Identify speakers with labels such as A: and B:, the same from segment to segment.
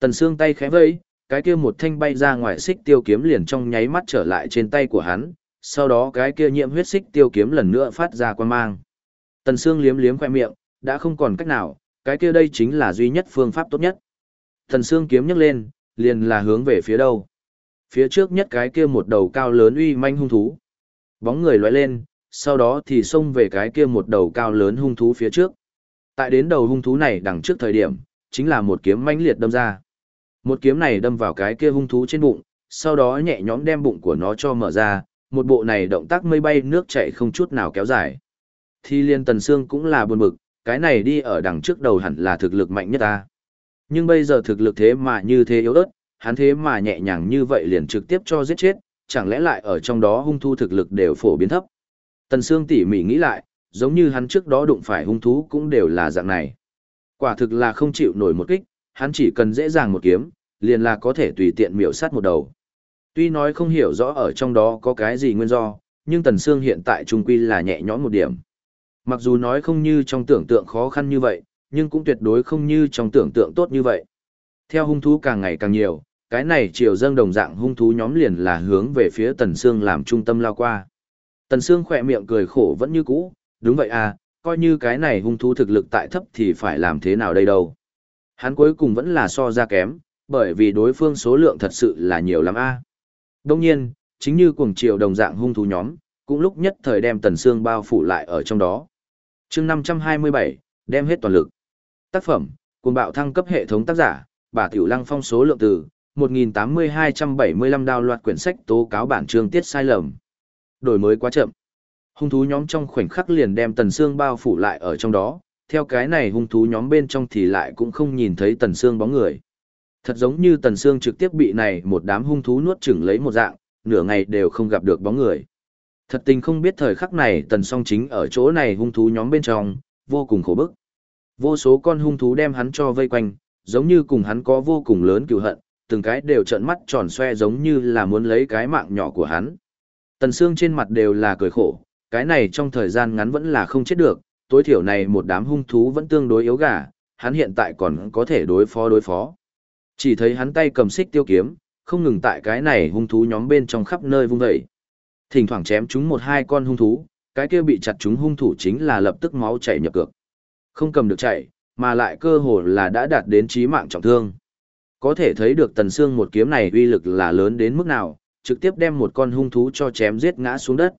A: Tần Sương tay khẽ vẫy, cái kia một thanh bay ra ngoài xích tiêu kiếm liền trong nháy mắt trở lại trên tay của hắn, sau đó cái kia nhiễm huyết xích tiêu kiếm lần nữa phát ra quan mang. Tần Sương liếm liếm khoe miệng, đã không còn cách nào, cái kia đây chính là duy nhất phương pháp tốt nhất. Tần Sương kiếm nhấc lên, liền là hướng về phía đâu. Phía trước nhất cái kia một đầu cao lớn uy manh hung thú. Bóng người lóe lên, sau đó thì xông về cái kia một đầu cao lớn hung thú phía trước. Tại đến đầu hung thú này đằng trước thời điểm, chính là một kiếm mãnh liệt đâm ra. Một kiếm này đâm vào cái kia hung thú trên bụng, sau đó nhẹ nhõm đem bụng của nó cho mở ra, một bộ này động tác mây bay nước chảy không chút nào kéo dài. Thì liên tần xương cũng là buồn bực, cái này đi ở đằng trước đầu hẳn là thực lực mạnh nhất ta. Nhưng bây giờ thực lực thế mà như thế yếu ớt, hắn thế mà nhẹ nhàng như vậy liền trực tiếp cho giết chết, chẳng lẽ lại ở trong đó hung thú thực lực đều phổ biến thấp. Tần Sương tỉ mỉ nghĩ lại, giống như hắn trước đó đụng phải hung thú cũng đều là dạng này. Quả thực là không chịu nổi một kích, hắn chỉ cần dễ dàng một kiếm, liền là có thể tùy tiện miểu sát một đầu. Tuy nói không hiểu rõ ở trong đó có cái gì nguyên do, nhưng Tần Sương hiện tại trung quy là nhẹ nhõm một điểm. Mặc dù nói không như trong tưởng tượng khó khăn như vậy, nhưng cũng tuyệt đối không như trong tưởng tượng tốt như vậy. Theo hung thú càng ngày càng nhiều, cái này chiều dâng đồng dạng hung thú nhóm liền là hướng về phía Tần Sương làm trung tâm lao qua. Tần Sương khỏe miệng cười khổ vẫn như cũ, đúng vậy à, coi như cái này hung thú thực lực tại thấp thì phải làm thế nào đây đâu. Hắn cuối cùng vẫn là so ra kém, bởi vì đối phương số lượng thật sự là nhiều lắm a. À. Đông nhiên, chính như cuồng triều đồng dạng hung thú nhóm, cũng lúc nhất thời đem Tần Sương bao phủ lại ở trong đó. chương 527, đem hết toàn lực. Tác phẩm, cuồng bạo thăng cấp hệ thống tác giả, bà Tiểu Lăng phong số lượng từ, 1.8275 đào loạt quyển sách tố cáo bản chương tiết sai lầm. Đổi mới quá chậm. Hung thú nhóm trong khoảnh khắc liền đem tần sương bao phủ lại ở trong đó, theo cái này hung thú nhóm bên trong thì lại cũng không nhìn thấy tần sương bóng người. Thật giống như tần xương trực tiếp bị này một đám hung thú nuốt chửng lấy một dạng, nửa ngày đều không gặp được bóng người. Thật tình không biết thời khắc này tần song chính ở chỗ này hung thú nhóm bên trong, vô cùng khổ bức. Vô số con hung thú đem hắn cho vây quanh, giống như cùng hắn có vô cùng lớn cừu hận, từng cái đều trợn mắt tròn xoe giống như là muốn lấy cái mạng nhỏ của hắn. Tần Sương trên mặt đều là cười khổ, cái này trong thời gian ngắn vẫn là không chết được, tối thiểu này một đám hung thú vẫn tương đối yếu gà, hắn hiện tại còn có thể đối phó đối phó. Chỉ thấy hắn tay cầm xích tiêu kiếm, không ngừng tại cái này hung thú nhóm bên trong khắp nơi vung dậy. Thỉnh thoảng chém chúng một hai con hung thú, cái kia bị chặt chúng hung thủ chính là lập tức máu chảy nhập cược. Không cầm được chạy, mà lại cơ hồ là đã đạt đến chí mạng trọng thương. Có thể thấy được tần xương một kiếm này uy lực là lớn đến mức nào, trực tiếp đem một con hung thú cho chém giết ngã xuống đất.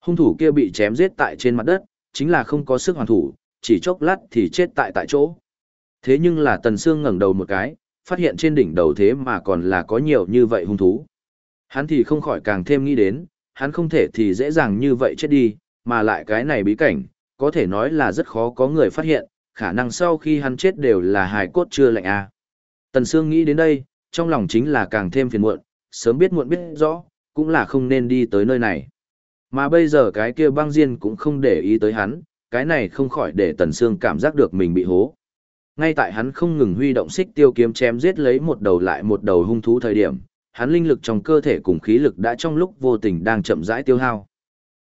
A: Hung thủ kia bị chém giết tại trên mặt đất, chính là không có sức hoàn thủ, chỉ chốc lát thì chết tại tại chỗ. Thế nhưng là tần xương ngẩng đầu một cái, phát hiện trên đỉnh đầu thế mà còn là có nhiều như vậy hung thú. Hắn thì không khỏi càng thêm nghĩ đến, hắn không thể thì dễ dàng như vậy chết đi, mà lại cái này bí cảnh, có thể nói là rất khó có người phát hiện, khả năng sau khi hắn chết đều là hài cốt chưa lạnh a. À. Tần Sương nghĩ đến đây, trong lòng chính là càng thêm phiền muộn, sớm biết muộn biết rõ, cũng là không nên đi tới nơi này. Mà bây giờ cái kia băng diên cũng không để ý tới hắn, cái này không khỏi để Tần Sương cảm giác được mình bị hố. Ngay tại hắn không ngừng huy động xích tiêu kiếm chém giết lấy một đầu lại một đầu hung thú thời điểm, hắn linh lực trong cơ thể cùng khí lực đã trong lúc vô tình đang chậm rãi tiêu hao.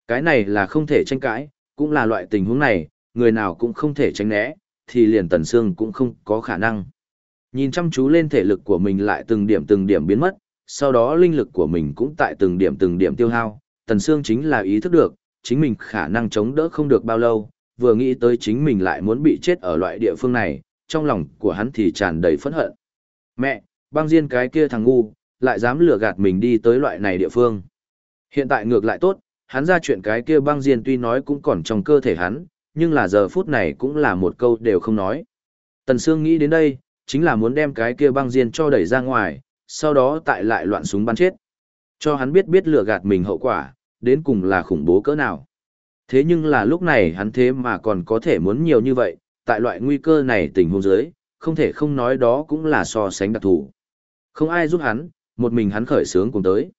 A: Cái này là không thể tranh cãi, cũng là loại tình huống này, người nào cũng không thể tránh né, thì liền Tần Sương cũng không có khả năng. Nhìn chăm chú lên thể lực của mình lại từng điểm từng điểm biến mất, sau đó linh lực của mình cũng tại từng điểm từng điểm tiêu hao, Tần Sương chính là ý thức được, chính mình khả năng chống đỡ không được bao lâu, vừa nghĩ tới chính mình lại muốn bị chết ở loại địa phương này, trong lòng của hắn thì tràn đầy phẫn hận. Mẹ, băng diên cái kia thằng ngu, lại dám lừa gạt mình đi tới loại này địa phương. Hiện tại ngược lại tốt, hắn ra chuyện cái kia băng diên tuy nói cũng còn trong cơ thể hắn, nhưng là giờ phút này cũng là một câu đều không nói. Tần Sương nghĩ đến đây, chính là muốn đem cái kia băng diên cho đẩy ra ngoài, sau đó tại lại loạn súng bắn chết. Cho hắn biết biết lừa gạt mình hậu quả, đến cùng là khủng bố cỡ nào. Thế nhưng là lúc này hắn thế mà còn có thể muốn nhiều như vậy, tại loại nguy cơ này tình huống dưới, không thể không nói đó cũng là so sánh đặc thù. Không ai giúp hắn, một mình hắn khởi sướng cùng tới.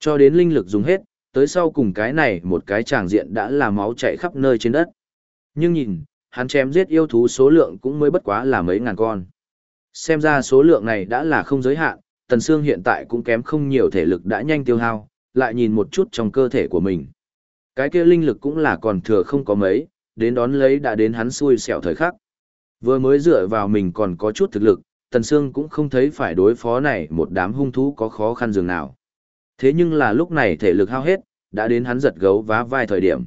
A: Cho đến linh lực dùng hết, tới sau cùng cái này một cái tràng diện đã là máu chảy khắp nơi trên đất. Nhưng nhìn, hắn chém giết yêu thú số lượng cũng mới bất quá là mấy ngàn con. Xem ra số lượng này đã là không giới hạn, Tần Sương hiện tại cũng kém không nhiều thể lực đã nhanh tiêu hao, lại nhìn một chút trong cơ thể của mình. Cái kia linh lực cũng là còn thừa không có mấy, đến đón lấy đã đến hắn xui xẻo thời khắc. Vừa mới dựa vào mình còn có chút thực lực, Tần Sương cũng không thấy phải đối phó này một đám hung thú có khó khăn dường nào. Thế nhưng là lúc này thể lực hao hết, đã đến hắn giật gấu vá vai thời điểm.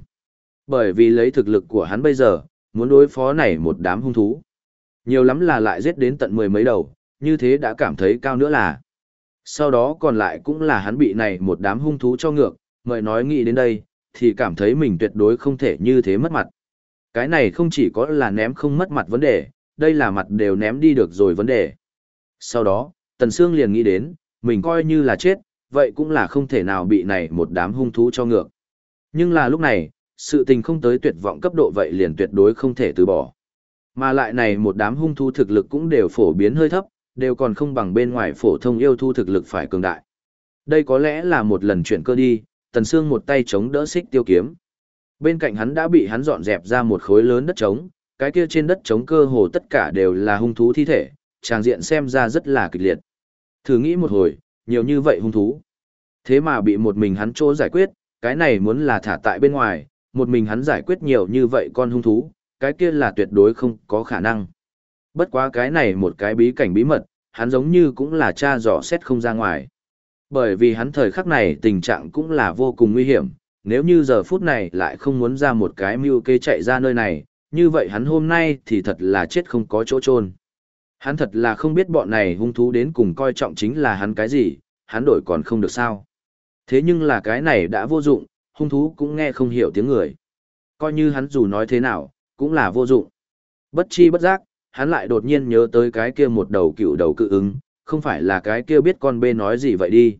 A: Bởi vì lấy thực lực của hắn bây giờ, muốn đối phó này một đám hung thú. Nhiều lắm là lại giết đến tận mười mấy đầu, như thế đã cảm thấy cao nữa là. Sau đó còn lại cũng là hắn bị này một đám hung thú cho ngược, mời nói nghĩ đến đây, thì cảm thấy mình tuyệt đối không thể như thế mất mặt. Cái này không chỉ có là ném không mất mặt vấn đề, đây là mặt đều ném đi được rồi vấn đề. Sau đó, Tần Sương liền nghĩ đến, mình coi như là chết, vậy cũng là không thể nào bị này một đám hung thú cho ngược. Nhưng là lúc này, sự tình không tới tuyệt vọng cấp độ vậy liền tuyệt đối không thể từ bỏ. Mà lại này một đám hung thú thực lực cũng đều phổ biến hơi thấp, đều còn không bằng bên ngoài phổ thông yêu thú thực lực phải cường đại. Đây có lẽ là một lần chuyển cơ đi, Tần Sương một tay chống đỡ xích tiêu kiếm. Bên cạnh hắn đã bị hắn dọn dẹp ra một khối lớn đất trống, cái kia trên đất trống cơ hồ tất cả đều là hung thú thi thể, tràng diện xem ra rất là kịch liệt. Thử nghĩ một hồi, nhiều như vậy hung thú. Thế mà bị một mình hắn chỗ giải quyết, cái này muốn là thả tại bên ngoài, một mình hắn giải quyết nhiều như vậy con hung thú, cái kia là tuyệt đối không có khả năng. Bất quá cái này một cái bí cảnh bí mật, hắn giống như cũng là cha dò xét không ra ngoài. Bởi vì hắn thời khắc này tình trạng cũng là vô cùng nguy hiểm, nếu như giờ phút này lại không muốn ra một cái mưu kê chạy ra nơi này, như vậy hắn hôm nay thì thật là chết không có chỗ chôn. Hắn thật là không biết bọn này hung thú đến cùng coi trọng chính là hắn cái gì, hắn đổi còn không được sao. Thế nhưng là cái này đã vô dụng, hung thú cũng nghe không hiểu tiếng người. Coi như hắn dù nói thế nào, cũng là vô dụng. Bất chi bất giác, hắn lại đột nhiên nhớ tới cái kia một đầu cựu đầu cự ứng, không phải là cái kia biết con bê nói gì vậy đi.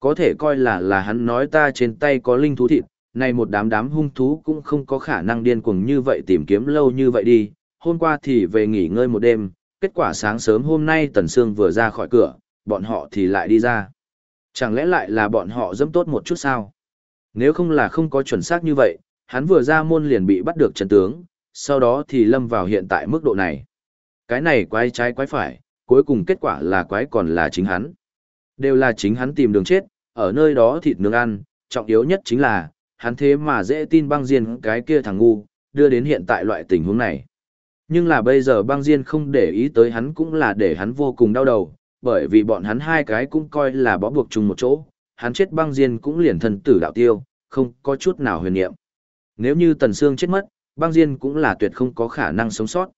A: Có thể coi là là hắn nói ta trên tay có linh thú thịt, này một đám đám hung thú cũng không có khả năng điên cuồng như vậy tìm kiếm lâu như vậy đi. Hôm qua thì về nghỉ ngơi một đêm, kết quả sáng sớm hôm nay Tần Sương vừa ra khỏi cửa, bọn họ thì lại đi ra. Chẳng lẽ lại là bọn họ dẫm tốt một chút sao? Nếu không là không có chuẩn xác như vậy, hắn vừa ra môn liền bị bắt được chân tướng, sau đó thì lâm vào hiện tại mức độ này. Cái này quái trái quái phải, cuối cùng kết quả là quái còn là chính hắn. Đều là chính hắn tìm đường chết, ở nơi đó thịt nướng ăn, trọng yếu nhất chính là, hắn thế mà dễ tin băng diên cái kia thằng ngu, đưa đến hiện tại loại tình huống này. Nhưng là bây giờ băng diên không để ý tới hắn cũng là để hắn vô cùng đau đầu, bởi vì bọn hắn hai cái cũng coi là bó buộc chung một chỗ, hắn chết băng diên cũng liền thân tử đạo tiêu, không có chút nào huyền niệm. Nếu như Tần Sương chết mất, băng diên cũng là tuyệt không có khả năng sống sót.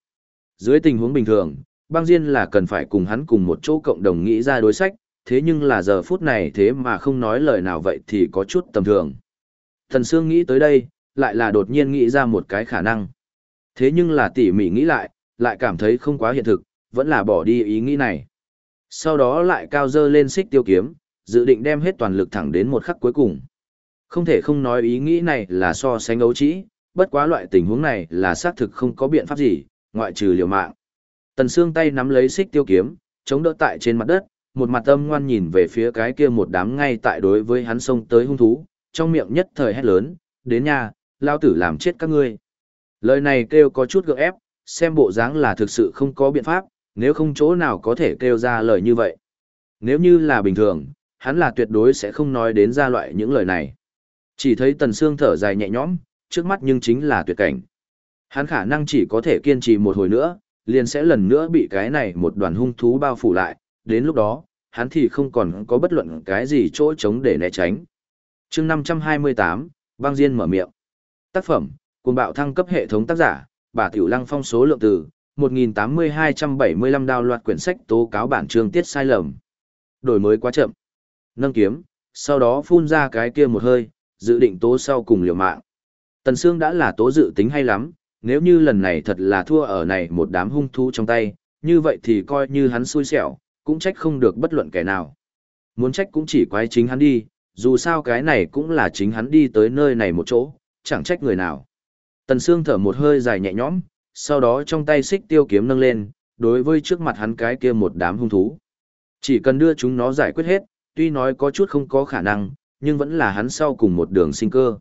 A: Dưới tình huống bình thường, băng diên là cần phải cùng hắn cùng một chỗ cộng đồng nghĩ ra đối sách, thế nhưng là giờ phút này thế mà không nói lời nào vậy thì có chút tầm thường. Thần Sương nghĩ tới đây, lại là đột nhiên nghĩ ra một cái khả năng. Thế nhưng là tỉ mỉ nghĩ lại, lại cảm thấy không quá hiện thực, vẫn là bỏ đi ý nghĩ này. Sau đó lại cao dơ lên xích tiêu kiếm, dự định đem hết toàn lực thẳng đến một khắc cuối cùng. Không thể không nói ý nghĩ này là so sánh ấu trĩ, bất quá loại tình huống này là xác thực không có biện pháp gì, ngoại trừ liều mạng. Tần Sương tay nắm lấy xích tiêu kiếm, chống đỡ tại trên mặt đất, một mặt âm ngoan nhìn về phía cái kia một đám ngay tại đối với hắn xông tới hung thú, trong miệng nhất thời hét lớn, đến nhà, lao tử làm chết các ngươi. Lời này kêu có chút gượng ép, xem bộ dáng là thực sự không có biện pháp, nếu không chỗ nào có thể kêu ra lời như vậy. Nếu như là bình thường, hắn là tuyệt đối sẽ không nói đến ra loại những lời này. Chỉ thấy Tần Sương thở dài nhẹ nhõm, trước mắt nhưng chính là tuyệt cảnh. Hắn khả năng chỉ có thể kiên trì một hồi nữa, liền sẽ lần nữa bị cái này một đoàn hung thú bao phủ lại, đến lúc đó, hắn thì không còn có bất luận cái gì chỗ trống để né tránh. chương 528, băng diên mở miệng. Tác phẩm, cùng bạo thăng cấp hệ thống tác giả, bà Tiểu Lăng phong số lượng từ, 1.8275 đào loạt quyển sách tố cáo bản chương tiết sai lầm. Đổi mới quá chậm. Nâng kiếm, sau đó phun ra cái kia một hơi, dự định tố sau cùng liều mạng. Tần Sương đã là tố dự tính hay lắm, nếu như lần này thật là thua ở này một đám hung thú trong tay, như vậy thì coi như hắn xui xẻo, cũng trách không được bất luận kẻ nào. Muốn trách cũng chỉ quái chính hắn đi, dù sao cái này cũng là chính hắn đi tới nơi này một chỗ, chẳng trách người nào. Tần Sương thở một hơi dài nhẹ nhõm, sau đó trong tay xích tiêu kiếm nâng lên, đối với trước mặt hắn cái kia một đám hung thú. Chỉ cần đưa chúng nó giải quyết hết, tuy nói có chút không có khả năng, nhưng vẫn là hắn sau cùng một đường sinh cơ.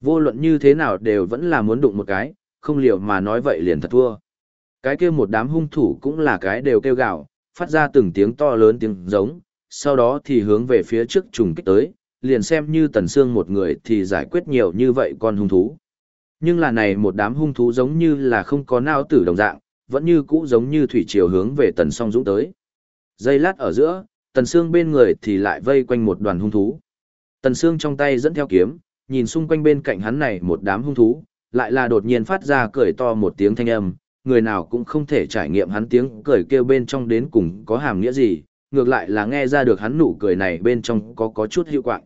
A: Vô luận như thế nào đều vẫn là muốn đụng một cái, không liệu mà nói vậy liền thật thua. Cái kia một đám hung thủ cũng là cái đều kêu gạo, phát ra từng tiếng to lớn tiếng giống, sau đó thì hướng về phía trước trùng kích tới, liền xem như tần xương một người thì giải quyết nhiều như vậy con hung thú. Nhưng là này một đám hung thú giống như là không có nao tử đồng dạng, vẫn như cũ giống như thủy triều hướng về Tần Song Dũng tới. Giây lát ở giữa, Tần xương bên người thì lại vây quanh một đoàn hung thú. Tần xương trong tay dẫn theo kiếm, nhìn xung quanh bên cạnh hắn này một đám hung thú, lại là đột nhiên phát ra cười to một tiếng thanh âm, người nào cũng không thể trải nghiệm hắn tiếng cười kêu bên trong đến cùng có hàm nghĩa gì, ngược lại là nghe ra được hắn nụ cười này bên trong có có chút hiệu quạng.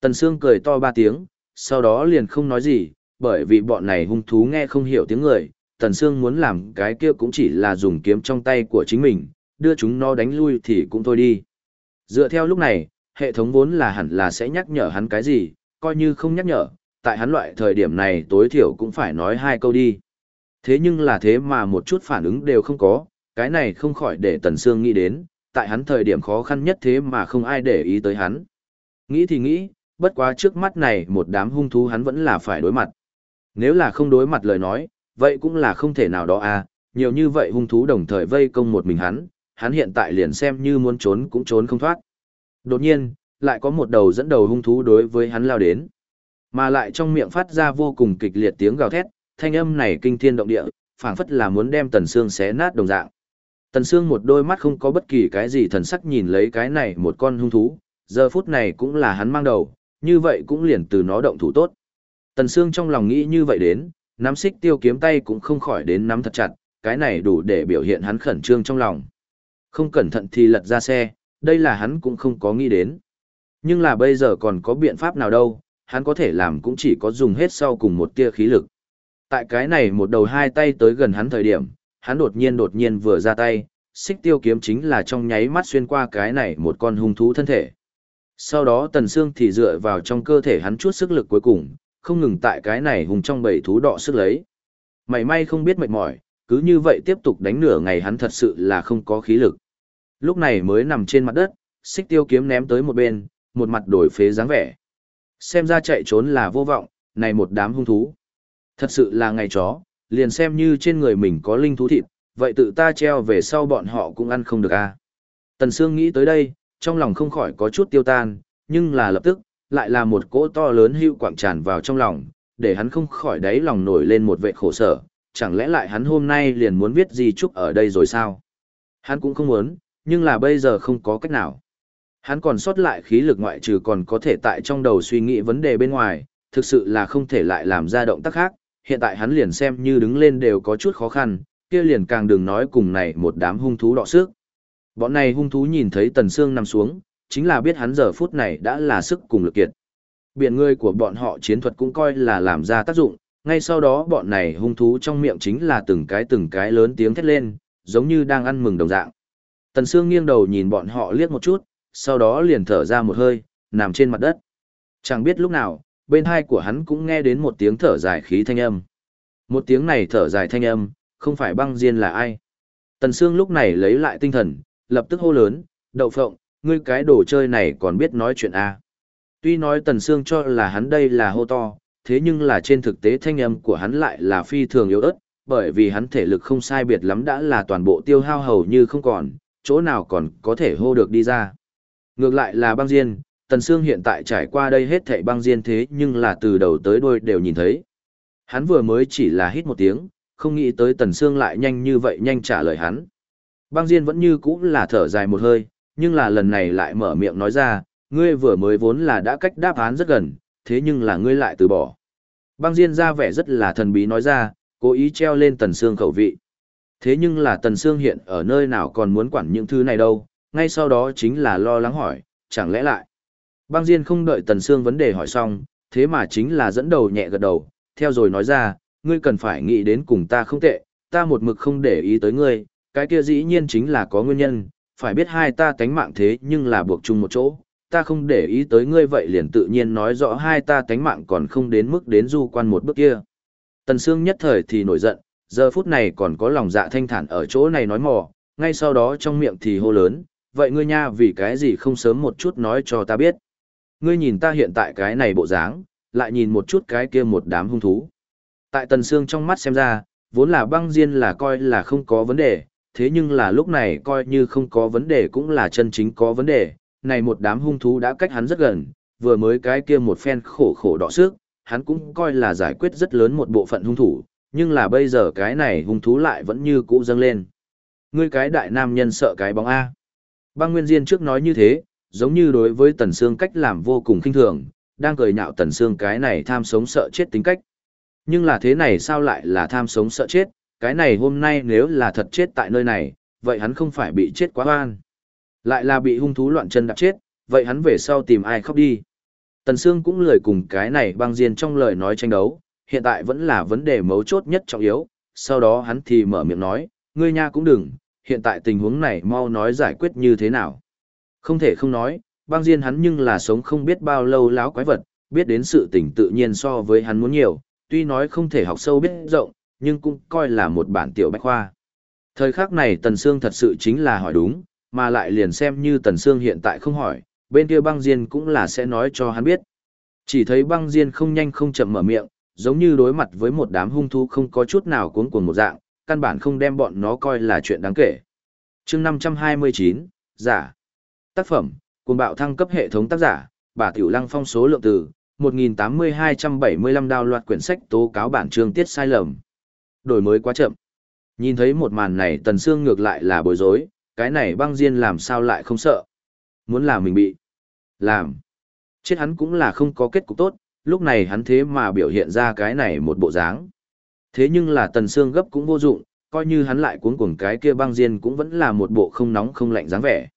A: Tần Sương cười to ba tiếng, sau đó liền không nói gì, bởi vì bọn này hung thú nghe không hiểu tiếng người, Tần Sương muốn làm cái kia cũng chỉ là dùng kiếm trong tay của chính mình, đưa chúng nó đánh lui thì cũng thôi đi. Dựa theo lúc này, hệ thống vốn là hẳn là sẽ nhắc nhở hắn cái gì, coi như không nhắc nhở, tại hắn loại thời điểm này tối thiểu cũng phải nói hai câu đi. Thế nhưng là thế mà một chút phản ứng đều không có, cái này không khỏi để Tần Sương nghĩ đến, tại hắn thời điểm khó khăn nhất thế mà không ai để ý tới hắn. Nghĩ thì nghĩ, bất quá trước mắt này một đám hung thú hắn vẫn là phải đối mặt. Nếu là không đối mặt lời nói, vậy cũng là không thể nào đó à, nhiều như vậy hung thú đồng thời vây công một mình hắn, hắn hiện tại liền xem như muốn trốn cũng trốn không thoát. Đột nhiên, lại có một đầu dẫn đầu hung thú đối với hắn lao đến. Mà lại trong miệng phát ra vô cùng kịch liệt tiếng gào thét, thanh âm này kinh thiên động địa, phảng phất là muốn đem Tần Sương xé nát đồng dạng. Tần Sương một đôi mắt không có bất kỳ cái gì thần sắc nhìn lấy cái này một con hung thú, giờ phút này cũng là hắn mang đầu, như vậy cũng liền từ nó động thủ tốt. Tần Sương trong lòng nghĩ như vậy đến, nắm xích tiêu kiếm tay cũng không khỏi đến nắm thật chặt, cái này đủ để biểu hiện hắn khẩn trương trong lòng. Không cẩn thận thì lật ra xe, đây là hắn cũng không có nghĩ đến. Nhưng là bây giờ còn có biện pháp nào đâu, hắn có thể làm cũng chỉ có dùng hết sau cùng một tia khí lực. Tại cái này một đầu hai tay tới gần hắn thời điểm, hắn đột nhiên đột nhiên vừa ra tay, xích tiêu kiếm chính là trong nháy mắt xuyên qua cái này một con hung thú thân thể. Sau đó tần xương thì dựa vào trong cơ thể hắn chút sức lực cuối cùng, không ngừng tại cái này hùng trong bầy thú đọ sức lấy. Mày may không biết mệt mỏi, cứ như vậy tiếp tục đánh nửa ngày hắn thật sự là không có khí lực. Lúc này mới nằm trên mặt đất, xích tiêu kiếm ném tới một bên, một mặt đổi phế dáng vẻ. Xem ra chạy trốn là vô vọng, này một đám hung thú. Thật sự là ngày chó, liền xem như trên người mình có linh thú thịt, vậy tự ta treo về sau bọn họ cũng ăn không được à. Tần Sương nghĩ tới đây, trong lòng không khỏi có chút tiêu tan, nhưng là lập tức, lại là một cỗ to lớn hưu quảng tràn vào trong lòng, để hắn không khỏi đáy lòng nổi lên một vệ khổ sở, chẳng lẽ lại hắn hôm nay liền muốn viết gì chúc ở đây rồi sao? Hắn cũng không muốn, nhưng là bây giờ không có cách nào. Hắn còn sót lại khí lực ngoại trừ còn có thể tại trong đầu suy nghĩ vấn đề bên ngoài, thực sự là không thể lại làm ra động tác khác, hiện tại hắn liền xem như đứng lên đều có chút khó khăn, kia liền càng đừng nói cùng này một đám hung thú đọ sức. Bọn này hung thú nhìn thấy Tần Sương nằm xuống, chính là biết hắn giờ phút này đã là sức cùng lực kiệt. Biển người của bọn họ chiến thuật cũng coi là làm ra tác dụng, ngay sau đó bọn này hung thú trong miệng chính là từng cái từng cái lớn tiếng thét lên, giống như đang ăn mừng đồng dạng. Tần Sương nghiêng đầu nhìn bọn họ liếc một chút, sau đó liền thở ra một hơi, nằm trên mặt đất. Chẳng biết lúc nào, bên hai của hắn cũng nghe đến một tiếng thở dài khí thanh âm. Một tiếng này thở dài thanh âm, không phải băng diên là ai. Tần Sương lúc này lấy lại tinh thần, lập tức hô lớn, đậu phộng, ngươi cái đồ chơi này còn biết nói chuyện à. Tuy nói Tần Sương cho là hắn đây là hô to, thế nhưng là trên thực tế thanh âm của hắn lại là phi thường yếu ớt, bởi vì hắn thể lực không sai biệt lắm đã là toàn bộ tiêu hao hầu như không còn, chỗ nào còn có thể hô được đi ra. Ngược lại là băng diên, Tần Sương hiện tại trải qua đây hết thảy băng diên thế nhưng là từ đầu tới đuôi đều nhìn thấy. Hắn vừa mới chỉ là hít một tiếng, không nghĩ tới Tần Sương lại nhanh như vậy nhanh trả lời hắn. Băng diên vẫn như cũ là thở dài một hơi, nhưng là lần này lại mở miệng nói ra, ngươi vừa mới vốn là đã cách đáp án rất gần, thế nhưng là ngươi lại từ bỏ. Băng Diên ra vẻ rất là thần bí nói ra, cố ý treo lên Tần Sương khẩu vị. Thế nhưng là Tần Sương hiện ở nơi nào còn muốn quản những thứ này đâu, ngay sau đó chính là lo lắng hỏi, chẳng lẽ lại. Băng Diên không đợi Tần Sương vấn đề hỏi xong, thế mà chính là dẫn đầu nhẹ gật đầu, theo rồi nói ra, ngươi cần phải nghĩ đến cùng ta không tệ, ta một mực không để ý tới ngươi, cái kia dĩ nhiên chính là có nguyên nhân, phải biết hai ta tánh mạng thế nhưng là buộc chung một chỗ, ta không để ý tới ngươi vậy liền tự nhiên nói rõ hai ta tánh mạng còn không đến mức đến du quan một bước kia. Tần Sương nhất thời thì nổi giận, giờ phút này còn có lòng dạ thanh thản ở chỗ này nói mò, ngay sau đó trong miệng thì hô lớn, vậy ngươi nha vì cái gì không sớm một chút nói cho ta biết. Ngươi nhìn ta hiện tại cái này bộ dáng, lại nhìn một chút cái kia một đám hung thú. Tại Tần Sương trong mắt xem ra, vốn là băng diên là coi là không có vấn đề, thế nhưng là lúc này coi như không có vấn đề cũng là chân chính có vấn đề, này một đám hung thú đã cách hắn rất gần, vừa mới cái kia một phen khổ khổ đỏ sức, hắn cũng coi là giải quyết rất lớn một bộ phận hung thủ, nhưng là bây giờ cái này hung thú lại vẫn như cũ dâng lên. Ngươi cái đại nam nhân sợ cái bóng A. Băng Nguyên Diên trước nói như thế, giống như đối với Tần Sương cách làm vô cùng kinh thường, đang cười nhạo Tần Sương cái này tham sống sợ chết tính cách. Nhưng là thế này sao lại là tham sống sợ chết, cái này hôm nay nếu là thật chết tại nơi này, vậy hắn không phải bị chết quá oan. Lại là bị hung thú loạn chân đạp chết, vậy hắn về sau tìm ai khóc đi. Tần Sương cũng lời cùng cái này băng diên trong lời nói tranh đấu, hiện tại vẫn là vấn đề mấu chốt nhất trọng yếu, sau đó hắn thì mở miệng nói, ngươi nha cũng đừng, hiện tại tình huống này mau nói giải quyết như thế nào. Không thể không nói, băng diên hắn nhưng là sống không biết bao lâu láo quái vật, biết đến sự tình tự nhiên so với hắn muốn nhiều, tuy nói không thể học sâu biết rộng, nhưng cũng coi là một bản tiểu bách khoa. Thời khắc này Tần Sương thật sự chính là hỏi đúng, mà lại liền xem như Tần Sương hiện tại không hỏi, bên kia băng diên cũng là sẽ nói cho hắn biết. Chỉ thấy băng diên không nhanh không chậm mở miệng, giống như đối mặt với một đám hung thú không có chút nào cuống cuồng một dạng, căn bản không đem bọn nó coi là chuyện đáng kể. chương 529, giả. Tác phẩm, cùng bạo thăng cấp hệ thống tác giả, bà Tiểu Lăng phong số lượng từ, 1.8275 đào loạt quyển sách tố cáo bản chương tiết sai lầm. Đổi mới quá chậm. Nhìn thấy một màn này Tần Sương ngược lại là bối rối, cái này băng diên làm sao lại không sợ. Muốn làm mình bị. Làm. Chết hắn cũng là không có kết cục tốt, lúc này hắn thế mà biểu hiện ra cái này một bộ dáng. Thế nhưng là Tần Sương gấp cũng vô dụng, coi như hắn lại cuốn cuồng cái kia băng diên cũng vẫn là một bộ không nóng không lạnh dáng vẻ.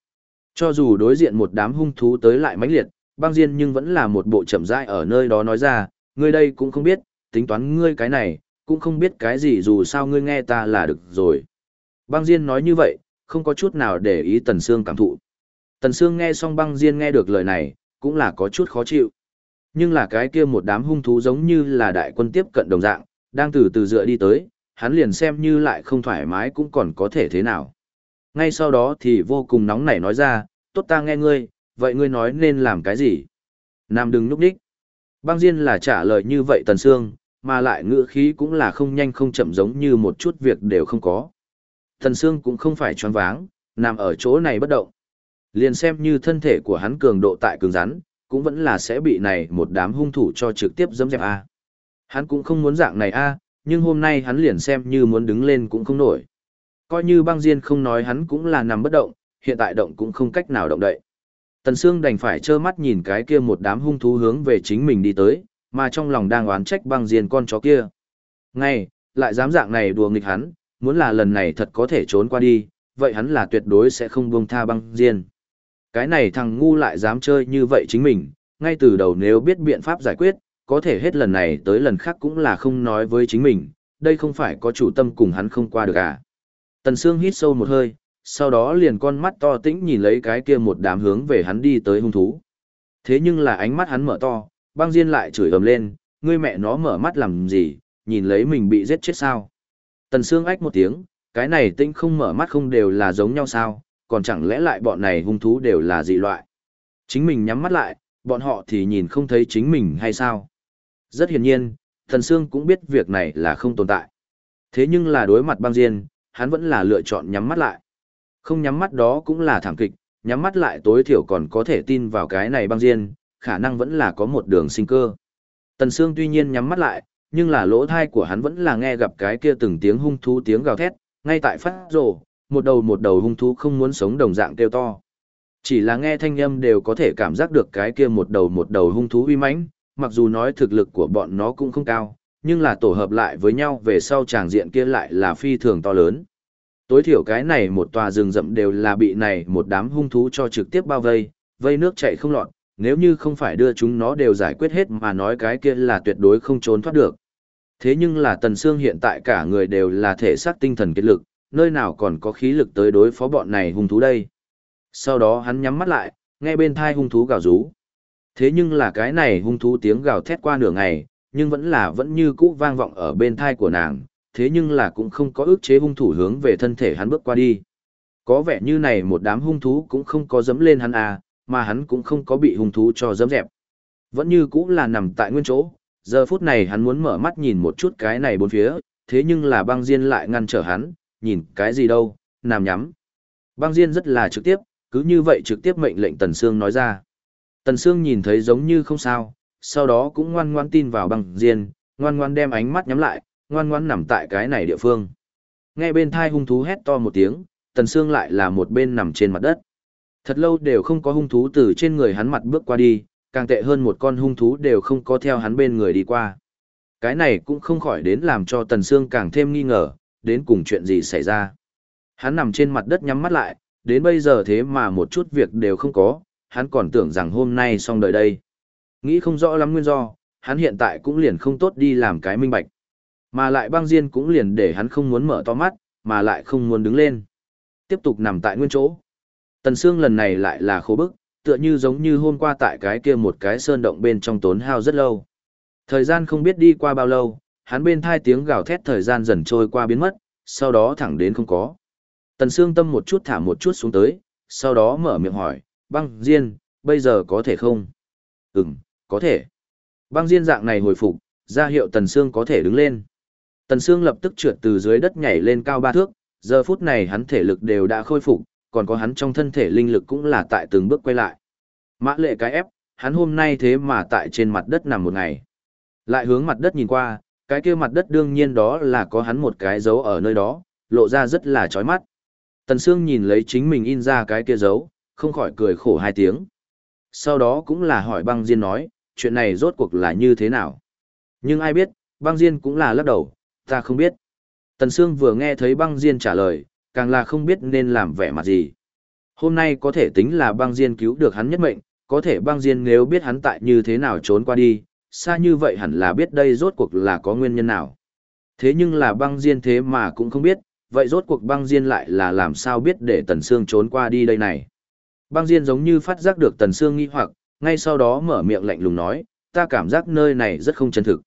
A: Cho dù đối diện một đám hung thú tới lại mãnh liệt, băng diên nhưng vẫn là một bộ chậm rãi ở nơi đó nói ra, ngươi đây cũng không biết, tính toán ngươi cái này, cũng không biết cái gì dù sao ngươi nghe ta là được rồi. Băng diên nói như vậy, không có chút nào để ý Tần Sương cảm thụ. Tần Sương nghe xong băng diên nghe được lời này, cũng là có chút khó chịu. Nhưng là cái kia một đám hung thú giống như là đại quân tiếp cận đồng dạng, đang từ từ dựa đi tới, hắn liền xem như lại không thoải mái cũng còn có thể thế nào. Ngay sau đó thì vô cùng nóng nảy nói ra, tốt ta nghe ngươi, vậy ngươi nói nên làm cái gì? Nam đừng núp đích. Băng Diên là trả lời như vậy Tần Sương, mà lại ngữ khí cũng là không nhanh không chậm giống như một chút việc đều không có. Tần Sương cũng không phải choáng váng, nằm ở chỗ này bất động. Liền xem như thân thể của hắn cường độ tại cường rắn, cũng vẫn là sẽ bị này một đám hung thủ cho trực tiếp dẫm dẹp a. Hắn cũng không muốn dạng này a, nhưng hôm nay hắn liền xem như muốn đứng lên cũng không nổi. Coi như băng diên không nói hắn cũng là nằm bất động, hiện tại động cũng không cách nào động đậy. Tần Sương đành phải trơ mắt nhìn cái kia một đám hung thú hướng về chính mình đi tới, mà trong lòng đang oán trách băng diên con chó kia. Ngay, lại dám dạng này đùa nghịch hắn, muốn là lần này thật có thể trốn qua đi, vậy hắn là tuyệt đối sẽ không buông tha băng diên. Cái này thằng ngu lại dám chơi như vậy chính mình, ngay từ đầu nếu biết biện pháp giải quyết, có thể hết lần này tới lần khác cũng là không nói với chính mình, đây không phải có chủ tâm cùng hắn không qua được à. Tần Sương hít sâu một hơi, sau đó liền con mắt to tĩnh nhìn lấy cái kia một đám hướng về hắn đi tới hung thú. Thế nhưng là ánh mắt hắn mở to, băng diên lại chửi ầm lên, ngươi mẹ nó mở mắt làm gì, nhìn lấy mình bị giết chết sao. Tần Sương ách một tiếng, cái này tĩnh không mở mắt không đều là giống nhau sao, còn chẳng lẽ lại bọn này hung thú đều là dị loại. Chính mình nhắm mắt lại, bọn họ thì nhìn không thấy chính mình hay sao. Rất hiển nhiên, Tần Sương cũng biết việc này là không tồn tại. Thế nhưng là đối mặt băng diên, hắn vẫn là lựa chọn nhắm mắt lại. Không nhắm mắt đó cũng là thảm kịch, nhắm mắt lại tối thiểu còn có thể tin vào cái này băng diên, khả năng vẫn là có một đường sinh cơ. Tần Sương tuy nhiên nhắm mắt lại, nhưng là lỗ tai của hắn vẫn là nghe gặp cái kia từng tiếng hung thú tiếng gào thét, ngay tại phát rồ, một đầu một đầu hung thú không muốn sống đồng dạng kêu to. Chỉ là nghe thanh âm đều có thể cảm giác được cái kia một đầu một đầu hung thú uy mãnh, mặc dù nói thực lực của bọn nó cũng không cao, nhưng là tổ hợp lại với nhau về sau tràng diện kia lại là phi thường to lớn. Tối thiểu cái này một tòa rừng rậm đều là bị này một đám hung thú cho trực tiếp bao vây, vây nước chạy không lọt, nếu như không phải đưa chúng nó đều giải quyết hết mà nói cái kia là tuyệt đối không trốn thoát được. Thế nhưng là Tần Sương hiện tại cả người đều là thể xác tinh thần kết lực, nơi nào còn có khí lực tới đối phó bọn này hung thú đây. Sau đó hắn nhắm mắt lại, nghe bên thai hung thú gào rú. Thế nhưng là cái này hung thú tiếng gào thét qua nửa ngày, nhưng vẫn là vẫn như cũ vang vọng ở bên thai của nàng, thế nhưng là cũng không có ước chế hung thủ hướng về thân thể hắn bước qua đi. Có vẻ như này một đám hung thú cũng không có dẫm lên hắn à, mà hắn cũng không có bị hung thú cho dẫm dẹp. Vẫn như cũ là nằm tại nguyên chỗ, giờ phút này hắn muốn mở mắt nhìn một chút cái này bốn phía, thế nhưng là băng diên lại ngăn trở hắn, nhìn cái gì đâu, nằm nhắm. Băng diên rất là trực tiếp, cứ như vậy trực tiếp mệnh lệnh Tần Sương nói ra. Tần Sương nhìn thấy giống như không sao, sau đó cũng ngoan ngoan tin vào băng diên, ngoan ngoan đem ánh mắt nhắm lại, ngoan ngoan nằm tại cái này địa phương. Nghe bên thai hung thú hét to một tiếng, Tần Sương lại là một bên nằm trên mặt đất. Thật lâu đều không có hung thú từ trên người hắn mặt bước qua đi, càng tệ hơn một con hung thú đều không có theo hắn bên người đi qua. Cái này cũng không khỏi đến làm cho Tần Sương càng thêm nghi ngờ, đến cùng chuyện gì xảy ra. Hắn nằm trên mặt đất nhắm mắt lại, đến bây giờ thế mà một chút việc đều không có, hắn còn tưởng rằng hôm nay xong đời đây. Nghĩ không rõ lắm nguyên do, hắn hiện tại cũng liền không tốt đi làm cái minh bạch. Mà lại băng diên cũng liền để hắn không muốn mở to mắt, mà lại không muốn đứng lên. Tiếp tục nằm tại nguyên chỗ. Tần Sương lần này lại là khổ bức, tựa như giống như hôm qua tại cái kia một cái sơn động bên trong tốn hao rất lâu. Thời gian không biết đi qua bao lâu, hắn bên thai tiếng gào thét thời gian dần trôi qua biến mất, sau đó thẳng đến không có. Tần Sương tâm một chút thả một chút xuống tới, sau đó mở miệng hỏi, băng diên, bây giờ có thể không? Ừm, có thể. Băng diên dạng này hồi phục, ra hiệu Tần Sương có thể đứng lên. Tần Sương lập tức trượt từ dưới đất nhảy lên cao ba thước, giờ phút này hắn thể lực đều đã khôi phục, còn có hắn trong thân thể linh lực cũng là tại từng bước quay lại. Mã lệ cái ép, hắn hôm nay thế mà tại trên mặt đất nằm một ngày. Lại hướng mặt đất nhìn qua, cái kia mặt đất đương nhiên đó là có hắn một cái dấu ở nơi đó, lộ ra rất là chói mắt. Tần Sương nhìn lấy chính mình in ra cái kia dấu, không khỏi cười khổ hai tiếng. Sau đó cũng là hỏi băng Diên nói, chuyện này rốt cuộc là như thế nào. Nhưng ai biết, băng Diên cũng là lắc đầu, ta không biết. Tần Sương vừa nghe thấy băng Diên trả lời, càng là không biết nên làm vẻ mặt gì. Hôm nay có thể tính là băng Diên cứu được hắn nhất mệnh, có thể băng Diên nếu biết hắn tại như thế nào trốn qua đi, xa như vậy hẳn là biết đây rốt cuộc là có nguyên nhân nào. Thế nhưng là băng Diên thế mà cũng không biết, vậy rốt cuộc băng Diên lại là làm sao biết để Tần Sương trốn qua đi đây này. Băng Diên giống như phát giác được Tần Sương nghi hoặc, ngay sau đó mở miệng lạnh lùng nói, ta cảm giác nơi này rất không chân thực.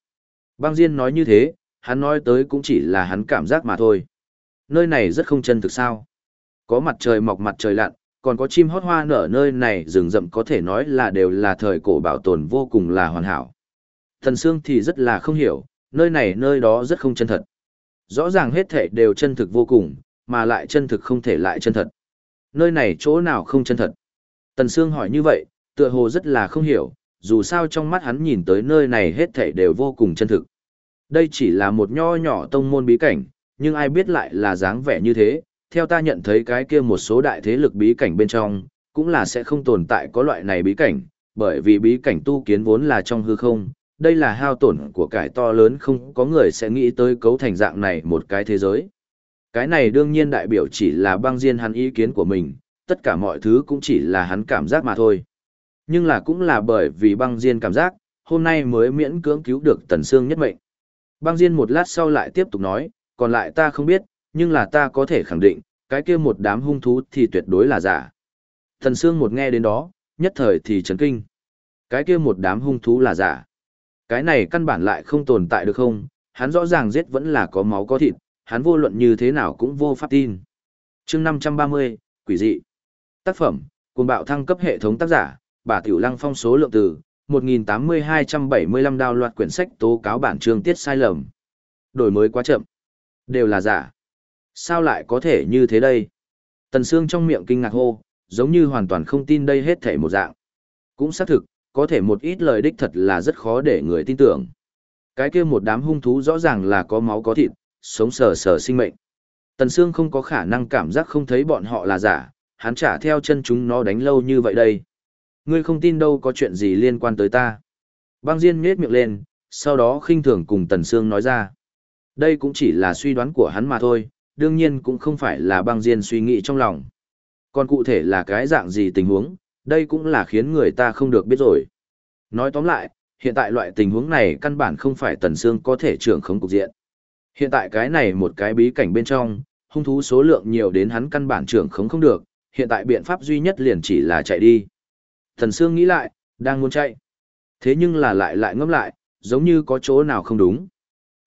A: Băng Diên nói như thế, hắn nói tới cũng chỉ là hắn cảm giác mà thôi. Nơi này rất không chân thực sao. Có mặt trời mọc mặt trời lặn, còn có chim hót hoa nở nơi này rừng rậm có thể nói là đều là thời cổ bảo tồn vô cùng là hoàn hảo. Thần Sương thì rất là không hiểu, nơi này nơi đó rất không chân thật. Rõ ràng hết thể đều chân thực vô cùng, mà lại chân thực không thể lại chân thật. Nơi này chỗ nào không chân thật? Tần Sương hỏi như vậy, tựa hồ rất là không hiểu, dù sao trong mắt hắn nhìn tới nơi này hết thảy đều vô cùng chân thực. Đây chỉ là một nho nhỏ tông môn bí cảnh, nhưng ai biết lại là dáng vẻ như thế, theo ta nhận thấy cái kia một số đại thế lực bí cảnh bên trong, cũng là sẽ không tồn tại có loại này bí cảnh, bởi vì bí cảnh tu kiến vốn là trong hư không, đây là hao tổn của cải to lớn không có người sẽ nghĩ tới cấu thành dạng này một cái thế giới. Cái này đương nhiên đại biểu chỉ là băng diên hắn ý kiến của mình, tất cả mọi thứ cũng chỉ là hắn cảm giác mà thôi. Nhưng là cũng là bởi vì băng diên cảm giác, hôm nay mới miễn cưỡng cứu được tần xương nhất mệnh. Băng diên một lát sau lại tiếp tục nói, còn lại ta không biết, nhưng là ta có thể khẳng định, cái kia một đám hung thú thì tuyệt đối là giả. Tần xương một nghe đến đó, nhất thời thì chấn kinh. Cái kia một đám hung thú là giả. Cái này căn bản lại không tồn tại được không, hắn rõ ràng giết vẫn là có máu có thịt, hắn vô luận như thế nào cũng vô pháp tin. chương 530, quỷ dị. Tác phẩm, cuồng bạo thăng cấp hệ thống tác giả, bà Tiểu Lăng phong số lượng từ, 1.8275 đào loạt quyển sách tố cáo bản chương tiết sai lầm. Đổi mới quá chậm. Đều là giả. Sao lại có thể như thế đây? Tần Sương trong miệng kinh ngạc hô, giống như hoàn toàn không tin đây hết thể một dạng. Cũng xác thực, có thể một ít lời đích thật là rất khó để người tin tưởng. Cái kia một đám hung thú rõ ràng là có máu có thịt, sống sờ sờ sinh mệnh. Tần Sương không có khả năng cảm giác không thấy bọn họ là giả, hắn trả theo chân chúng nó đánh lâu như vậy đây. Ngươi không tin đâu có chuyện gì liên quan tới ta. Băng Diên nhếch miệng lên, sau đó khinh thường cùng Tần Sương nói ra. Đây cũng chỉ là suy đoán của hắn mà thôi, đương nhiên cũng không phải là băng Diên suy nghĩ trong lòng. Còn cụ thể là cái dạng gì tình huống, đây cũng là khiến người ta không được biết rồi. Nói tóm lại, hiện tại loại tình huống này căn bản không phải Tần Sương có thể trưởng khống cục diện. Hiện tại cái này một cái bí cảnh bên trong, hung thú số lượng nhiều đến hắn căn bản trưởng khống không được, hiện tại biện pháp duy nhất liền chỉ là chạy đi. Thần Sương nghĩ lại, đang muốn chạy. Thế nhưng là lại lại ngẫm lại, giống như có chỗ nào không đúng.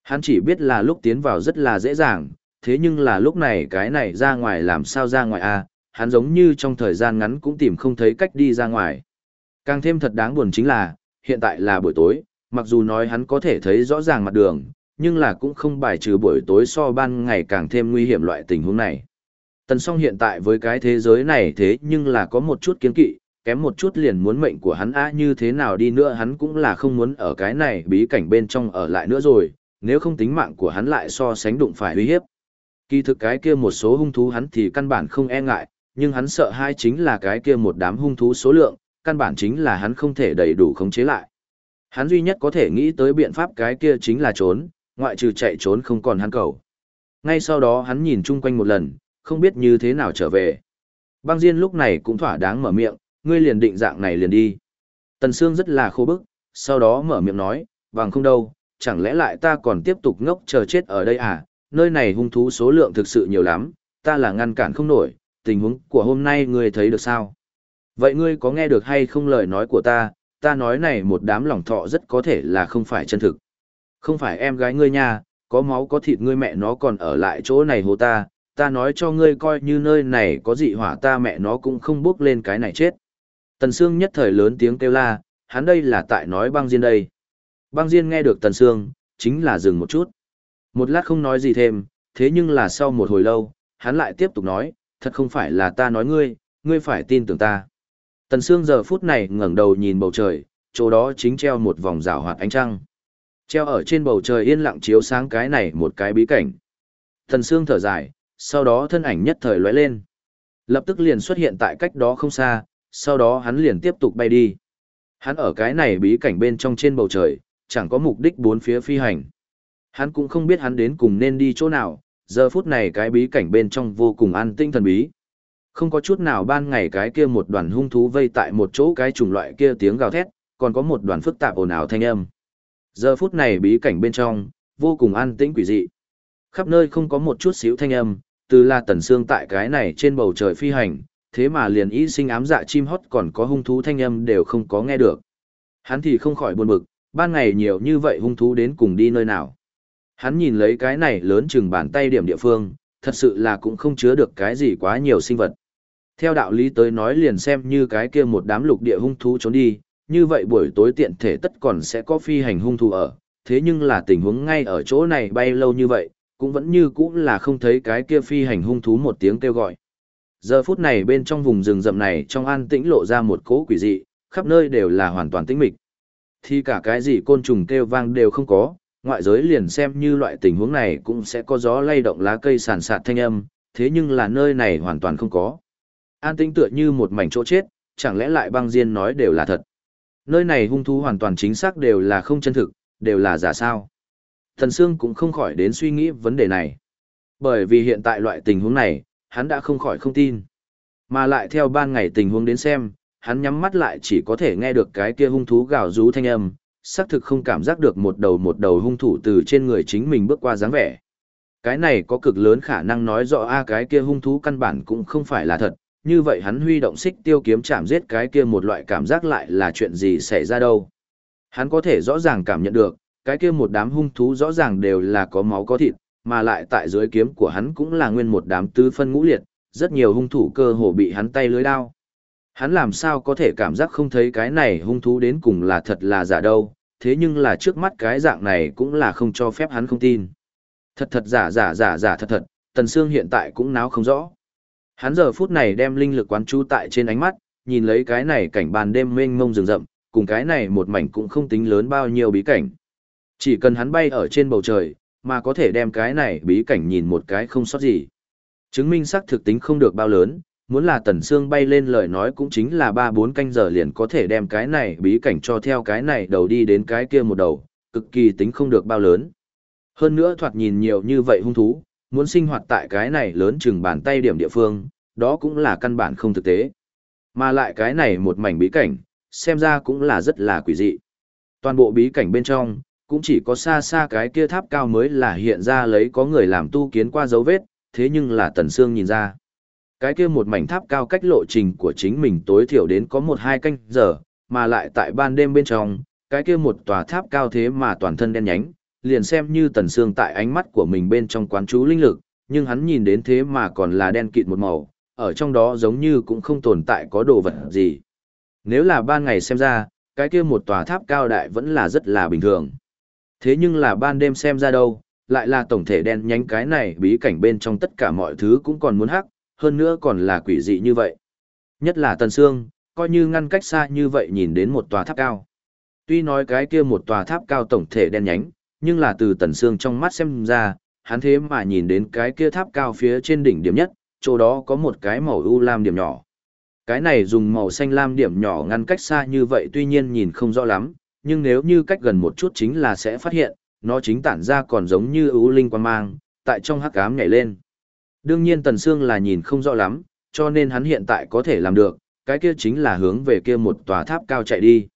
A: Hắn chỉ biết là lúc tiến vào rất là dễ dàng, thế nhưng là lúc này cái này ra ngoài làm sao ra ngoài a à, hắn giống như trong thời gian ngắn cũng tìm không thấy cách đi ra ngoài. Càng thêm thật đáng buồn chính là, hiện tại là buổi tối, mặc dù nói hắn có thể thấy rõ ràng mặt đường, nhưng là cũng không bài trừ buổi tối so ban ngày càng thêm nguy hiểm loại tình huống này. Tần song hiện tại với cái thế giới này thế nhưng là có một chút kiến kỵ, kém một chút liền muốn mệnh của hắn á như thế nào đi nữa hắn cũng là không muốn ở cái này bí cảnh bên trong ở lại nữa rồi, nếu không tính mạng của hắn lại so sánh đụng phải uy hiếp. Kỳ thực cái kia một số hung thú hắn thì căn bản không e ngại, nhưng hắn sợ hai chính là cái kia một đám hung thú số lượng, căn bản chính là hắn không thể đầy đủ khống chế lại. Hắn duy nhất có thể nghĩ tới biện pháp cái kia chính là trốn, ngoại trừ chạy trốn không còn hắn cầu. Ngay sau đó hắn nhìn chung quanh một lần, không biết như thế nào trở về. Băng Diên lúc này cũng thỏa đáng mở miệng, ngươi liền định dạng này liền đi. Tần Sương rất là khô bức, sau đó mở miệng nói, bằng không đâu, chẳng lẽ lại ta còn tiếp tục ngốc chờ chết ở đây à, nơi này hung thú số lượng thực sự nhiều lắm, ta là ngăn cản không nổi, tình huống của hôm nay ngươi thấy được sao? Vậy ngươi có nghe được hay không lời nói của ta, ta nói này một đám lòng thọ rất có thể là không phải chân thực. Không phải em gái ngươi nha, có máu có thịt ngươi mẹ nó còn ở lại chỗ này hồ ta, ta nói cho ngươi coi như nơi này có dị hỏa ta mẹ nó cũng không bước lên cái này chết. Tần Sương nhất thời lớn tiếng kêu la, hắn đây là tại nói băng diên đây. Băng diên nghe được Tần Sương, chính là dừng một chút. Một lát không nói gì thêm, thế nhưng là sau một hồi lâu, hắn lại tiếp tục nói, thật không phải là ta nói ngươi, ngươi phải tin tưởng ta. Tần Sương giờ phút này ngẩng đầu nhìn bầu trời, chỗ đó chính treo một vòng rào hoạt ánh trăng. Treo ở trên bầu trời yên lặng chiếu sáng cái này một cái bí cảnh. Tần Sương thở dài, sau đó thân ảnh nhất thời lóe lên. Lập tức liền xuất hiện tại cách đó không xa, sau đó hắn liền tiếp tục bay đi. Hắn ở cái này bí cảnh bên trong trên bầu trời, chẳng có mục đích bốn phía phi hành. Hắn cũng không biết hắn đến cùng nên đi chỗ nào, giờ phút này cái bí cảnh bên trong vô cùng an tinh thần bí. Không có chút nào ban ngày cái kia một đoàn hung thú vây tại một chỗ cái chủng loại kia tiếng gào thét, còn có một đoàn phức tạp ồn ào thanh âm. Giờ phút này bí cảnh bên trong, vô cùng an tĩnh quỷ dị. Khắp nơi không có một chút xíu thanh âm, từ là tần xương tại cái này trên bầu trời phi hành, thế mà liền ý sinh ám dạ chim hót còn có hung thú thanh âm đều không có nghe được. Hắn thì không khỏi buồn bực, ban ngày nhiều như vậy hung thú đến cùng đi nơi nào. Hắn nhìn lấy cái này lớn chừng bàn tay điểm địa phương, thật sự là cũng không chứa được cái gì quá nhiều sinh vật. Theo đạo lý tới nói liền xem như cái kia một đám lục địa hung thú trốn đi, như vậy buổi tối tiện thể tất còn sẽ có phi hành hung thú ở, thế nhưng là tình huống ngay ở chỗ này bay lâu như vậy, cũng vẫn như cũng là không thấy cái kia phi hành hung thú một tiếng kêu gọi. Giờ phút này bên trong vùng rừng rậm này trong an tĩnh lộ ra một cỗ quỷ dị, khắp nơi đều là hoàn toàn tĩnh mịch. Thì cả cái gì côn trùng kêu vang đều không có, ngoại giới liền xem như loại tình huống này cũng sẽ có gió lay động lá cây sàn sạt thanh âm, thế nhưng là nơi này hoàn toàn không có. An tĩnh tựa như một mảnh chỗ chết, chẳng lẽ lại băng diên nói đều là thật. Nơi này hung thú hoàn toàn chính xác đều là không chân thực, đều là giả sao. Thần Sương cũng không khỏi đến suy nghĩ vấn đề này. Bởi vì hiện tại loại tình huống này, hắn đã không khỏi không tin. Mà lại theo ban ngày tình huống đến xem, hắn nhắm mắt lại chỉ có thể nghe được cái kia hung thú gào rú thanh âm, xác thực không cảm giác được một đầu một đầu hung thủ từ trên người chính mình bước qua dáng vẻ. Cái này có cực lớn khả năng nói rõ a cái kia hung thú căn bản cũng không phải là thật, như vậy hắn huy động xích tiêu kiếm chạm giết cái kia một loại cảm giác lại là chuyện gì xảy ra đâu. Hắn có thể rõ ràng cảm nhận được, cái kia một đám hung thú rõ ràng đều là có máu có thịt, mà lại tại dưới kiếm của hắn cũng là nguyên một đám tứ phân ngũ liệt, rất nhiều hung thủ cơ hồ bị hắn tay lưới đao. Hắn làm sao có thể cảm giác không thấy cái này hung thú đến cùng là thật là giả đâu, thế nhưng là trước mắt cái dạng này cũng là không cho phép hắn không tin. Thật thật giả giả giả giả thật thật, Tần Sương hiện tại cũng náo không rõ. Hắn giờ phút này đem linh lực quán chú tại trên ánh mắt, nhìn lấy cái này cảnh ban đêm mênh mông rừng rậm, cùng cái này một mảnh cũng không tính lớn bao nhiêu bí cảnh. Chỉ cần hắn bay ở trên bầu trời, mà có thể đem cái này bí cảnh nhìn một cái không sót gì. Chứng minh xác thực tính không được bao lớn, muốn là tần xương bay lên lời nói cũng chính là 3-4 canh giờ liền có thể đem cái này bí cảnh cho theo cái này đầu đi đến cái kia một đầu, cực kỳ tính không được bao lớn. Hơn nữa thoạt nhìn nhiều như vậy hung thú, muốn sinh hoạt tại cái này lớn chừng bàn tay điểm địa phương, đó cũng là căn bản không thực tế. Mà lại cái này một mảnh bí cảnh, xem ra cũng là rất là quỷ dị. Toàn bộ bí cảnh bên trong, cũng chỉ có xa xa cái kia tháp cao mới là hiện ra lấy có người làm tu kiến qua dấu vết, thế nhưng là Tần Sương nhìn ra. Cái kia một mảnh tháp cao cách lộ trình của chính mình tối thiểu đến có một hai canh giờ, mà lại tại ban đêm bên trong, cái kia một tòa tháp cao thế mà toàn thân đen nhánh, liền xem như Tần Sương tại ánh mắt của mình bên trong quán chú linh lực, nhưng hắn nhìn đến thế mà còn là đen kịt một màu, ở trong đó giống như cũng không tồn tại có đồ vật gì. Nếu là ban ngày xem ra, cái kia một tòa tháp cao đại vẫn là rất là bình thường. Thế nhưng là ban đêm xem ra đâu, lại là tổng thể đen nhánh cái này bí cảnh bên trong tất cả mọi thứ cũng còn muốn hắc, hơn nữa còn là quỷ dị như vậy. Nhất là Tần Sương, coi như ngăn cách xa như vậy nhìn đến một tòa tháp cao. Tuy nói cái kia một tòa tháp cao tổng thể đen nhánh, nhưng là từ tần xương trong mắt xem ra, hắn thế mà nhìn đến cái kia tháp cao phía trên đỉnh điểm nhất, chỗ đó có một cái màu u lam điểm nhỏ. Cái này dùng màu xanh lam điểm nhỏ ngăn cách xa như vậy tuy nhiên nhìn không rõ lắm, nhưng nếu như cách gần một chút chính là sẽ phát hiện, nó chính tản ra còn giống như ưu linh quan mang, tại trong hắc ám nhảy lên. Đương nhiên Tần Sương là nhìn không rõ lắm, cho nên hắn hiện tại có thể làm được, cái kia chính là hướng về kia một tòa tháp cao chạy đi.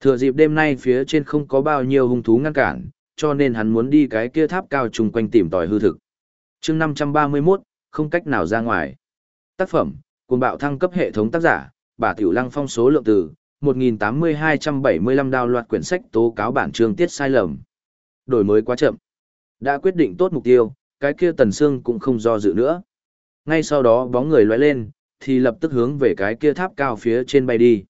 A: Thừa dịp đêm nay phía trên không có bao nhiêu hung thú ngăn cản, cho nên hắn muốn đi cái kia tháp cao chung quanh tìm tòi hư thực. chương 531, không cách nào ra ngoài. Tác phẩm, cuồng bạo thăng cấp hệ thống tác giả, bà Tiểu Lăng phong số lượng từ, 1.8275 đào loạt quyển sách tố cáo bản chương tiết sai lầm. Đổi mới quá chậm. Đã quyết định tốt mục tiêu, cái kia tần xương cũng không do dự nữa. Ngay sau đó bóng người lóe lên, thì lập tức hướng về cái kia tháp cao phía trên bay đi.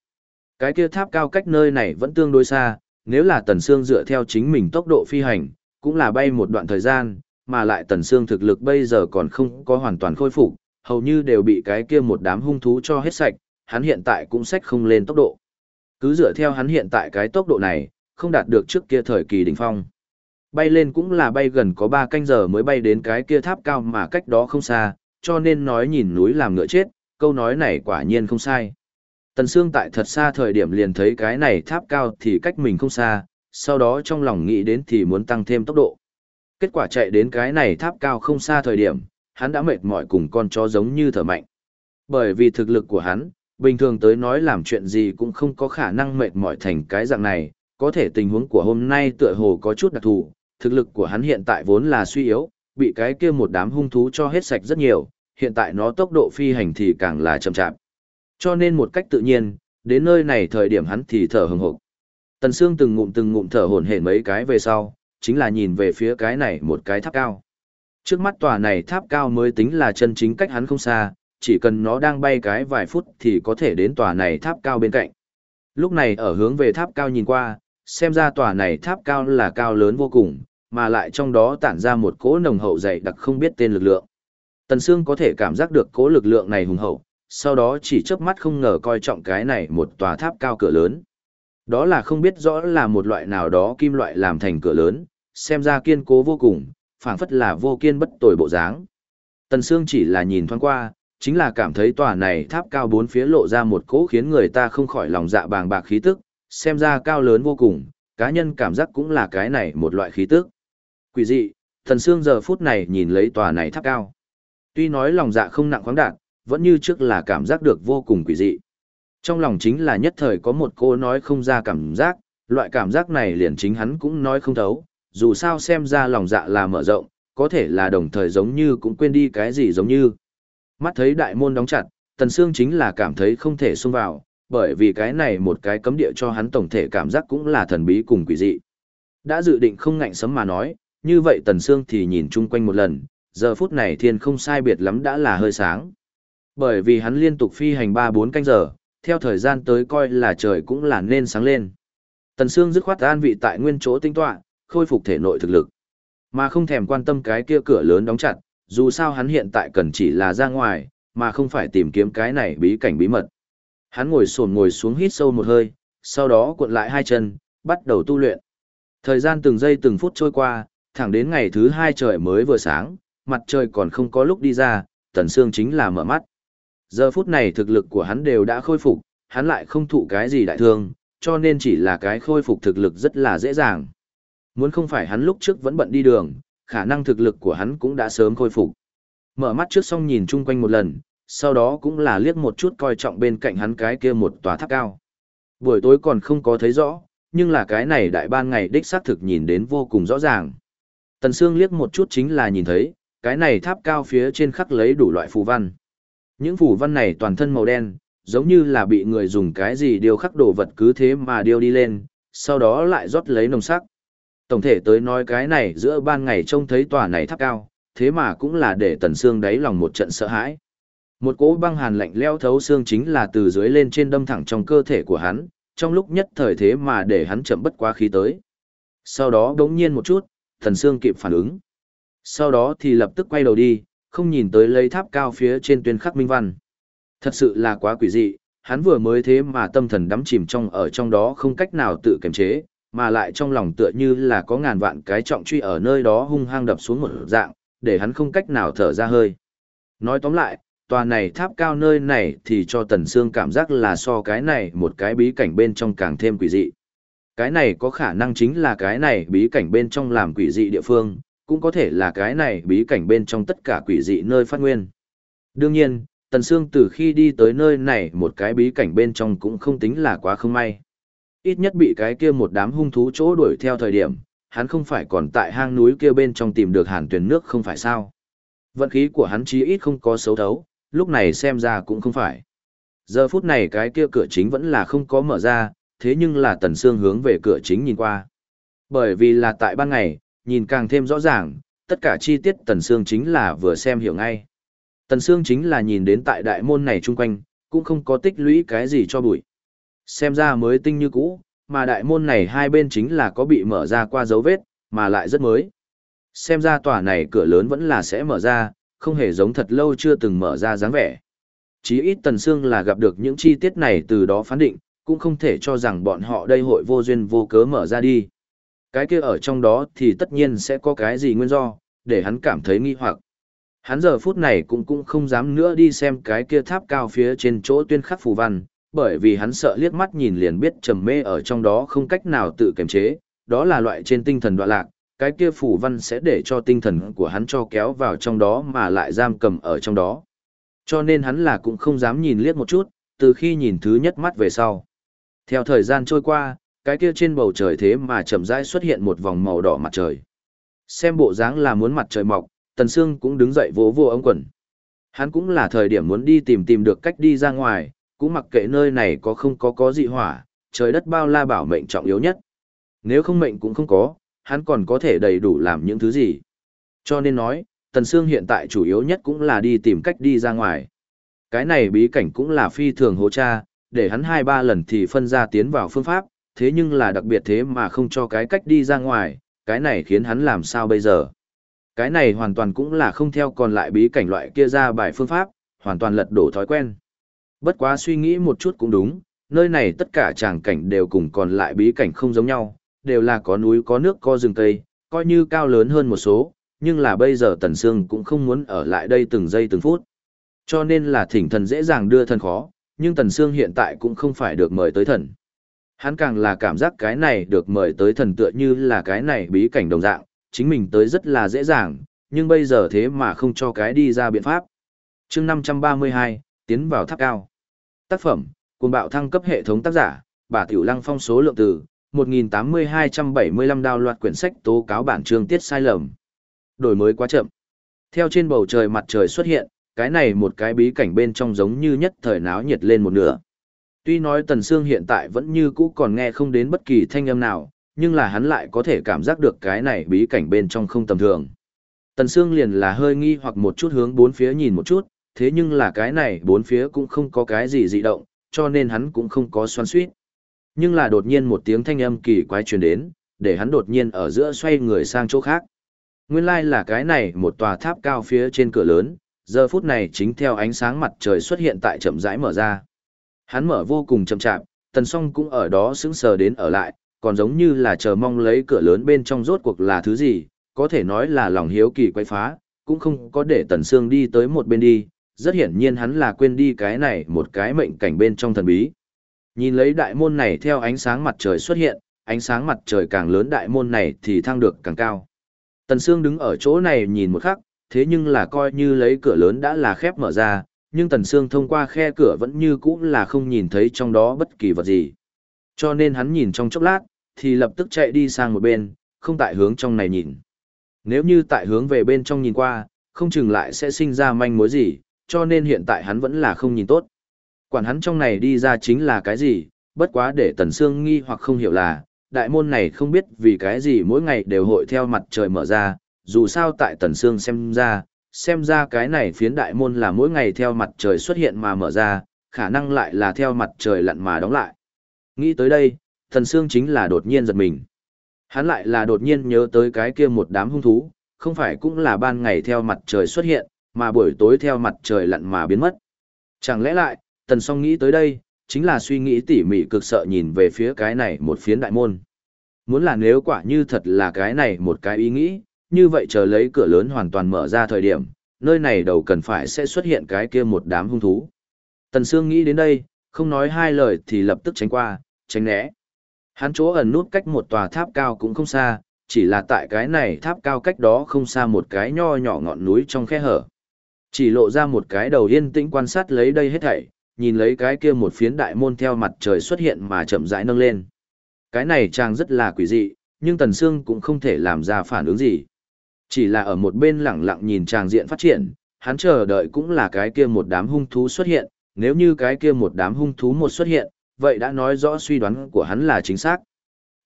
A: Cái kia tháp cao cách nơi này vẫn tương đối xa, nếu là tần xương dựa theo chính mình tốc độ phi hành, cũng là bay một đoạn thời gian, mà lại tần xương thực lực bây giờ còn không có hoàn toàn khôi phục, hầu như đều bị cái kia một đám hung thú cho hết sạch, hắn hiện tại cũng sách không lên tốc độ. Cứ dựa theo hắn hiện tại cái tốc độ này, không đạt được trước kia thời kỳ đỉnh phong. Bay lên cũng là bay gần có 3 canh giờ mới bay đến cái kia tháp cao mà cách đó không xa, cho nên nói nhìn núi làm ngựa chết, câu nói này quả nhiên không sai. Tần Sương tại thật xa thời điểm liền thấy cái này tháp cao thì cách mình không xa, sau đó trong lòng nghĩ đến thì muốn tăng thêm tốc độ. Kết quả chạy đến cái này tháp cao không xa thời điểm, hắn đã mệt mỏi cùng con chó giống như thở mạnh. Bởi vì thực lực của hắn, bình thường tới nói làm chuyện gì cũng không có khả năng mệt mỏi thành cái dạng này, có thể tình huống của hôm nay tựa hồ có chút đặc thù, thực lực của hắn hiện tại vốn là suy yếu, bị cái kia một đám hung thú cho hết sạch rất nhiều, hiện tại nó tốc độ phi hành thì càng là chậm chạp. Cho nên một cách tự nhiên, đến nơi này thời điểm hắn thì thở hừng hực. Tần Sương từng ngụm từng ngụm thở hổn hển mấy cái về sau, chính là nhìn về phía cái này một cái tháp cao. Trước mắt tòa này tháp cao mới tính là chân chính cách hắn không xa, chỉ cần nó đang bay cái vài phút thì có thể đến tòa này tháp cao bên cạnh. Lúc này ở hướng về tháp cao nhìn qua, xem ra tòa này tháp cao là cao lớn vô cùng, mà lại trong đó tản ra một cỗ nồng hậu dày đặc không biết tên lực lượng. Tần Sương có thể cảm giác được cỗ lực lượng này hùng hậu, sau đó chỉ chớp mắt không ngờ coi trọng cái này một tòa tháp cao cửa lớn. Đó là không biết rõ là một loại nào đó kim loại làm thành cửa lớn, xem ra kiên cố vô cùng, phảng phất là vô kiên bất tồi bộ dáng. Tần Sương chỉ là nhìn thoáng qua, chính là cảm thấy tòa này tháp cao bốn phía lộ ra một cỗ khiến người ta không khỏi lòng dạ bàng bạc khí tức, xem ra cao lớn vô cùng, cá nhân cảm giác cũng là cái này một loại khí tức. Quỷ dị, thần xương giờ phút này nhìn lấy tòa này tháp cao. Tuy nói lòng dạ không nặng khoáng đạt, vẫn như trước là cảm giác được vô cùng quỷ dị. Trong lòng chính là nhất thời có một cô nói không ra cảm giác, loại cảm giác này liền chính hắn cũng nói không thấu, dù sao xem ra lòng dạ là mở rộng, có thể là đồng thời giống như cũng quên đi cái gì giống như. Mắt thấy đại môn đóng chặt, Tần Sương chính là cảm thấy không thể xông vào, bởi vì cái này một cái cấm địa cho hắn tổng thể cảm giác cũng là thần bí cùng quỷ dị. Đã dự định không ngạnh sấm mà nói, như vậy Tần Sương thì nhìn chung quanh một lần, giờ phút này thiên không sai biệt lắm đã là hơi sáng. Bởi vì hắn liên tục phi hành 3-4 canh giờ, theo thời gian tới coi là trời cũng là nên sáng lên. Tần Sương dứt khoát an vị tại nguyên chỗ tinh tọa, khôi phục thể nội thực lực. Mà không thèm quan tâm cái kia cửa lớn đóng chặt, dù sao hắn hiện tại cần chỉ là ra ngoài, mà không phải tìm kiếm cái này bí cảnh bí mật. Hắn ngồi sồn ngồi xuống hít sâu một hơi, sau đó cuộn lại hai chân, bắt đầu tu luyện. Thời gian từng giây từng phút trôi qua, thẳng đến ngày thứ hai trời mới vừa sáng, mặt trời còn không có lúc đi ra, Tần Sương chính là mở mắt. Giờ phút này thực lực của hắn đều đã khôi phục, hắn lại không thụ cái gì đại thương, cho nên chỉ là cái khôi phục thực lực rất là dễ dàng. Muốn không phải hắn lúc trước vẫn bận đi đường, khả năng thực lực của hắn cũng đã sớm khôi phục. Mở mắt trước xong nhìn chung quanh một lần, sau đó cũng là liếc một chút coi trọng bên cạnh hắn cái kia một tòa tháp cao. Buổi tối còn không có thấy rõ, nhưng là cái này đại ban ngày đích xác thực nhìn đến vô cùng rõ ràng. Tần Sương liếc một chút chính là nhìn thấy, cái này tháp cao phía trên khắc lấy đủ loại phù văn. Những phù văn này toàn thân màu đen, giống như là bị người dùng cái gì điều khắc đồ vật cứ thế mà điêu đi lên, sau đó lại rót lấy nồng sắc. Tổng thể tới nói cái này giữa ban ngày trông thấy tòa này tháp cao, thế mà cũng là để tần xương đáy lòng một trận sợ hãi. Một cỗ băng hàn lạnh leo thấu xương chính là từ dưới lên trên đâm thẳng trong cơ thể của hắn, trong lúc nhất thời thế mà để hắn chậm bất quá khí tới. Sau đó đống nhiên một chút, thần xương kịp phản ứng. Sau đó thì lập tức quay đầu đi, không nhìn tới lấy tháp cao phía trên tuyên khắc minh văn. Thật sự là quá quỷ dị, hắn vừa mới thế mà tâm thần đắm chìm trong ở trong đó không cách nào tự kiềm chế, mà lại trong lòng tựa như là có ngàn vạn cái trọng truy ở nơi đó hung hăng đập xuống một dạng, để hắn không cách nào thở ra hơi. Nói tóm lại, tòa này tháp cao nơi này thì cho Tần Sương cảm giác là so cái này một cái bí cảnh bên trong càng thêm quỷ dị. Cái này có khả năng chính là cái này bí cảnh bên trong làm quỷ dị địa phương, cũng có thể là cái này bí cảnh bên trong tất cả quỷ dị nơi phát nguyên. Đương nhiên, Tần Sương từ khi đi tới nơi này một cái bí cảnh bên trong cũng không tính là quá không may. Ít nhất bị cái kia một đám hung thú chỗ đuổi theo thời điểm, hắn không phải còn tại hang núi kia bên trong tìm được hàn tuyển nước không phải sao. Vận khí của hắn chí ít không có xấu thấu, lúc này xem ra cũng không phải. Giờ phút này cái kia cửa chính vẫn là không có mở ra, thế nhưng là Tần Sương hướng về cửa chính nhìn qua. Bởi vì là tại ban ngày, nhìn càng thêm rõ ràng, tất cả chi tiết Tần Sương chính là vừa xem hiểu ngay. Tần Sương chính là nhìn đến tại đại môn này chung quanh, cũng không có tích lũy cái gì cho bụi. Xem ra mới tinh như cũ, mà đại môn này hai bên chính là có bị mở ra qua dấu vết, mà lại rất mới. Xem ra tòa này cửa lớn vẫn là sẽ mở ra, không hề giống thật lâu chưa từng mở ra dáng vẻ. Chí ít Tần Sương là gặp được những chi tiết này từ đó phán định, cũng không thể cho rằng bọn họ đây hội vô duyên vô cớ mở ra đi. Cái kia ở trong đó thì tất nhiên sẽ có cái gì nguyên do, để hắn cảm thấy nghi hoặc. Hắn giờ phút này cũng cũng không dám nữa đi xem cái kia tháp cao phía trên chỗ tuyên khắc phù văn, bởi vì hắn sợ liếc mắt nhìn liền biết trầm mê ở trong đó không cách nào tự kiềm chế, đó là loại trên tinh thần đoạn lạc, cái kia phù văn sẽ để cho tinh thần của hắn cho kéo vào trong đó mà lại giam cầm ở trong đó. Cho nên hắn là cũng không dám nhìn liếc một chút, từ khi nhìn thứ nhất mắt về sau. Theo thời gian trôi qua, cái kia trên bầu trời thế mà chậm rãi xuất hiện một vòng màu đỏ mặt trời. Xem bộ dáng là muốn mặt trời mọc, Tần Sương cũng đứng dậy vỗ vỗ ống quần. Hắn cũng là thời điểm muốn đi tìm tìm được cách đi ra ngoài, cũng mặc kệ nơi này có không có có dị hỏa, trời đất bao la bảo mệnh trọng yếu nhất. Nếu không mệnh cũng không có, hắn còn có thể đầy đủ làm những thứ gì. Cho nên nói, Tần Sương hiện tại chủ yếu nhất cũng là đi tìm cách đi ra ngoài. Cái này bí cảnh cũng là phi thường hồ cha, để hắn hai ba lần thì phân ra tiến vào phương pháp, thế nhưng là đặc biệt thế mà không cho cái cách đi ra ngoài, cái này khiến hắn làm sao bây giờ. Cái này hoàn toàn cũng là không theo còn lại bí cảnh loại kia ra bài phương pháp, hoàn toàn lật đổ thói quen. Bất quá suy nghĩ một chút cũng đúng, nơi này tất cả tràng cảnh đều cùng còn lại bí cảnh không giống nhau, đều là có núi có nước có rừng cây, coi như cao lớn hơn một số, nhưng là bây giờ Tần Sương cũng không muốn ở lại đây từng giây từng phút. Cho nên là thỉnh thần dễ dàng đưa thần khó, nhưng Tần Sương hiện tại cũng không phải được mời tới thần. Hắn càng là cảm giác cái này được mời tới thần tựa như là cái này bí cảnh đồng dạng, chính mình tới rất là dễ dàng, nhưng bây giờ thế mà không cho cái đi ra biện pháp. chương 532, tiến vào tháp cao. Tác phẩm, cùng bạo thăng cấp hệ thống tác giả, bà Tiểu Lăng phong số lượng từ, 1.8275 đào loạt quyển sách tố cáo bản chương tiết sai lầm. Đổi mới quá chậm. Theo trên bầu trời mặt trời xuất hiện, cái này một cái bí cảnh bên trong giống như nhất thời náo nhiệt lên một nửa. Tuy nói Tần Sương hiện tại vẫn như cũ còn nghe không đến bất kỳ thanh âm nào, nhưng là hắn lại có thể cảm giác được cái này bí cảnh bên trong không tầm thường. Tần Sương liền là hơi nghi hoặc một chút hướng bốn phía nhìn một chút, thế nhưng là cái này bốn phía cũng không có cái gì dị động, cho nên hắn cũng không có xoan suýt. Nhưng là đột nhiên một tiếng thanh âm kỳ quái truyền đến, để hắn đột nhiên ở giữa xoay người sang chỗ khác. Nguyên lai like là cái này một tòa tháp cao phía trên cửa lớn, giờ phút này chính theo ánh sáng mặt trời xuất hiện tại chậm rãi mở ra. Hắn mở vô cùng chậm chạp, tần song cũng ở đó sững sờ đến ở lại, còn giống như là chờ mong lấy cửa lớn bên trong rốt cuộc là thứ gì, có thể nói là lòng hiếu kỳ quay phá, cũng không có để tần sương đi tới một bên đi, rất hiển nhiên hắn là quên đi cái này một cái mệnh cảnh bên trong thần bí. Nhìn lấy đại môn này theo ánh sáng mặt trời xuất hiện, ánh sáng mặt trời càng lớn đại môn này thì thăng được càng cao. Tần Sương đứng ở chỗ này nhìn một khắc, thế nhưng là coi như lấy cửa lớn đã là khép mở ra, nhưng Tần Sương thông qua khe cửa vẫn như cũ là không nhìn thấy trong đó bất kỳ vật gì. Cho nên hắn nhìn trong chốc lát, thì lập tức chạy đi sang một bên, không tại hướng trong này nhìn. Nếu như tại hướng về bên trong nhìn qua, không chừng lại sẽ sinh ra manh mối gì, cho nên hiện tại hắn vẫn là không nhìn tốt. Quản hắn trong này đi ra chính là cái gì, bất quá để Tần Sương nghi hoặc không hiểu là, đại môn này không biết vì cái gì mỗi ngày đều hội theo mặt trời mở ra, dù sao tại Tần Sương xem ra, xem ra cái này phiến đại môn là mỗi ngày theo mặt trời xuất hiện mà mở ra, khả năng lại là theo mặt trời lặn mà đóng lại. Nghĩ tới đây, Tần Sương chính là đột nhiên giật mình. Hắn lại là đột nhiên nhớ tới cái kia một đám hung thú, không phải cũng là ban ngày theo mặt trời xuất hiện, mà buổi tối theo mặt trời lặn mà biến mất. Chẳng lẽ lại, Tần Song nghĩ tới đây, chính là suy nghĩ tỉ mỉ cực sợ nhìn về phía cái này một phiến đại môn. Muốn là nếu quả như thật là cái này một cái ý nghĩ, như vậy chờ lấy cửa lớn hoàn toàn mở ra thời điểm, nơi này đầu cần phải sẽ xuất hiện cái kia một đám hung thú. Tần Sương nghĩ đến đây, không nói hai lời thì lập tức tránh qua, tránh né. Hắn chỗ ẩn nút cách một tòa tháp cao cũng không xa, chỉ là tại cái này tháp cao cách đó không xa một cái nho nhỏ ngọn núi trong khe hở. Chỉ lộ ra một cái đầu yên tĩnh quan sát lấy đây hết thảy, nhìn lấy cái kia một phiến đại môn theo mặt trời xuất hiện mà chậm rãi nâng lên. Cái này chàng rất là quỷ dị, nhưng Tần Sương cũng không thể làm ra phản ứng gì. Chỉ là ở một bên lẳng lặng nhìn chàng diện phát triển, hắn chờ đợi cũng là cái kia một đám hung thú xuất hiện, nếu như cái kia một đám hung thú một xuất hiện, vậy đã nói rõ suy đoán của hắn là chính xác.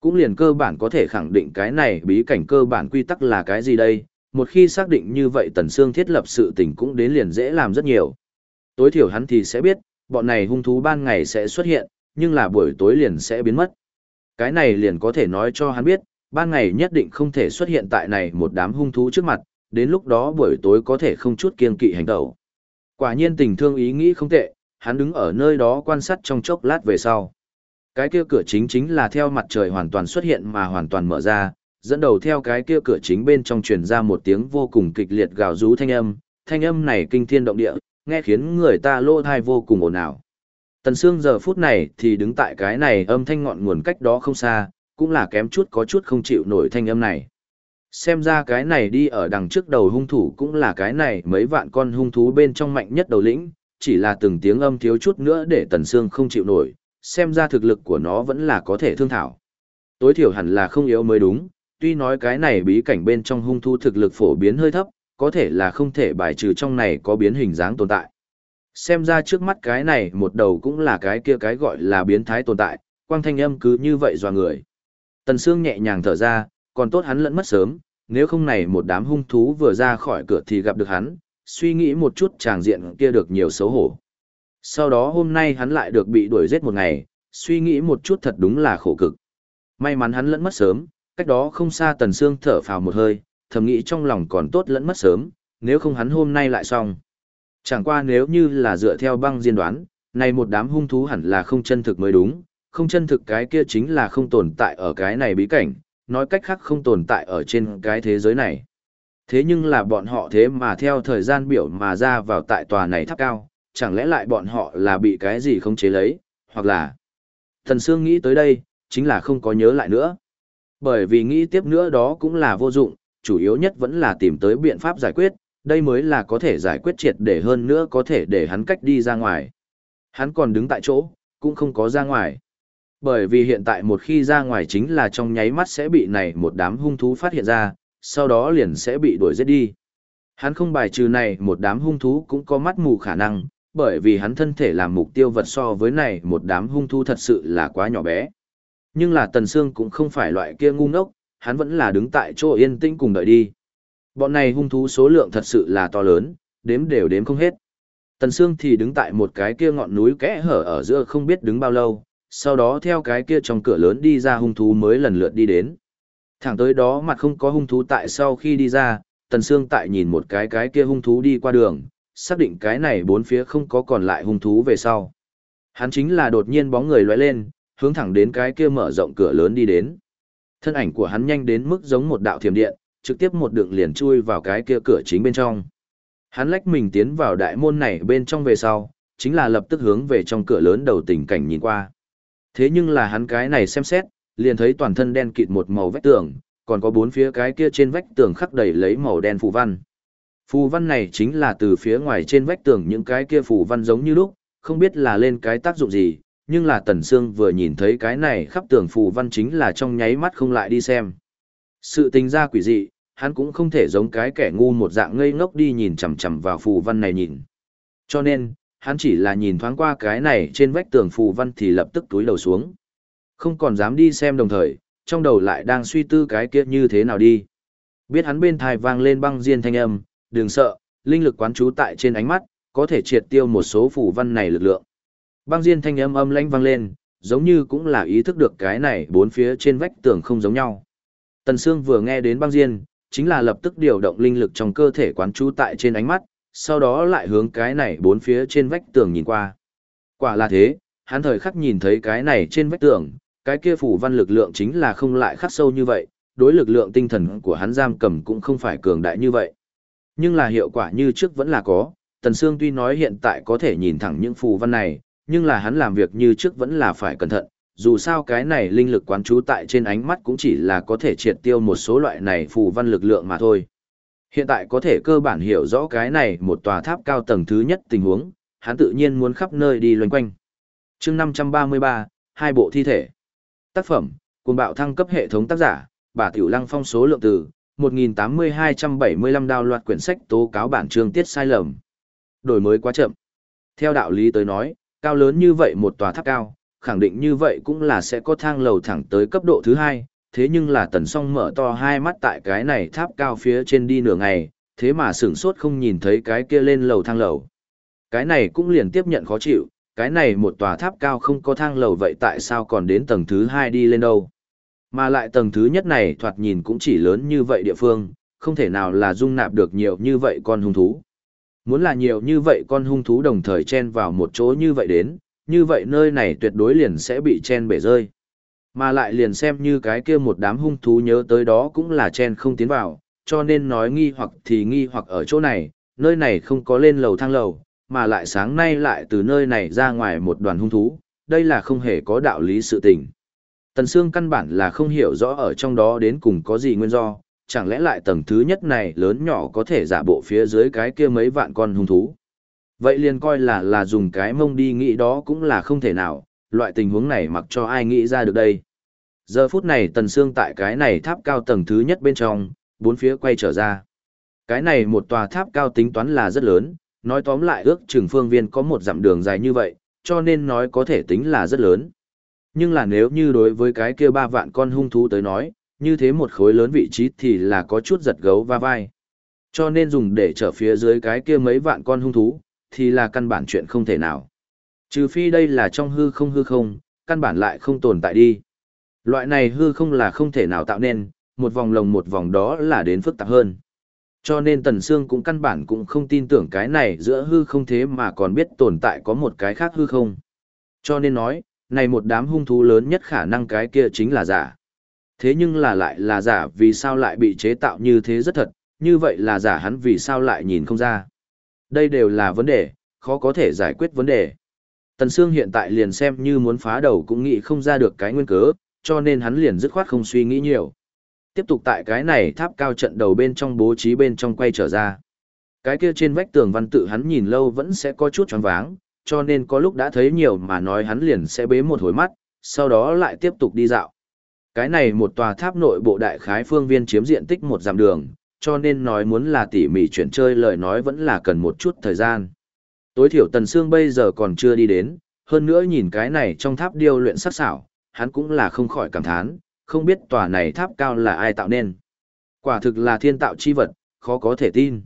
A: Cũng liền cơ bản có thể khẳng định cái này bí cảnh cơ bản quy tắc là cái gì đây, một khi xác định như vậy Tần Sương thiết lập sự tình cũng đến liền dễ làm rất nhiều. Tối thiểu hắn thì sẽ biết, bọn này hung thú ban ngày sẽ xuất hiện, nhưng là buổi tối liền sẽ biến mất. Cái này liền có thể nói cho hắn biết, ban ngày nhất định không thể xuất hiện tại này một đám hung thú trước mặt, đến lúc đó buổi tối có thể không chút kiên kỵ hành động. Quả nhiên tình thương ý nghĩ không tệ, hắn đứng ở nơi đó quan sát trong chốc lát về sau. Cái kia cửa chính chính là theo mặt trời hoàn toàn xuất hiện mà hoàn toàn mở ra, dẫn đầu theo cái kia cửa chính bên trong truyền ra một tiếng vô cùng kịch liệt gào rú thanh âm, thanh âm này kinh thiên động địa, nghe khiến người ta lô thai vô cùng ồn ào. Tần Sương giờ phút này thì đứng tại cái này âm thanh ngọn nguồn cách đó không xa, cũng là kém chút có chút không chịu nổi thanh âm này. Xem ra cái này đi ở đằng trước đầu hung thủ cũng là cái này mấy vạn con hung thú bên trong mạnh nhất đầu lĩnh, chỉ là từng tiếng âm thiếu chút nữa để Tần Sương không chịu nổi, xem ra thực lực của nó vẫn là có thể thương thảo. Tối thiểu hẳn là không yếu mới đúng, tuy nói cái này bí cảnh bên trong hung thú thực lực phổ biến hơi thấp, có thể là không thể bài trừ trong này có biến hình dáng tồn tại. Xem ra trước mắt cái này một đầu cũng là cái kia cái gọi là biến thái tồn tại, quang thanh âm cứ như vậy dò người. Tần Sương nhẹ nhàng thở ra, còn tốt hắn lẫn mất sớm, nếu không này một đám hung thú vừa ra khỏi cửa thì gặp được hắn, suy nghĩ một chút tràng diện kia được nhiều xấu hổ. Sau đó hôm nay hắn lại được bị đuổi giết một ngày, suy nghĩ một chút thật đúng là khổ cực. May mắn hắn lẫn mất sớm, cách đó không xa Tần Sương thở phào một hơi, thầm nghĩ trong lòng còn tốt lẫn mất sớm, nếu không hắn hôm nay lại xong. Chẳng qua nếu như là dựa theo băng diên đoán, này một đám hung thú hẳn là không chân thực mới đúng, không chân thực cái kia chính là không tồn tại ở cái này bí cảnh, nói cách khác không tồn tại ở trên cái thế giới này. Thế nhưng là bọn họ thế mà theo thời gian biểu mà ra vào tại tòa này tháp cao, chẳng lẽ lại bọn họ là bị cái gì không chế lấy, hoặc là... Thần Sương nghĩ tới đây, chính là không có nhớ lại nữa. Bởi vì nghĩ tiếp nữa đó cũng là vô dụng, chủ yếu nhất vẫn là tìm tới biện pháp giải quyết, đây mới là có thể giải quyết triệt để hơn nữa có thể để hắn cách đi ra ngoài. Hắn còn đứng tại chỗ, cũng không có ra ngoài. Bởi vì hiện tại một khi ra ngoài chính là trong nháy mắt sẽ bị này một đám hung thú phát hiện ra, sau đó liền sẽ bị đuổi giết đi. Hắn không bài trừ này một đám hung thú cũng có mắt mù khả năng, bởi vì hắn thân thể làm mục tiêu vật so với này một đám hung thú thật sự là quá nhỏ bé. Nhưng là Tần Sương cũng không phải loại kia ngu ngốc, hắn vẫn là đứng tại chỗ yên tĩnh cùng đợi đi. Bọn này hung thú số lượng thật sự là to lớn, đếm đều đếm không hết. Tần Sương thì đứng tại một cái kia ngọn núi kẽ hở ở giữa không biết đứng bao lâu, sau đó theo cái kia trong cửa lớn đi ra hung thú mới lần lượt đi đến. Thẳng tới đó mặt không có hung thú tại sau khi đi ra, Tần Sương tại nhìn một cái cái kia hung thú đi qua đường, xác định cái này bốn phía không có còn lại hung thú về sau. Hắn chính là đột nhiên bóng người lóe lên, hướng thẳng đến cái kia mở rộng cửa lớn đi đến. Thân ảnh của hắn nhanh đến mức giống một đạo thiểm điện, trực tiếp một đường liền chui vào cái kia cửa chính bên trong. Hắn lách mình tiến vào đại môn này bên trong về sau, chính là lập tức hướng về trong cửa lớn đầu tình cảnh nhìn qua. Thế nhưng là hắn cái này xem xét, liền thấy toàn thân đen kịt một màu vách tường, còn có bốn phía cái kia trên vách tường khắc đầy lấy màu đen phù văn. Phù văn này chính là từ phía ngoài trên vách tường những cái kia phù văn giống như lúc, không biết là lên cái tác dụng gì, nhưng là Tần Sương vừa nhìn thấy cái này khắp tường phù văn chính là trong nháy mắt không lại đi xem. Sự tình ra quỷ dị, hắn cũng không thể giống cái kẻ ngu một dạng ngây ngốc đi nhìn chằm chằm vào phù văn này nhìn. Cho nên, hắn chỉ là nhìn thoáng qua cái này trên vách tường phù văn thì lập tức túi đầu xuống. Không còn dám đi xem đồng thời, trong đầu lại đang suy tư cái kia như thế nào đi. Biết hắn bên thai vang lên băng diên thanh âm, đừng sợ, linh lực quán trú tại trên ánh mắt, có thể triệt tiêu một số phù văn này lực lượng. Băng diên thanh âm âm lãnh vang lên, giống như cũng là ý thức được cái này bốn phía trên vách tường không giống nhau. Tần Sương vừa nghe đến băng diên, chính là lập tức điều động linh lực trong cơ thể quán trú tại trên ánh mắt, sau đó lại hướng cái này bốn phía trên vách tường nhìn qua. Quả là thế, hắn thời khắc nhìn thấy cái này trên vách tường, cái kia phủ văn lực lượng chính là không lại khắc sâu như vậy, đối lực lượng tinh thần của hắn giam cầm cũng không phải cường đại như vậy. Nhưng là hiệu quả như trước vẫn là có, Tần Sương tuy nói hiện tại có thể nhìn thẳng những phù văn này, nhưng là hắn làm việc như trước vẫn là phải cẩn thận, dù sao cái này linh lực quán trú tại trên ánh mắt cũng chỉ là có thể triệt tiêu một số loại này phù văn lực lượng mà thôi. Hiện tại có thể cơ bản hiểu rõ cái này một tòa tháp cao tầng thứ nhất tình huống, hắn tự nhiên muốn khắp nơi đi loanh quanh. chương 533, hai bộ thi thể. Tác phẩm, cùng bạo thăng cấp hệ thống tác giả, bà Tiểu Lăng phong số lượng từ, 1.8275 đào loạt quyển sách tố cáo bản chương tiết sai lầm. Đổi mới quá chậm. Theo đạo lý tới nói, cao lớn như vậy một tòa tháp cao, khẳng định như vậy cũng là sẽ có thang lầu thẳng tới cấp độ thứ hai, thế nhưng là tần song mở to hai mắt tại cái này tháp cao phía trên đi nửa ngày, thế mà sửng sốt không nhìn thấy cái kia lên lầu thang lầu. Cái này cũng liền tiếp nhận khó chịu, cái này một tòa tháp cao không có thang lầu vậy tại sao còn đến tầng thứ hai đi lên đâu. Mà lại tầng thứ nhất này thoạt nhìn cũng chỉ lớn như vậy địa phương, không thể nào là dung nạp được nhiều như vậy con hung thú. Muốn là nhiều như vậy con hung thú đồng thời chen vào một chỗ như vậy đến, như vậy nơi này tuyệt đối liền sẽ bị chen bể rơi. Mà lại liền xem như cái kia một đám hung thú nhớ tới đó cũng là chen không tiến vào, cho nên nói nghi hoặc thì nghi hoặc ở chỗ này, nơi này không có lên lầu thang lầu, mà lại sáng nay lại từ nơi này ra ngoài một đoàn hung thú, đây là không hề có đạo lý sự tình. Tần Sương căn bản là không hiểu rõ ở trong đó đến cùng có gì nguyên do, chẳng lẽ lại tầng thứ nhất này lớn nhỏ có thể giả bộ phía dưới cái kia mấy vạn con hung thú. Vậy liền coi là là dùng cái mông đi nghĩ đó cũng là không thể nào, loại tình huống này mặc cho ai nghĩ ra được đây. Giờ phút này Tần xương tại cái này tháp cao tầng thứ nhất bên trong, bốn phía quay trở ra. Cái này một tòa tháp cao tính toán là rất lớn, nói tóm lại ước chừng phương viên có một dặm đường dài như vậy, cho nên nói có thể tính là rất lớn. Nhưng là nếu như đối với cái kia ba vạn con hung thú tới nói, như thế một khối lớn vị trí thì là có chút giật gấu va vai. Cho nên dùng để trở phía dưới cái kia mấy vạn con hung thú, thì là căn bản chuyện không thể nào. Trừ phi đây là trong hư không hư không, căn bản lại không tồn tại đi. Loại này hư không là không thể nào tạo nên, một vòng lồng một vòng đó là đến phức tạp hơn. Cho nên Tần Sương cũng căn bản cũng không tin tưởng cái này giữa hư không thế mà còn biết tồn tại có một cái khác hư không. Cho nên nói, này một đám hung thú lớn nhất khả năng cái kia chính là giả. Thế nhưng là lại là giả vì sao lại bị chế tạo như thế rất thật, như vậy là giả hắn vì sao lại nhìn không ra. Đây đều là vấn đề, khó có thể giải quyết vấn đề. Tần Sương hiện tại liền xem như muốn phá đầu cũng nghĩ không ra được cái nguyên cớ, cho nên hắn liền dứt khoát không suy nghĩ nhiều. Tiếp tục tại cái này tháp cao trận đầu bên trong bố trí bên trong quay trở ra. Cái kia trên vách tường văn tự hắn nhìn lâu vẫn sẽ có chút choáng váng, cho nên có lúc đã thấy nhiều mà nói hắn liền sẽ bế một hồi mắt, sau đó lại tiếp tục đi dạo. Cái này một tòa tháp nội bộ đại khái phương viên chiếm diện tích một dặm đường, cho nên nói muốn là tỉ mỉ chuyển chơi lời nói vẫn là cần một chút thời gian. Tối thiểu Tần Sương bây giờ còn chưa đi đến, hơn nữa nhìn cái này trong tháp điêu luyện sắc sảo, hắn cũng là không khỏi cảm thán, không biết tòa này tháp cao là ai tạo nên. Quả thực là thiên tạo chi vật, khó có thể tin.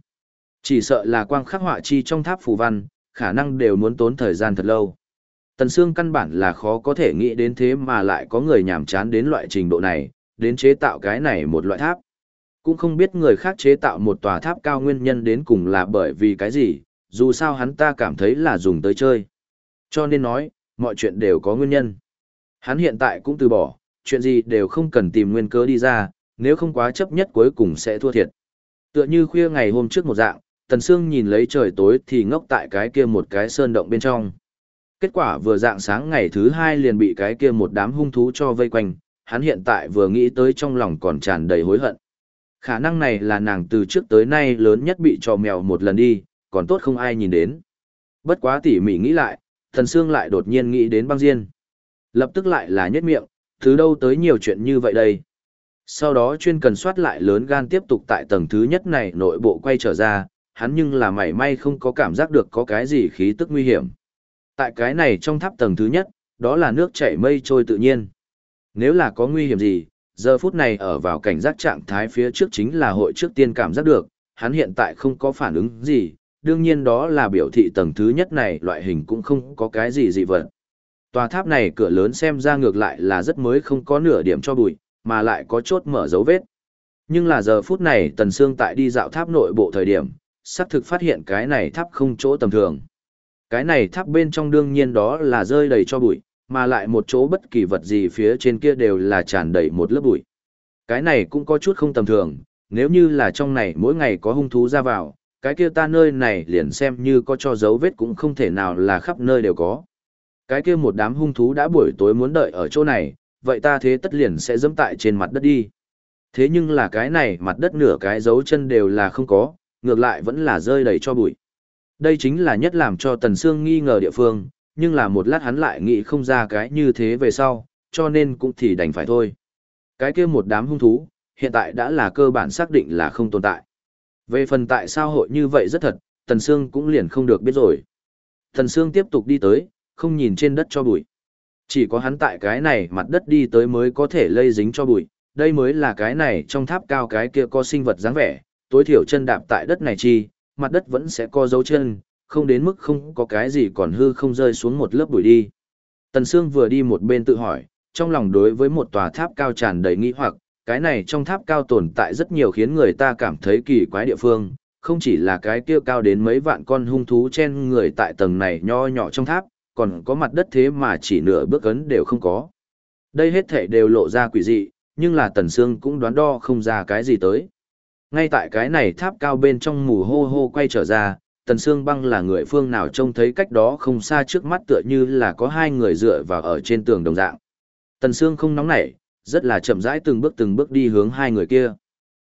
A: Chỉ sợ là quang khắc họa chi trong tháp phù văn, khả năng đều muốn tốn thời gian thật lâu. Tần Sương căn bản là khó có thể nghĩ đến thế mà lại có người nhảm chán đến loại trình độ này, đến chế tạo cái này một loại tháp. Cũng không biết người khác chế tạo một tòa tháp cao nguyên nhân đến cùng là bởi vì cái gì, dù sao hắn ta cảm thấy là dùng tới chơi. Cho nên nói, mọi chuyện đều có nguyên nhân. Hắn hiện tại cũng từ bỏ, chuyện gì đều không cần tìm nguyên cớ đi ra, nếu không quá chấp nhất cuối cùng sẽ thua thiệt. Tựa như khuya ngày hôm trước một dạng, Tần Sương nhìn lấy trời tối thì ngốc tại cái kia một cái sơn động bên trong. Kết quả vừa dạng sáng ngày thứ hai liền bị cái kia một đám hung thú cho vây quanh, hắn hiện tại vừa nghĩ tới trong lòng còn tràn đầy hối hận. Khả năng này là nàng từ trước tới nay lớn nhất bị trò mèo một lần đi, còn tốt không ai nhìn đến. Bất quá tỉ mỉ nghĩ lại, thần Sương lại đột nhiên nghĩ đến băng diên. Lập tức lại là nhất miệng, thứ đâu tới nhiều chuyện như vậy đây. Sau đó chuyên cần soát lại lớn gan tiếp tục tại tầng thứ nhất này nội bộ quay trở ra, hắn nhưng là mảy may không có cảm giác được có cái gì khí tức nguy hiểm. Tại cái này trong tháp tầng thứ nhất, đó là nước chảy mây trôi tự nhiên. Nếu là có nguy hiểm gì, giờ phút này ở vào cảnh giác trạng thái phía trước chính là hội trước tiên cảm giác được, hắn hiện tại không có phản ứng gì, đương nhiên đó là biểu thị tầng thứ nhất này loại hình cũng không có cái gì dị vật. Tòa tháp này cửa lớn xem ra ngược lại là rất mới không có nửa điểm cho bụi, mà lại có chốt mở dấu vết. Nhưng là giờ phút này Tần Sương tại đi dạo tháp nội bộ thời điểm, sắp thực phát hiện cái này tháp không chỗ tầm thường. Cái này tháp bên trong đương nhiên đó là rơi đầy cho bụi, mà lại một chỗ bất kỳ vật gì phía trên kia đều là tràn đầy một lớp bụi. Cái này cũng có chút không tầm thường, nếu như là trong này mỗi ngày có hung thú ra vào, cái kia ta nơi này liền xem như có cho dấu vết cũng không thể nào là khắp nơi đều có. Cái kia một đám hung thú đã buổi tối muốn đợi ở chỗ này, vậy ta thế tất liền sẽ dẫm tại trên mặt đất đi. Thế nhưng là cái này mặt đất nửa cái dấu chân đều là không có, ngược lại vẫn là rơi đầy cho bụi. Đây chính là nhất làm cho Tần Sương nghi ngờ địa phương, nhưng là một lát hắn lại nghĩ không ra cái như thế về sau, cho nên cũng thì đành phải thôi. Cái kia một đám hung thú, hiện tại đã là cơ bản xác định là không tồn tại. Về phần tại sao hội như vậy rất thật, Tần Sương cũng liền không được biết rồi. Tần Sương tiếp tục đi tới, không nhìn trên đất cho bụi. Chỉ có hắn tại cái này mặt đất đi tới mới có thể lây dính cho bụi, đây mới là cái này trong tháp cao cái kia có sinh vật dáng vẻ, tối thiểu chân đạp tại đất này chi, mặt đất vẫn sẽ có dấu chân, không đến mức không có cái gì còn hư không rơi xuống một lớp bụi đi. Tần Sương vừa đi một bên tự hỏi, trong lòng đối với một tòa tháp cao tràn đầy nghi hoặc, cái này trong tháp cao tồn tại rất nhiều khiến người ta cảm thấy kỳ quái địa phương, không chỉ là cái kia cao đến mấy vạn con hung thú trên người tại tầng này nho nhỏ trong tháp, còn có mặt đất thế mà chỉ nửa bước ấn đều không có. Đây hết thảy đều lộ ra quỷ dị, nhưng là Tần Sương cũng đoán đo không ra cái gì tới. Ngay tại cái này tháp cao bên trong mù hô hô quay trở ra, Tần Sương Băng là người phương nào trông thấy cách đó không xa trước mắt tựa như là có hai người dựa vào ở trên tường đồng dạng. Tần Sương không nóng nảy, rất là chậm rãi từng bước từng bước đi hướng hai người kia.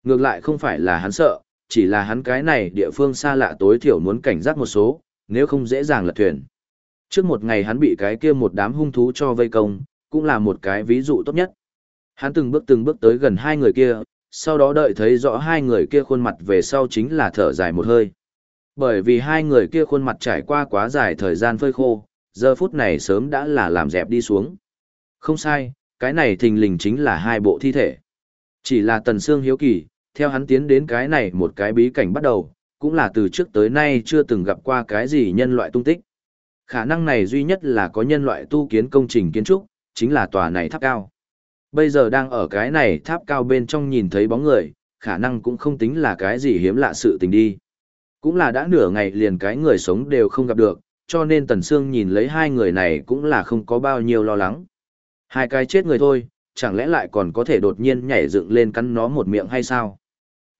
A: Ngược lại không phải là hắn sợ, chỉ là hắn cái này địa phương xa lạ tối thiểu muốn cảnh giác một số, nếu không dễ dàng lật thuyền. Trước một ngày hắn bị cái kia một đám hung thú cho vây công, cũng là một cái ví dụ tốt nhất. Hắn từng bước từng bước tới gần hai người kia, sau đó đợi thấy rõ hai người kia khuôn mặt về sau chính là thở dài một hơi. Bởi vì hai người kia khuôn mặt trải qua quá dài thời gian phơi khô, giờ phút này sớm đã là làm dẹp đi xuống. Không sai, cái này thình lình chính là hai bộ thi thể. Chỉ là Tần Sương hiếu kỳ, theo hắn tiến đến cái này một cái bí cảnh bắt đầu, cũng là từ trước tới nay chưa từng gặp qua cái gì nhân loại tung tích. Khả năng này duy nhất là có nhân loại tu kiến công trình kiến trúc, chính là tòa này tháp cao. Bây giờ đang ở cái này tháp cao bên trong nhìn thấy bóng người, khả năng cũng không tính là cái gì hiếm lạ sự tình đi. Cũng là đã nửa ngày liền cái người sống đều không gặp được, cho nên Tần Sương nhìn lấy hai người này cũng là không có bao nhiêu lo lắng. Hai cái chết người thôi, chẳng lẽ lại còn có thể đột nhiên nhảy dựng lên cắn nó một miệng hay sao?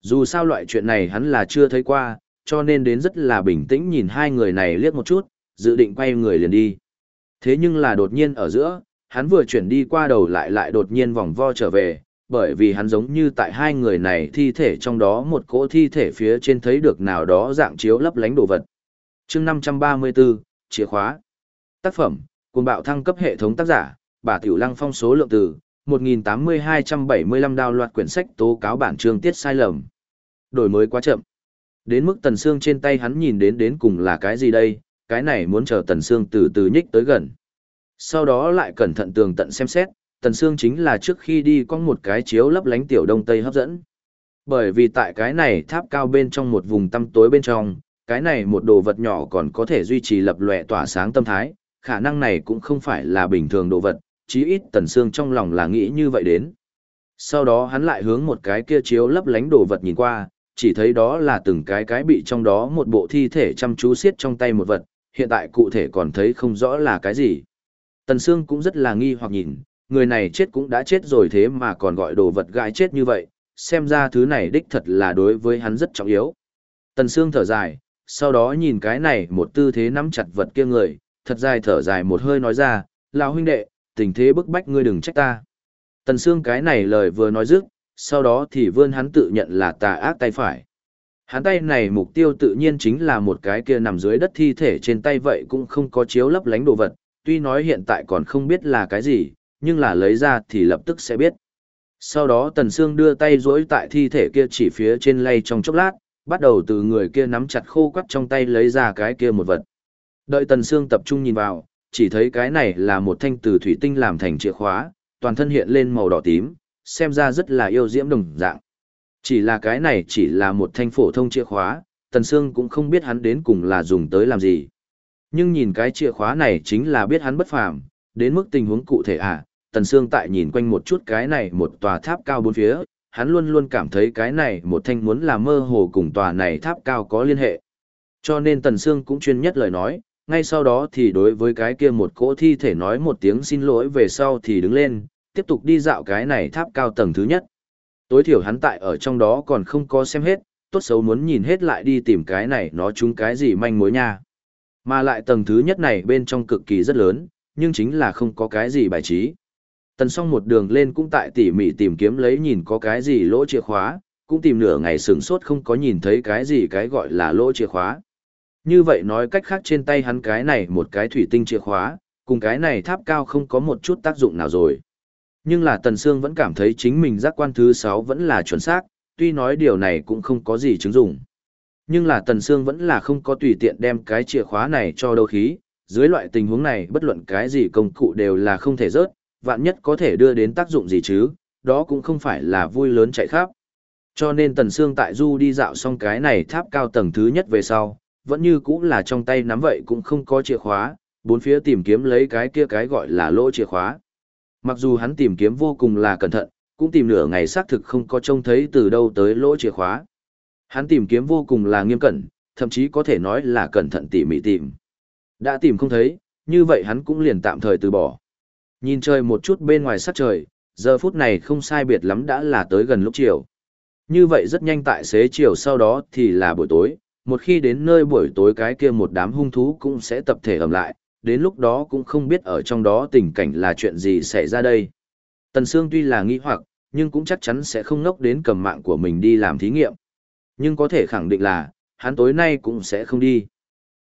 A: Dù sao loại chuyện này hắn là chưa thấy qua, cho nên đến rất là bình tĩnh nhìn hai người này liếc một chút, dự định quay người liền đi. Thế nhưng là đột nhiên ở giữa, hắn vừa chuyển đi qua đầu lại lại đột nhiên vòng vo trở về, bởi vì hắn giống như tại hai người này thi thể trong đó một cỗ thi thể phía trên thấy được nào đó dạng chiếu lấp lánh đồ vật. chương 534, chìa khóa. Tác phẩm, cùng bạo thăng cấp hệ thống tác giả, bà Tiểu Lăng phong số lượng từ, 1.8275 đào loạt quyển sách tố cáo bản chương tiết sai lầm. Đổi mới quá chậm. Đến mức tần xương trên tay hắn nhìn đến đến cùng là cái gì đây, cái này muốn chờ tần xương từ từ nhích tới gần. Sau đó lại cẩn thận tường tận xem xét, tần xương chính là trước khi đi có một cái chiếu lấp lánh tiểu đông tây hấp dẫn. Bởi vì tại cái này tháp cao bên trong một vùng tăm tối bên trong, cái này một đồ vật nhỏ còn có thể duy trì lập lòe tỏa sáng tâm thái, khả năng này cũng không phải là bình thường đồ vật, chí ít tần xương trong lòng là nghĩ như vậy đến. Sau đó hắn lại hướng một cái kia chiếu lấp lánh đồ vật nhìn qua, chỉ thấy đó là từng cái cái bị trong đó một bộ thi thể chăm chú siết trong tay một vật, hiện tại cụ thể còn thấy không rõ là cái gì. Tần Sương cũng rất là nghi hoặc nhìn, người này chết cũng đã chết rồi thế mà còn gọi đồ vật gãi chết như vậy, xem ra thứ này đích thật là đối với hắn rất trọng yếu. Tần Sương thở dài, sau đó nhìn cái này một tư thế nắm chặt vật kia người, thật dài thở dài một hơi nói ra, lão huynh đệ, tình thế bức bách ngươi đừng trách ta. Tần Sương cái này lời vừa nói dứt, sau đó thì vươn hắn tự nhận là tà ác tay phải. Hắn tay này mục tiêu tự nhiên chính là một cái kia nằm dưới đất thi thể trên tay vậy cũng không có chiếu lấp lánh đồ vật, tuy nói hiện tại còn không biết là cái gì, nhưng là lấy ra thì lập tức sẽ biết. Sau đó Tần Sương đưa tay duỗi tại thi thể kia chỉ phía trên lay trong chốc lát, bắt đầu từ người kia nắm chặt khô quắt trong tay lấy ra cái kia một vật. Đợi Tần Sương tập trung nhìn vào, chỉ thấy cái này là một thanh từ thủy tinh làm thành chìa khóa, toàn thân hiện lên màu đỏ tím, xem ra rất là yêu diễm đồng dạng. Chỉ là cái này chỉ là một thanh phổ thông chìa khóa, Tần Sương cũng không biết hắn đến cùng là dùng tới làm gì. Nhưng nhìn cái chìa khóa này chính là biết hắn bất phàm, đến mức tình huống cụ thể à, Tần Sương tại nhìn quanh một chút cái này một tòa tháp cao bốn phía, hắn luôn luôn cảm thấy cái này một thanh muốn là mơ hồ cùng tòa này tháp cao có liên hệ. Cho nên Tần Sương cũng chuyên nhất lời nói, ngay sau đó thì đối với cái kia một cỗ thi thể nói một tiếng xin lỗi về sau thì đứng lên, tiếp tục đi dạo cái này tháp cao tầng thứ nhất. Tối thiểu hắn tại ở trong đó còn không có xem hết, tốt xấu muốn nhìn hết lại đi tìm cái này nó chúng cái gì manh mối nha. Mà lại tầng thứ nhất này bên trong cực kỳ rất lớn, nhưng chính là không có cái gì bài trí. Tần song một đường lên cũng tại tỉ mỉ tìm kiếm lấy nhìn có cái gì lỗ chìa khóa, cũng tìm nửa ngày sửng sốt không có nhìn thấy cái gì cái gọi là lỗ chìa khóa. Như vậy nói cách khác trên tay hắn cái này một cái thủy tinh chìa khóa, cùng cái này tháp cao không có một chút tác dụng nào rồi. Nhưng là Tần Sương vẫn cảm thấy chính mình giác quan thứ 6 vẫn là chuẩn xác, tuy nói điều này cũng không có gì chứng dụng. Nhưng là Tần Sương vẫn là không có tùy tiện đem cái chìa khóa này cho đâu khí, dưới loại tình huống này bất luận cái gì công cụ đều là không thể rớt, vạn nhất có thể đưa đến tác dụng gì chứ, đó cũng không phải là vui lớn chạy khắp. Cho nên Tần Sương tại Du đi dạo xong cái này tháp cao tầng thứ nhất về sau, vẫn như cũng là trong tay nắm vậy cũng không có chìa khóa, bốn phía tìm kiếm lấy cái kia cái gọi là lỗ chìa khóa. Mặc dù hắn tìm kiếm vô cùng là cẩn thận, cũng tìm nửa ngày xác thực không có trông thấy từ đâu tới lỗ chìa khóa. Hắn tìm kiếm vô cùng là nghiêm cẩn, thậm chí có thể nói là cẩn thận tỉ mỉ tìm. Đã tìm không thấy, như vậy hắn cũng liền tạm thời từ bỏ. Nhìn trời một chút bên ngoài sát trời, giờ phút này không sai biệt lắm đã là tới gần lúc chiều. Như vậy rất nhanh tại xế chiều sau đó thì là buổi tối, một khi đến nơi buổi tối cái kia một đám hung thú cũng sẽ tập thể ầm lại, đến lúc đó cũng không biết ở trong đó tình cảnh là chuyện gì xảy ra đây. Tần Sương tuy là nghi hoặc, nhưng cũng chắc chắn sẽ không ngốc đến cầm mạng của mình đi làm thí nghiệm. Nhưng có thể khẳng định là, hắn tối nay cũng sẽ không đi.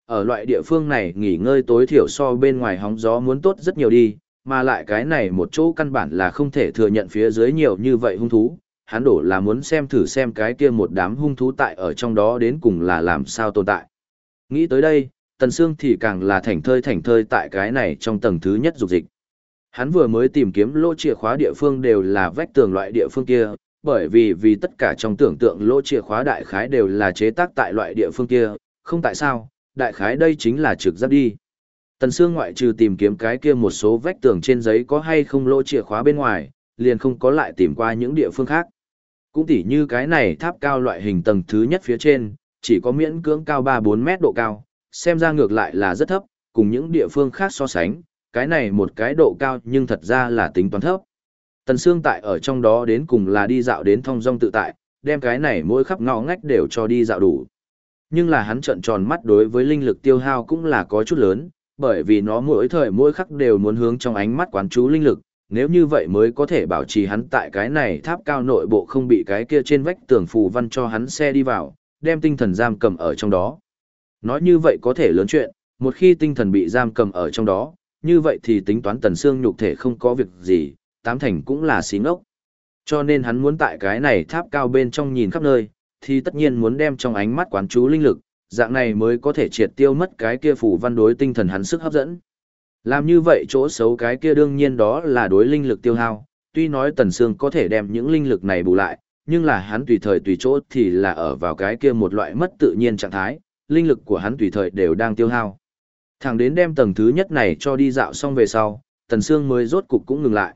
A: Ở loại địa phương này nghỉ ngơi tối thiểu so bên ngoài hóng gió muốn tốt rất nhiều đi, mà lại cái này một chỗ căn bản là không thể thừa nhận phía dưới nhiều như vậy hung thú. Hắn đổ là muốn xem thử xem cái kia một đám hung thú tại ở trong đó đến cùng là làm sao tồn tại. Nghĩ tới đây, Tần Sương thì càng là thảnh thơi thảnh thơi tại cái này trong tầng thứ nhất dục dịch. Hắn vừa mới tìm kiếm lỗ chìa khóa địa phương đều là vách tường loại địa phương kia, bởi vì vì tất cả trong tưởng tượng lỗ chìa khóa đại khái đều là chế tác tại loại địa phương kia, không tại sao, đại khái đây chính là trực giáp đi. Tần Sương ngoại trừ tìm kiếm cái kia một số vách tường trên giấy có hay không lỗ chìa khóa bên ngoài, liền không có lại tìm qua những địa phương khác. Cũng tỉ như cái này tháp cao loại hình tầng thứ nhất phía trên, chỉ có miễn cưỡng cao 3-4 mét độ cao, xem ra ngược lại là rất thấp, cùng những địa phương khác so sánh, cái này một cái độ cao nhưng thật ra là tính toán thấp. Tần Sương tại ở trong đó đến cùng là đi dạo đến thong dong tự tại, đem cái này mỗi khắp ngõ ngách đều cho đi dạo đủ. Nhưng là hắn trợn tròn mắt đối với linh lực tiêu hao cũng là có chút lớn, bởi vì nó mỗi thời mỗi khắc đều muốn hướng trong ánh mắt quán chú linh lực, nếu như vậy mới có thể bảo trì hắn tại cái này tháp cao nội bộ không bị cái kia trên vách tường phù văn cho hắn xe đi vào, đem tinh thần giam cầm ở trong đó. Nói như vậy có thể lớn chuyện, một khi tinh thần bị giam cầm ở trong đó, như vậy thì tính toán tần xương nhục thể không có việc gì, tám thành cũng là xí ngốc. Cho nên hắn muốn tại cái này tháp cao bên trong nhìn khắp nơi, thì tất nhiên muốn đem trong ánh mắt quán chú linh lực, dạng này mới có thể triệt tiêu mất cái kia phủ văn đối tinh thần hắn sức hấp dẫn. Làm như vậy chỗ xấu cái kia đương nhiên đó là đối linh lực tiêu hao, tuy nói tần xương có thể đem những linh lực này bù lại, nhưng là hắn tùy thời tùy chỗ thì là ở vào cái kia một loại mất tự nhiên trạng thái, linh lực của hắn tùy thời đều đang tiêu hao. Thẳng đến đem tầng thứ nhất này cho đi dạo xong về sau, tần xương mới rốt cục cũng ngừng lại.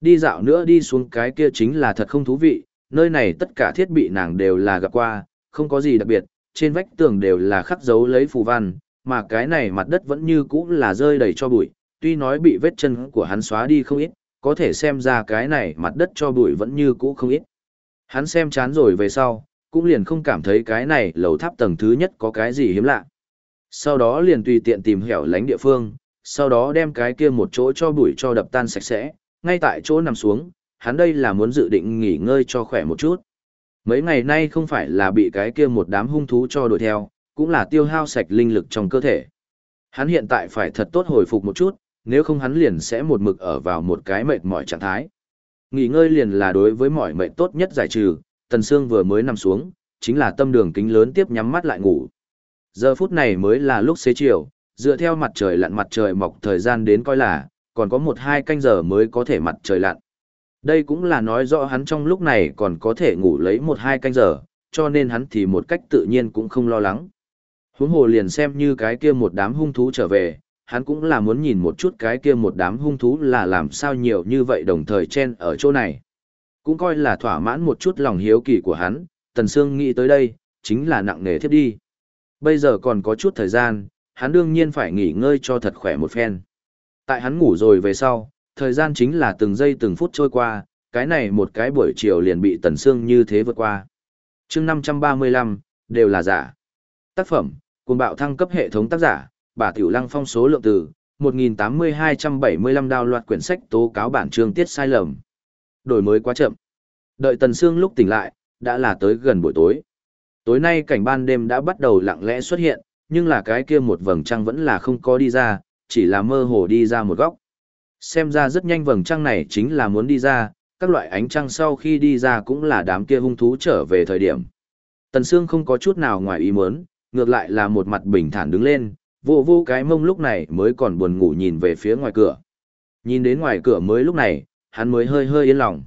A: Đi dạo nữa đi xuống cái kia chính là thật không thú vị, nơi này tất cả thiết bị nàng đều là gặp qua, không có gì đặc biệt, trên vách tường đều là khắc dấu lấy phù văn, mà cái này mặt đất vẫn như cũ là rơi đầy cho bụi, tuy nói bị vết chân của hắn xóa đi không ít, có thể xem ra cái này mặt đất cho bụi vẫn như cũ không ít. Hắn xem chán rồi về sau, cũng liền không cảm thấy cái này lầu tháp tầng thứ nhất có cái gì hiếm lạ. Sau đó liền tùy tiện tìm hẻo lánh địa phương, sau đó đem cái kia một chỗ cho bụi cho đập tan sạch sẽ, ngay tại chỗ nằm xuống, hắn đây là muốn dự định nghỉ ngơi cho khỏe một chút. Mấy ngày nay không phải là bị cái kia một đám hung thú cho đuổi theo, cũng là tiêu hao sạch linh lực trong cơ thể. Hắn hiện tại phải thật tốt hồi phục một chút, nếu không hắn liền sẽ một mực ở vào một cái mệt mỏi trạng thái. Nghỉ ngơi liền là đối với mọi mệt tốt nhất giải trừ, Tần Sương vừa mới nằm xuống, chính là tâm đường kính lớn tiếp nhắm mắt lại ngủ. Giờ phút này mới là lúc xế chiều, dựa theo mặt trời lặn mặt trời mọc thời gian đến coi là, còn có một hai canh giờ mới có thể mặt trời lặn. Đây cũng là nói rõ hắn trong lúc này còn có thể ngủ lấy một hai canh giờ, cho nên hắn thì một cách tự nhiên cũng không lo lắng. Huống hồ liền xem như cái kia một đám hung thú trở về, hắn cũng là muốn nhìn một chút cái kia một đám hung thú là làm sao nhiều như vậy đồng thời chen ở chỗ này. Cũng coi là thỏa mãn một chút lòng hiếu kỳ của hắn, Tần Sương nghĩ tới đây, chính là nặng nề thiếp đi. Bây giờ còn có chút thời gian, hắn đương nhiên phải nghỉ ngơi cho thật khỏe một phen. Tại hắn ngủ rồi về sau, thời gian chính là từng giây từng phút trôi qua, cái này một cái buổi chiều liền bị Tần Sương như thế vượt qua. chương 535, đều là giả. Tác phẩm, cùng bạo thăng cấp hệ thống tác giả, bà Tiểu Lăng phong số lượng từ, 1.8275 đào loạt quyển sách tố cáo bản chương tiết sai lầm. Đổi mới quá chậm. Đợi Tần Sương lúc tỉnh lại, đã là tới gần buổi tối. Tối nay cảnh ban đêm đã bắt đầu lặng lẽ xuất hiện, nhưng là cái kia một vầng trăng vẫn là không có đi ra, chỉ là mơ hồ đi ra một góc. Xem ra rất nhanh vầng trăng này chính là muốn đi ra, các loại ánh trăng sau khi đi ra cũng là đám kia hung thú trở về thời điểm. Tần Sương không có chút nào ngoài ý muốn, ngược lại là một mặt bình thản đứng lên, vô vô cái mông lúc này mới còn buồn ngủ nhìn về phía ngoài cửa. Nhìn đến ngoài cửa mới lúc này, hắn mới hơi hơi yên lòng.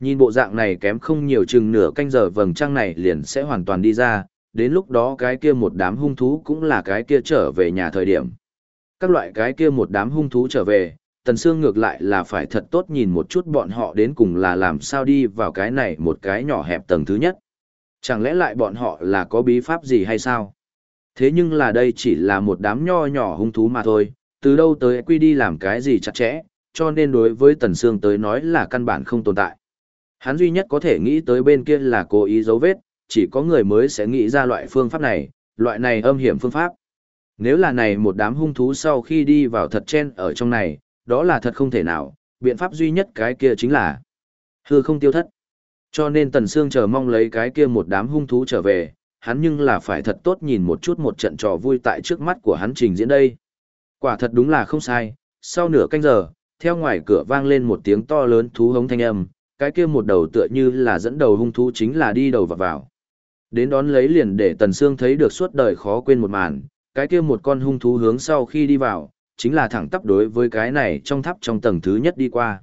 A: Nhìn bộ dạng này kém không nhiều chừng nửa canh giờ vầng trăng này liền sẽ hoàn toàn đi ra, đến lúc đó cái kia một đám hung thú cũng là cái kia trở về nhà thời điểm. Các loại cái kia một đám hung thú trở về, Tần Sương ngược lại là phải thật tốt nhìn một chút bọn họ đến cùng là làm sao đi vào cái này một cái nhỏ hẹp tầng thứ nhất. Chẳng lẽ lại bọn họ là có bí pháp gì hay sao? Thế nhưng là đây chỉ là một đám nho nhỏ hung thú mà thôi, từ đâu tới quy đi làm cái gì chặt chẽ, cho nên đối với Tần Sương tới nói là căn bản không tồn tại. Hắn duy nhất có thể nghĩ tới bên kia là cố ý dấu vết, chỉ có người mới sẽ nghĩ ra loại phương pháp này, loại này âm hiểm phương pháp. Nếu là này một đám hung thú sau khi đi vào thật chen ở trong này, đó là thật không thể nào, biện pháp duy nhất cái kia chính là hư không tiêu thất. Cho nên Tần Sương chờ mong lấy cái kia một đám hung thú trở về, hắn nhưng là phải thật tốt nhìn một chút một trận trò vui tại trước mắt của hắn trình diễn đây. Quả thật đúng là không sai, sau nửa canh giờ, theo ngoài cửa vang lên một tiếng to lớn thú hống thanh âm, cái kia một đầu tựa như là dẫn đầu hung thú chính là đi đầu vào vào. Đến đón lấy liền để Tần Sương thấy được suốt đời khó quên một màn, cái kia một con hung thú hướng sau khi đi vào, chính là thẳng tắp đối với cái này trong tháp trong tầng thứ nhất đi qua.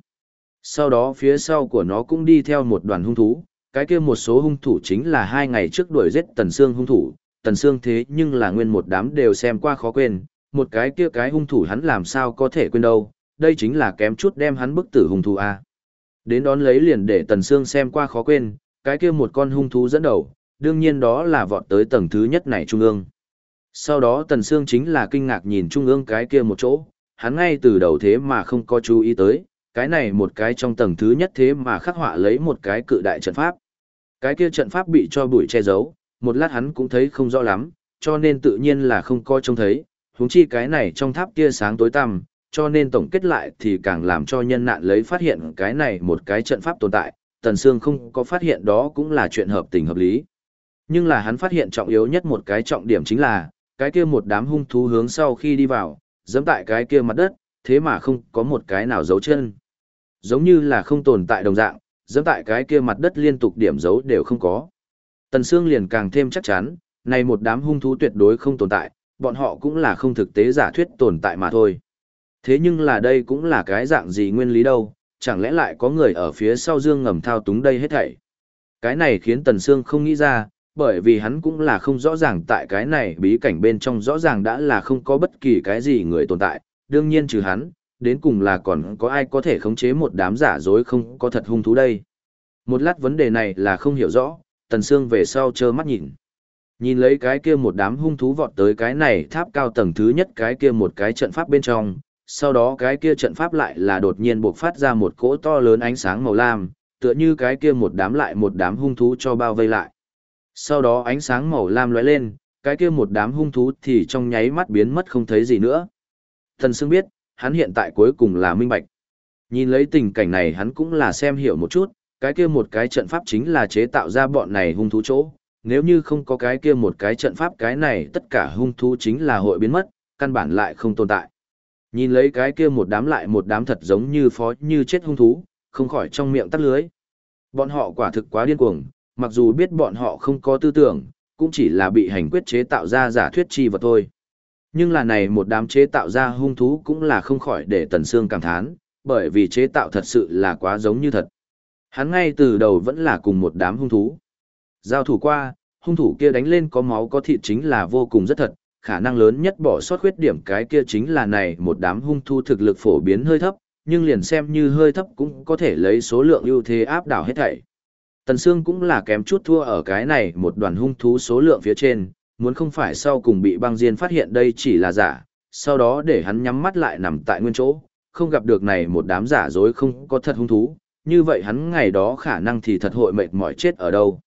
A: Sau đó phía sau của nó cũng đi theo một đoàn hung thú, cái kia một số hung thủ chính là hai ngày trước đuổi giết Tần Sương hung thủ, Tần Sương thế nhưng là nguyên một đám đều xem qua khó quên, một cái kia cái hung thủ hắn làm sao có thể quên đâu, đây chính là kém chút đem hắn bức tử hung thủ a. Đến đón lấy liền để Tần Sương xem qua khó quên, cái kia một con hung thú dẫn đầu, đương nhiên đó là vọt tới tầng thứ nhất này trung ương. Sau đó Tần Sương chính là kinh ngạc nhìn trung ương cái kia một chỗ, hắn ngay từ đầu thế mà không có chú ý tới, cái này một cái trong tầng thứ nhất thế mà khắc họa lấy một cái cự đại trận pháp. Cái kia trận pháp bị cho bụi che giấu, một lát hắn cũng thấy không rõ lắm, cho nên tự nhiên là không coi trông thấy, huống chi cái này trong tháp kia sáng tối tăm, cho nên tổng kết lại thì càng làm cho nhân nạn lấy phát hiện cái này một cái trận pháp tồn tại, Tần Sương không có phát hiện đó cũng là chuyện hợp tình hợp lý. Nhưng là hắn phát hiện trọng yếu nhất một cái trọng điểm chính là, cái kia một đám hung thú hướng sau khi đi vào, dẫm tại cái kia mặt đất, thế mà không có một cái nào dấu chân. Giống như là không tồn tại đồng dạng, dẫm tại cái kia mặt đất liên tục điểm dấu đều không có. Tần Sương liền càng thêm chắc chắn, này một đám hung thú tuyệt đối không tồn tại, bọn họ cũng là không thực tế giả thuyết tồn tại mà thôi. Thế nhưng là đây cũng là cái dạng gì nguyên lý đâu, chẳng lẽ lại có người ở phía sau dương ngầm thao túng đây hết thảy. Cái này khiến Tần Sương không nghĩ ra, bởi vì hắn cũng là không rõ ràng tại cái này bí cảnh bên trong rõ ràng đã là không có bất kỳ cái gì người tồn tại, đương nhiên trừ hắn, đến cùng là còn có ai có thể khống chế một đám giả dối không có thật hung thú đây. Một lát vấn đề này là không hiểu rõ, Tần Sương về sau trơ mắt nhìn. Nhìn lấy cái kia một đám hung thú vọt tới cái này tháp cao tầng thứ nhất cái kia một cái trận pháp bên trong, sau đó cái kia trận pháp lại là đột nhiên bộc phát ra một cỗ to lớn ánh sáng màu lam, tựa như cái kia một đám lại một đám hung thú cho bao vây lại. Sau đó ánh sáng màu lam lóe lên, cái kia một đám hung thú thì trong nháy mắt biến mất không thấy gì nữa. Thần Sương biết, hắn hiện tại cuối cùng là minh bạch. Nhìn lấy tình cảnh này hắn cũng là xem hiểu một chút, cái kia một cái trận pháp chính là chế tạo ra bọn này hung thú chỗ. Nếu như không có cái kia một cái trận pháp cái này tất cả hung thú chính là hội biến mất, căn bản lại không tồn tại. Nhìn lấy cái kia một đám lại một đám thật giống như phó như chết hung thú, không khỏi trong miệng tắt lưới. Bọn họ quả thực quá điên cuồng, mặc dù biết bọn họ không có tư tưởng, cũng chỉ là bị hành quyết chế tạo ra giả thuyết chi vật thôi. Nhưng là này một đám chế tạo ra hung thú cũng là không khỏi để Tần Sương cảm thán, bởi vì chế tạo thật sự là quá giống như thật. Hắn ngay từ đầu vẫn là cùng một đám hung thú. Giao thủ qua, hung thủ kia đánh lên có máu có thịt chính là vô cùng rất thật, khả năng lớn nhất bỏ sót khuyết điểm cái kia chính là này một đám hung thú thực lực phổ biến hơi thấp, nhưng liền xem như hơi thấp cũng có thể lấy số lượng ưu thế áp đảo hết thảy. Tần Sương cũng là kém chút thua ở cái này một đoàn hung thú số lượng phía trên, muốn không phải sau cùng bị băng diên phát hiện đây chỉ là giả, sau đó để hắn nhắm mắt lại nằm tại nguyên chỗ, không gặp được này một đám giả dối không có thật hung thú, như vậy hắn ngày đó khả năng thì thật hội mệt mỏi chết ở đâu.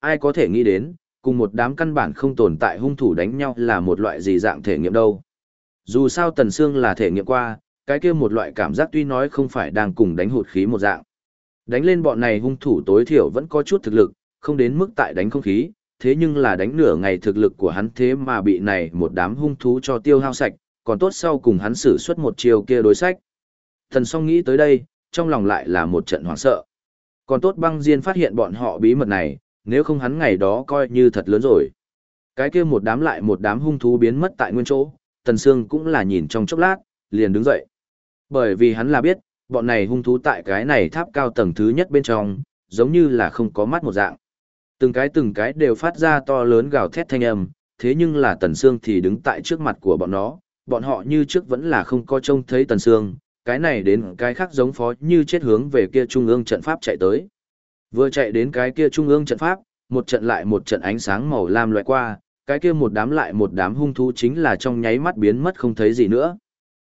A: Ai có thể nghĩ đến, cùng một đám căn bản không tồn tại hung thủ đánh nhau là một loại gì dạng thể nghiệm đâu. Dù sao Tần Sương là thể nghiệm qua, cái kia một loại cảm giác tuy nói không phải đang cùng đánh hụt khí một dạng. Đánh lên bọn này hung thủ tối thiểu vẫn có chút thực lực, không đến mức tại đánh không khí, thế nhưng là đánh nửa ngày thực lực của hắn thế mà bị này một đám hung thú cho tiêu hao sạch, còn tốt sau cùng hắn sử xuất một chiều kia đối sách. Thần song nghĩ tới đây, trong lòng lại là một trận hoảng sợ. Còn tốt băng diên phát hiện bọn họ bí mật này, nếu không hắn ngày đó coi như thật lớn rồi. Cái kia một đám lại một đám hung thú biến mất tại nguyên chỗ, Tần Sương cũng là nhìn trong chốc lát, liền đứng dậy. Bởi vì hắn là biết, bọn này hung thú tại cái này tháp cao tầng thứ nhất bên trong, giống như là không có mắt một dạng. Từng cái từng cái đều phát ra to lớn gào thét thanh âm, thế nhưng là Tần Sương thì đứng tại trước mặt của bọn nó, bọn họ như trước vẫn là không có trông thấy Tần Sương, cái này đến cái khác giống phó như chết hướng về kia trung ương trận pháp chạy tới. Vừa chạy đến cái kia trung ương trận pháp, một trận lại một trận ánh sáng màu lam loại qua, cái kia một đám lại một đám hung thú chính là trong nháy mắt biến mất không thấy gì nữa.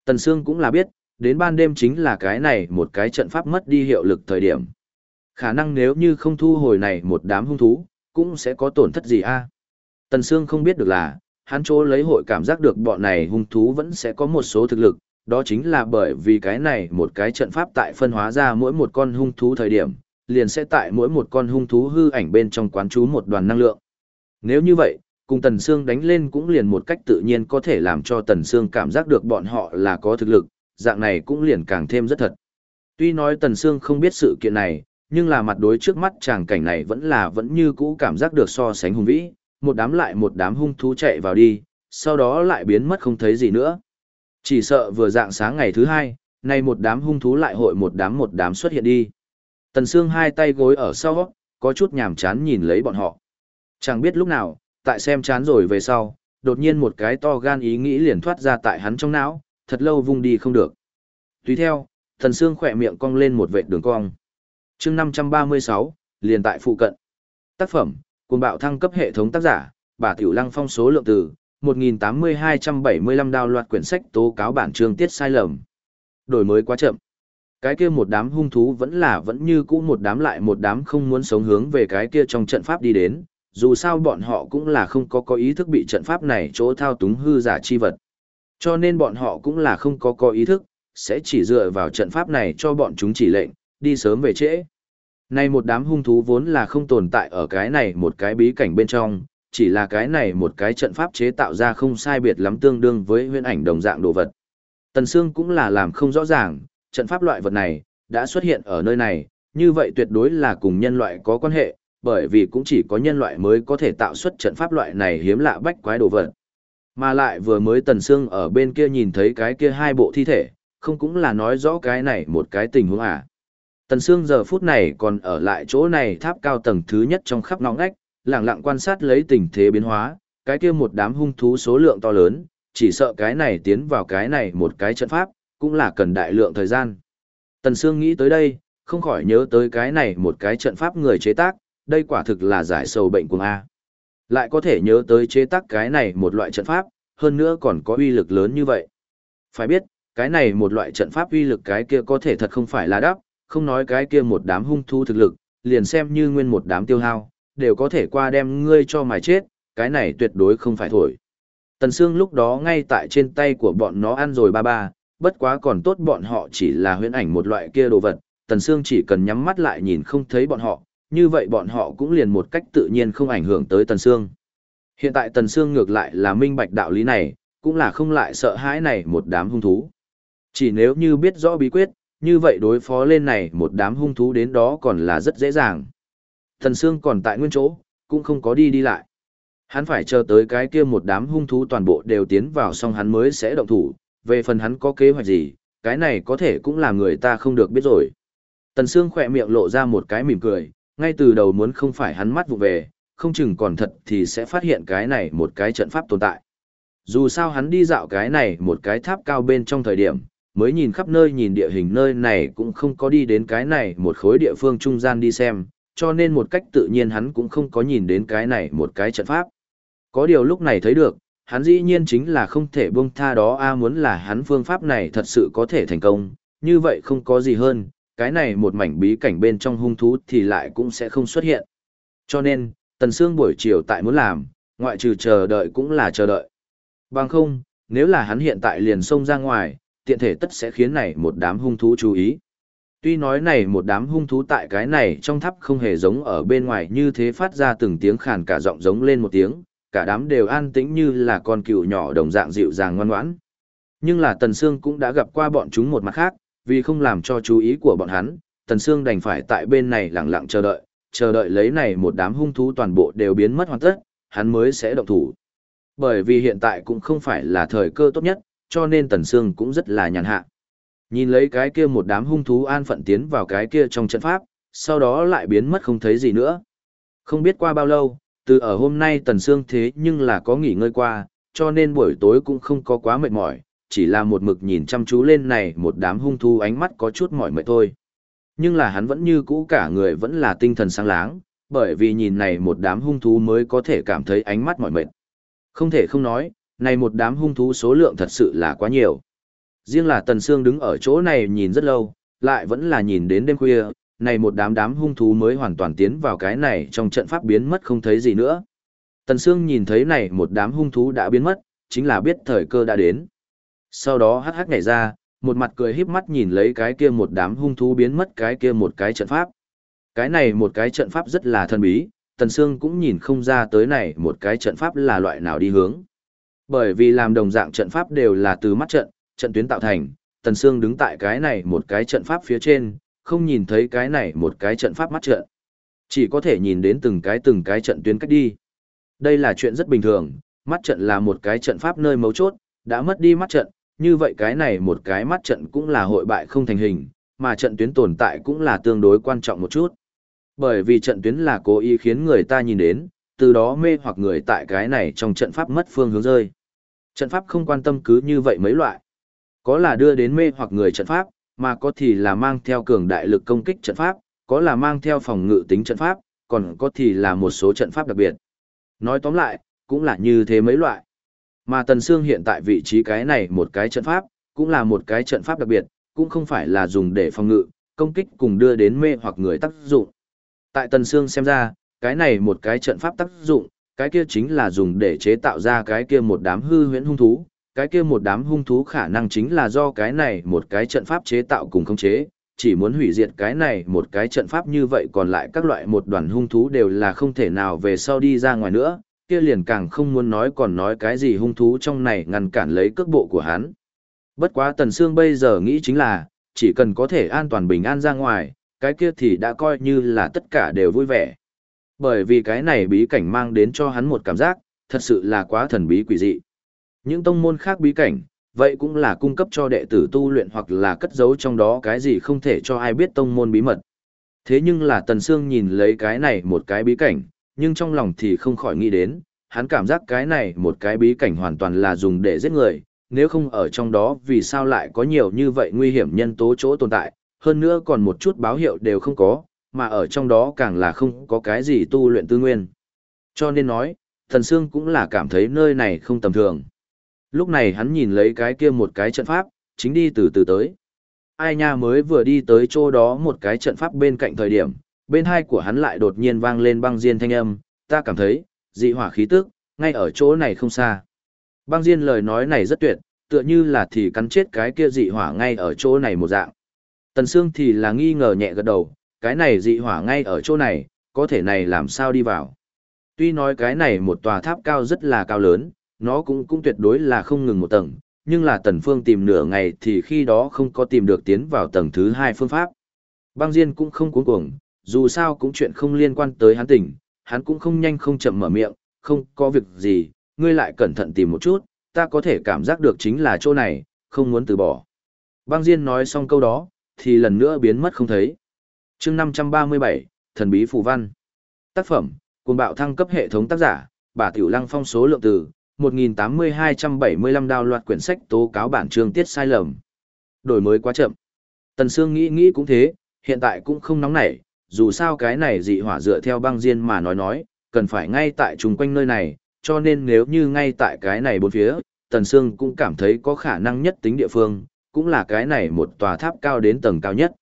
A: Tần Sương cũng là biết, đến ban đêm chính là cái này một cái trận pháp mất đi hiệu lực thời điểm. Khả năng nếu như không thu hồi này một đám hung thú, cũng sẽ có tổn thất gì a Tần Sương không biết được là, hắn chỗ lấy hội cảm giác được bọn này hung thú vẫn sẽ có một số thực lực, đó chính là bởi vì cái này một cái trận pháp tại phân hóa ra mỗi một con hung thú thời điểm, liền sẽ tại mỗi một con hung thú hư ảnh bên trong quán trú một đoàn năng lượng. Nếu như vậy, cùng Tần Sương đánh lên cũng liền một cách tự nhiên có thể làm cho Tần Sương cảm giác được bọn họ là có thực lực, dạng này cũng liền càng thêm rất thật. Tuy nói Tần Sương không biết sự kiện này, nhưng là mặt đối trước mắt chàng cảnh này vẫn là vẫn như cũ cảm giác được so sánh hùng vĩ, một đám lại một đám hung thú chạy vào đi, sau đó lại biến mất không thấy gì nữa. Chỉ sợ vừa dạng sáng ngày thứ hai, nay một đám hung thú lại hội một đám một đám xuất hiện đi. Tần Sương hai tay gối ở sau, có chút nhàm chán nhìn lấy bọn họ. Chẳng biết lúc nào, tại xem chán rồi về sau, đột nhiên một cái to gan ý nghĩ liền thoát ra tại hắn trong não, thật lâu vung đi không được. Tùy theo, thần xương khỏe miệng cong lên một vệt đường cong. chương 536, liền tại phụ cận. Tác phẩm, cùng bạo thăng cấp hệ thống tác giả, bà Tiểu Lăng phong số lượng từ, 1.8275 đào loạt quyển sách tố cáo bản chương tiết sai lầm. Đổi mới quá chậm. Cái kia một đám hung thú vẫn là vẫn như cũ một đám lại một đám không muốn sống hướng về cái kia trong trận pháp đi đến, dù sao bọn họ cũng là không có có ý thức bị trận pháp này chỗ thao túng hư giả chi vật. Cho nên bọn họ cũng là không có có ý thức, sẽ chỉ dựa vào trận pháp này cho bọn chúng chỉ lệnh, đi sớm về trễ. Này một đám hung thú vốn là không tồn tại ở cái này một cái bí cảnh bên trong, chỉ là cái này một cái trận pháp chế tạo ra không sai biệt lắm tương đương với huyễn ảnh đồng dạng đồ vật. Tần Sương cũng là làm không rõ ràng, trận pháp loại vật này, đã xuất hiện ở nơi này, như vậy tuyệt đối là cùng nhân loại có quan hệ, bởi vì cũng chỉ có nhân loại mới có thể tạo xuất trận pháp loại này hiếm lạ bách quái đồ vật. Mà lại vừa mới Tần Sương ở bên kia nhìn thấy cái kia hai bộ thi thể, không cũng là nói rõ cái này một cái tình huống à. Tần Sương giờ phút này còn ở lại chỗ này tháp cao tầng thứ nhất trong khắp ngõ ngách, lặng lặng quan sát lấy tình thế biến hóa, cái kia một đám hung thú số lượng to lớn, chỉ sợ cái này tiến vào cái này một cái trận pháp, cũng là cần đại lượng thời gian. Tần Sương nghĩ tới đây, không khỏi nhớ tới cái này một cái trận pháp người chế tác, đây quả thực là giải sầu bệnh của A. Lại có thể nhớ tới chế tác cái này một loại trận pháp, hơn nữa còn có uy lực lớn như vậy. Phải biết, cái này một loại trận pháp uy lực cái kia có thể thật không phải là đắp, không nói cái kia một đám hung thú thực lực, liền xem như nguyên một đám tiêu hao, đều có thể qua đem ngươi cho mài chết, cái này tuyệt đối không phải thổi. Tần Sương lúc đó ngay tại trên tay của bọn nó ăn rồi ba ba, bất quá còn tốt bọn họ chỉ là huyễn ảnh một loại kia đồ vật, Tần Sương chỉ cần nhắm mắt lại nhìn không thấy bọn họ, như vậy bọn họ cũng liền một cách tự nhiên không ảnh hưởng tới Tần Sương. Hiện tại Tần Sương ngược lại là minh bạch đạo lý này, cũng là không lại sợ hãi này một đám hung thú. Chỉ nếu như biết rõ bí quyết, như vậy đối phó lên này một đám hung thú đến đó còn là rất dễ dàng. Tần Sương còn tại nguyên chỗ, cũng không có đi đi lại. Hắn phải chờ tới cái kia một đám hung thú toàn bộ đều tiến vào xong hắn mới sẽ động thủ, về phần hắn có kế hoạch gì, cái này có thể cũng là người ta không được biết rồi. Tần Sương khỏe miệng lộ ra một cái mỉm cười, ngay từ đầu muốn không phải hắn mắt vụ về, không chừng còn thật thì sẽ phát hiện cái này một cái trận pháp tồn tại. Dù sao hắn đi dạo cái này một cái tháp cao bên trong thời điểm, mới nhìn khắp nơi nhìn địa hình nơi này cũng không có đi đến cái này một khối địa phương trung gian đi xem, cho nên một cách tự nhiên hắn cũng không có nhìn đến cái này một cái trận pháp. Có điều lúc này thấy được, hắn dĩ nhiên chính là không thể buông tha đó a muốn là hắn phương pháp này thật sự có thể thành công, như vậy không có gì hơn, cái này một mảnh bí cảnh bên trong hung thú thì lại cũng sẽ không xuất hiện. Cho nên, Tần Sương buổi chiều tại muốn làm, ngoại trừ chờ đợi cũng là chờ đợi. Bằng không, nếu là hắn hiện tại liền xông ra ngoài, tiện thể tất sẽ khiến này một đám hung thú chú ý. Tuy nói này một đám hung thú tại cái này trong tháp không hề giống ở bên ngoài như thế phát ra từng tiếng khàn cả giọng giống lên một tiếng, cả đám đều an tĩnh như là con cừu nhỏ đồng dạng dịu dàng ngoan ngoãn. Nhưng là Tần Sương cũng đã gặp qua bọn chúng một mặt khác, vì không làm cho chú ý của bọn hắn, Tần Sương đành phải tại bên này lặng lặng chờ đợi, chờ đợi lấy này một đám hung thú toàn bộ đều biến mất hoàn tất, hắn mới sẽ động thủ. Bởi vì hiện tại cũng không phải là thời cơ tốt nhất, cho nên Tần Sương cũng rất là nhàn hạ. Nhìn lấy cái kia một đám hung thú an phận tiến vào cái kia trong trận pháp, sau đó lại biến mất không thấy gì nữa. Không biết qua bao lâu, từ ở hôm nay Tần Sương thế nhưng là có nghỉ ngơi qua, cho nên buổi tối cũng không có quá mệt mỏi, chỉ là một mực nhìn chăm chú lên này một đám hung thú ánh mắt có chút mỏi mệt thôi. Nhưng là hắn vẫn như cũ cả người vẫn là tinh thần sáng láng, bởi vì nhìn này một đám hung thú mới có thể cảm thấy ánh mắt mỏi mệt. Không thể không nói, này một đám hung thú số lượng thật sự là quá nhiều. Riêng là Tần Sương đứng ở chỗ này nhìn rất lâu, lại vẫn là nhìn đến đêm khuya, này một đám đám hung thú mới hoàn toàn tiến vào cái này trong trận pháp biến mất không thấy gì nữa. Tần Sương nhìn thấy này một đám hung thú đã biến mất, chính là biết thời cơ đã đến. Sau đó hắc hắc nhảy ra, một mặt cười híp mắt nhìn lấy cái kia một đám hung thú biến mất cái kia một cái trận pháp. Cái này một cái trận pháp rất là thần bí, Tần Sương cũng nhìn không ra tới này một cái trận pháp là loại nào đi hướng. Bởi vì làm đồng dạng trận pháp đều là từ mắt trận, trận tuyến tạo thành, Tần Sương đứng tại cái này một cái trận pháp phía trên, không nhìn thấy cái này một cái trận pháp mắt trận. Chỉ có thể nhìn đến từng cái từng cái trận tuyến cách đi. Đây là chuyện rất bình thường, mắt trận là một cái trận pháp nơi mấu chốt, đã mất đi mắt trận, như vậy cái này một cái mắt trận cũng là hội bại không thành hình, mà trận tuyến tồn tại cũng là tương đối quan trọng một chút. Bởi vì trận tuyến là cố ý khiến người ta nhìn đến, từ đó mê hoặc người tại cái này trong trận pháp mất phương hướng rơi. Trận pháp không quan tâm cứ như vậy mấy loại. Có là đưa đến mê hoặc người trận pháp, mà có thì là mang theo cường đại lực công kích trận pháp, có là mang theo phòng ngự tính trận pháp, còn có thì là một số trận pháp đặc biệt. Nói tóm lại, cũng là như thế mấy loại. Mà Tần Sương hiện tại vị trí cái này một cái trận pháp, cũng là một cái trận pháp đặc biệt, cũng không phải là dùng để phòng ngự, công kích cùng đưa đến mê hoặc người tác dụng. Tại Tần Sương xem ra, cái này một cái trận pháp tác dụng, cái kia chính là dùng để chế tạo ra cái kia một đám hư huyễn hung thú, cái kia một đám hung thú khả năng chính là do cái này một cái trận pháp chế tạo cùng khống chế, chỉ muốn hủy diệt cái này một cái trận pháp như vậy còn lại các loại một đoàn hung thú đều là không thể nào về sau đi ra ngoài nữa, kia liền càng không muốn nói còn nói cái gì hung thú trong này ngăn cản lấy cước bộ của hắn. Bất quá Tần Sương bây giờ nghĩ chính là, chỉ cần có thể an toàn bình an ra ngoài, cái kia thì đã coi như là tất cả đều vui vẻ. Bởi vì cái này bí cảnh mang đến cho hắn một cảm giác, thật sự là quá thần bí quỷ dị. Những tông môn khác bí cảnh, vậy cũng là cung cấp cho đệ tử tu luyện hoặc là cất giấu trong đó cái gì không thể cho ai biết tông môn bí mật. Thế nhưng là Tần Sương nhìn lấy cái này một cái bí cảnh, nhưng trong lòng thì không khỏi nghĩ đến, hắn cảm giác cái này một cái bí cảnh hoàn toàn là dùng để giết người, nếu không ở trong đó vì sao lại có nhiều như vậy nguy hiểm nhân tố chỗ tồn tại, hơn nữa còn một chút báo hiệu đều không có, mà ở trong đó càng là không có cái gì tu luyện tư nguyên. Cho nên nói, Thần Sương cũng là cảm thấy nơi này không tầm thường. Lúc này hắn nhìn lấy cái kia một cái trận pháp, chính đi từ từ tới. Ai nha mới vừa đi tới chỗ đó một cái trận pháp bên cạnh thời điểm, bên hai của hắn lại đột nhiên vang lên băng diên thanh âm, ta cảm thấy, dị hỏa khí tức, ngay ở chỗ này không xa. Băng diên lời nói này rất tuyệt, tựa như là thì cắn chết cái kia dị hỏa ngay ở chỗ này một dạng. Tần Sương thì là nghi ngờ nhẹ gật đầu, cái này dị hỏa ngay ở chỗ này, có thể này làm sao đi vào. Tuy nói cái này một tòa tháp cao rất là cao lớn, nó cũng cũng tuyệt đối là không ngừng một tầng, nhưng là Tần Phương tìm nửa ngày thì khi đó không có tìm được tiến vào tầng thứ hai phương pháp. Băng Diên cũng không cuống cuồng, dù sao cũng chuyện không liên quan tới hắn tỉnh, hắn cũng không nhanh không chậm mở miệng, không có việc gì, ngươi lại cẩn thận tìm một chút, ta có thể cảm giác được chính là chỗ này, không muốn từ bỏ. Băng Diên nói xong câu đó, thì lần nữa biến mất không thấy. chương 537, Thần Bí Phù Văn. Tác phẩm, cùng bạo thăng cấp hệ thống tác giả, bà Tiểu Lăng phong số lượng từ, 1.8275 đào loạt quyển sách tố cáo bản chương tiết sai lầm. Đổi mới quá chậm. Tần Sương nghĩ nghĩ cũng thế, hiện tại cũng không nóng nảy, dù sao cái này dị hỏa dựa theo băng diên mà nói nói, cần phải ngay tại chung quanh nơi này, cho nên nếu như ngay tại cái này bốn phía, Tần Sương cũng cảm thấy có khả năng nhất tính địa phương, cũng là cái này một tòa tháp cao đến tầng cao nhất.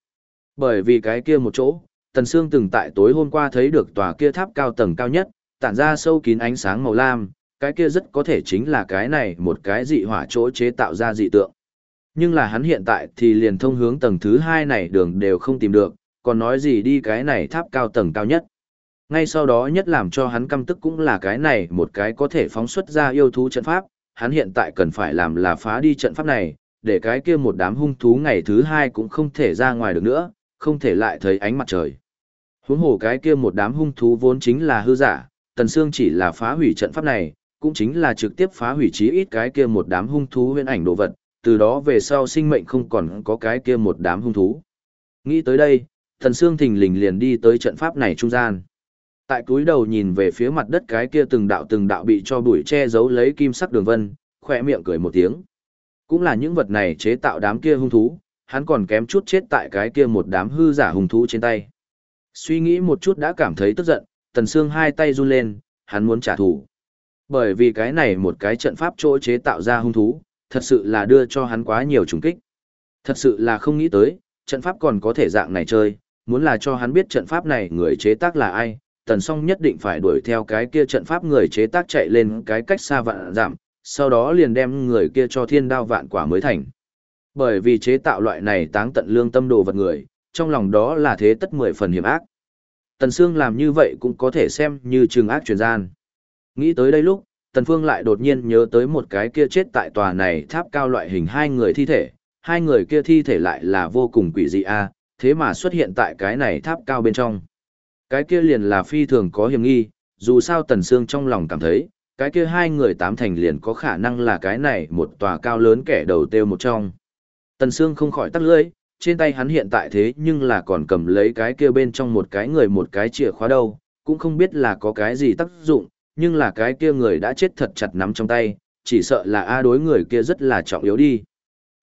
A: Bởi vì cái kia một chỗ, Tần Sương từng tại tối hôm qua thấy được tòa kia tháp cao tầng cao nhất, tản ra sâu kín ánh sáng màu lam, cái kia rất có thể chính là cái này một cái dị hỏa chỗ chế tạo ra dị tượng. Nhưng là hắn hiện tại thì liền thông hướng tầng thứ hai này đường đều không tìm được, còn nói gì đi cái này tháp cao tầng cao nhất. Ngay sau đó nhất làm cho hắn căm tức cũng là cái này một cái có thể phóng xuất ra yêu thú trận pháp, hắn hiện tại cần phải làm là phá đi trận pháp này, để cái kia một đám hung thú ngày thứ hai cũng không thể ra ngoài được nữa, không thể lại thấy ánh mặt trời. Huống hồ cái kia một đám hung thú vốn chính là hư giả, Tần Sương chỉ là phá hủy trận pháp này, cũng chính là trực tiếp phá hủy chí ít cái kia một đám hung thú huyễn ảnh đồ vật, từ đó về sau sinh mệnh không còn có cái kia một đám hung thú. Nghĩ tới đây, Thần Sương thình lình liền đi tới trận pháp này trung gian. Tại túi đầu nhìn về phía mặt đất cái kia từng đạo từng đạo bị cho bụi che giấu lấy kim sắc đường vân, khỏe miệng cười một tiếng. Cũng là những vật này chế tạo đám kia hung thú, hắn còn kém chút chết tại cái kia một đám hư giả hung thú trên tay. Suy nghĩ một chút đã cảm thấy tức giận, Tần Sương hai tay run lên, hắn muốn trả thù. Bởi vì cái này một cái trận pháp chỗ chế tạo ra hung thú, thật sự là đưa cho hắn quá nhiều trùng kích. Thật sự là không nghĩ tới, trận pháp còn có thể dạng này chơi, muốn là cho hắn biết trận pháp này người chế tác là ai, tần song nhất định phải đuổi theo cái kia trận pháp người chế tác chạy lên cái cách xa vạn giảm, sau đó liền đem người kia cho thiên đao vạn quả mới thành. Bởi vì chế tạo loại này táng tận lương tâm đồ vật người, trong lòng đó là thế tất mười phần hiểm ác. Tần Sương làm như vậy cũng có thể xem như trường ác truyền gian. Nghĩ tới đây lúc, Tần Phương lại đột nhiên nhớ tới một cái kia chết tại tòa này tháp cao loại hình hai người thi thể, hai người kia thi thể lại là vô cùng quỷ dị a, thế mà xuất hiện tại cái này tháp cao bên trong. Cái kia liền là phi thường có hiểm nghi, dù sao Tần Sương trong lòng cảm thấy, cái kia hai người tám thành liền có khả năng là cái này một tòa cao lớn kẻ đầu tiêu một trong. Tần Sương không khỏi tắt lưỡi, trên tay hắn hiện tại thế nhưng là còn cầm lấy cái kia bên trong một cái người một cái chìa khóa đâu, cũng không biết là có cái gì tác dụng, nhưng là cái kia người đã chết thật chặt nắm trong tay, chỉ sợ là A đối người kia rất là trọng yếu đi.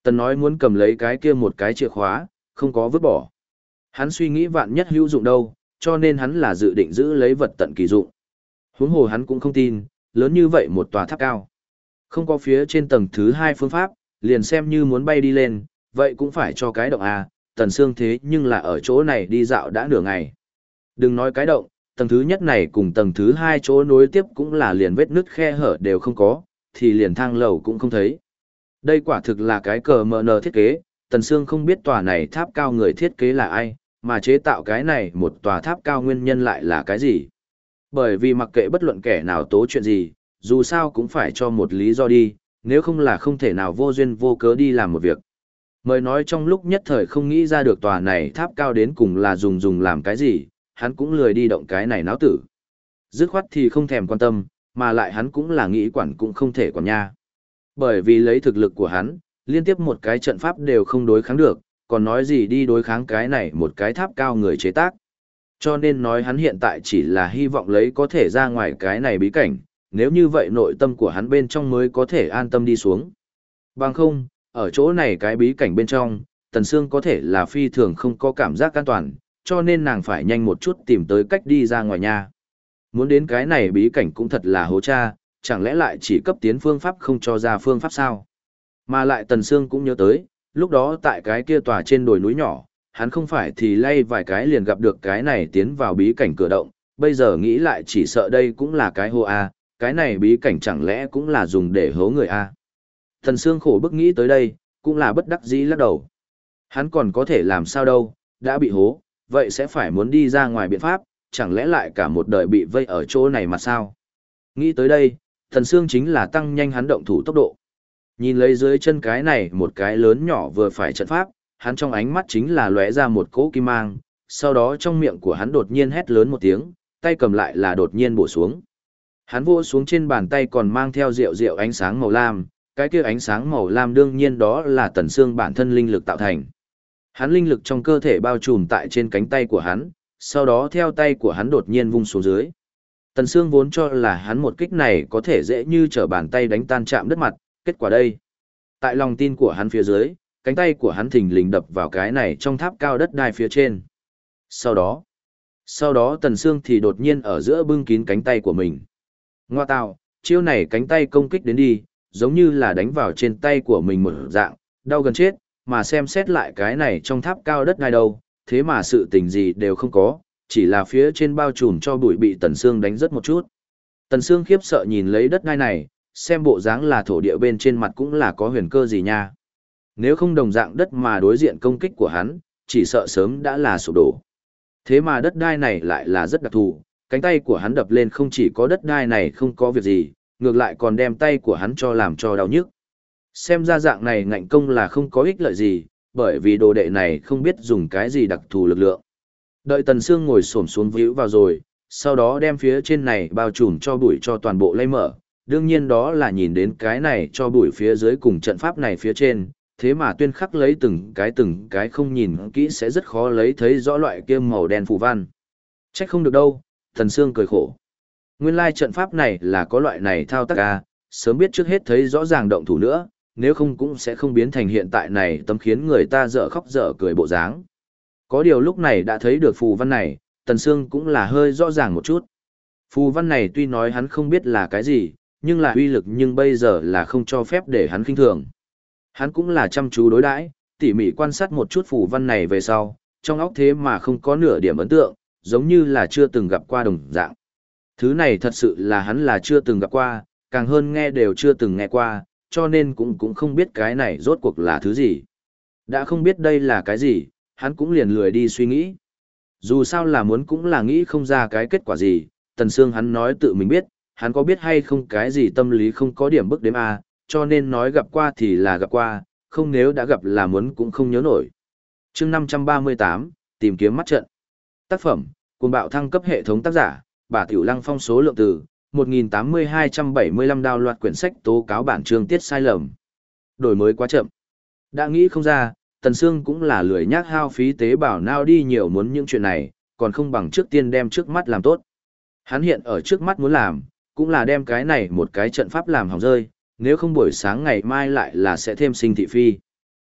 A: Tần nói muốn cầm lấy cái kia một cái chìa khóa, không có vứt bỏ. Hắn suy nghĩ vạn nhất hữu dụng đâu, cho nên hắn là dự định giữ lấy vật tận kỳ dụng. Huống hồ hắn cũng không tin, lớn như vậy một tòa tháp cao. Không có phía trên tầng thứ hai phương pháp, liền xem như muốn bay đi lên, vậy cũng phải cho cái động à? tần xương thế nhưng là ở chỗ này đi dạo đã nửa ngày. Đừng nói cái động, tầng thứ nhất này cùng tầng thứ hai chỗ nối tiếp cũng là liền vết nứt khe hở đều không có, thì liền thang lầu cũng không thấy. Đây quả thực là cái cờ mờ nờ thiết kế, Tần Sương không biết tòa này tháp cao người thiết kế là ai, mà chế tạo cái này một tòa tháp cao nguyên nhân lại là cái gì. Bởi vì mặc kệ bất luận kẻ nào tố chuyện gì, dù sao cũng phải cho một lý do đi, nếu không là không thể nào vô duyên vô cớ đi làm một việc. Mời nói trong lúc nhất thời không nghĩ ra được tòa này tháp cao đến cùng là dùng dùng làm cái gì, hắn cũng lười đi động cái này náo tử. Dứt khoát thì không thèm quan tâm, mà lại hắn cũng là nghĩ quản cũng không thể quản nha. Bởi vì lấy thực lực của hắn, liên tiếp một cái trận pháp đều không đối kháng được, còn nói gì đi đối kháng cái này một cái tháp cao người chế tác. Cho nên nói hắn hiện tại chỉ là hy vọng lấy có thể ra ngoài cái này bí cảnh, nếu như vậy nội tâm của hắn bên trong mới có thể an tâm đi xuống. Bằng không, ở chỗ này cái bí cảnh bên trong, Tần Sương có thể là phi thường không có cảm giác an toàn, cho nên nàng phải nhanh một chút tìm tới cách đi ra ngoài nhà. Muốn đến cái này bí cảnh cũng thật là hố cha, chẳng lẽ lại chỉ cấp tiến phương pháp không cho ra phương pháp sao? Mà lại Tần Sương cũng nhớ tới, lúc đó tại cái kia tòa trên đồi núi nhỏ, hắn không phải thì lay vài cái liền gặp được cái này tiến vào bí cảnh cửa động, bây giờ nghĩ lại chỉ sợ đây cũng là cái hô A, cái này bí cảnh chẳng lẽ cũng là dùng để hố người A. Thần Sương khổ bức nghĩ tới đây, cũng là bất đắc dĩ lắc đầu. Hắn còn có thể làm sao đâu, đã bị hố, vậy sẽ phải muốn đi ra ngoài biện pháp, chẳng lẽ lại cả một đời bị vây ở chỗ này mà sao? Nghĩ tới đây, thần Sương chính là tăng nhanh hắn động thủ tốc độ. Nhìn lấy dưới chân cái này một cái lớn nhỏ vừa phải trận pháp, hắn trong ánh mắt chính là lóe ra một cỗ kim mang, sau đó trong miệng của hắn đột nhiên hét lớn một tiếng, tay cầm lại là đột nhiên bổ xuống. Hắn vô xuống trên bàn tay còn mang theo rượu rượu ánh sáng màu lam, cái kia ánh sáng màu lam đương nhiên đó là tần xương bản thân linh lực tạo thành. Hắn linh lực trong cơ thể bao trùm tại trên cánh tay của hắn, sau đó theo tay của hắn đột nhiên vung xuống dưới. Tần Sương vốn cho là hắn một kích này có thể dễ như trở bàn tay đánh tan chạm đất mặt, kết quả đây. Tại lòng tin của hắn phía dưới, cánh tay của hắn thình lình đập vào cái này trong tháp cao đất đai phía trên. Sau đó, sau đó Tần Sương thì đột nhiên ở giữa bưng kín cánh tay của mình. Ngoa tạo, chiêu này cánh tay công kích đến đi, giống như là đánh vào trên tay của mình một dạng, đau gần chết, mà xem xét lại cái này trong tháp cao đất ngay đâu, thế mà sự tình gì đều không có, chỉ là phía trên bao trùm cho bụi bị Tần Sương đánh rất một chút. Tần Sương khiếp sợ nhìn lấy đất ngay này, xem bộ dáng là thổ địa bên trên mặt cũng là có huyền cơ gì nha. Nếu không đồng dạng đất mà đối diện công kích của hắn, chỉ sợ sớm đã là sụp đổ. Thế mà đất đai này lại là rất đặc thù, cánh tay của hắn đập lên không chỉ có đất đai này không có việc gì, ngược lại còn đem tay của hắn cho làm cho đau nhức. Xem ra dạng này ngạnh công là không có ích lợi gì, bởi vì đồ đệ này không biết dùng cái gì đặc thù lực lượng. Đợi Tần Sương ngồi xổm xuống víu vào rồi, sau đó đem phía trên này bao trùm cho bụi cho toàn bộ lay mở. Đương nhiên đó là nhìn đến cái này cho bụi phía dưới cùng trận pháp này phía trên, thế mà tuyên khắc lấy từng cái từng cái không nhìn kỹ sẽ rất khó lấy thấy rõ loại kia màu đen phù văn. Trách không được đâu, Thần Sương cười khổ. Nguyên lai trận pháp này là có loại này thao tác à, sớm biết trước hết thấy rõ ràng động thủ nữa, nếu không cũng sẽ không biến thành hiện tại này tấm khiến người ta dở khóc dở cười bộ dáng. Có điều lúc này đã thấy được phù văn này, Tần Sương cũng là hơi rõ ràng một chút. Phù văn này tuy nói hắn không biết là cái gì, nhưng là uy lực nhưng bây giờ là không cho phép để hắn khinh thường. Hắn cũng là chăm chú đối đãi, tỉ mỉ quan sát một chút phù văn này về sau, trong óc thế mà không có nửa điểm ấn tượng, giống như là chưa từng gặp qua đồng dạng. Thứ này thật sự là hắn là chưa từng gặp qua, càng hơn nghe đều chưa từng nghe qua, cho nên cũng cũng không biết cái này rốt cuộc là thứ gì. Đã không biết đây là cái gì, hắn cũng liền lười đi suy nghĩ. Dù sao là muốn cũng là nghĩ không ra cái kết quả gì, Tần Sương hắn nói tự mình biết, hắn có biết hay không cái gì tâm lý không có điểm bức đếm A, cho nên nói gặp qua thì là gặp qua, không nếu đã gặp là muốn cũng không nhớ nổi. chương 538, tìm kiếm mắt trận. Tác phẩm, cùng bạo thăng cấp hệ thống tác giả, bà Tiểu Lăng phong số lượng từ, 1.8275 đào loạt quyển sách tố cáo bản chương tiết sai lầm. Đổi mới quá chậm. Đã nghĩ không ra, Tần Sương cũng là lười nhác hao phí tế bào nào đi nhiều muốn những chuyện này, còn không bằng trước tiên đem trước mắt làm tốt. Hắn hiện ở trước mắt muốn làm, cũng là đem cái này một cái trận pháp làm hỏng rơi, nếu không buổi sáng ngày mai lại là sẽ thêm sinh thị phi.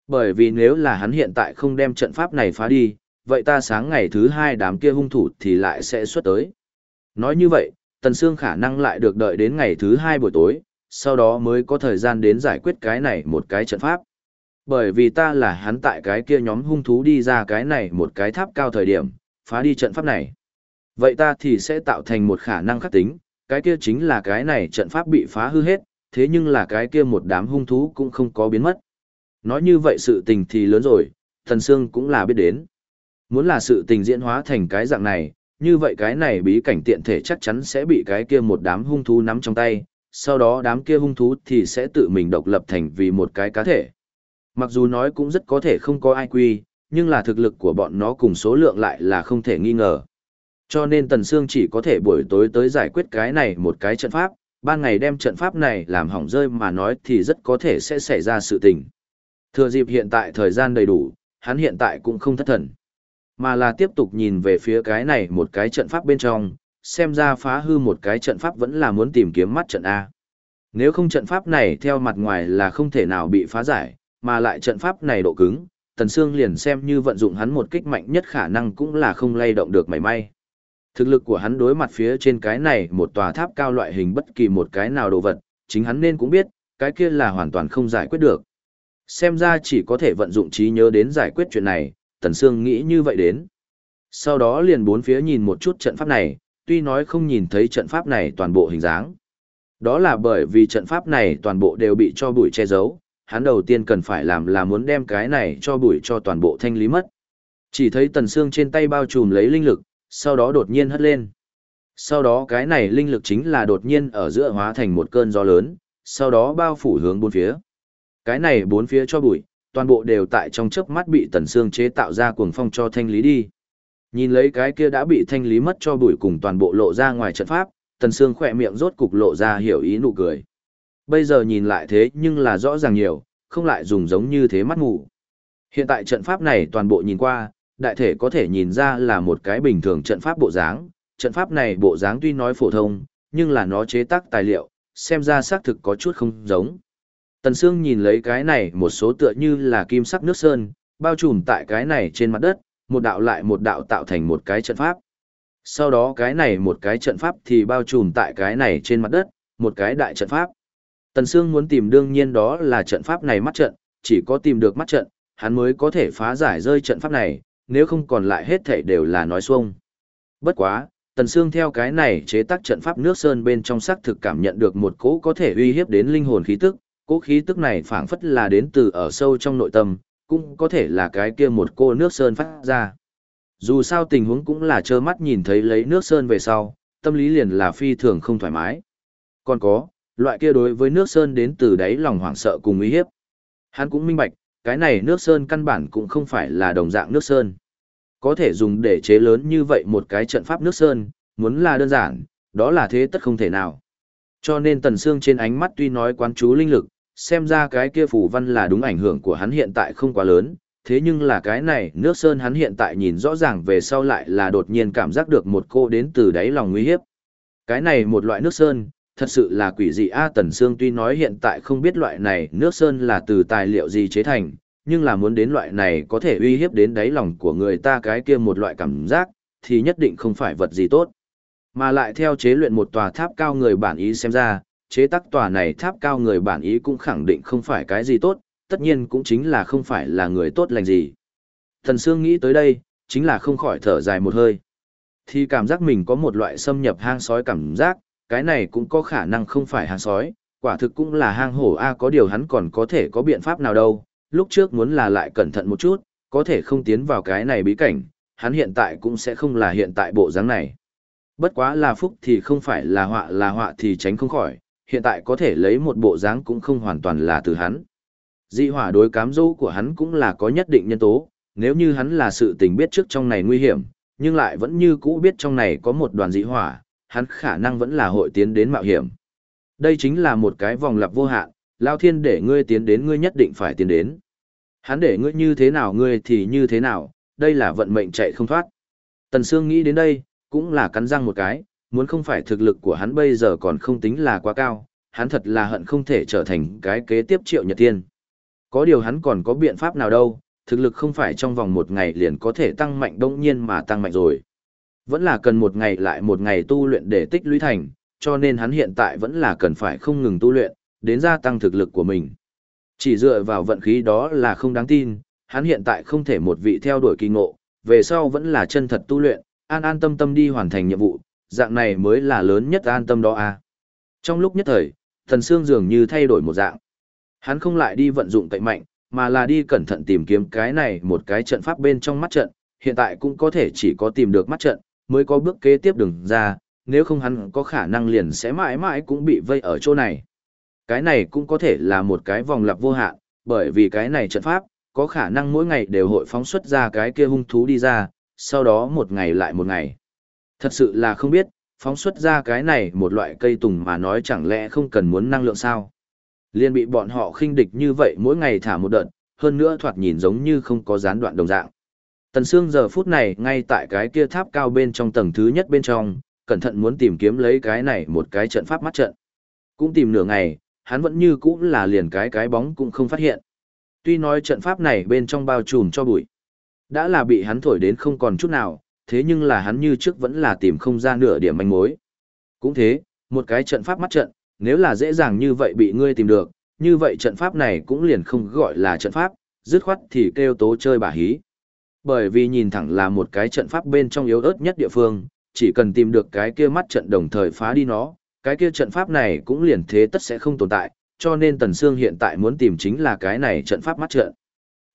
A: Bởi vì nếu là hắn hiện tại không đem trận pháp này phá đi, vậy ta sáng ngày thứ hai đám kia hung thủ thì lại sẽ xuất tới. Nói như vậy, Tần Sương khả năng lại được đợi đến ngày thứ hai buổi tối, sau đó mới có thời gian đến giải quyết cái này một cái trận pháp. Bởi vì ta là hắn tại cái kia nhóm hung thú đi ra cái này một cái tháp cao thời điểm, phá đi trận pháp này. Vậy ta thì sẽ tạo thành một khả năng khắc tính, cái kia chính là cái này trận pháp bị phá hư hết, thế nhưng là cái kia một đám hung thú cũng không có biến mất. Nói như vậy sự tình thì lớn rồi, Thần Sương cũng là biết đến. Muốn là sự tình diễn hóa thành cái dạng này, như vậy cái này bí cảnh tiện thể chắc chắn sẽ bị cái kia một đám hung thú nắm trong tay, sau đó đám kia hung thú thì sẽ tự mình độc lập thành vì một cái cá thể. Mặc dù nói cũng rất có thể không có ai quy, nhưng là thực lực của bọn nó cùng số lượng lại là không thể nghi ngờ. Cho nên Tần Sương chỉ có thể buổi tối tới giải quyết cái này một cái trận pháp, ban ngày đem trận pháp này làm hỏng rơi mà nói thì rất có thể sẽ xảy ra sự tình. Thừa dịp hiện tại thời gian đầy đủ, hắn hiện tại cũng không thất thần mà là tiếp tục nhìn về phía cái này một cái trận pháp bên trong, xem ra phá hư một cái trận pháp vẫn là muốn tìm kiếm mắt trận A. Nếu không trận pháp này theo mặt ngoài là không thể nào bị phá giải, mà lại trận pháp này độ cứng, Tần Sương liền xem như vận dụng hắn một kích mạnh nhất khả năng cũng là không lay động được mảy may. Thực lực của hắn đối mặt phía trên cái này một tòa tháp cao loại hình bất kỳ một cái nào đồ vật, chính hắn nên cũng biết, cái kia là hoàn toàn không giải quyết được. Xem ra chỉ có thể vận dụng trí nhớ đến giải quyết chuyện này, Tần Sương nghĩ như vậy đến. Sau đó liền bốn phía nhìn một chút trận pháp này, tuy nói không nhìn thấy trận pháp này toàn bộ hình dáng. Đó là bởi vì trận pháp này toàn bộ đều bị cho bụi che giấu, hắn đầu tiên cần phải làm là muốn đem cái này cho bụi cho toàn bộ thanh lý mất. Chỉ thấy Tần Sương trên tay bao trùm lấy linh lực, sau đó đột nhiên hất lên. Sau đó cái này linh lực chính là đột nhiên ở giữa hóa thành một cơn gió lớn, sau đó bao phủ hướng bốn phía. Cái này bốn phía cho bụi, toàn bộ đều tại trong chớp mắt bị tần xương chế tạo ra cuồng phong cho thanh lý đi. Nhìn lấy cái kia đã bị thanh lý mất cho bụi cùng toàn bộ lộ ra ngoài trận pháp, tần xương khỏe miệng rốt cục lộ ra hiểu ý nụ cười. Bây giờ nhìn lại thế nhưng là rõ ràng nhiều, không lại dùng giống như thế mắt ngủ. Hiện tại trận pháp này toàn bộ nhìn qua, đại thể có thể nhìn ra là một cái bình thường trận pháp bộ dáng. Trận pháp này bộ dáng tuy nói phổ thông, nhưng là nó chế tác tài liệu, xem ra xác thực có chút không giống. Tần Sương nhìn lấy cái này một số tựa như là kim sắc nước sơn, bao trùm tại cái này trên mặt đất, một đạo lại một đạo tạo thành một cái trận pháp. Sau đó cái này một cái trận pháp thì bao trùm tại cái này trên mặt đất, một cái đại trận pháp. Tần Sương muốn tìm đương nhiên đó là trận pháp này mắt trận, chỉ có tìm được mắt trận, hắn mới có thể phá giải rơi trận pháp này, nếu không còn lại hết thảy đều là nói xuông. Bất quá, Tần Sương theo cái này chế tác trận pháp nước sơn bên trong xác thực cảm nhận được một cỗ có thể uy hiếp đến linh hồn khí tức, cỗ khí tức này phảng phất là đến từ ở sâu trong nội tâm, cũng có thể là cái kia một cô nước sơn phát ra. Dù sao tình huống cũng là trơ mắt nhìn thấy lấy nước sơn về sau, tâm lý liền là phi thường không thoải mái. Còn có, loại kia đối với nước sơn đến từ đáy lòng hoảng sợ cùng uy hiếp. Hắn cũng minh bạch, cái này nước sơn căn bản cũng không phải là đồng dạng nước sơn. Có thể dùng để chế lớn như vậy một cái trận pháp nước sơn, muốn là đơn giản, đó là thế tất không thể nào. Cho nên tần xương trên ánh mắt tuy nói quán chú linh lực, xem ra cái kia phủ văn là đúng ảnh hưởng của hắn hiện tại không quá lớn, thế nhưng là cái này nước sơn hắn hiện tại nhìn rõ ràng về sau lại là đột nhiên cảm giác được một cô đến từ đáy lòng nguy hiếp. Cái này một loại nước sơn, thật sự là quỷ dị A Tần Sương tuy nói hiện tại không biết loại này nước sơn là từ tài liệu gì chế thành, nhưng là muốn đến loại này có thể uy hiếp đến đáy lòng của người ta cái kia một loại cảm giác, thì nhất định không phải vật gì tốt. Mà lại theo chế luyện một tòa tháp cao người bản ý xem ra, chế tác tòa này tháp cao người bản ý cũng khẳng định không phải cái gì tốt, tất nhiên cũng chính là không phải là người tốt lành gì. Thần Sương nghĩ tới đây, chính là không khỏi thở dài một hơi. Thì cảm giác mình có một loại xâm nhập hang sói cảm giác, cái này cũng có khả năng không phải hàng sói, quả thực cũng là hang hổ A có điều hắn còn có thể có biện pháp nào đâu, lúc trước muốn là lại cẩn thận một chút, có thể không tiến vào cái này bí cảnh, hắn hiện tại cũng sẽ không là hiện tại bộ dáng này. Bất quá là phúc thì không phải là họa là họa thì tránh không khỏi, hiện tại có thể lấy một bộ dáng cũng không hoàn toàn là từ hắn. Dị hỏa đối cám dỗ của hắn cũng là có nhất định nhân tố, nếu như hắn là sự tình biết trước trong này nguy hiểm, nhưng lại vẫn như cũ biết trong này có một đoàn dị hỏa, hắn khả năng vẫn là hội tiến đến mạo hiểm. Đây chính là một cái vòng lặp vô hạn, Lao Thiên để ngươi tiến đến ngươi nhất định phải tiến đến. Hắn để ngươi như thế nào ngươi thì như thế nào, đây là vận mệnh chạy không thoát. Tần Sương nghĩ đến đây, cũng là cắn răng một cái, muốn không phải thực lực của hắn bây giờ còn không tính là quá cao, hắn thật là hận không thể trở thành cái kế tiếp triệu nhật tiên. Có điều hắn còn có biện pháp nào đâu, thực lực không phải trong vòng một ngày liền có thể tăng mạnh đông nhiên mà tăng mạnh rồi. Vẫn là cần một ngày lại một ngày tu luyện để tích lũy thành, cho nên hắn hiện tại vẫn là cần phải không ngừng tu luyện, đến gia tăng thực lực của mình. Chỉ dựa vào vận khí đó là không đáng tin, hắn hiện tại không thể một vị theo đuổi kỳ ngộ, về sau vẫn là chân thật tu luyện, an an tâm tâm đi hoàn thành nhiệm vụ, dạng này mới là lớn nhất an tâm đó à. Trong lúc nhất thời, thần xương dường như thay đổi một dạng. Hắn không lại đi vận dụng tẩy mạnh, mà là đi cẩn thận tìm kiếm cái này một cái trận pháp bên trong mắt trận, hiện tại cũng có thể chỉ có tìm được mắt trận, mới có bước kế tiếp đường ra, nếu không hắn có khả năng liền sẽ mãi mãi cũng bị vây ở chỗ này. Cái này cũng có thể là một cái vòng lặp vô hạn, bởi vì cái này trận pháp, có khả năng mỗi ngày đều hội phóng xuất ra cái kia hung thú đi ra, sau đó một ngày lại một ngày. Thật sự là không biết, phóng xuất ra cái này một loại cây tùng mà nói chẳng lẽ không cần muốn năng lượng sao. Liên bị bọn họ khinh địch như vậy mỗi ngày thả một đợt, hơn nữa thoạt nhìn giống như không có gián đoạn đồng dạng. Tần Sương giờ phút này ngay tại cái kia tháp cao bên trong tầng thứ nhất bên trong, cẩn thận muốn tìm kiếm lấy cái này một cái trận pháp mắt trận. Cũng tìm nửa ngày, hắn vẫn như cũ là liền cái cái bóng cũng không phát hiện. Tuy nói trận pháp này bên trong bao trùm cho bụi, đã là bị hắn thổi đến không còn chút nào, thế nhưng là hắn như trước vẫn là tìm không ra nửa điểm manh mối. Cũng thế, một cái trận pháp mắt trận, nếu là dễ dàng như vậy bị ngươi tìm được, như vậy trận pháp này cũng liền không gọi là trận pháp, dứt khoát thì kêu tố chơi bà hí. Bởi vì nhìn thẳng là một cái trận pháp bên trong yếu ớt nhất địa phương, chỉ cần tìm được cái kia mắt trận đồng thời phá đi nó, cái kia trận pháp này cũng liền thế tất sẽ không tồn tại, cho nên Tần Sương hiện tại muốn tìm chính là cái này trận pháp mắt trận.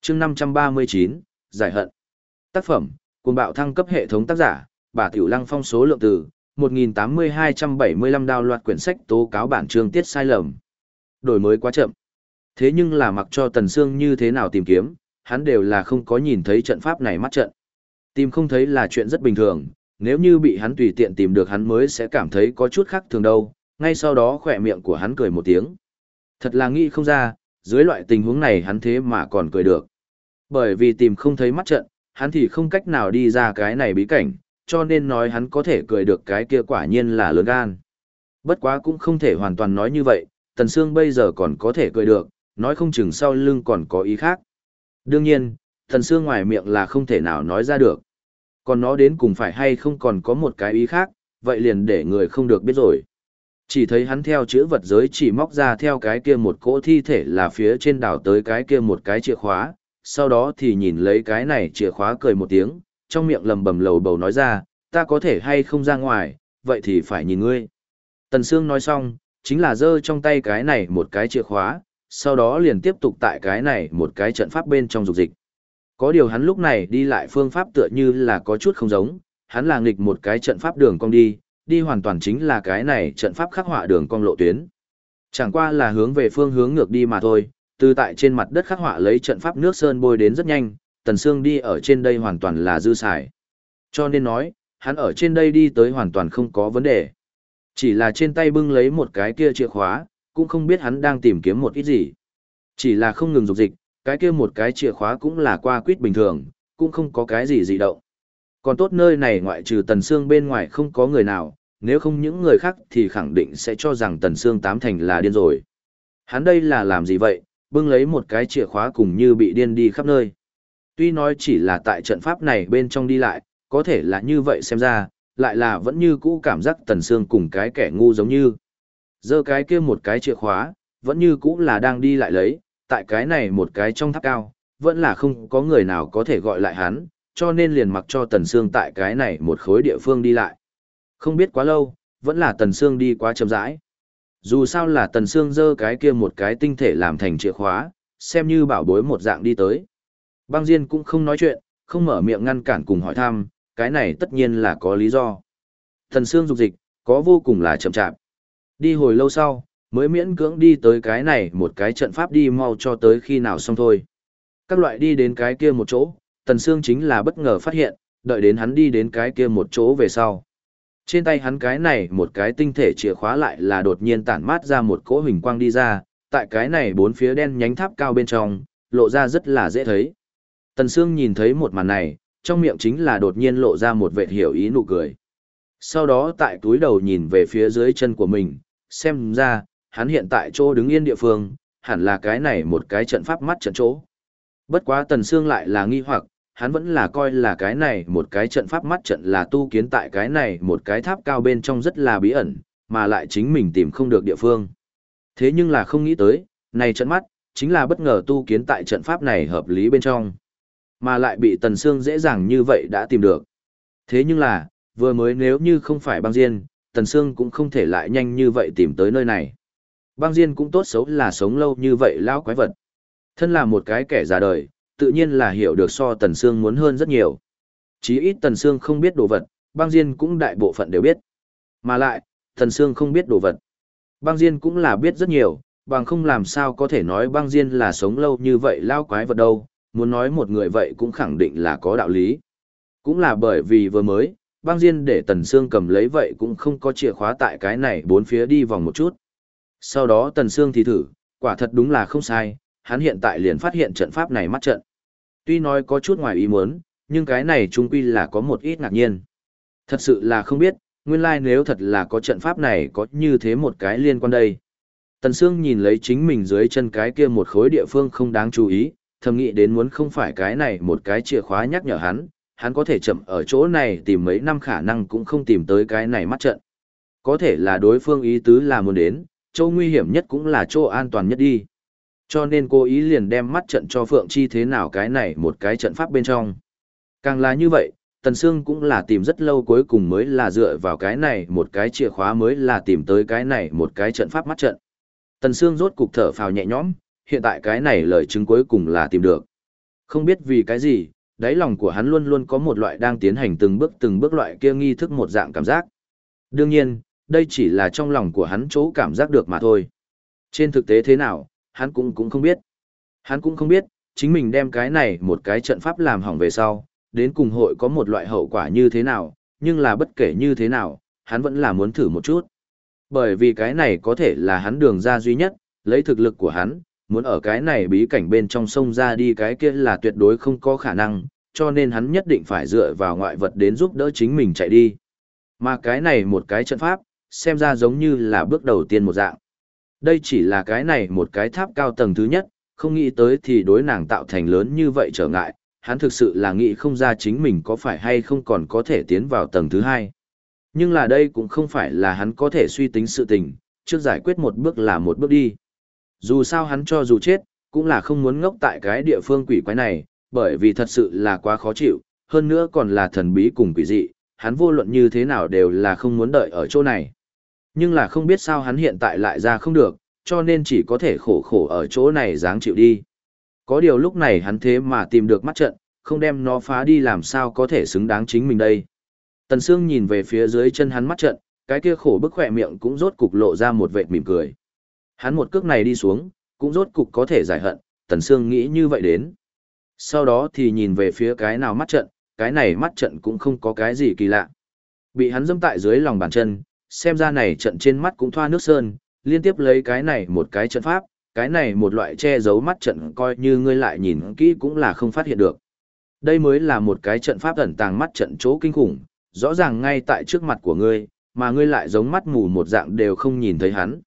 A: Chương 539, giải hận. Tác phẩm: Cuồng bạo thăng cấp hệ thống tác giả: Bà Tiểu Lăng phong số lượng từ 1.8275 đào loạt quyển sách tố cáo bản chương tiết sai lầm. Đổi mới quá chậm. Thế nhưng là mặc cho Tần Sương như thế nào tìm kiếm, hắn đều là không có nhìn thấy trận pháp này mắt trận. Tìm không thấy là chuyện rất bình thường, nếu như bị hắn tùy tiện tìm được hắn mới sẽ cảm thấy có chút khác thường đâu, ngay sau đó khỏe miệng của hắn cười một tiếng. Thật là nghĩ không ra, dưới loại tình huống này hắn thế mà còn cười được. Bởi vì tìm không thấy mắt trận, hắn thì không cách nào đi ra cái này bí cảnh, cho nên nói hắn có thể cười được cái kia quả nhiên là lớn gan. Bất quá cũng không thể hoàn toàn nói như vậy, Tần Sương bây giờ còn có thể cười được, nói không chừng sau lưng còn có ý khác. Đương nhiên, thần xương ngoài miệng là không thể nào nói ra được. Còn nó đến cùng phải hay không còn có một cái ý khác, vậy liền để người không được biết rồi. Chỉ thấy hắn theo chữ vật giới chỉ móc ra theo cái kia một cỗ thi thể là phía trên đảo tới cái kia một cái chìa khóa, sau đó thì nhìn lấy cái này chìa khóa cười một tiếng, trong miệng lầm bầm lầu bầu nói ra, ta có thể hay không ra ngoài, vậy thì phải nhìn ngươi. Tần Sương nói xong, chính là giơ trong tay cái này một cái chìa khóa, sau đó liền tiếp tục tại cái này một cái trận pháp bên trong dục dịch. Có điều hắn lúc này đi lại phương pháp tựa như là có chút không giống, hắn là nghịch một cái trận pháp đường cong đi, đi hoàn toàn chính là cái này trận pháp khắc họa đường cong lộ tuyến. Chẳng qua là hướng về phương hướng ngược đi mà thôi, từ tại trên mặt đất khắc họa lấy trận pháp nước sơn bôi đến rất nhanh, Tần xương đi ở trên đây hoàn toàn là dư xài. Cho nên nói, hắn ở trên đây đi tới hoàn toàn không có vấn đề. Chỉ là trên tay bưng lấy một cái kia chìa khóa, cũng không biết hắn đang tìm kiếm một ít gì. Chỉ là không ngừng dục dịch, cái kia một cái chìa khóa cũng là qua quýt bình thường, cũng không có cái gì dị động. Còn tốt nơi này ngoại trừ Tần Sương bên ngoài không có người nào, nếu không những người khác thì khẳng định sẽ cho rằng Tần Sương tám thành là điên rồi. Hắn đây là làm gì vậy, bưng lấy một cái chìa khóa cùng như bị điên đi khắp nơi. Tuy nói chỉ là tại trận pháp này bên trong đi lại, có thể là như vậy xem ra, lại là vẫn như cũ cảm giác Tần Sương cùng cái kẻ ngu giống như. Giơ cái kia một cái chìa khóa, vẫn như cũ là đang đi lại lấy, tại cái này một cái trong tháp cao, vẫn là không có người nào có thể gọi lại hắn, cho nên liền mặc cho Tần Sương tại cái này một khối địa phương đi lại. Không biết quá lâu, vẫn là Tần Sương đi quá chậm rãi. Dù sao là Tần Sương giơ cái kia một cái tinh thể làm thành chìa khóa, xem như bảo bối một dạng đi tới. Băng Diên cũng không nói chuyện, không mở miệng ngăn cản cùng hỏi thăm, cái này tất nhiên là có lý do. Tần Sương dục dịch, có vô cùng là chậm chạp. Đi hồi lâu sau, mới miễn cưỡng đi tới cái này một cái trận pháp đi mau cho tới khi nào xong thôi. Các loại đi đến cái kia một chỗ, Tần Sương chính là bất ngờ phát hiện, đợi đến hắn đi đến cái kia một chỗ về sau. Trên tay hắn cái này một cái tinh thể chìa khóa lại là đột nhiên tản mát ra một cỗ hình quang đi ra, tại cái này bốn phía đen nhánh tháp cao bên trong, lộ ra rất là dễ thấy. Tần Sương nhìn thấy một màn này, trong miệng chính là đột nhiên lộ ra một vệt hiểu ý nụ cười. Sau đó tại túi đầu nhìn về phía dưới chân của mình, xem ra, hắn hiện tại chỗ đứng yên địa phương, hẳn là cái này một cái trận pháp mắt trận chỗ. Bất quá Tần Sương lại là nghi hoặc, hắn vẫn là coi là cái này một cái trận pháp mắt trận là tu kiến tại cái này một cái tháp cao bên trong rất là bí ẩn, mà lại chính mình tìm không được địa phương. Thế nhưng là không nghĩ tới, này trận mắt, chính là bất ngờ tu kiến tại trận pháp này hợp lý bên trong. Mà lại bị Tần Sương dễ dàng như vậy đã tìm được. Thế nhưng là, vừa mới nếu như không phải băng diên, Tần Sương cũng không thể lại nhanh như vậy tìm tới nơi này. Băng diên cũng tốt xấu là sống lâu như vậy lão quái vật. Thân là một cái kẻ già đời, tự nhiên là hiểu được so Tần Sương muốn hơn rất nhiều. Chí ít Tần Sương không biết đồ vật, băng diên cũng đại bộ phận đều biết. Mà lại, Tần Sương không biết đồ vật. Băng diên cũng là biết rất nhiều, bằng không làm sao có thể nói băng diên là sống lâu như vậy lão quái vật đâu, muốn nói một người vậy cũng khẳng định là có đạo lý. Cũng là bởi vì vừa mới, băng diên để Tần Sương cầm lấy vậy cũng không có chìa khóa tại cái này bốn phía đi vòng một chút. Sau đó Tần Sương thì thử, quả thật đúng là không sai, hắn hiện tại liền phát hiện trận pháp này mắt trận. Tuy nói có chút ngoài ý muốn, nhưng cái này trung quy là có một ít ngạc nhiên. Thật sự là không biết, nguyên lai nếu thật là có trận pháp này có như thế một cái liên quan đây. Tần Sương nhìn lấy chính mình dưới chân cái kia một khối địa phương không đáng chú ý, thầm nghĩ đến muốn không phải cái này một cái chìa khóa nhắc nhở hắn, hắn có thể chậm ở chỗ này tìm mấy năm khả năng cũng không tìm tới cái này mắt trận. Có thể là đối phương ý tứ là muốn đến, chỗ nguy hiểm nhất cũng là chỗ an toàn nhất đi. Cho nên cô ý liền đem mắt trận cho Phượng Chi thế nào cái này một cái trận pháp bên trong. Càng là như vậy, Tần Sương cũng là tìm rất lâu cuối cùng mới là dựa vào cái này một cái chìa khóa mới là tìm tới cái này một cái trận pháp mắt trận. Tần Sương rốt cục thở phào nhẹ nhõm, hiện tại cái này lời chứng cuối cùng là tìm được. Không biết vì cái gì, đáy lòng của hắn luôn luôn có một loại đang tiến hành từng bước từng bước loại kia nghi thức một dạng cảm giác. Đương nhiên, đây chỉ là trong lòng của hắn chỗ cảm giác được mà thôi. Trên thực tế thế nào, hắn cũng cũng không biết. Hắn cũng không biết, chính mình đem cái này một cái trận pháp làm hỏng về sau, đến cùng hội có một loại hậu quả như thế nào, nhưng là bất kể như thế nào, hắn vẫn là muốn thử một chút. Bởi vì cái này có thể là hắn đường ra duy nhất, lấy thực lực của hắn, muốn ở cái này bí cảnh bên trong sông ra đi cái kia là tuyệt đối không có khả năng, cho nên hắn nhất định phải dựa vào ngoại vật đến giúp đỡ chính mình chạy đi. Mà cái này một cái trận pháp, xem ra giống như là bước đầu tiên một dạng. Đây chỉ là cái này một cái tháp cao tầng thứ nhất, không nghĩ tới thì đối nàng tạo thành lớn như vậy trở ngại, hắn thực sự là nghĩ không ra chính mình có phải hay không còn có thể tiến vào tầng thứ hai. Nhưng là đây cũng không phải là hắn có thể suy tính sự tình, trước giải quyết một bước là một bước đi. Dù sao hắn cho dù chết, cũng là không muốn ngốc tại cái địa phương quỷ quái này, bởi vì thật sự là quá khó chịu, hơn nữa còn là thần bí cùng quỷ dị, hắn vô luận như thế nào đều là không muốn đợi ở chỗ này. Nhưng là không biết sao hắn hiện tại lại ra không được, cho nên chỉ có thể khổ khổ ở chỗ này dáng chịu đi. Có điều lúc này hắn thế mà tìm được mắt trận, không đem nó phá đi làm sao có thể xứng đáng chính mình đây. Tần Sương nhìn về phía dưới chân hắn mắt trận, cái kia khổ bức khỏe miệng cũng rốt cục lộ ra một vệt mỉm cười. Hắn một cước này đi xuống, cũng rốt cục có thể giải hận, Tần Sương nghĩ như vậy đến. Sau đó thì nhìn về phía cái nào mắt trận, cái này mắt trận cũng không có cái gì kỳ lạ. Bị hắn dâm tại dưới lòng bàn chân, xem ra này trận trên mắt cũng thoa nước sơn, liên tiếp lấy cái này một cái trận pháp, cái này một loại che giấu mắt trận coi như ngươi lại nhìn kỹ cũng là không phát hiện được. Đây mới là một cái trận pháp ẩn tàng mắt trận chỗ kinh khủng, rõ ràng ngay tại trước mặt của ngươi, mà ngươi lại giống mắt mù một dạng đều không nhìn thấy hắn.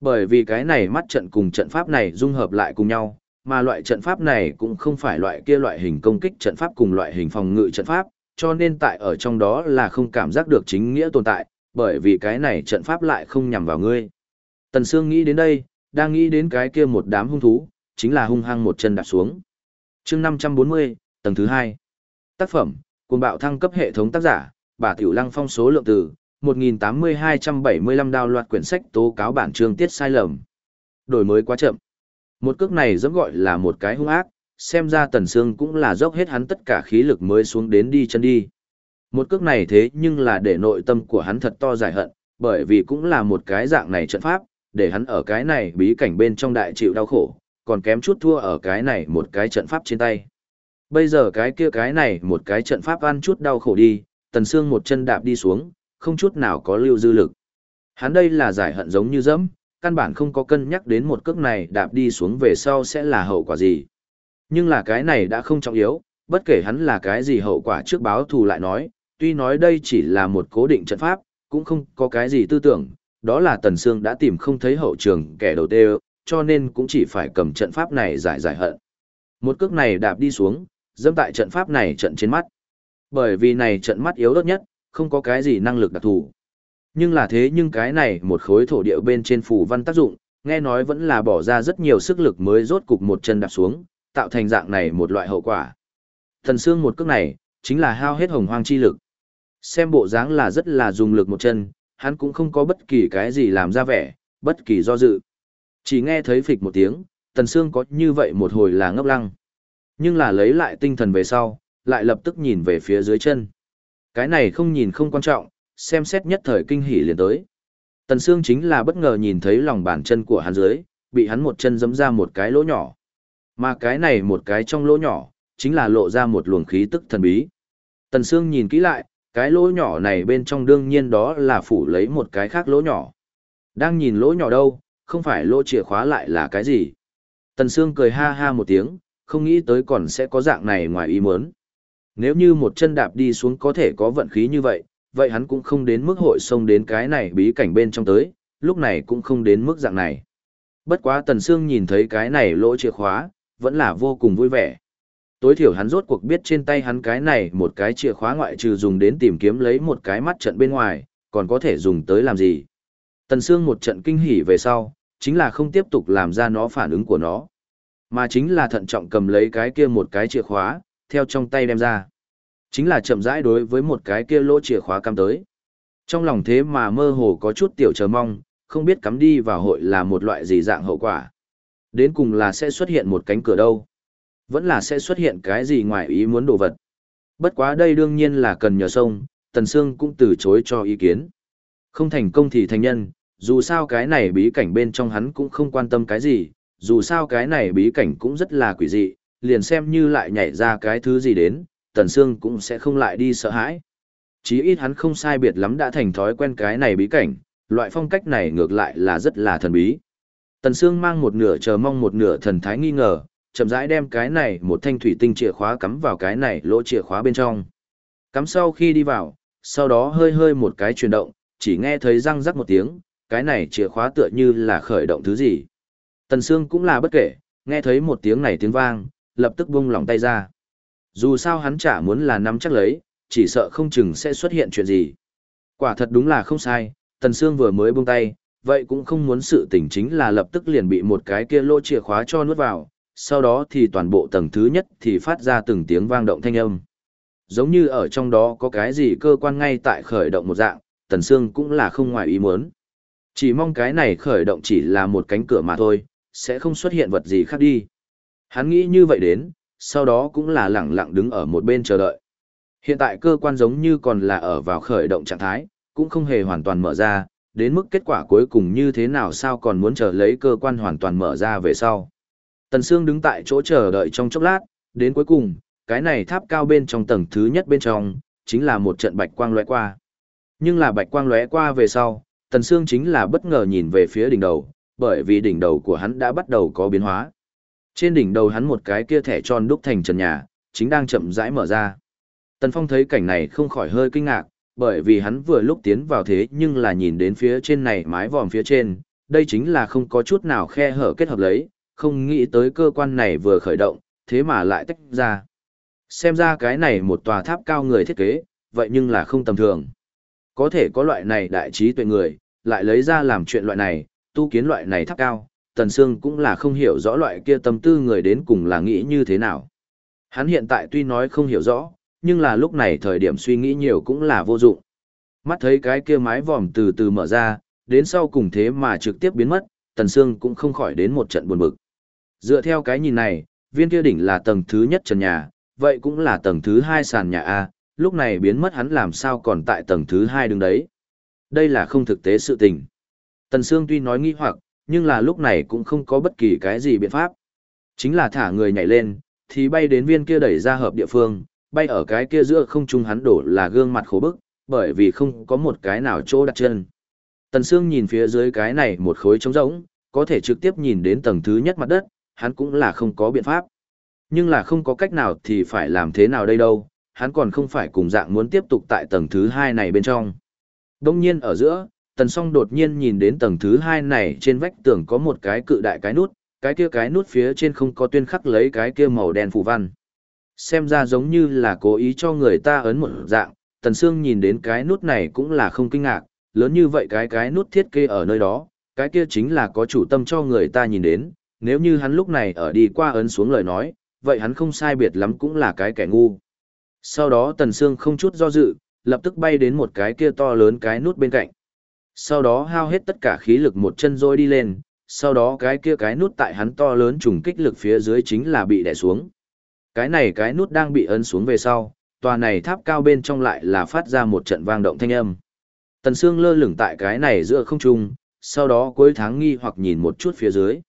A: Bởi vì cái này mắt trận cùng trận pháp này dung hợp lại cùng nhau, mà loại trận pháp này cũng không phải loại kia loại hình công kích trận pháp cùng loại hình phòng ngự trận pháp, cho nên tại ở trong đó là không cảm giác được chính nghĩa tồn tại, bởi vì cái này trận pháp lại không nhằm vào ngươi. Tần Sương nghĩ đến đây, đang nghĩ đến cái kia một đám hung thú, chính là hung hăng một chân đạp xuống. chương 540, tầng thứ 2. Tác phẩm, cuồng bạo thăng cấp hệ thống tác giả, bà Tiểu Lăng phong số lượng từ, 1.8275 đào loạt quyển sách tố cáo bản chương tiết sai lầm. Đổi mới quá chậm. Một cước này dẫm gọi là một cái hung ác, xem ra Tần Sương cũng là dốc hết hắn tất cả khí lực mới xuống đến đi chân đi. Một cước này thế nhưng là để nội tâm của hắn thật to giải hận, bởi vì cũng là một cái dạng này trận pháp, để hắn ở cái này bí cảnh bên trong đại chịu đau khổ, còn kém chút thua ở cái này một cái trận pháp trên tay. Bây giờ cái kia cái này một cái trận pháp ăn chút đau khổ đi, Tần Sương một chân đạp đi xuống, không chút nào có lưu dư lực. Hắn đây là giải hận giống như dẫm, căn bản không có cân nhắc đến một cước này đạp đi xuống về sau sẽ là hậu quả gì. Nhưng là cái này đã không trọng yếu, bất kể hắn là cái gì hậu quả trước báo thù lại nói, tuy nói đây chỉ là một cố định trận pháp, cũng không có cái gì tư tưởng, đó là Tần Sương đã tìm không thấy hậu trường kẻ đầu tê cho nên cũng chỉ phải cầm trận pháp này giải giải hận. Một cước này đạp đi xuống, dâm tại trận pháp này trận trên mắt. Bởi vì này trận mắt yếu đốt nhất, không có cái gì năng lực đặc thù. Nhưng là thế nhưng cái này một khối thổ địa bên trên phù văn tác dụng, nghe nói vẫn là bỏ ra rất nhiều sức lực mới rốt cục một chân đạp xuống, tạo thành dạng này một loại hậu quả. Thần xương một cước này, chính là hao hết hồng hoang chi lực. Xem bộ dáng là rất là dùng lực một chân, hắn cũng không có bất kỳ cái gì làm ra vẻ, bất kỳ do dự. Chỉ nghe thấy phịch một tiếng, tần xương có như vậy một hồi là ngốc lăng. Nhưng là lấy lại tinh thần về sau, lại lập tức nhìn về phía dưới chân. Cái này không nhìn không quan trọng, xem xét nhất thời kinh hỉ liền tới. Tần Sương chính là bất ngờ nhìn thấy lòng bàn chân của hắn dưới, bị hắn một chân giẫm ra một cái lỗ nhỏ. Mà cái này một cái trong lỗ nhỏ, chính là lộ ra một luồng khí tức thần bí. Tần Sương nhìn kỹ lại, cái lỗ nhỏ này bên trong đương nhiên đó là phủ lấy một cái khác lỗ nhỏ. Đang nhìn lỗ nhỏ đâu, không phải lỗ chìa khóa lại là cái gì. Tần Sương cười ha ha một tiếng, không nghĩ tới còn sẽ có dạng này ngoài ý muốn. Nếu như một chân đạp đi xuống có thể có vận khí như vậy, vậy hắn cũng không đến mức hội xông đến cái này bí cảnh bên trong tới, lúc này cũng không đến mức dạng này. Bất quá Tần Sương nhìn thấy cái này lỗ chìa khóa, vẫn là vô cùng vui vẻ. Tối thiểu hắn rốt cuộc biết trên tay hắn cái này một cái chìa khóa ngoại trừ dùng đến tìm kiếm lấy một cái mắt trận bên ngoài, còn có thể dùng tới làm gì. Tần Sương một trận kinh hỉ về sau, chính là không tiếp tục làm ra nó phản ứng của nó, mà chính là thận trọng cầm lấy cái kia một cái chìa khóa, theo trong tay đem ra. Chính là chậm rãi đối với một cái kia lỗ chìa khóa cắm tới. Trong lòng thế mà mơ hồ có chút tiểu chờ mong, không biết cắm đi vào hội là một loại gì dạng hậu quả. Đến cùng là sẽ xuất hiện một cánh cửa đâu. Vẫn là sẽ xuất hiện cái gì ngoài ý muốn đồ vật. Bất quá đây đương nhiên là cần nhờ sông, Tần Sương cũng từ chối cho ý kiến. Không thành công thì thành nhân, dù sao cái này bí cảnh bên trong hắn cũng không quan tâm cái gì, dù sao cái này bí cảnh cũng rất là quỷ dị, liền xem như lại nhảy ra cái thứ gì đến, Tần Sương cũng sẽ không lại đi sợ hãi. Chí ít hắn không sai biệt lắm đã thành thói quen cái này bí cảnh, loại phong cách này ngược lại là rất là thần bí. Tần Sương mang một nửa chờ mong một nửa thần thái nghi ngờ, chậm rãi đem cái này một thanh thủy tinh chìa khóa cắm vào cái này lỗ chìa khóa bên trong. Cắm sau khi đi vào, sau đó hơi hơi một cái chuyển động, chỉ nghe thấy răng rắc một tiếng, cái này chìa khóa tựa như là khởi động thứ gì. Tần Sương cũng là bất kể, nghe thấy một tiếng này tiếng vang, lập tức buông lỏng tay ra. Dù sao hắn chả muốn là nắm chắc lấy, chỉ sợ không chừng sẽ xuất hiện chuyện gì. Quả thật đúng là không sai, Tần Sương vừa mới buông tay, vậy cũng không muốn sự tình chính là lập tức liền bị một cái kia lỗ chìa khóa cho nuốt vào, sau đó thì toàn bộ tầng thứ nhất thì phát ra từng tiếng vang động thanh âm. Giống như ở trong đó có cái gì cơ quan ngay tại khởi động một dạng, Tần Sương cũng là không ngoài ý muốn. Chỉ mong cái này khởi động chỉ là một cánh cửa mà thôi, sẽ không xuất hiện vật gì khác đi. Hắn nghĩ như vậy đến, sau đó cũng là lẳng lặng đứng ở một bên chờ đợi. Hiện tại cơ quan giống như còn là ở vào khởi động trạng thái, cũng không hề hoàn toàn mở ra, đến mức kết quả cuối cùng như thế nào sao còn muốn chờ lấy cơ quan hoàn toàn mở ra về sau. Tần Sương đứng tại chỗ chờ đợi trong chốc lát, đến cuối cùng, cái này tháp cao bên trong tầng thứ nhất bên trong, chính là một trận bạch quang lóe qua. Nhưng là bạch quang lóe qua về sau, Tần Sương chính là bất ngờ nhìn về phía đỉnh đầu, bởi vì đỉnh đầu của hắn đã bắt đầu có biến hóa. Trên đỉnh đầu hắn một cái kia thẻ tròn đúc thành trần nhà, chính đang chậm rãi mở ra. Tần Phong thấy cảnh này không khỏi hơi kinh ngạc, bởi vì hắn vừa lúc tiến vào thế nhưng là nhìn đến phía trên này mái vòm phía trên, đây chính là không có chút nào khe hở kết hợp lấy, không nghĩ tới cơ quan này vừa khởi động, thế mà lại tách ra. Xem ra cái này một tòa tháp cao người thiết kế, vậy nhưng là không tầm thường. Có thể có loại này đại trí tuệ người, lại lấy ra làm chuyện loại này, tu kiến loại này tháp cao, Tần Sương cũng là không hiểu rõ loại kia tâm tư người đến cùng là nghĩ như thế nào. Hắn hiện tại tuy nói không hiểu rõ, nhưng là lúc này thời điểm suy nghĩ nhiều cũng là vô dụng. Mắt thấy cái kia mái vòm từ từ mở ra, đến sau cùng thế mà trực tiếp biến mất, Tần Sương cũng không khỏi đến một trận buồn bực. Dựa theo cái nhìn này, viên kia đỉnh là tầng thứ nhất trần nhà, vậy cũng là tầng thứ hai sàn nhà A, lúc này biến mất hắn làm sao còn tại tầng thứ hai đứng đấy. Đây là không thực tế sự tình. Tần Sương tuy nói nghi hoặc, nhưng là lúc này cũng không có bất kỳ cái gì biện pháp. Chính là thả người nhảy lên, thì bay đến viên kia đẩy ra hợp địa phương, bay ở cái kia giữa không trung hắn đổ là gương mặt khổ bức, bởi vì không có một cái nào chỗ đặt chân. Tần Sương nhìn phía dưới cái này một khối trống rỗng, có thể trực tiếp nhìn đến tầng thứ nhất mặt đất, hắn cũng là không có biện pháp. Nhưng là không có cách nào thì phải làm thế nào đây đâu, hắn còn không phải cùng dạng muốn tiếp tục tại tầng thứ hai này bên trong. Đông nhiên ở giữa, tần song đột nhiên nhìn đến tầng thứ hai này trên vách tường có một cái cự đại cái nút, cái kia cái nút phía trên không có tuyên khắc lấy cái kia màu đen phù văn. Xem ra giống như là cố ý cho người ta ấn một dạng, tần sương nhìn đến cái nút này cũng là không kinh ngạc, lớn như vậy cái cái nút thiết kế ở nơi đó, cái kia chính là có chủ tâm cho người ta nhìn đến, nếu như hắn lúc này ở đi qua ấn xuống lời nói, vậy hắn không sai biệt lắm cũng là cái kẻ ngu. Sau đó Tần Sương không chút do dự, lập tức bay đến một cái kia to lớn cái nút bên cạnh. Sau đó hao hết tất cả khí lực một chân rồi đi lên, sau đó cái kia cái nút tại hắn to lớn trùng kích lực phía dưới chính là bị đè xuống. Cái này cái nút đang bị ấn xuống về sau, tòa này tháp cao bên trong lại là phát ra một trận vang động thanh âm. Tần Sương lơ lửng tại cái này giữa không trung, sau đó cuối tháng nghi hoặc nhìn một chút phía dưới.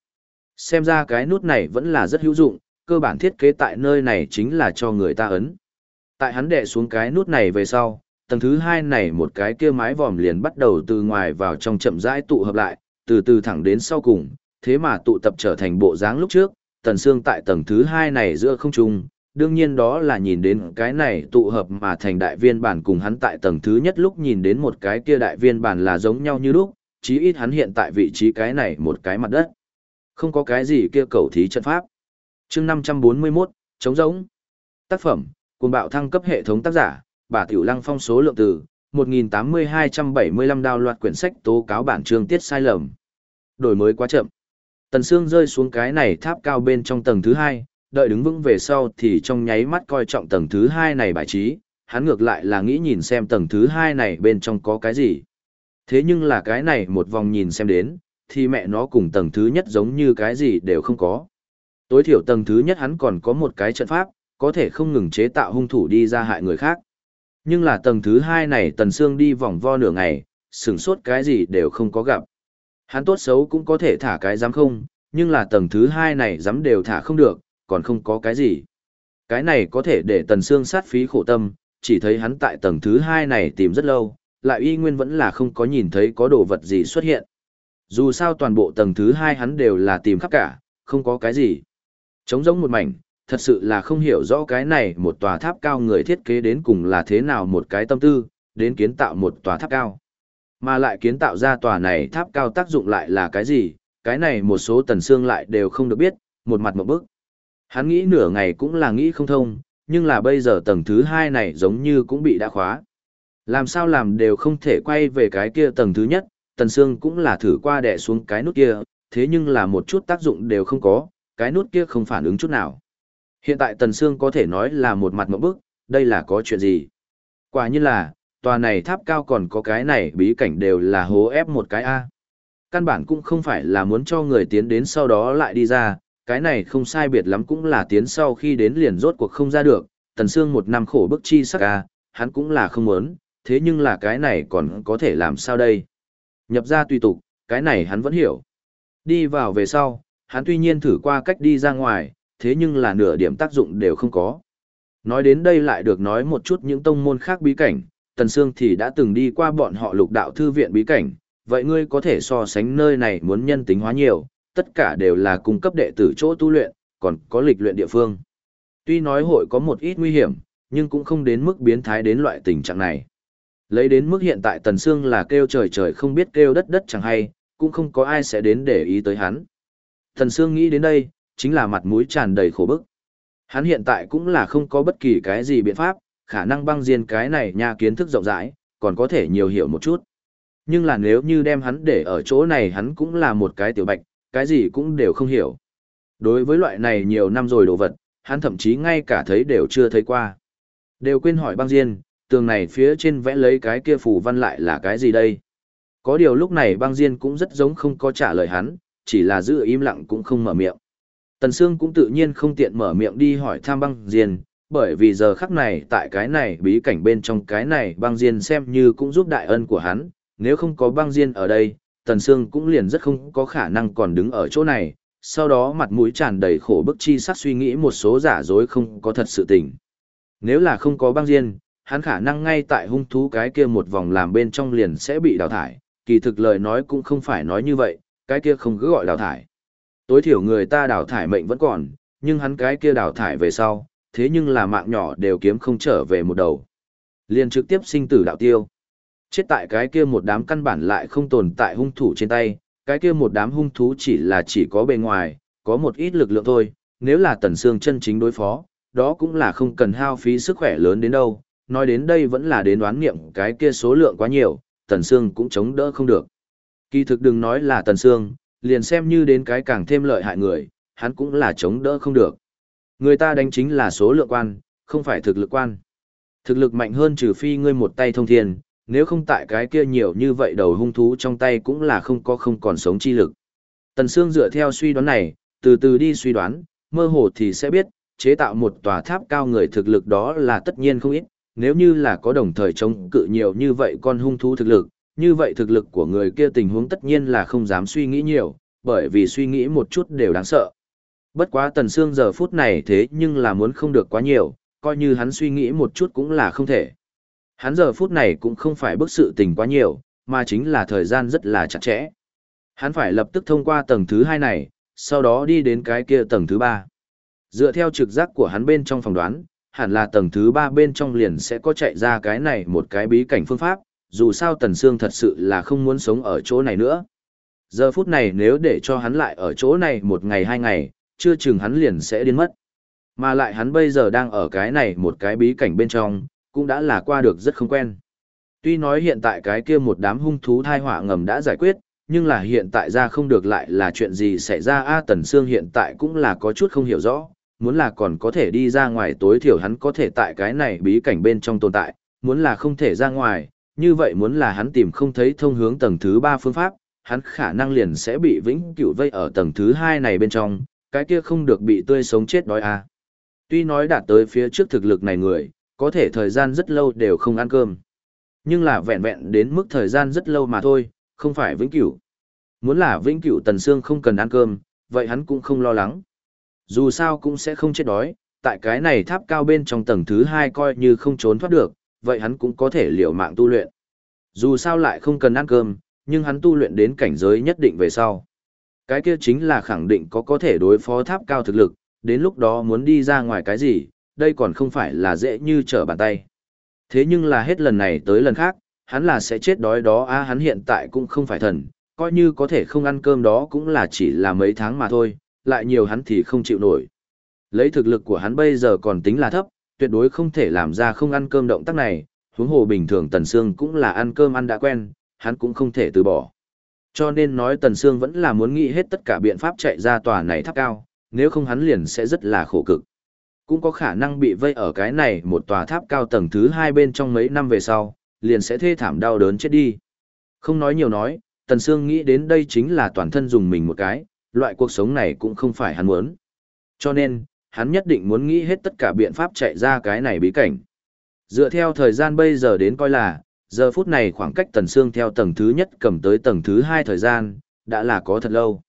A: Xem ra cái nút này vẫn là rất hữu dụng, cơ bản thiết kế tại nơi này chính là cho người ta ấn. Tại hắn đè xuống cái nút này về sau, tầng thứ hai này một cái kia mái vòm liền bắt đầu từ ngoài vào trong chậm rãi tụ hợp lại, từ từ thẳng đến sau cùng, thế mà tụ tập trở thành bộ dáng lúc trước, tần xương tại tầng thứ hai này giữa không trung, đương nhiên đó là nhìn đến cái này tụ hợp mà thành đại viên bản cùng hắn tại tầng thứ nhất lúc nhìn đến một cái kia đại viên bản là giống nhau như lúc, chí ít hắn hiện tại vị trí cái này một cái mặt đất. Không có cái gì kia cầu thí trận pháp. chương 541, chống giống. Tác phẩm, cuồng bạo thăng cấp hệ thống tác giả, bà Tiểu Lăng phong số lượng từ, 1.8275 đào loạt quyển sách tố cáo bản chương tiết sai lầm. Đổi mới quá chậm. Tần Sương rơi xuống cái này tháp cao bên trong tầng thứ hai, đợi đứng vững về sau thì trong nháy mắt coi trọng tầng thứ hai này bài trí, hắn ngược lại là nghĩ nhìn xem tầng thứ hai này bên trong có cái gì. Thế nhưng là cái này một vòng nhìn xem đến, thì mẹ nó cùng tầng thứ nhất giống như cái gì đều không có. Tối thiểu tầng thứ nhất hắn còn có một cái trận pháp, có thể không ngừng chế tạo hung thủ đi ra hại người khác. Nhưng là tầng thứ hai này Tần Sương đi vòng vo nửa ngày, sửng sốt cái gì đều không có gặp. Hắn tốt xấu cũng có thể thả cái dám không, nhưng là tầng thứ hai này dám đều thả không được, còn không có cái gì. Cái này có thể để Tần Sương sát phí khổ tâm, chỉ thấy hắn tại tầng thứ hai này tìm rất lâu, lại y nguyên vẫn là không có nhìn thấy có đồ vật gì xuất hiện. Dù sao toàn bộ tầng thứ hai hắn đều là tìm khắp cả, không có cái gì. Trống rỗng một mảnh, thật sự là không hiểu rõ cái này một tòa tháp cao người thiết kế đến cùng là thế nào một cái tâm tư, đến kiến tạo một tòa tháp cao. Mà lại kiến tạo ra tòa này tháp cao tác dụng lại là cái gì, cái này một số tần xương lại đều không được biết, một mặt một bước Hắn nghĩ nửa ngày cũng là nghĩ không thông, nhưng là bây giờ tầng thứ hai này giống như cũng bị đã khóa. Làm sao làm đều không thể quay về cái kia tầng thứ nhất, Tần xương cũng là thử qua đè xuống cái nút kia, thế nhưng là một chút tác dụng đều không có, cái nút kia không phản ứng chút nào. Hiện tại Tần Sương có thể nói là một mặt mộng bức, đây là có chuyện gì? Quả nhiên là, tòa này tháp cao còn có cái này bí cảnh đều là hố ép một cái A. Căn bản cũng không phải là muốn cho người tiến đến sau đó lại đi ra, cái này không sai biệt lắm cũng là tiến sau khi đến liền rốt cuộc không ra được, Tần Sương một năm khổ bức chi sắc A, hắn cũng là không muốn, thế nhưng là cái này còn có thể làm sao đây? Nhập ra tùy tục, cái này hắn vẫn hiểu. Đi vào về sau, hắn tuy nhiên thử qua cách đi ra ngoài, thế nhưng là nửa điểm tác dụng đều không có. Nói đến đây lại được nói một chút những tông môn khác bí cảnh, Tần Sương thì đã từng đi qua bọn họ lục đạo thư viện bí cảnh, vậy ngươi có thể so sánh nơi này muốn nhân tính hóa nhiều, tất cả đều là cung cấp đệ tử chỗ tu luyện, còn có lịch luyện địa phương. Tuy nói hội có một ít nguy hiểm, nhưng cũng không đến mức biến thái đến loại tình trạng này. Lấy đến mức hiện tại Tần Sương là kêu trời trời không biết kêu đất đất chẳng hay, cũng không có ai sẽ đến để ý tới hắn. Tần Sương nghĩ đến đây, chính là mặt mũi tràn đầy khổ bức. Hắn hiện tại cũng là không có bất kỳ cái gì biện pháp, khả năng băng diên cái này nha kiến thức rộng rãi, còn có thể nhiều hiểu một chút. Nhưng là nếu như đem hắn để ở chỗ này hắn cũng là một cái tiểu bạch, cái gì cũng đều không hiểu. Đối với loại này nhiều năm rồi đồ vật, hắn thậm chí ngay cả thấy đều chưa thấy qua. Đều quên hỏi băng diên, tường này phía trên vẽ lấy cái kia phù văn lại là cái gì đây? Có điều lúc này băng diên cũng rất giống không có trả lời hắn, chỉ là giữ im lặng cũng không mở miệng. Tần Sương cũng tự nhiên không tiện mở miệng đi hỏi Tham băng diên, bởi vì giờ khắc này tại cái này bí cảnh bên trong cái này băng diên xem như cũng giúp đại ân của hắn, nếu không có băng diên ở đây, Tần Sương cũng liền rất không có khả năng còn đứng ở chỗ này, sau đó mặt mũi tràn đầy khổ bức chi sắc suy nghĩ một số giả dối không có thật sự tình. Nếu là không có băng diên, hắn khả năng ngay tại hung thú cái kia một vòng làm bên trong liền sẽ bị đào thải, kỳ thực lời nói cũng không phải nói như vậy, cái kia không cứ gọi đào thải. Tối thiểu người ta đào thải mệnh vẫn còn, nhưng hắn cái kia đào thải về sau, thế nhưng là mạng nhỏ đều kiếm không trở về một đầu. Liền trực tiếp sinh tử đạo tiêu. Chết tại cái kia một đám căn bản lại không tồn tại hung thủ trên tay, cái kia một đám hung thú chỉ là chỉ có bề ngoài, có một ít lực lượng thôi, nếu là tần xương chân chính đối phó, đó cũng là không cần hao phí sức khỏe lớn đến đâu, nói đến đây vẫn là đến đoán nghiệm cái kia số lượng quá nhiều, tần xương cũng chống đỡ không được. Kỳ thực đừng nói là tần xương, liền xem như đến cái càng thêm lợi hại người, hắn cũng là chống đỡ không được. Người ta đánh chính là số lượng quan, không phải thực lực quan. Thực lực mạnh hơn trừ phi ngươi một tay thông thiên, nếu không tại cái kia nhiều như vậy đầu hung thú trong tay cũng là không có không còn sống chi lực. Tần Sương dựa theo suy đoán này, từ từ đi suy đoán, mơ hồ thì sẽ biết, chế tạo một tòa tháp cao người thực lực đó là tất nhiên không ít, nếu như là có đồng thời chống cự nhiều như vậy con hung thú thực lực, như vậy thực lực của người kia tình huống tất nhiên là không dám suy nghĩ nhiều, bởi vì suy nghĩ một chút đều đáng sợ. Bất quá tần xương giờ phút này thế nhưng là muốn không được quá nhiều, coi như hắn suy nghĩ một chút cũng là không thể. Hắn giờ phút này cũng không phải bức sự tình quá nhiều, mà chính là thời gian rất là chặt chẽ. Hắn phải lập tức thông qua tầng thứ hai này, sau đó đi đến cái kia tầng thứ ba. Dựa theo trực giác của hắn bên trong phòng đoán, hẳn là tầng thứ ba bên trong liền sẽ có chạy ra cái này một cái bí cảnh phương pháp, dù sao Tần Sương thật sự là không muốn sống ở chỗ này nữa. Giờ phút này nếu để cho hắn lại ở chỗ này một ngày hai ngày, chưa chừng hắn liền sẽ điên mất. Mà lại hắn bây giờ đang ở cái này một cái bí cảnh bên trong, cũng đã là qua được rất không quen. Tuy nói hiện tại cái kia một đám hung thú thai họa ngầm đã giải quyết, nhưng là hiện tại ra không được lại là chuyện gì xảy ra A Tần Sương hiện tại cũng là có chút không hiểu rõ, muốn là còn có thể đi ra ngoài tối thiểu hắn có thể tại cái này bí cảnh bên trong tồn tại, muốn là không thể ra ngoài, như vậy muốn là hắn tìm không thấy thông hướng tầng thứ ba phương pháp, hắn khả năng liền sẽ bị vĩnh cửu vây ở tầng thứ hai này bên trong, cái kia không được bị tươi sống chết đói à. Tuy nói đạt tới phía trước thực lực này người, có thể thời gian rất lâu đều không ăn cơm. Nhưng là vẹn vẹn đến mức thời gian rất lâu mà thôi, không phải vĩnh cửu. Muốn là vĩnh cửu tần xương không cần ăn cơm, vậy hắn cũng không lo lắng. Dù sao cũng sẽ không chết đói, tại cái này tháp cao bên trong tầng thứ hai coi như không trốn thoát được, vậy hắn cũng có thể liều mạng tu luyện. Dù sao lại không cần ăn cơm, nhưng hắn tu luyện đến cảnh giới nhất định về sau. Cái kia chính là khẳng định có có thể đối phó tháp cao thực lực, đến lúc đó muốn đi ra ngoài cái gì, đây còn không phải là dễ như trở bàn tay. Thế nhưng là hết lần này tới lần khác, hắn là sẽ chết đói đó a hắn hiện tại cũng không phải thần, coi như có thể không ăn cơm đó cũng là chỉ là mấy tháng mà thôi, lại nhiều hắn thì không chịu nổi. Lấy thực lực của hắn bây giờ còn tính là thấp, tuyệt đối không thể làm ra không ăn cơm động tác này, huống hồ bình thường Tần Sương cũng là ăn cơm ăn đã quen, hắn cũng không thể từ bỏ. Cho nên nói Tần Sương vẫn là muốn nghĩ hết tất cả biện pháp chạy ra tòa này tháp cao, nếu không hắn liền sẽ rất là khổ cực. Cũng có khả năng bị vây ở cái này một tòa tháp cao tầng thứ hai bên trong mấy năm về sau, liền sẽ thê thảm đau đớn chết đi. Không nói nhiều nói, Tần Sương nghĩ đến đây chính là toàn thân dùng mình một cái, loại cuộc sống này cũng không phải hắn muốn. Cho nên, hắn nhất định muốn nghĩ hết tất cả biện pháp chạy ra cái này bí cảnh. Dựa theo thời gian bây giờ đến coi là, giờ phút này khoảng cách Tần xương theo tầng thứ nhất cầm tới tầng thứ hai thời gian, đã là có thật lâu.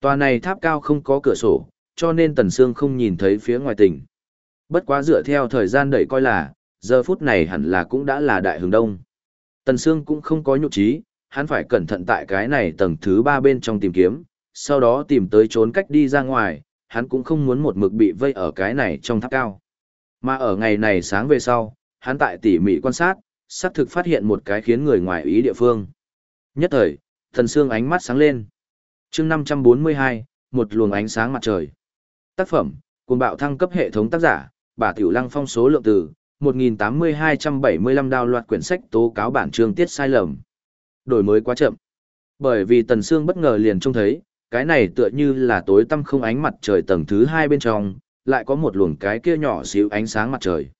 A: Tòa này tháp cao không có cửa sổ, cho nên Tần xương không nhìn thấy phía ngoài tỉnh. Bất quá dựa theo thời gian đẩy coi là, giờ phút này hẳn là cũng đã là đại hướng đông. Tần xương cũng không có nhục trí, hắn phải cẩn thận tại cái này tầng thứ ba bên trong tìm kiếm, sau đó tìm tới trốn cách đi ra ngoài, hắn cũng không muốn một mực bị vây ở cái này trong tháp cao. Mà ở ngày này sáng về sau, hắn tại tỉ mỉ quan sát, xác thực phát hiện một cái khiến người ngoài ý địa phương. Nhất thời, thần xương ánh mắt sáng lên. chương 542, một luồng ánh sáng mặt trời. Tác phẩm, cuồng bạo thăng cấp hệ thống tác giả, bà Tiểu Lăng phong số lượng từ, 1.8275 đào loạt quyển sách tố cáo bản chương tiết sai lầm. Đổi mới quá chậm. Bởi vì Tần Sương bất ngờ liền trông thấy, cái này tựa như là tối tăm không ánh mặt trời tầng thứ hai bên trong, lại có một luồng cái kia nhỏ xíu ánh sáng mặt trời.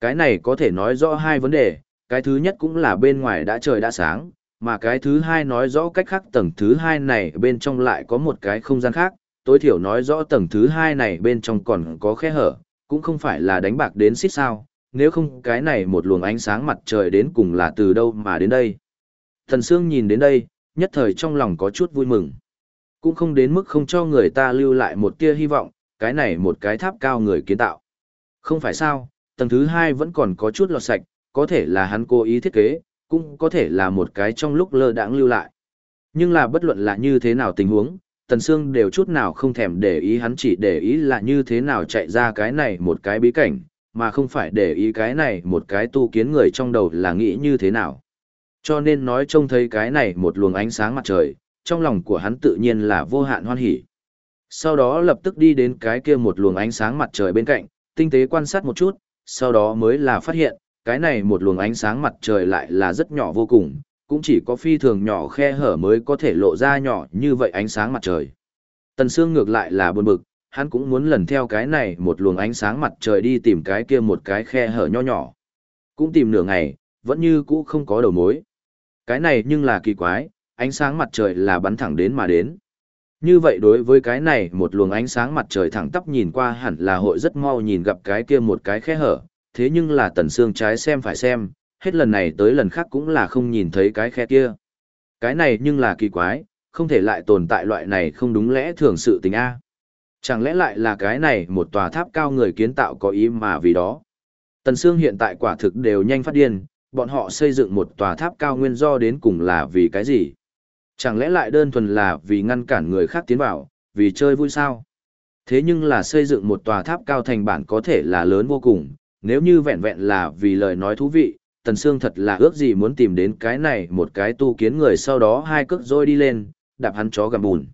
A: Cái này có thể nói rõ hai vấn đề, cái thứ nhất cũng là bên ngoài đã trời đã sáng, mà cái thứ hai nói rõ cách khác tầng thứ hai này bên trong lại có một cái không gian khác, tối thiểu nói rõ tầng thứ hai này bên trong còn có khe hở, cũng không phải là đánh bạc đến xít sao, nếu không cái này một luồng ánh sáng mặt trời đến cùng là từ đâu mà đến đây. Thần Sương nhìn đến đây, nhất thời trong lòng có chút vui mừng. Cũng không đến mức không cho người ta lưu lại một tia hy vọng, cái này một cái tháp cao người kiến tạo. Không phải sao, tầng thứ hai vẫn còn có chút lọt sạch, có thể là hắn cố ý thiết kế, cũng có thể là một cái trong lúc lơ đãng lưu lại. Nhưng là bất luận là như thế nào tình huống, Tần Sương đều chút nào không thèm để ý hắn chỉ để ý là như thế nào chạy ra cái này một cái bí cảnh, mà không phải để ý cái này một cái tu kiến người trong đầu là nghĩ như thế nào. Cho nên nói trông thấy cái này một luồng ánh sáng mặt trời, trong lòng của hắn tự nhiên là vô hạn hoan hỉ. Sau đó lập tức đi đến cái kia một luồng ánh sáng mặt trời bên cạnh, tinh tế quan sát một chút, sau đó mới là phát hiện, cái này một luồng ánh sáng mặt trời lại là rất nhỏ vô cùng, cũng chỉ có phi thường nhỏ khe hở mới có thể lộ ra nhỏ như vậy ánh sáng mặt trời. Tần Sương ngược lại là buồn bực, hắn cũng muốn lần theo cái này một luồng ánh sáng mặt trời đi tìm cái kia một cái khe hở nho nhỏ. Cũng tìm nửa ngày, vẫn như cũ không có đầu mối. Cái này nhưng là kỳ quái, ánh sáng mặt trời là bắn thẳng đến mà đến. Như vậy đối với cái này một luồng ánh sáng mặt trời thẳng tắp nhìn qua hẳn là hội rất mau nhìn gặp cái kia một cái khe hở, thế nhưng là tần xương trái xem phải xem, hết lần này tới lần khác cũng là không nhìn thấy cái khe kia. Cái này nhưng là kỳ quái, không thể lại tồn tại loại này không đúng lẽ thường sự tình A. Chẳng lẽ lại là cái này một tòa tháp cao người kiến tạo có ý mà vì đó. Tần Sương hiện tại quả thực đều nhanh phát điên, bọn họ xây dựng một tòa tháp cao nguyên do đến cùng là vì cái gì? Chẳng lẽ lại đơn thuần là vì ngăn cản người khác tiến vào, vì chơi vui sao? Thế nhưng là xây dựng một tòa tháp cao thành bản có thể là lớn vô cùng, nếu như vẹn vẹn là vì lời nói thú vị, Tần Sương thật là ước gì muốn tìm đến cái này một cái tu kiến người sau đó hai cước rôi đi lên, đạp hắn chó gầm bùn.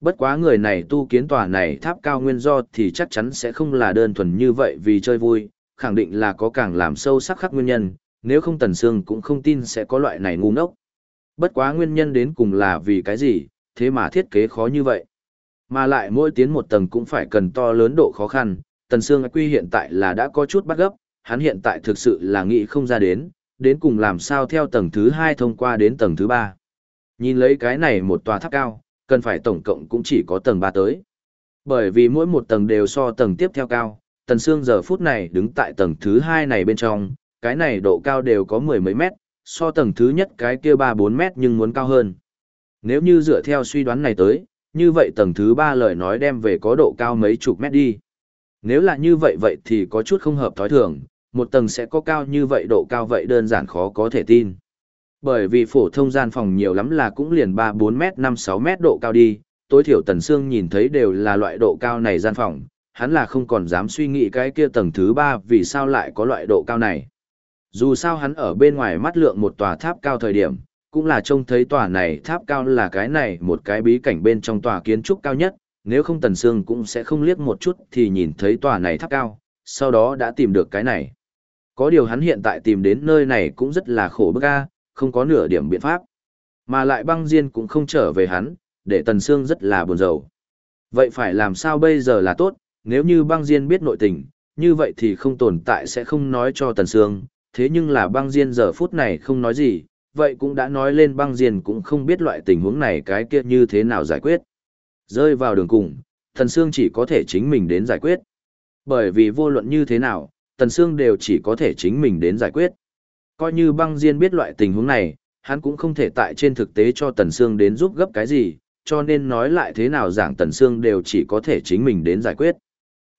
A: Bất quá người này tu kiến tòa này tháp cao nguyên do thì chắc chắn sẽ không là đơn thuần như vậy vì chơi vui, khẳng định là có càng làm sâu sắc khắc nguyên nhân, nếu không Tần Sương cũng không tin sẽ có loại này ngu ngốc. Bất quá nguyên nhân đến cùng là vì cái gì, thế mà thiết kế khó như vậy. Mà lại mỗi tiến một tầng cũng phải cần to lớn độ khó khăn, Tần Sương Quy hiện tại là đã có chút bắt gấp, hắn hiện tại thực sự là nghĩ không ra đến, đến cùng làm sao theo tầng thứ hai thông qua đến tầng thứ ba. Nhìn lấy cái này một tòa tháp cao, cần phải tổng cộng cũng chỉ có tầng ba tới. Bởi vì mỗi một tầng đều so tầng tiếp theo cao, Tần Sương giờ phút này đứng tại tầng thứ hai này bên trong, cái này độ cao đều có mười mấy mét, so tầng thứ nhất cái kia ba bốn mét nhưng muốn cao hơn. Nếu như dựa theo suy đoán này tới, như vậy tầng thứ ba lời nói đem về có độ cao mấy chục mét đi. Nếu là như vậy vậy thì có chút không hợp thói thường, một tầng sẽ có cao như vậy độ cao vậy đơn giản khó có thể tin. Bởi vì phổ thông gian phòng nhiều lắm là cũng liền 3-4 mét 5-6 mét độ cao đi, tối thiểu Tần Sương nhìn thấy đều là loại độ cao này gian phòng, hắn là không còn dám suy nghĩ cái kia tầng thứ 3 vì sao lại có loại độ cao này. Dù sao hắn ở bên ngoài mắt lượng một tòa tháp cao thời điểm, cũng là trông thấy tòa này tháp cao là cái này một cái bí cảnh bên trong tòa kiến trúc cao nhất, nếu không Tần Sương cũng sẽ không liếc một chút thì nhìn thấy tòa này tháp cao, sau đó đã tìm được cái này. Có điều hắn hiện tại tìm đến nơi này cũng rất là khổ bức a, không có nửa điểm biện pháp. Mà lại băng diên cũng không trở về hắn, để Tần Sương rất là buồn rầu. Vậy phải làm sao bây giờ là tốt, nếu như băng diên biết nội tình, như vậy thì không tồn tại sẽ không nói cho Tần Sương, thế nhưng là băng diên giờ phút này không nói gì, vậy cũng đã nói lên băng diên cũng không biết loại tình huống này cái kia như thế nào giải quyết. Rơi vào đường cùng, thần Sương chỉ có thể chính mình đến giải quyết. Bởi vì vô luận như thế nào, Tần Sương đều chỉ có thể chính mình đến giải quyết. Coi như băng diên biết loại tình huống này, hắn cũng không thể tại trên thực tế cho Tần Sương đến giúp gấp cái gì, cho nên nói lại thế nào giảng Tần Sương đều chỉ có thể chính mình đến giải quyết.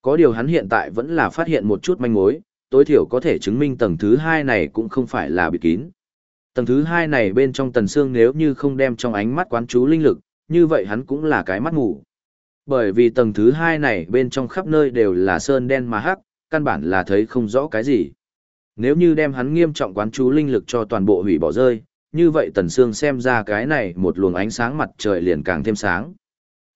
A: Có điều hắn hiện tại vẫn là phát hiện một chút manh mối, tối thiểu có thể chứng minh tầng thứ hai này cũng không phải là bị kín. Tầng thứ hai này bên trong Tần xương nếu như không đem trong ánh mắt quán chú linh lực, như vậy hắn cũng là cái mắt ngủ. Bởi vì tầng thứ hai này bên trong khắp nơi đều là sơn đen mà hắc, căn bản là thấy không rõ cái gì. Nếu như đem hắn nghiêm trọng quán chú linh lực cho toàn bộ hủy bỏ rơi, như vậy Tần Sương xem ra cái này một luồng ánh sáng mặt trời liền càng thêm sáng.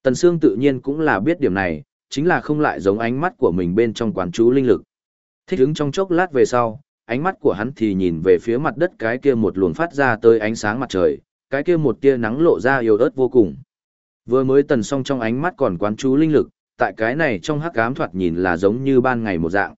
A: Tần Sương tự nhiên cũng là biết điểm này, chính là không lại giống ánh mắt của mình bên trong quán chú linh lực. Thích hứng trong chốc lát về sau, ánh mắt của hắn thì nhìn về phía mặt đất cái kia một luồng phát ra tới ánh sáng mặt trời, cái kia một tia nắng lộ ra yếu ớt vô cùng. Vừa mới tần song trong ánh mắt còn quán chú linh lực, tại cái này trong hắc ám thoạt nhìn là giống như ban ngày một dạng.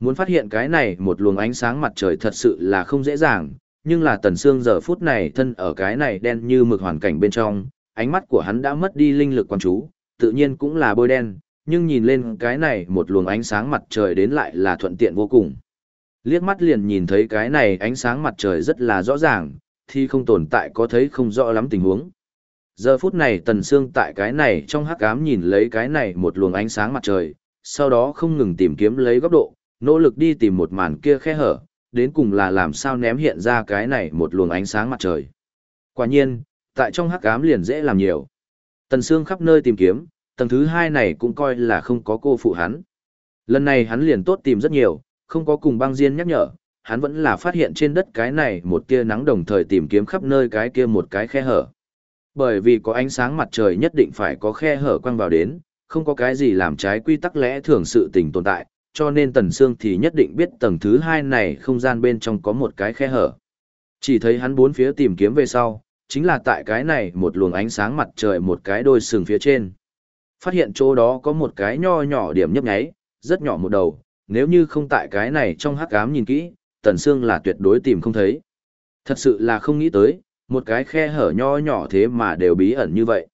A: Muốn phát hiện cái này một luồng ánh sáng mặt trời thật sự là không dễ dàng, nhưng là tần xương giờ phút này thân ở cái này đen như mực hoàn cảnh bên trong, ánh mắt của hắn đã mất đi linh lực quán chú, tự nhiên cũng là bôi đen, nhưng nhìn lên cái này một luồng ánh sáng mặt trời đến lại là thuận tiện vô cùng. Liếc mắt liền nhìn thấy cái này ánh sáng mặt trời rất là rõ ràng, thì không tồn tại có thấy không rõ lắm tình huống. Giờ phút này tần xương tại cái này trong hắc ám nhìn lấy cái này một luồng ánh sáng mặt trời, sau đó không ngừng tìm kiếm lấy góc độ, nỗ lực đi tìm một màn kia khe hở, đến cùng là làm sao ném hiện ra cái này một luồng ánh sáng mặt trời. Quả nhiên, tại trong hắc ám liền dễ làm nhiều. Tần Sương khắp nơi tìm kiếm, tầng thứ hai này cũng coi là không có cô phụ hắn. Lần này hắn liền tốt tìm rất nhiều, không có cùng băng diên nhắc nhở, hắn vẫn là phát hiện trên đất cái này một tia nắng đồng thời tìm kiếm khắp nơi cái kia một cái khe hở. Bởi vì có ánh sáng mặt trời nhất định phải có khe hở quang vào đến, không có cái gì làm trái quy tắc lẽ thường sự tình tồn tại, cho nên Tần Sương thì nhất định biết tầng thứ hai này không gian bên trong có một cái khe hở. Chỉ thấy hắn bốn phía tìm kiếm về sau, chính là tại cái này một luồng ánh sáng mặt trời một cái đôi sừng phía trên. Phát hiện chỗ đó có một cái nho nhỏ điểm nhấp nháy, rất nhỏ một đầu, nếu như không tại cái này trong hắc ám nhìn kỹ, Tần Sương là tuyệt đối tìm không thấy. Thật sự là không nghĩ tới, một cái khe hở nho nhỏ thế mà đều bí ẩn như vậy.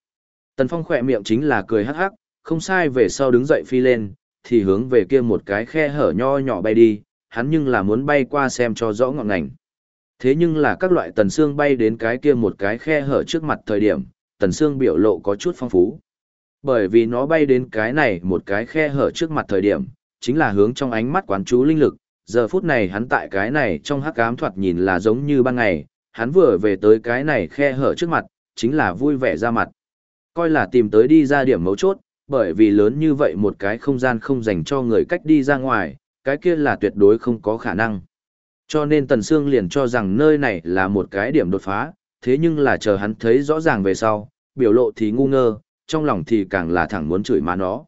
A: Tần Phong khỏe miệng chính là cười hắc hắc, không sai về sau đứng dậy phi lên, thì hướng về kia một cái khe hở nho nhỏ bay đi, hắn nhưng là muốn bay qua xem cho rõ ngọn ngành. Thế nhưng là các loại tần xương bay đến cái kia một cái khe hở trước mặt thời điểm, tần xương biểu lộ có chút phong phú. Bởi vì nó bay đến cái này một cái khe hở trước mặt thời điểm, chính là hướng trong ánh mắt quán chú linh lực, giờ phút này hắn tại cái này trong hắc ám thoạt nhìn là giống như ban ngày, hắn vừa về tới cái này khe hở trước mặt, chính là vui vẻ ra mặt. Coi là tìm tới đi ra điểm mấu chốt, bởi vì lớn như vậy một cái không gian không dành cho người cách đi ra ngoài, cái kia là tuyệt đối không có khả năng. Cho nên Tần Sương liền cho rằng nơi này là một cái điểm đột phá, thế nhưng là chờ hắn thấy rõ ràng về sau, biểu lộ thì ngu ngơ, trong lòng thì càng là thẳng muốn chửi má nó.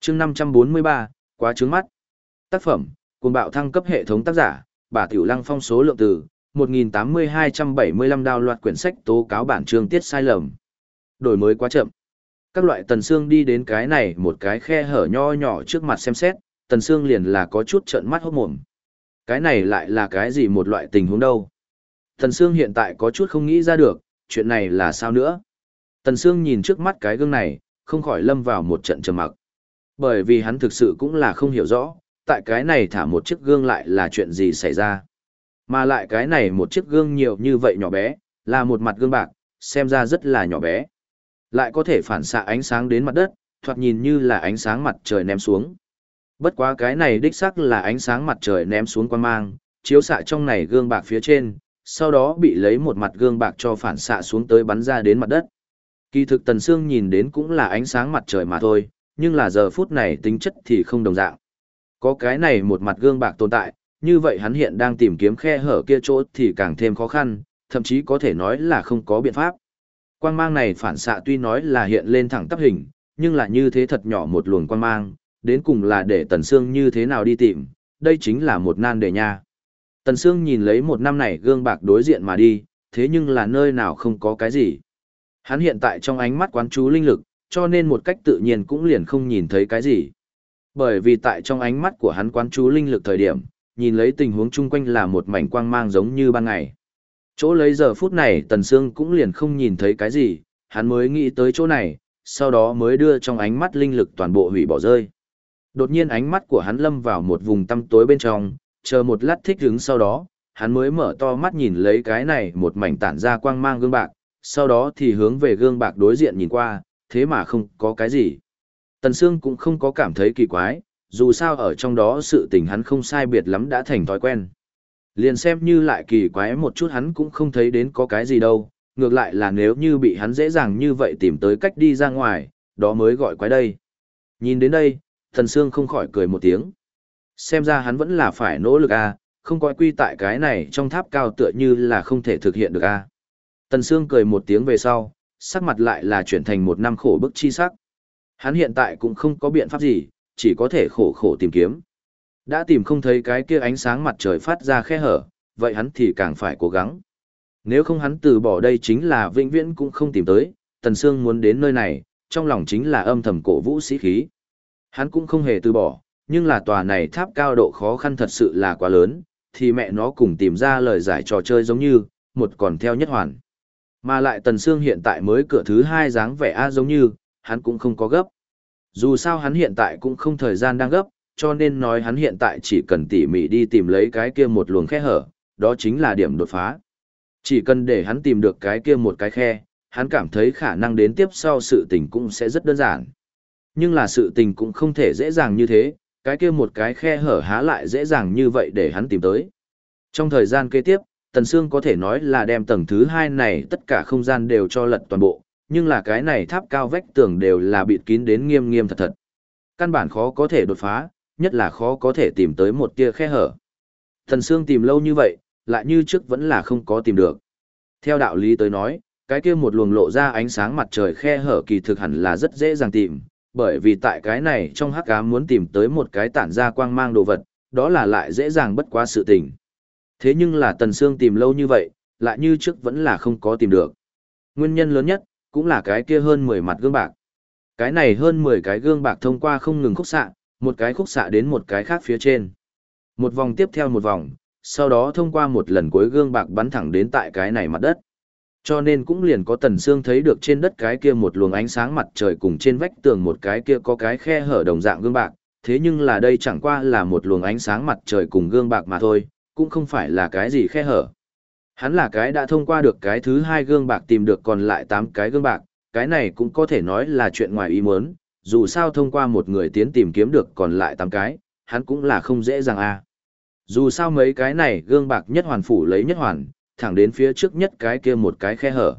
A: chương 543, quá trướng mắt. Tác phẩm, cùng bạo thăng cấp hệ thống tác giả, bà Tiểu Lăng phong số lượng từ, 1.8275 đào loạt quyển sách tố cáo bản chương tiết sai lầm. Đổi mới quá chậm các loại tần xương đi đến cái này một cái khe hở nho nhỏ trước mặt xem xét, tần xương liền là có chút trợn mắt hốt mồm. Cái này lại là cái gì một loại tình huống đâu? Tần xương hiện tại có chút không nghĩ ra được, chuyện này là sao nữa? Tần Sương nhìn trước mắt cái gương này, không khỏi lâm vào một trận trầm mặc. Bởi vì hắn thực sự cũng là không hiểu rõ, tại cái này thả một chiếc gương lại là chuyện gì xảy ra. Mà lại cái này một chiếc gương nhiều như vậy nhỏ bé, là một mặt gương bạc, xem ra rất là nhỏ bé lại có thể phản xạ ánh sáng đến mặt đất, thoạt nhìn như là ánh sáng mặt trời ném xuống. Bất quá cái này đích xác là ánh sáng mặt trời ném xuống quan mang, chiếu xạ trong này gương bạc phía trên, sau đó bị lấy một mặt gương bạc cho phản xạ xuống tới bắn ra đến mặt đất. Kỳ thực Tần Sương nhìn đến cũng là ánh sáng mặt trời mà thôi, nhưng là giờ phút này tính chất thì không đồng dạng. Có cái này một mặt gương bạc tồn tại, như vậy hắn hiện đang tìm kiếm khe hở kia chỗ thì càng thêm khó khăn, thậm chí có thể nói là không có biện pháp. Quang mang này phản xạ tuy nói là hiện lên thẳng tắp hình, nhưng là như thế thật nhỏ một luồng quang mang, đến cùng là để Tần Sương như thế nào đi tìm, đây chính là một nan đề nha. Tần Sương nhìn lấy một năm này gương bạc đối diện mà đi, thế nhưng là nơi nào không có cái gì. Hắn hiện tại trong ánh mắt quán chú linh lực, cho nên một cách tự nhiên cũng liền không nhìn thấy cái gì. Bởi vì tại trong ánh mắt của hắn quán chú linh lực thời điểm, nhìn lấy tình huống chung quanh là một mảnh quang mang giống như ban ngày. Chỗ lấy giờ phút này Tần Sương cũng liền không nhìn thấy cái gì, hắn mới nghĩ tới chỗ này, sau đó mới đưa trong ánh mắt linh lực toàn bộ hủy bỏ rơi. Đột nhiên ánh mắt của hắn lâm vào một vùng tăm tối bên trong, chờ một lát thích hứng sau đó, hắn mới mở to mắt nhìn lấy cái này một mảnh tản ra quang mang gương bạc, sau đó thì hướng về gương bạc đối diện nhìn qua, thế mà không có cái gì. Tần Sương cũng không có cảm thấy kỳ quái, dù sao ở trong đó sự tình hắn không sai biệt lắm đã thành thói quen. Liền xem như lại kỳ quái một chút hắn cũng không thấy đến có cái gì đâu, ngược lại là nếu như bị hắn dễ dàng như vậy tìm tới cách đi ra ngoài, đó mới gọi quái đây. Nhìn đến đây, tần Sương không khỏi cười một tiếng. Xem ra hắn vẫn là phải nỗ lực a, à, không coi quy tại cái này trong tháp cao tựa như là không thể thực hiện được a. À. Tần Sương cười một tiếng về sau, sắc mặt lại là chuyển thành một năm khổ bức chi sắc. Hắn hiện tại cũng không có biện pháp gì, chỉ có thể khổ khổ tìm kiếm. Đã tìm không thấy cái kia ánh sáng mặt trời phát ra khe hở, vậy hắn thì càng phải cố gắng. Nếu không hắn từ bỏ đây chính là vĩnh viễn cũng không tìm tới, Tần Sương muốn đến nơi này, trong lòng chính là âm thầm cổ vũ sĩ khí. Hắn cũng không hề từ bỏ, nhưng là tòa này tháp cao độ khó khăn thật sự là quá lớn, thì mẹ nó cùng tìm ra lời giải trò chơi giống như, một còn theo nhất hoàn. Mà lại Tần Sương hiện tại mới cửa thứ hai dáng vẻ A giống như, hắn cũng không có gấp. Dù sao hắn hiện tại cũng không thời gian đang gấp, cho nên nói hắn hiện tại chỉ cần tỉ mỉ đi tìm lấy cái kia một luồng khe hở, đó chính là điểm đột phá. Chỉ cần để hắn tìm được cái kia một cái khe, hắn cảm thấy khả năng đến tiếp sau sự tình cũng sẽ rất đơn giản. Nhưng là sự tình cũng không thể dễ dàng như thế, cái kia một cái khe hở há lại dễ dàng như vậy để hắn tìm tới. Trong thời gian kế tiếp, Tần Sương có thể nói là đem tầng thứ hai này tất cả không gian đều cho lật toàn bộ, nhưng là cái này tháp cao vách tường đều là bịt kín đến nghiêm nghiêm thật thật. Căn bản khó có thể đột phá, nhất là khó có thể tìm tới một tia khe hở. Tần Sương tìm lâu như vậy, lại như trước vẫn là không có tìm được. Theo đạo lý tới nói, cái kia một luồng lộ ra ánh sáng mặt trời khe hở kỳ thực hẳn là rất dễ dàng tìm, bởi vì tại cái này trong hắc ám muốn tìm tới một cái tản ra quang mang đồ vật, đó là lại dễ dàng bất quá sự tình. Thế nhưng là Tần Sương tìm lâu như vậy, lại như trước vẫn là không có tìm được. Nguyên nhân lớn nhất, cũng là cái kia hơn 10 mặt gương bạc. Cái này hơn 10 cái gương bạc thông qua không ngừng khúc xạ, một cái khúc xạ đến một cái khác phía trên. Một vòng tiếp theo một vòng, sau đó thông qua một lần cuối gương bạc bắn thẳng đến tại cái này mặt đất. Cho nên cũng liền có tần xương thấy được trên đất cái kia một luồng ánh sáng mặt trời cùng trên vách tường một cái kia có cái khe hở đồng dạng gương bạc, thế nhưng là đây chẳng qua là một luồng ánh sáng mặt trời cùng gương bạc mà thôi, cũng không phải là cái gì khe hở. Hắn là cái đã thông qua được cái thứ hai gương bạc tìm được còn lại 8 cái gương bạc, cái này cũng có thể nói là chuyện ngoài ý muốn, dù sao thông qua một người tiến tìm kiếm được còn lại 8 cái, hắn cũng là không dễ dàng a. À. Dù sao mấy cái này gương bạc nhất hoàn phủ lấy nhất hoàn, thẳng đến phía trước nhất cái kia một cái khe hở.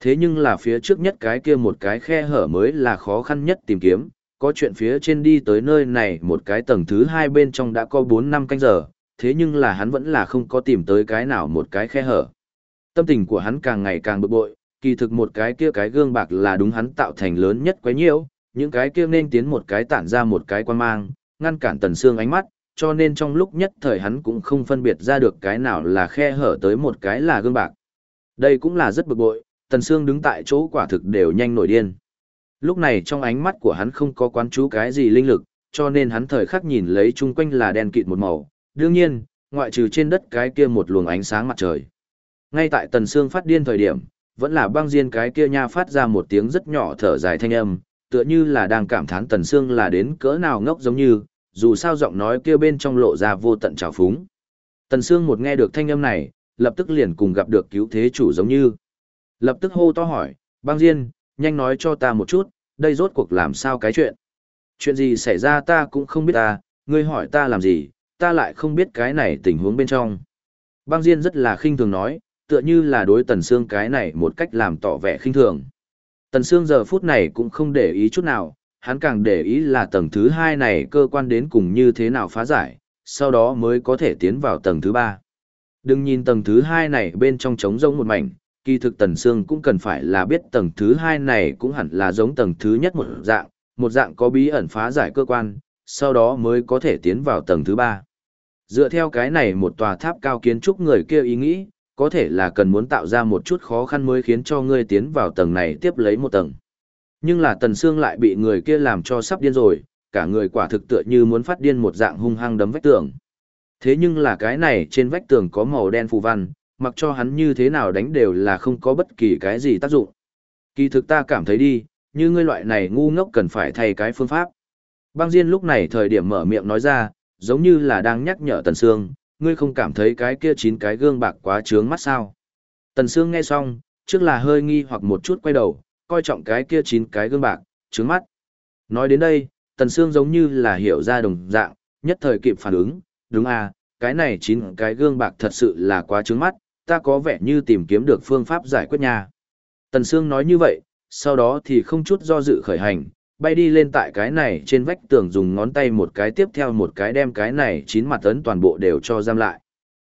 A: Thế nhưng là phía trước nhất cái kia một cái khe hở mới là khó khăn nhất tìm kiếm, có chuyện phía trên đi tới nơi này một cái tầng thứ hai bên trong đã có 4 năm canh giờ, thế nhưng là hắn vẫn là không có tìm tới cái nào một cái khe hở. Tâm tình của hắn càng ngày càng bực bội, kỳ thực một cái kia cái gương bạc là đúng hắn tạo thành lớn nhất quấy nhiễu, những cái kia nên tiến một cái tản ra một cái quan mang, ngăn cản tần xương ánh mắt, cho nên trong lúc nhất thời hắn cũng không phân biệt ra được cái nào là khe hở tới một cái là gương bạc. Đây cũng là rất bực bội, tần xương đứng tại chỗ quả thực đều nhanh nổi điên. Lúc này trong ánh mắt của hắn không có quán chú cái gì linh lực, cho nên hắn thời khắc nhìn lấy chung quanh là đen kịt một màu, đương nhiên, ngoại trừ trên đất cái kia một luồng ánh sáng mặt trời. Ngay tại tần xương phát điên thời điểm, vẫn là băng diên cái kia nha phát ra một tiếng rất nhỏ thở dài thanh âm, tựa như là đang cảm thán tần xương là đến cỡ nào ngốc giống như, dù sao giọng nói kia bên trong lộ ra vô tận trào phúng. Tần xương một nghe được thanh âm này, lập tức liền cùng gặp được cứu thế chủ giống như. Lập tức hô to hỏi, băng diên, nhanh nói cho ta một chút, đây rốt cuộc làm sao cái chuyện. Chuyện gì xảy ra ta cũng không biết ta, ngươi hỏi ta làm gì, ta lại không biết cái này tình huống bên trong. Băng Diên rất là khinh thường nói, tựa như là đối Tần Sương cái này một cách làm tỏ vẻ khinh thường. Tần Sương giờ phút này cũng không để ý chút nào, hắn càng để ý là tầng thứ hai này cơ quan đến cùng như thế nào phá giải, sau đó mới có thể tiến vào tầng thứ ba. Đừng nhìn tầng thứ hai này bên trong trống rỗng một mảnh, kỳ thực Tần Sương cũng cần phải là biết tầng thứ hai này cũng hẳn là giống tầng thứ nhất một dạng, một dạng có bí ẩn phá giải cơ quan, sau đó mới có thể tiến vào tầng thứ ba. Dựa theo cái này một tòa tháp cao kiến trúc người kia ý nghĩ, có thể là cần muốn tạo ra một chút khó khăn mới khiến cho ngươi tiến vào tầng này tiếp lấy một tầng. Nhưng là Tần Sương lại bị người kia làm cho sắp điên rồi, cả người quả thực tựa như muốn phát điên một dạng hung hăng đấm vách tường. Thế nhưng là cái này trên vách tường có màu đen phù văn, mặc cho hắn như thế nào đánh đều là không có bất kỳ cái gì tác dụng. Kỳ thực ta cảm thấy đi, như ngươi loại này ngu ngốc cần phải thay cái phương pháp. Băng Diên lúc này thời điểm mở miệng nói ra, giống như là đang nhắc nhở Tần Sương, ngươi không cảm thấy cái kia chín cái gương bạc quá trướng mắt sao. Tần Sương nghe xong, trước là hơi nghi hoặc một chút quay đầu, coi trọng cái kia chín cái gương bạc, trướng mắt. Nói đến đây, Tần Sương giống như là hiểu ra đồng dạng, nhất thời kịp phản ứng, đúng à, cái này chín cái gương bạc thật sự là quá trướng mắt, ta có vẻ như tìm kiếm được phương pháp giải quyết nha. Tần Sương nói như vậy, sau đó thì không chút do dự khởi hành, bay đi lên tại cái này trên vách tường dùng ngón tay một cái tiếp theo một cái đem cái này chín mặt ấn toàn bộ đều cho giam lại.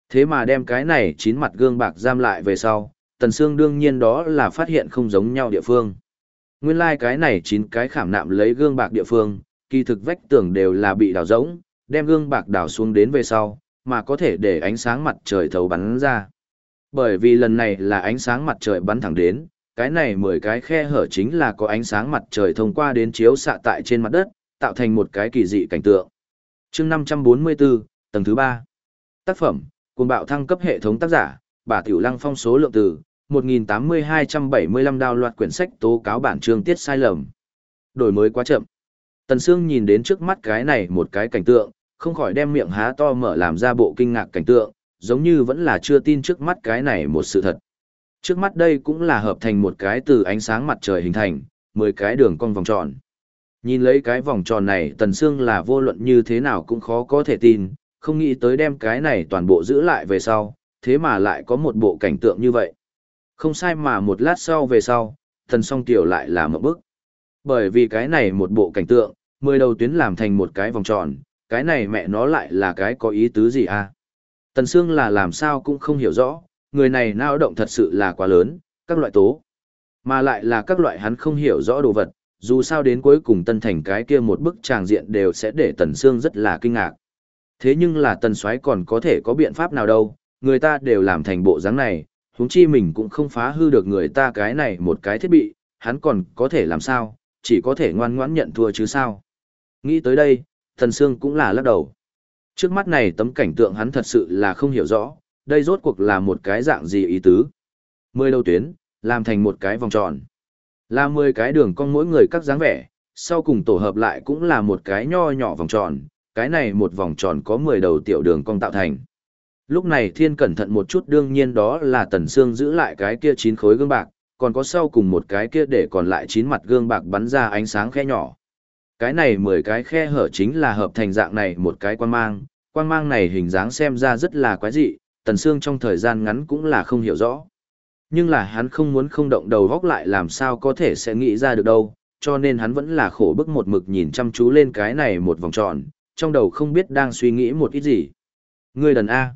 A: Thế mà đem cái này chín mặt gương bạc giam lại về sau, Tần Sương đương nhiên đó là phát hiện không giống nhau địa phương. Nguyên lai like cái này chín cái khảm nạm lấy gương bạc địa phương, kỳ thực vách tường đều là bị đào rỗng, đem gương bạc đào xuống đến về sau, mà có thể để ánh sáng mặt trời thấu bắn ra. Bởi vì lần này là ánh sáng mặt trời bắn thẳng đến, cái này mười cái khe hở chính là có ánh sáng mặt trời thông qua đến chiếu xạ tại trên mặt đất, tạo thành một cái kỳ dị cảnh tượng. chương 544, tầng thứ 3. Tác phẩm, cuồng bạo thăng cấp hệ thống tác giả, bà Tiểu Lăng phong số lượng từ, 1.8275 đào loạt quyển sách tố cáo bản chương tiết sai lầm. Đổi mới quá chậm. Tần Sương nhìn đến trước mắt cái này một cái cảnh tượng, không khỏi đem miệng há to mở làm ra bộ kinh ngạc cảnh tượng, giống như vẫn là chưa tin trước mắt cái này một sự thật. Trước mắt đây cũng là hợp thành một cái từ ánh sáng mặt trời hình thành, 10 cái đường cong vòng tròn. Nhìn lấy cái vòng tròn này Tần Sương là vô luận như thế nào cũng khó có thể tin, không nghĩ tới đem cái này toàn bộ giữ lại về sau, thế mà lại có một bộ cảnh tượng như vậy. Không sai mà một lát sau về sau, Tần song tiểu lại là một bức. Bởi vì cái này một bộ cảnh tượng, mười đầu tuyến làm thành một cái vòng tròn, cái này mẹ nó lại là cái có ý tứ gì à? Tần Sương là làm sao cũng không hiểu rõ, người này nao động thật sự là quá lớn, các loại tố. Mà lại là các loại hắn không hiểu rõ đồ vật, dù sao đến cuối cùng tân thành cái kia một bức tràng diện đều sẽ để Tần Sương rất là kinh ngạc. Thế nhưng là Tần Soái còn có thể có biện pháp nào đâu, người ta đều làm thành bộ dáng này, huống chi mình cũng không phá hư được người ta cái này một cái thiết bị, hắn còn có thể làm sao, chỉ có thể ngoan ngoãn nhận thua chứ sao. Nghĩ tới đây, Tần Sương cũng là lắc đầu. Trước mắt này tấm cảnh tượng hắn thật sự là không hiểu rõ, đây rốt cuộc là một cái dạng gì ý tứ. Mười đầu tuyến, làm thành một cái vòng tròn. Là mười cái đường cong mỗi người các dáng vẻ, sau cùng tổ hợp lại cũng là một cái nho nhỏ vòng tròn, cái này một vòng tròn có mười đầu tiểu đường cong tạo thành. Lúc này thiên cẩn thận một chút đương nhiên đó là tần xương giữ lại cái kia chín khối gương bạc, còn có sau cùng một cái kia để còn lại chín mặt gương bạc bắn ra ánh sáng khe nhỏ. Cái này mười cái khe hở chính là hợp thành dạng này một cái quan mang, quan mang này hình dáng xem ra rất là quái dị, Tần Sương trong thời gian ngắn cũng là không hiểu rõ. Nhưng là hắn không muốn không động đầu góc lại làm sao có thể sẽ nghĩ ra được đâu, cho nên hắn vẫn là khổ bức một mực nhìn chăm chú lên cái này một vòng tròn, trong đầu không biết đang suy nghĩ một ít gì. Ngươi đần A.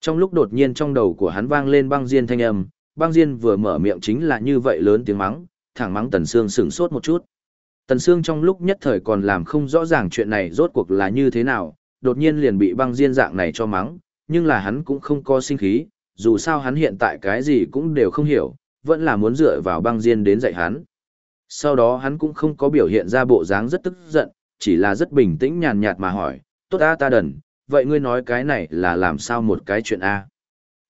A: Trong lúc đột nhiên trong đầu của hắn vang lên băng diên thanh âm, băng diên vừa mở miệng chính là như vậy lớn tiếng mắng, thẳng mắng Tần Sương sững sốt một chút. Tần Sương trong lúc nhất thời còn làm không rõ ràng chuyện này rốt cuộc là như thế nào, đột nhiên liền bị băng diên dạng này cho mắng, nhưng là hắn cũng không có sinh khí, dù sao hắn hiện tại cái gì cũng đều không hiểu, vẫn là muốn dựa vào băng diên đến dạy hắn. Sau đó hắn cũng không có biểu hiện ra bộ dáng rất tức giận, chỉ là rất bình tĩnh nhàn nhạt mà hỏi, tốt a ta đần, vậy ngươi nói cái này là làm sao một cái chuyện a?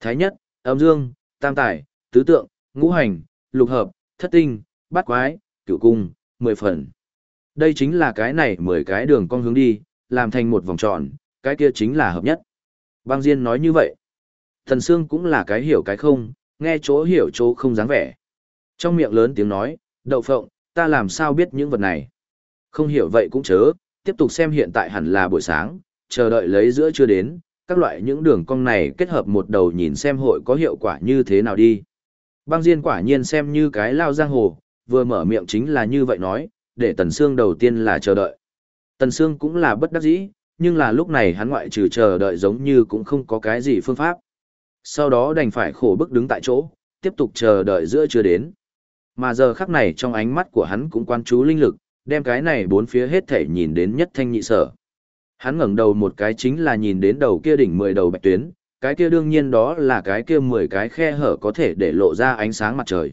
A: Thái nhất, âm dương, tam tài, tứ tượng, ngũ hành, lục hợp, thất tinh, bát quái, cửu cung, mười phần. Đây chính là cái này mười cái đường con hướng đi, làm thành một vòng tròn, cái kia chính là hợp nhất. Băng Diên nói như vậy. Thần Sương cũng là cái hiểu cái không, nghe chỗ hiểu chỗ không dáng vẻ. Trong miệng lớn tiếng nói, đậu phộng, ta làm sao biết những vật này. Không hiểu vậy cũng chớ, tiếp tục xem hiện tại hẳn là buổi sáng, chờ đợi lấy giữa chưa đến, các loại những đường cong này kết hợp một đầu nhìn xem hội có hiệu quả như thế nào đi. Băng Diên quả nhiên xem như cái lao giang hồ, vừa mở miệng chính là như vậy nói, để Tần Sương đầu tiên là chờ đợi. Tần Sương cũng là bất đắc dĩ, nhưng là lúc này hắn ngoại trừ chờ đợi giống như cũng không có cái gì phương pháp. Sau đó đành phải khổ bức đứng tại chỗ, tiếp tục chờ đợi giữa chưa đến. Mà giờ khắc này trong ánh mắt của hắn cũng quan chú linh lực, đem cái này bốn phía hết thể nhìn đến nhất thanh nhị sở. Hắn ngẩng đầu một cái chính là nhìn đến đầu kia đỉnh mười đầu bạch tuyến, cái kia đương nhiên đó là cái kia mười cái khe hở có thể để lộ ra ánh sáng mặt trời.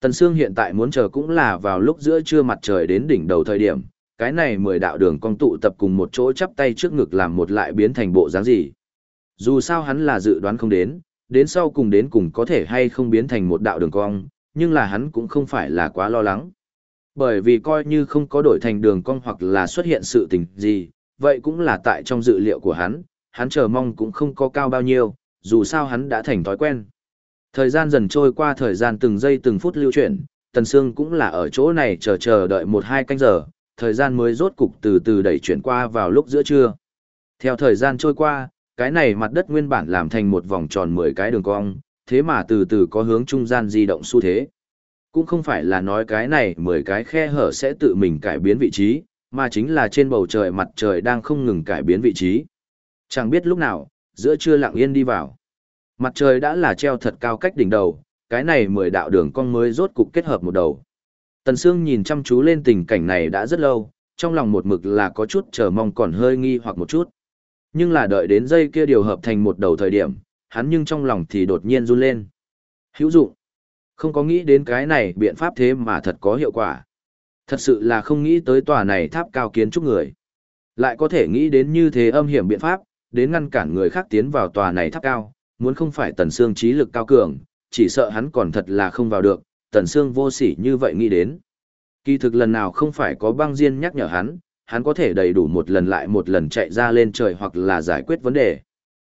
A: Tần Sương hiện tại muốn chờ cũng là vào lúc giữa trưa mặt trời đến đỉnh đầu thời điểm, cái này mười đạo đường cong tụ tập cùng một chỗ chắp tay trước ngực làm một lại biến thành bộ dáng gì. Dù sao hắn là dự đoán không đến, đến sau cùng đến cùng có thể hay không biến thành một đạo đường cong, nhưng là hắn cũng không phải là quá lo lắng. Bởi vì coi như không có đổi thành đường cong hoặc là xuất hiện sự tình gì, vậy cũng là tại trong dự liệu của hắn, hắn chờ mong cũng không có cao bao nhiêu, dù sao hắn đã thành thói quen. Thời gian dần trôi qua thời gian từng giây từng phút lưu chuyển, Tần Sương cũng là ở chỗ này chờ chờ đợi một hai canh giờ, thời gian mới rốt cục từ từ đẩy chuyển qua vào lúc giữa trưa. Theo thời gian trôi qua, cái này mặt đất nguyên bản làm thành một vòng tròn 10 cái đường cong, thế mà từ từ có hướng trung gian di động xu thế. Cũng không phải là nói cái này 10 cái khe hở sẽ tự mình cải biến vị trí, mà chính là trên bầu trời mặt trời đang không ngừng cải biến vị trí. Chẳng biết lúc nào, giữa trưa lặng yên đi vào. Mặt trời đã là treo thật cao cách đỉnh đầu, cái này 10 đạo đường cong mới rốt cục kết hợp một đầu. Tần Sương nhìn chăm chú lên tình cảnh này đã rất lâu, trong lòng một mực là có chút chờ mong còn hơi nghi hoặc một chút. Nhưng là đợi đến dây kia điều hợp thành một đầu thời điểm, hắn nhưng trong lòng thì đột nhiên run lên. Hữu dụng. Không có nghĩ đến cái này biện pháp thế mà thật có hiệu quả. Thật sự là không nghĩ tới tòa này tháp cao kiến trúc người. Lại có thể nghĩ đến như thế âm hiểm biện pháp, đến ngăn cản người khác tiến vào tòa này tháp cao, muốn không phải tần xương trí lực cao cường, chỉ sợ hắn còn thật là không vào được, tần Sương vô sỉ như vậy nghĩ đến. Kỳ thực lần nào không phải có băng diên nhắc nhở hắn, hắn có thể đầy đủ một lần lại một lần chạy ra lên trời hoặc là giải quyết vấn đề.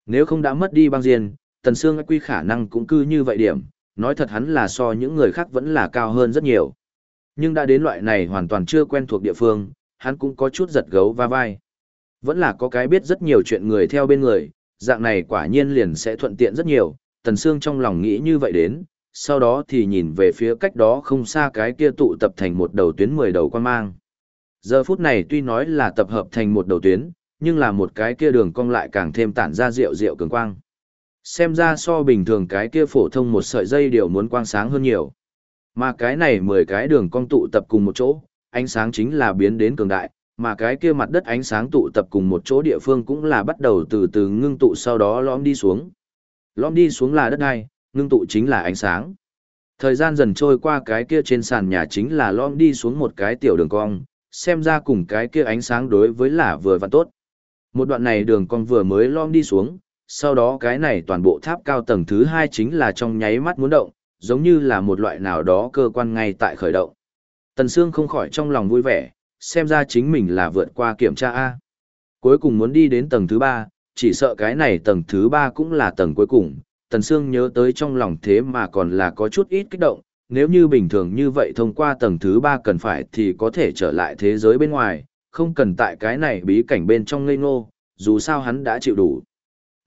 A: Nếu không đã mất đi băng diên, tần Sương quy khả năng cũng cư như vậy điểm, nói thật hắn là so những người khác vẫn là cao hơn rất nhiều. Nhưng đã đến loại này hoàn toàn chưa quen thuộc địa phương, hắn cũng có chút giật gấu va vai. Vẫn là có cái biết rất nhiều chuyện người theo bên người, dạng này quả nhiên liền sẽ thuận tiện rất nhiều, Tần Sương trong lòng nghĩ như vậy đến, sau đó thì nhìn về phía cách đó không xa cái kia tụ tập thành một đầu tuyến mười đầu quan mang. Giờ phút này tuy nói là tập hợp thành một đầu tuyến, nhưng là một cái kia đường cong lại càng thêm tản ra rượu rượu cường quang. Xem ra so bình thường cái kia phổ thông một sợi dây đều muốn quang sáng hơn nhiều. Mà cái này mười cái đường cong tụ tập cùng một chỗ, ánh sáng chính là biến đến cường đại, mà cái kia mặt đất ánh sáng tụ tập cùng một chỗ địa phương cũng là bắt đầu từ từ ngưng tụ sau đó lõm đi xuống. Lõm đi xuống là đất đai, ngưng tụ chính là ánh sáng. Thời gian dần trôi qua cái kia trên sàn nhà chính là lõm đi xuống một cái tiểu đường cong, xem ra cùng cái kia ánh sáng đối với là vừa và tốt. Một đoạn này đường cong vừa mới lõm đi xuống, sau đó cái này toàn bộ tháp cao tầng thứ hai chính là trong nháy mắt muốn động, giống như là một loại nào đó cơ quan ngay tại khởi động. Tần Sương không khỏi trong lòng vui vẻ, xem ra chính mình là vượt qua kiểm tra A. Cuối cùng muốn đi đến tầng thứ ba, chỉ sợ cái này tầng thứ ba cũng là tầng cuối cùng. Tần Sương nhớ tới trong lòng thế mà còn là có chút ít kích động, nếu như bình thường như vậy thông qua tầng thứ ba cần phải thì có thể trở lại thế giới bên ngoài, không cần tại cái này bí cảnh bên trong ngây ngô, dù sao hắn đã chịu đủ.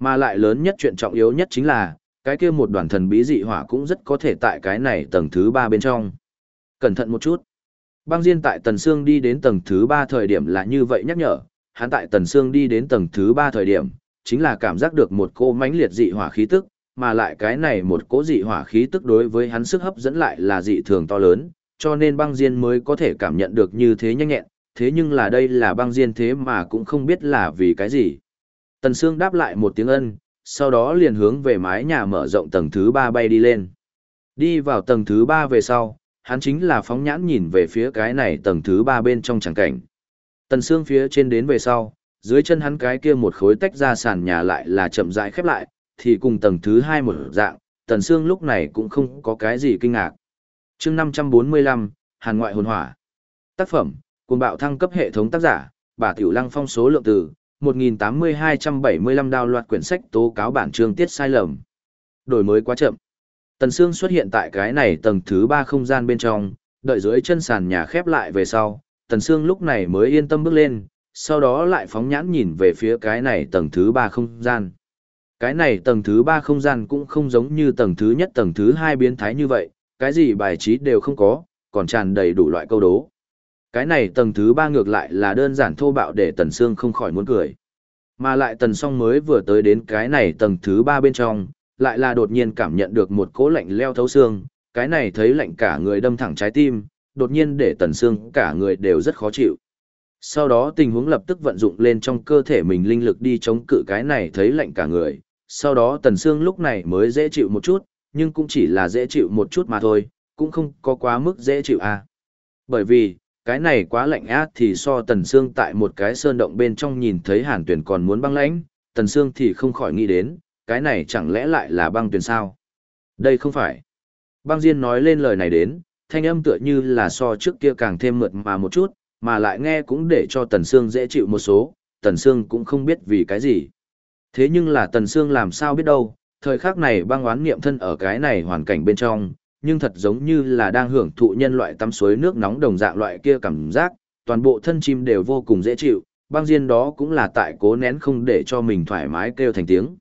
A: Mà lại lớn nhất chuyện trọng yếu nhất chính là, cái kia một đoàn thần bí dị hỏa cũng rất có thể tại cái này tầng thứ ba bên trong. Cẩn thận một chút. Băng Diên tại Tần Sương đi đến tầng thứ ba thời điểm là như vậy nhắc nhở, hắn tại Tần Sương đi đến tầng thứ ba thời điểm, chính là cảm giác được một cô mãnh liệt dị hỏa khí tức, mà lại cái này một cỗ dị hỏa khí tức đối với hắn sức hấp dẫn lại là dị thường to lớn, cho nên băng diên mới có thể cảm nhận được như thế nhanh nhẹn, thế nhưng là đây là băng diên thế mà cũng không biết là vì cái gì. Tần Sương đáp lại một tiếng ân, sau đó liền hướng về mái nhà mở rộng tầng thứ ba bay đi lên. Đi vào tầng thứ ba về sau, hắn chính là phóng nhãn nhìn về phía cái này tầng thứ ba bên trong chẳng cảnh. Tần xương phía trên đến về sau, dưới chân hắn cái kia một khối tách ra sàn nhà lại là chậm rãi khép lại, thì cùng tầng thứ hai một dạng, tần xương lúc này cũng không có cái gì kinh ngạc. Chương 545, Hàn ngoại hồn hỏa. Tác phẩm, cùng bạo thăng cấp hệ thống tác giả, bà Tiểu Lăng phong số lượng từ, 1.8275 đào loạt quyển sách tố cáo bản chương tiết sai lầm. Đổi mới quá chậm. Tần Sương xuất hiện tại cái này tầng thứ ba không gian bên trong, đợi dưới chân sàn nhà khép lại về sau, Tần Sương lúc này mới yên tâm bước lên, sau đó lại phóng nhãn nhìn về phía cái này tầng thứ ba không gian. Cái này tầng thứ ba không gian cũng không giống như tầng thứ nhất tầng thứ hai biến thái như vậy, cái gì bài trí đều không có, còn tràn đầy đủ loại câu đố. Cái này tầng thứ ba ngược lại là đơn giản thô bạo để Tần Sương không khỏi muốn cười. Mà lại Tần Song mới vừa tới đến cái này tầng thứ ba bên trong, lại là đột nhiên cảm nhận được một cỗ lạnh leo thấu xương, cái này thấy lạnh cả người đâm thẳng trái tim, đột nhiên để tần xương cả người đều rất khó chịu. Sau đó tình huống lập tức vận dụng lên trong cơ thể mình linh lực đi chống cự cái này thấy lạnh cả người. Sau đó Tần Sương lúc này mới dễ chịu một chút, nhưng cũng chỉ là dễ chịu một chút mà thôi, cũng không có quá mức dễ chịu à. Bởi vì, cái này quá lạnh ác thì so Tần Sương tại một cái sơn động bên trong nhìn thấy hàn tuyển còn muốn băng lãnh, Tần Sương thì không khỏi nghĩ đến, cái này chẳng lẽ lại là băng tuyển sao? Đây không phải. Băng Diên nói lên lời này đến, thanh âm tựa như là so trước kia càng thêm mượt mà một chút, mà lại nghe cũng để cho Tần Sương dễ chịu một số, Tần Sương cũng không biết vì cái gì. Thế nhưng là Tần Sương làm sao biết đâu, thời khắc này băng oán niệm thân ở cái này hoàn cảnh bên trong, nhưng thật giống như là đang hưởng thụ nhân loại tắm suối nước nóng đồng dạng loại kia cảm giác, toàn bộ thân chim đều vô cùng dễ chịu, băng diên đó cũng là tại cố nén không để cho mình thoải mái kêu thành tiếng.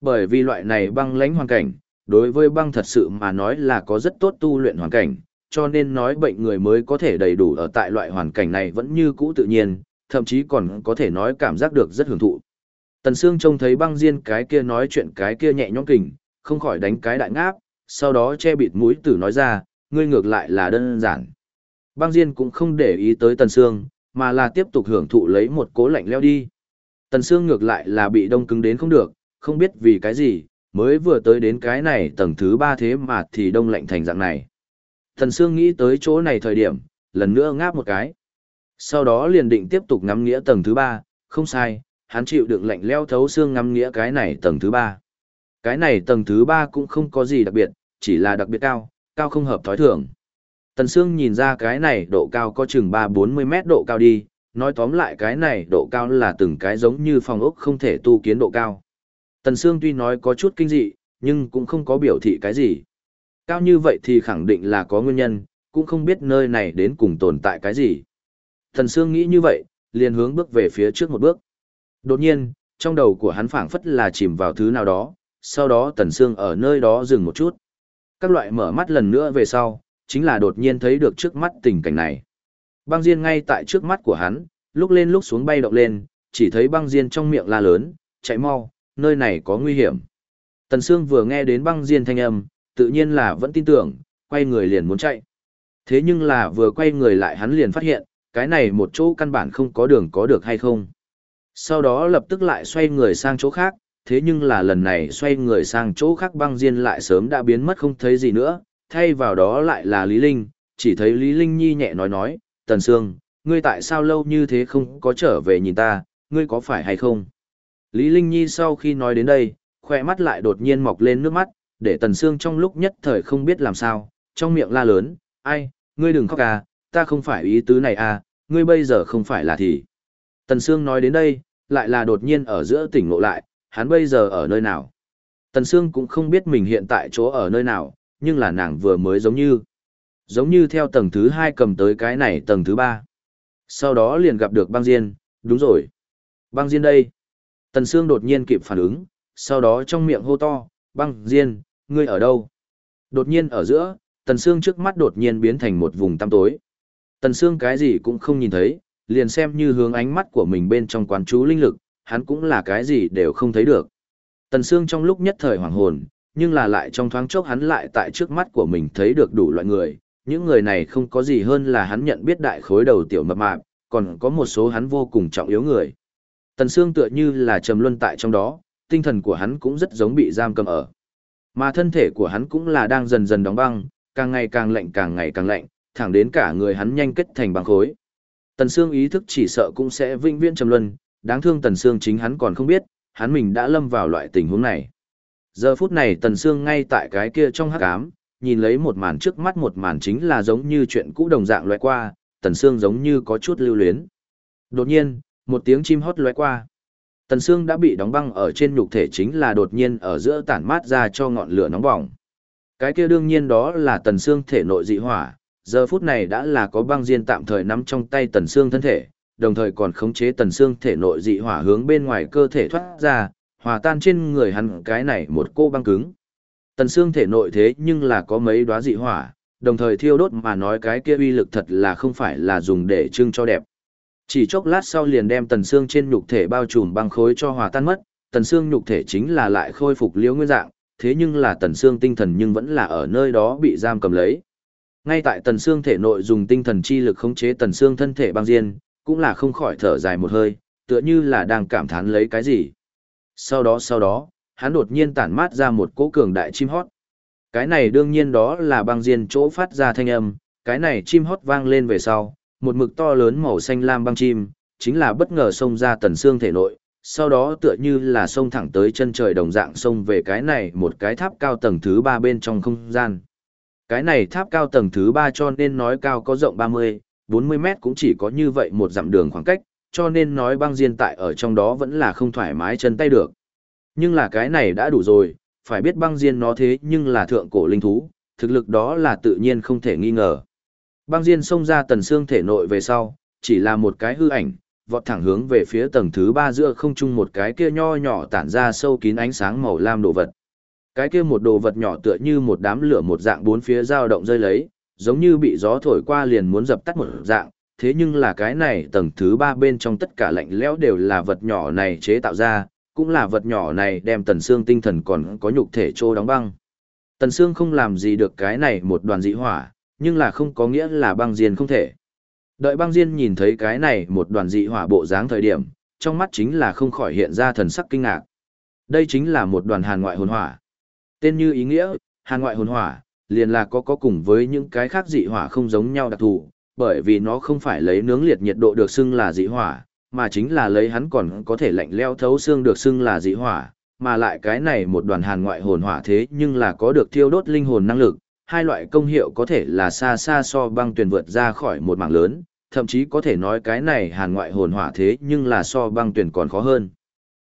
A: Bởi vì loại này băng lãnh hoàn cảnh, đối với băng thật sự mà nói là có rất tốt tu luyện hoàn cảnh, cho nên nói bệnh người mới có thể đầy đủ ở tại loại hoàn cảnh này vẫn như cũ tự nhiên, thậm chí còn có thể nói cảm giác được rất hưởng thụ. Tần Sương trông thấy băng diên cái kia nói chuyện cái kia nhẹ nhõm kình, không khỏi đánh cái đại ngáp, sau đó che bịt mũi tử nói ra, ngươi ngược lại là đơn giản. Băng diên cũng không để ý tới Tần Sương, mà là tiếp tục hưởng thụ lấy một cố lạnh leo đi. Tần Sương ngược lại là bị đông cứng đến không được, không biết vì cái gì, mới vừa tới đến cái này tầng thứ ba thế mà thì đông lạnh thành dạng này. Tần Sương nghĩ tới chỗ này thời điểm, lần nữa ngáp một cái. Sau đó liền định tiếp tục ngắm nghĩa tầng thứ ba, không sai, hắn chịu đựng lạnh leo thấu xương ngắm nghĩa cái này tầng thứ ba. Cái này tầng thứ ba cũng không có gì đặc biệt, chỉ là đặc biệt cao, cao không hợp thói thường. Tần Sương nhìn ra cái này độ cao có chừng 3-40 mét độ cao đi, nói tóm lại cái này độ cao là từng cái giống như phòng ốc không thể tu kiến độ cao. Tần Sương tuy nói có chút kinh dị, nhưng cũng không có biểu thị cái gì. Cao như vậy thì khẳng định là có nguyên nhân, cũng không biết nơi này đến cùng tồn tại cái gì. Tần Sương nghĩ như vậy, liền hướng bước về phía trước một bước. Đột nhiên, trong đầu của hắn phảng phất là chìm vào thứ nào đó, sau đó Tần Sương ở nơi đó dừng một chút. Các loại mở mắt lần nữa về sau, chính là đột nhiên thấy được trước mắt tình cảnh này. Băng Diên ngay tại trước mắt của hắn, lúc lên lúc xuống bay động lên, chỉ thấy băng Diên trong miệng la lớn, chạy mau, nơi này có nguy hiểm. Tần Sương vừa nghe đến băng Diên thanh âm, tự nhiên là vẫn tin tưởng, quay người liền muốn chạy. Thế nhưng là vừa quay người lại hắn liền phát hiện, cái này một chỗ căn bản không có đường có được hay không. Sau đó lập tức lại xoay người sang chỗ khác, thế nhưng là lần này xoay người sang chỗ khác băng diên lại sớm đã biến mất không thấy gì nữa, thay vào đó lại là Lý Linh, chỉ thấy Lý Linh nhi nhẹ nói nói, Tần Sương, ngươi tại sao lâu như thế không có trở về nhìn ta, ngươi có phải hay không? Lý Linh nhi sau khi nói đến đây, khoe mắt lại đột nhiên mọc lên nước mắt, để Tần Sương trong lúc nhất thời không biết làm sao, trong miệng la lớn, ai, ngươi đừng khóc à, ta không phải ý tứ này à, ngươi bây giờ không phải là thì. Tần Sương nói đến đây, lại là đột nhiên ở giữa tỉnh ngộ lại, hắn bây giờ ở nơi nào. Tần Sương cũng không biết mình hiện tại chỗ ở nơi nào, nhưng là nàng vừa mới giống như. Giống như theo tầng thứ hai cầm tới cái này tầng thứ ba. Sau đó liền gặp được băng diên, đúng rồi. Băng diên đây. Tần Sương đột nhiên kịp phản ứng, sau đó trong miệng hô to, băng diên, ngươi ở đâu? Đột nhiên ở giữa, Tần Sương trước mắt đột nhiên biến thành một vùng tăm tối. Tần Sương cái gì cũng không nhìn thấy, liền xem như hướng ánh mắt của mình bên trong quán chú linh lực, hắn cũng là cái gì đều không thấy được. Tần Sương trong lúc nhất thời hoàng hồn, nhưng là lại trong thoáng chốc hắn lại tại trước mắt của mình thấy được đủ loại người, những người này không có gì hơn là hắn nhận biết đại khối đầu tiểu mập mạp, còn có một số hắn vô cùng trọng yếu người. Tần Sương tựa như là trầm luân tại trong đó, tinh thần của hắn cũng rất giống bị giam cầm ở. Mà thân thể của hắn cũng là đang dần dần đóng băng, càng ngày càng lạnh càng ngày càng lạnh, thẳng đến cả người hắn nhanh kết thành băng khối. Tần Sương ý thức chỉ sợ cũng sẽ vinh viễn trầm luân, đáng thương Tần Sương chính hắn còn không biết, hắn mình đã lâm vào loại tình huống này. Giờ phút này Tần Sương ngay tại cái kia trong hắc ám, nhìn lấy một màn trước mắt một màn chính là giống như chuyện cũ đồng dạng loại qua, Tần Sương giống như có chút lưu luyến. Đột nhiên, một tiếng chim hót lóe qua. Tần Sương đã bị đóng băng ở trên nhục thể chính là đột nhiên ở giữa tản mát ra cho ngọn lửa nóng bỏng. Cái kia đương nhiên đó là Tần Sương thể nội dị hỏa, giờ phút này đã là có băng diên tạm thời nắm trong tay Tần xương thân thể, đồng thời còn khống chế Tần xương thể nội dị hỏa hướng bên ngoài cơ thể thoát ra, hòa tan trên người hắn cái này một cô băng cứng. Tần xương thể nội thế nhưng là có mấy đóa dị hỏa, đồng thời thiêu đốt mà nói cái kia uy lực thật là không phải là dùng để trưng cho đẹp. Chỉ chốc lát sau liền đem tần xương trên nhục thể bao trùm băng khối cho hòa tan mất, tần xương nhục thể chính là lại khôi phục liễu nguyên dạng, thế nhưng là tần xương tinh thần nhưng vẫn là ở nơi đó bị giam cầm lấy. Ngay tại tần xương thể nội dùng tinh thần chi lực khống chế tần xương thân thể băng diên, cũng là không khỏi thở dài một hơi, tựa như là đang cảm thán lấy cái gì. Sau đó sau đó, hắn đột nhiên tản mát ra một cỗ cường đại chim hót. Cái này đương nhiên đó là băng diên chỗ phát ra thanh âm, cái này chim hót vang lên về sau, một mực to lớn màu xanh lam băng chim, chính là bất ngờ xông ra tần xương thể nội, sau đó tựa như là xông thẳng tới chân trời đồng dạng xông về cái này một cái tháp cao tầng thứ ba bên trong không gian. Cái này tháp cao tầng thứ ba cho nên nói cao có rộng 30, 40 mét cũng chỉ có như vậy một dặm đường khoảng cách, cho nên nói băng diên tại ở trong đó vẫn là không thoải mái chân tay được. Nhưng là cái này đã đủ rồi, phải biết băng diên nó thế nhưng là thượng cổ linh thú, thực lực đó là tự nhiên không thể nghi ngờ. Băng diên xông ra tần xương thể nội về sau, chỉ là một cái hư ảnh, vọt thẳng hướng về phía tầng thứ ba giữa không trung một cái kia nho nhỏ tản ra sâu kín ánh sáng màu lam đồ vật. Cái kia một đồ vật nhỏ tựa như một đám lửa một dạng bốn phía dao động rơi lấy, giống như bị gió thổi qua liền muốn dập tắt một dạng, thế nhưng là cái này tầng thứ ba bên trong tất cả lạnh lẽo đều là vật nhỏ này chế tạo ra, cũng là vật nhỏ này đem tần xương tinh thần còn có nhục thể trô đóng băng. Tần xương không làm gì được cái này một đoàn dị hỏa, nhưng là không có nghĩa là băng diên không thể. Đợi băng diên nhìn thấy cái này một đoàn dị hỏa bộ dáng thời điểm, trong mắt chính là không khỏi hiện ra thần sắc kinh ngạc. Đây chính là một đoàn hàn ngoại hồn hỏa. Tên như ý nghĩa, hàn ngoại hồn hỏa, liền là có có cùng với những cái khác dị hỏa không giống nhau đặc thù, bởi vì nó không phải lấy nướng liệt nhiệt độ được xưng là dị hỏa, mà chính là lấy hắn còn có thể lạnh leo thấu xương được xưng là dị hỏa, mà lại cái này một đoàn hàn ngoại hồn hỏa thế nhưng là có được thiêu đốt linh hồn năng lực, hai loại công hiệu có thể là xa xa so băng tuyển vượt ra khỏi một mảng lớn, thậm chí có thể nói cái này hàn ngoại hồn hỏa thế nhưng là so băng tuyển còn khó hơn.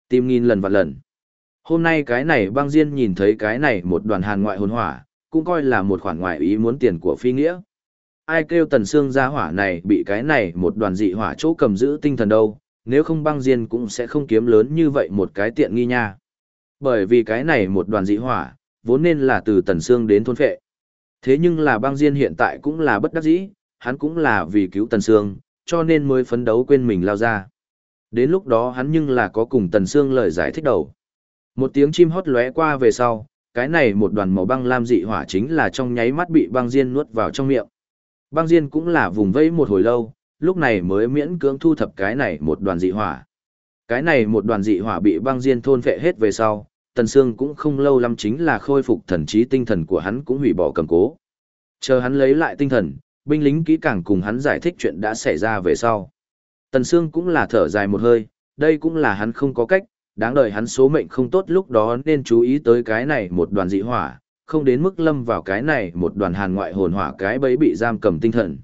A: Tìm nghìn lần và lần. Hôm nay cái này băng diên nhìn thấy cái này một đoàn hàn ngoại hồn hỏa, cũng coi là một khoản ngoại ý muốn tiền của phi nghĩa. Ai kêu tần xương gia hỏa này bị cái này một đoàn dị hỏa chỗ cầm giữ tinh thần đâu, nếu không băng diên cũng sẽ không kiếm lớn như vậy một cái tiện nghi nha. Bởi vì cái này một đoàn dị hỏa, vốn nên là từ tần xương đến thôn phệ. Thế nhưng là băng diên hiện tại cũng là bất đắc dĩ, hắn cũng là vì cứu tần xương, cho nên mới phấn đấu quên mình lao ra. Đến lúc đó hắn nhưng là có cùng tần xương lời giải thích đầu. Một tiếng chim hót lóe qua về sau, cái này một đoàn màu băng lam dị hỏa chính là trong nháy mắt bị băng diên nuốt vào trong miệng. Băng diên cũng là vùng vẫy một hồi lâu, lúc này mới miễn cưỡng thu thập cái này một đoàn dị hỏa. Cái này một đoàn dị hỏa bị băng diên thôn phệ hết về sau, Tần Sương cũng không lâu lắm chính là khôi phục thần trí tinh thần của hắn cũng hủy bỏ cầm cố. Chờ hắn lấy lại tinh thần, binh lính kỹ càng cùng hắn giải thích chuyện đã xảy ra về sau. Tần Sương cũng là thở dài một hơi, đây cũng là hắn không có cách, đáng đời hắn số mệnh không tốt lúc đó nên chú ý tới cái này một đoàn dị hỏa, không đến mức lâm vào cái này một đoàn hàn ngoại hồn hỏa cái bấy bị giam cầm tinh thần.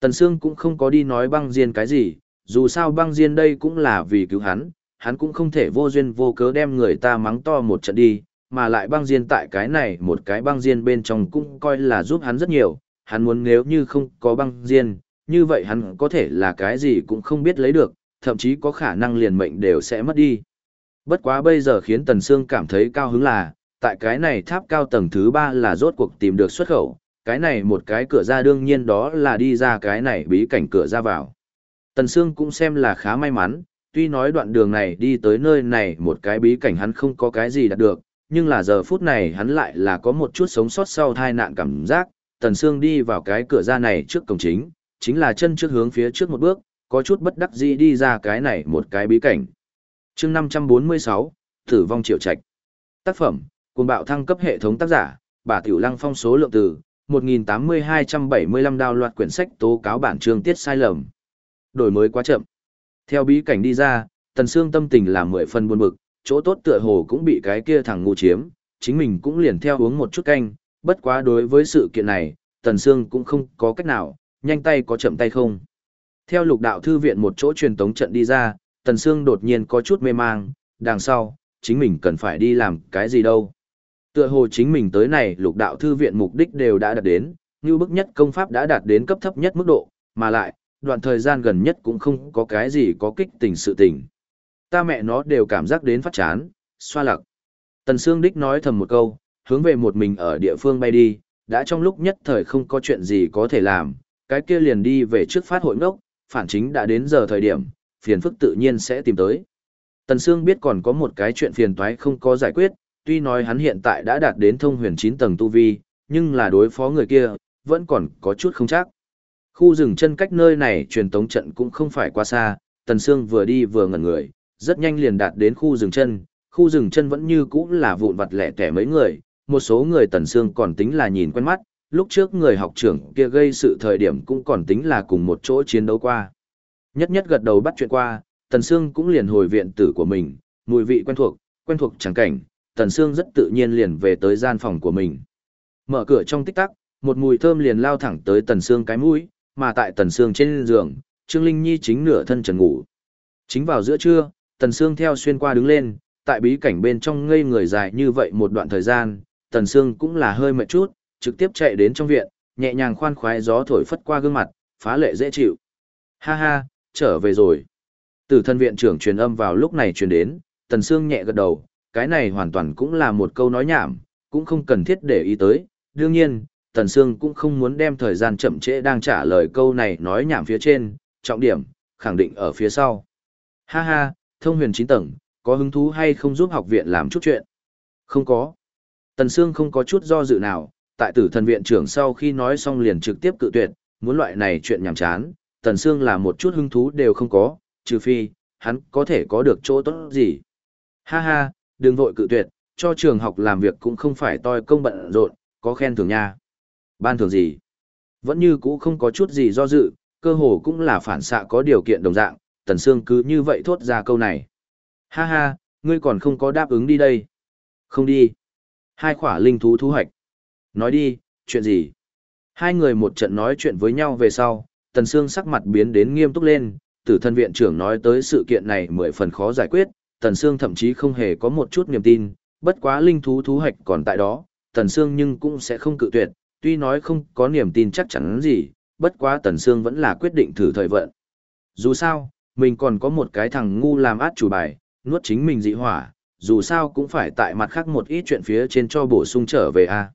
A: Tần Sương cũng không có đi nói băng diên cái gì, dù sao băng diên đây cũng là vì cứu hắn, hắn cũng không thể vô duyên vô cớ đem người ta mắng to một trận đi, mà lại băng diên tại cái này một cái băng diên bên trong cũng coi là giúp hắn rất nhiều, hắn muốn nếu như không có băng diên, như vậy hắn có thể là cái gì cũng không biết lấy được, thậm chí có khả năng liền mệnh đều sẽ mất đi. Bất quá bây giờ khiến Tần Sương cảm thấy cao hứng là, tại cái này tháp cao tầng thứ ba là rốt cuộc tìm được xuất khẩu, cái này một cái cửa ra đương nhiên đó là đi ra cái này bí cảnh cửa ra vào. Tần Sương cũng xem là khá may mắn, tuy nói đoạn đường này đi tới nơi này một cái bí cảnh hắn không có cái gì đạt được, nhưng là giờ phút này hắn lại là có một chút sống sót sau tai nạn cảm giác, Tần Sương đi vào cái cửa ra này trước cổng chính, chính là chân trước hướng phía trước một bước, có chút bất đắc dĩ đi ra cái này một cái bí cảnh chương 546, Tử vong triệu trạch. Tác phẩm, cùng bạo thăng cấp hệ thống tác giả, bà Tiểu Lăng phong số lượng từ, 1.8275 đào loạt quyển sách tố cáo bản chương tiết sai lầm. Đổi mới quá chậm. Theo bí cảnh đi ra, Tần Sương tâm tình là mười phần buồn bực, chỗ tốt tựa hồ cũng bị cái kia thằng ngu chiếm, chính mình cũng liền theo uống một chút canh, bất quá đối với sự kiện này, Tần Sương cũng không có cách nào, nhanh tay có chậm tay không. Theo lục đạo thư viện một chỗ truyền tống trận đi ra, Tần Sương đột nhiên có chút mê mang, đằng sau, chính mình cần phải đi làm cái gì đâu. Tựa hồ chính mình tới này lục đạo thư viện mục đích đều đã đạt đến, như bức nhất công pháp đã đạt đến cấp thấp nhất mức độ, mà lại, đoạn thời gian gần nhất cũng không có cái gì có kích tình sự tình. Ta mẹ nó đều cảm giác đến phát chán, xoa lặc. Tần Sương Đích nói thầm một câu, hướng về một mình ở địa phương bay đi, đã trong lúc nhất thời không có chuyện gì có thể làm, cái kia liền đi về trước phát hội ngốc, phản chính đã đến giờ thời điểm, phiền phức tự nhiên sẽ tìm tới. Tần Sương biết còn có một cái chuyện phiền toái không có giải quyết, tuy nói hắn hiện tại đã đạt đến thông huyền 9 tầng tu vi, nhưng là đối phó người kia, vẫn còn có chút không chắc. Khu rừng chân cách nơi này truyền tống trận cũng không phải quá xa, Tần Sương vừa đi vừa ngẩn người, rất nhanh liền đạt đến khu rừng chân, khu rừng chân vẫn như cũ là vụn vặt lẻ tẻ mấy người, một số người Tần Sương còn tính là nhìn quen mắt, lúc trước người học trưởng kia gây sự thời điểm cũng còn tính là cùng một chỗ chiến đấu qua. Nhất nhất gật đầu bắt chuyện qua, Tần Sương cũng liền hồi viện tử của mình, mùi vị quen thuộc, quen thuộc chẳng cảnh, Tần Sương rất tự nhiên liền về tới gian phòng của mình. Mở cửa trong tích tắc, một mùi thơm liền lao thẳng tới Tần Sương cái mũi, mà tại Tần Sương trên giường, Trương Linh Nhi chính nửa thân trần ngủ. Chính vào giữa trưa, Tần Sương theo xuyên qua đứng lên, tại bí cảnh bên trong ngây người dài như vậy một đoạn thời gian, Tần Sương cũng là hơi mệt chút, trực tiếp chạy đến trong viện, nhẹ nhàng khoan khoái gió thổi phất qua gương mặt, phá lệ dễ chịu. Ha ha, trở về rồi. Tử thân viện trưởng truyền âm vào lúc này truyền đến, Tần Sương nhẹ gật đầu, cái này hoàn toàn cũng là một câu nói nhảm, cũng không cần thiết để ý tới. Đương nhiên, Tần Sương cũng không muốn đem thời gian chậm trễ đang trả lời câu này nói nhảm phía trên, trọng điểm, khẳng định ở phía sau. Ha ha, thông huyền 9 tầng, có hứng thú hay không giúp học viện làm chút chuyện? Không có. Tần Sương không có chút do dự nào, tại tử thần viện trưởng sau khi nói xong liền trực tiếp cự tuyệt, muốn loại này chuyện nhảm chán, Tần Sương là một chút hứng thú đều không có, trừ phi, hắn có thể có được chỗ tốt gì. Ha ha, đừng vội cự tuyệt, cho trường học làm việc cũng không phải toi công bận rộn, có khen thưởng nha. Ban thưởng gì? Vẫn như cũ không có chút gì do dự, cơ hồ cũng là phản xạ có điều kiện đồng dạng, Tần Sương cứ như vậy thốt ra câu này. Ha ha, ngươi còn không có đáp ứng đi đây. Không đi. Hai khỏa linh thú thu hoạch. Nói đi, chuyện gì? Hai người một trận nói chuyện với nhau về sau, Tần Sương sắc mặt biến đến nghiêm túc lên, tử thân viện trưởng nói tới sự kiện này mười phần khó giải quyết, Tần Sương thậm chí không hề có một chút niềm tin, bất quá linh thú thú hạch còn tại đó, Tần Sương nhưng cũng sẽ không cự tuyệt, tuy nói không có niềm tin chắc chắn gì, bất quá Tần Sương vẫn là quyết định thử thời vận. Dù sao, mình còn có một cái thằng ngu làm át chủ bài, nuốt chính mình dị hỏa, dù sao cũng phải tại mặt khác một ít chuyện phía trên cho bổ sung trở về a.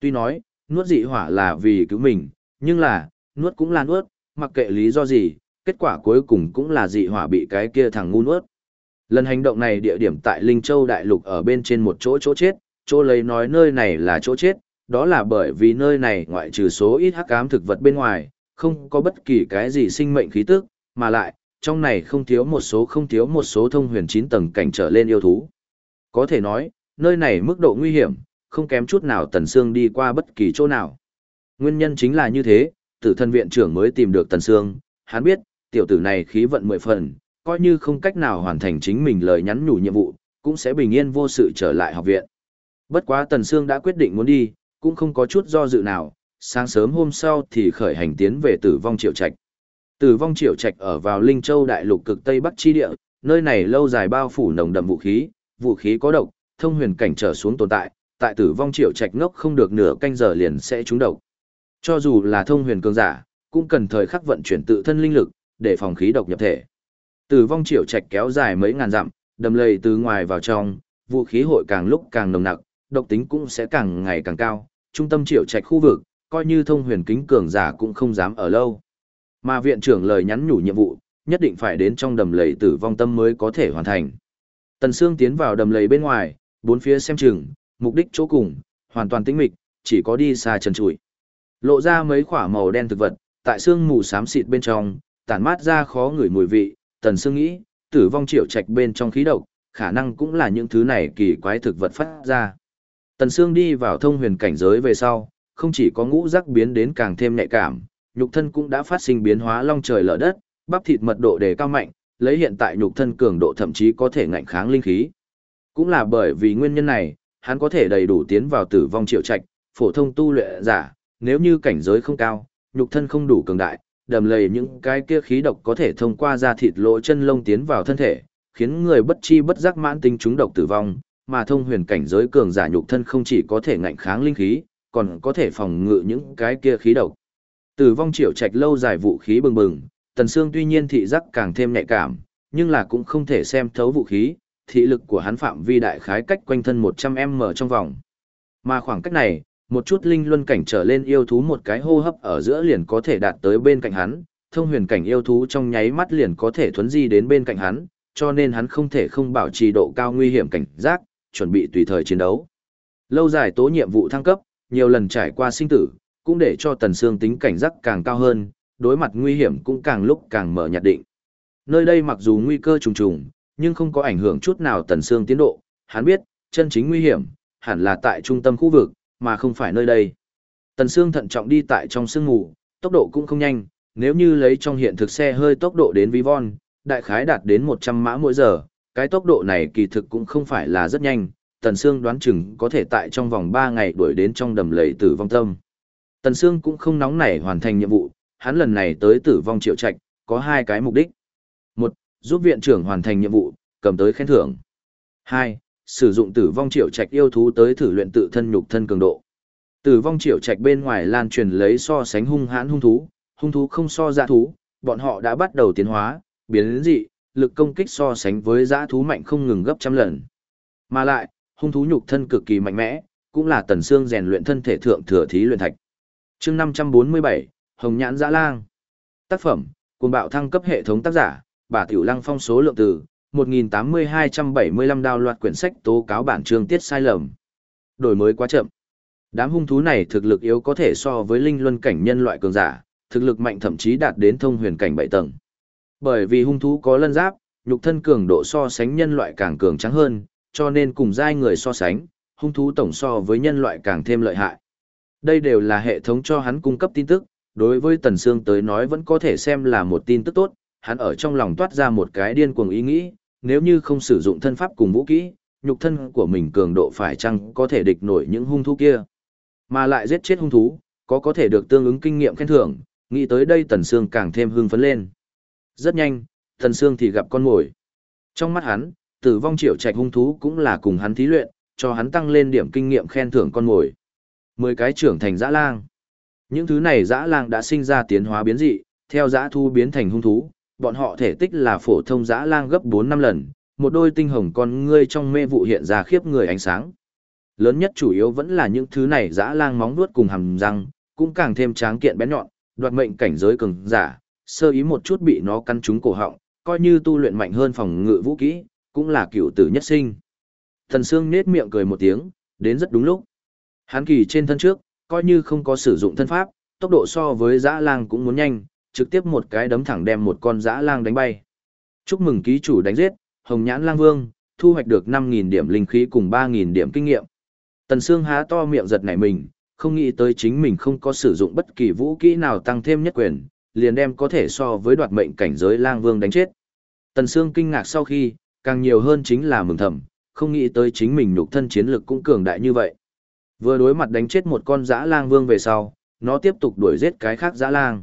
A: Tuy nói, nuốt dị hỏa là vì cứu mình, nhưng là, nuốt cũng là nuốt, mặc kệ lý do gì, kết quả cuối cùng cũng là dị hỏa bị cái kia thằng ngu nuốt. Lần hành động này địa điểm tại Linh Châu Đại Lục ở bên trên một chỗ chỗ chết, chỗ lấy nói nơi này là chỗ chết, đó là bởi vì nơi này ngoại trừ số ít hắc ám thực vật bên ngoài, không có bất kỳ cái gì sinh mệnh khí tức, mà lại, trong này không thiếu một số không thiếu một số thông huyền 9 tầng cảnh trở lên yêu thú. Có thể nói, nơi này mức độ nguy hiểm, không kém chút nào Tần xương đi qua bất kỳ chỗ nào. Nguyên nhân chính là như thế, tử thân viện trưởng mới tìm được Tần Sương, hắn biết, tiểu tử này khí vận mười phần, coi như không cách nào hoàn thành chính mình lời nhắn nhủ nhiệm vụ, cũng sẽ bình yên vô sự trở lại học viện. Bất quá Tần Sương đã quyết định muốn đi, cũng không có chút do dự nào, sáng sớm hôm sau thì khởi hành tiến về tử vong triệu trạch. Tử vong triệu trạch ở vào Linh Châu đại lục cực Tây Bắc chi địa, nơi này lâu dài bao phủ nồng đậm vũ khí, vũ khí có độc, thông huyền cảnh trở xuống tồn tại, tại tử vong triệu trạch ngốc không được nửa canh giờ liền sẽ trúng độc. Cho dù là thông huyền cường giả, cũng cần thời khắc vận chuyển tự thân linh lực, để phòng khí độc nhập thể. Tử vong triệu trạch kéo dài mấy ngàn dặm, đầm lầy từ ngoài vào trong, vũ khí hội càng lúc càng nồng nặc, độc tính cũng sẽ càng ngày càng cao. Trung tâm triệu trạch khu vực, coi như thông huyền kính cường giả cũng không dám ở lâu. Mà viện trưởng lời nhắn nhủ nhiệm vụ, nhất định phải đến trong đầm lầy tử vong tâm mới có thể hoàn thành. Tần Sương tiến vào đầm lầy bên ngoài, bốn phía xem chừng, mục đích chỗ cùng, hoàn toàn tĩnh mịch, chỉ có đi xa trần trụi. Lộ ra mấy quả màu đen thực vật, tại xương mù xám xịt bên trong, tản mát ra khó ngửi mùi vị, Tần Sương nghĩ, tử vong triệu trạch bên trong khí độc, khả năng cũng là những thứ này kỳ quái thực vật phát ra. Tần Sương đi vào thông huyền cảnh giới về sau, không chỉ có ngũ giác biến đến càng thêm nhạy cảm, nhục thân cũng đã phát sinh biến hóa long trời lở đất, bắp thịt mật độ đề cao mạnh, lấy hiện tại nhục thân cường độ thậm chí có thể ngạnh kháng linh khí. Cũng là bởi vì nguyên nhân này, hắn có thể đầy đủ tiến vào tử vong triệu trạch, phổ thông tu luyện giả, nếu như cảnh giới không cao, nhục thân không đủ cường đại, đầm lầy những cái kia khí độc có thể thông qua da thịt lỗ chân lông tiến vào thân thể, khiến người bất chi bất giác mãn tính chúng độc tử vong, mà thông huyền cảnh giới cường giả nhục thân không chỉ có thể ngạnh kháng linh khí, còn có thể phòng ngự những cái kia khí độc. Tử vong triệu trạch lâu dài vũ khí bừng bừng, Tần Sương tuy nhiên thị giác càng thêm nhạy cảm, nhưng là cũng không thể xem thấu vũ khí, thị lực của hắn phạm vi đại khái cách quanh thân 100m trong vòng. Mà khoảng cách này, một chút linh luân cảnh trở lên yêu thú một cái hô hấp ở giữa liền có thể đạt tới bên cạnh hắn, thông huyền cảnh yêu thú trong nháy mắt liền có thể thuấn di đến bên cạnh hắn, cho nên hắn không thể không bảo trì độ cao nguy hiểm cảnh giác, chuẩn bị tùy thời chiến đấu. Lâu dài tố nhiệm vụ thăng cấp, nhiều lần trải qua sinh tử, cũng để cho Tần xương tính cảnh giác càng cao hơn, đối mặt nguy hiểm cũng càng lúc càng mở nhạt định. Nơi đây mặc dù nguy cơ trùng trùng, nhưng không có ảnh hưởng chút nào Tần xương tiến độ, hắn biết, chân chính nguy hiểm, hẳn là tại trung tâm khu vực, mà không phải nơi đây. Tần Sương thận trọng đi tại trong sương ngủ, tốc độ cũng không nhanh, nếu như lấy trong hiện thực xe hơi tốc độ đến vi von, đại khái đạt đến 100 mã mỗi giờ, cái tốc độ này kỳ thực cũng không phải là rất nhanh, Tần Sương đoán chừng có thể tại trong vòng 3 ngày đuổi đến trong đầm lầy tử vong tâm. Tần Sương cũng không nóng nảy hoàn thành nhiệm vụ, hắn lần này tới tử vong triệu trạch, có hai cái mục đích. Một, giúp viện trưởng hoàn thành nhiệm vụ, cầm tới khen thưởng. Hai, sử dụng tử vong triệu trạch yêu thú tới thử luyện tự thân nhục thân cường độ. Tử vong triệu trạch bên ngoài lan truyền lấy so sánh hung hãn hung thú, hung thú không so dã thú, bọn họ đã bắt đầu tiến hóa, biến dị, lực công kích so sánh với dã thú mạnh không ngừng gấp trăm lần. Mà lại, hung thú nhục thân cực kỳ mạnh mẽ, cũng là tần xương rèn luyện thân thể thượng thừa thí luyện thạch. Chương 547, Hồng Nhãn Dã Lang. Tác phẩm: Cuồng bạo thăng cấp hệ thống tác giả: Bà Tiểu Lăng phong số lượng từ 1.8275 đào loạt quyển sách tố cáo bản chương tiết sai lầm. Đổi mới quá chậm. Đám hung thú này thực lực yếu có thể so với linh luân cảnh nhân loại cường giả, thực lực mạnh thậm chí đạt đến thông huyền cảnh 7 tầng. Bởi vì hung thú có lân giáp, nhục thân cường độ so sánh nhân loại càng cường trắng hơn, cho nên cùng giai người so sánh, hung thú tổng so với nhân loại càng thêm lợi hại. Đây đều là hệ thống cho hắn cung cấp tin tức, đối với Tần Sương tới nói vẫn có thể xem là một tin tức tốt, hắn ở trong lòng toát ra một cái điên cuồng ý nghĩ, nếu như không sử dụng thân pháp cùng vũ kỹ, nhục thân của mình cường độ phải chăng có thể địch nổi những hung thú kia. Mà lại giết chết hung thú, có có thể được tương ứng kinh nghiệm khen thưởng, nghĩ tới đây Tần Sương càng thêm hưng phấn lên. Rất nhanh, Tần Sương thì gặp con mồi. Trong mắt hắn, tử vong triệu trạch hung thú cũng là cùng hắn thí luyện, cho hắn tăng lên điểm kinh nghiệm khen thưởng con mồi. Mười cái trưởng thành dã lang. Những thứ này dã lang đã sinh ra tiến hóa biến dị, theo dã thu biến thành hung thú, bọn họ thể tích là phổ thông dã lang gấp 4 năm lần, một đôi tinh hồng con ngươi trong mê vụ hiện ra khiếp người ánh sáng. Lớn nhất chủ yếu vẫn là những thứ này dã lang móng vuốt cùng hàm răng, cũng càng thêm tráng kiện bén nhọn, đoạt mệnh cảnh giới cường giả, sơ ý một chút bị nó căn trúng cổ họng, coi như tu luyện mạnh hơn phòng ngự vũ kỹ, cũng là cựu tử nhất sinh. Thần Sương nết miệng cười một tiếng, đến rất đúng lúc. Hán kỳ trên thân trước, coi như không có sử dụng thân pháp, tốc độ so với dã lang cũng muốn nhanh, trực tiếp một cái đấm thẳng đem một con dã lang đánh bay. Chúc mừng ký chủ đánh giết, Hồng Nhãn Lang Vương, thu hoạch được 5.000 điểm linh khí cùng 3.000 điểm kinh nghiệm. Tần Sương há to miệng giật nảy mình, không nghĩ tới chính mình không có sử dụng bất kỳ vũ kỹ nào tăng thêm nhất quyền, liền đem có thể so với đoạt mệnh cảnh giới Lang Vương đánh chết. Tần Sương kinh ngạc sau khi, càng nhiều hơn chính là mừng thầm, không nghĩ tới chính mình nhục thân chiến lực cũng cường đại như vậy. Vừa đối mặt đánh chết một con dã lang vương về sau, nó tiếp tục đuổi giết cái khác dã lang.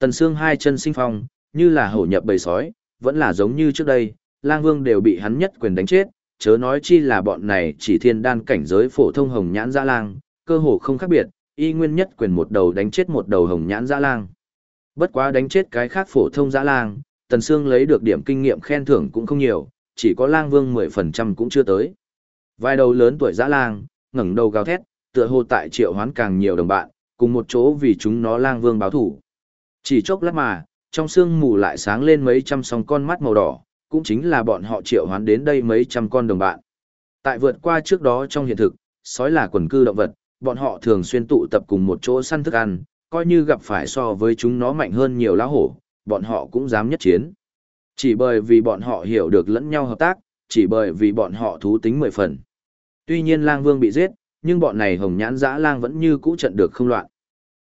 A: Tần Sương hai chân sinh phong, như là hổ nhập bầy sói, vẫn là giống như trước đây, lang vương đều bị hắn nhất quyền đánh chết, chớ nói chi là bọn này chỉ thiên đan cảnh giới phổ thông hồng nhãn dã lang, cơ hồ không khác biệt, y nguyên nhất quyền một đầu đánh chết một đầu hồng nhãn dã lang. Bất quá đánh chết cái khác phổ thông dã lang, Tần Sương lấy được điểm kinh nghiệm khen thưởng cũng không nhiều, chỉ có lang vương 10% cũng chưa tới. Vài đầu lớn tuổi dã lang, ngẩng đầu gào thét, tựa hồ tại triệu hoán càng nhiều đồng bạn, cùng một chỗ vì chúng nó lang vương báo thủ. Chỉ chốc lát mà, trong sương mù lại sáng lên mấy trăm song con mắt màu đỏ, cũng chính là bọn họ triệu hoán đến đây mấy trăm con đồng bạn. Tại vượt qua trước đó trong hiện thực, sói là quần cư động vật, bọn họ thường xuyên tụ tập cùng một chỗ săn thức ăn, coi như gặp phải so với chúng nó mạnh hơn nhiều lá hổ, bọn họ cũng dám nhất chiến. Chỉ bởi vì bọn họ hiểu được lẫn nhau hợp tác, chỉ bởi vì bọn họ thú tính mười phần. Tuy nhiên lang vương bị giết, nhưng bọn này hồng nhãn dã lang vẫn như cũ trận được không loạn.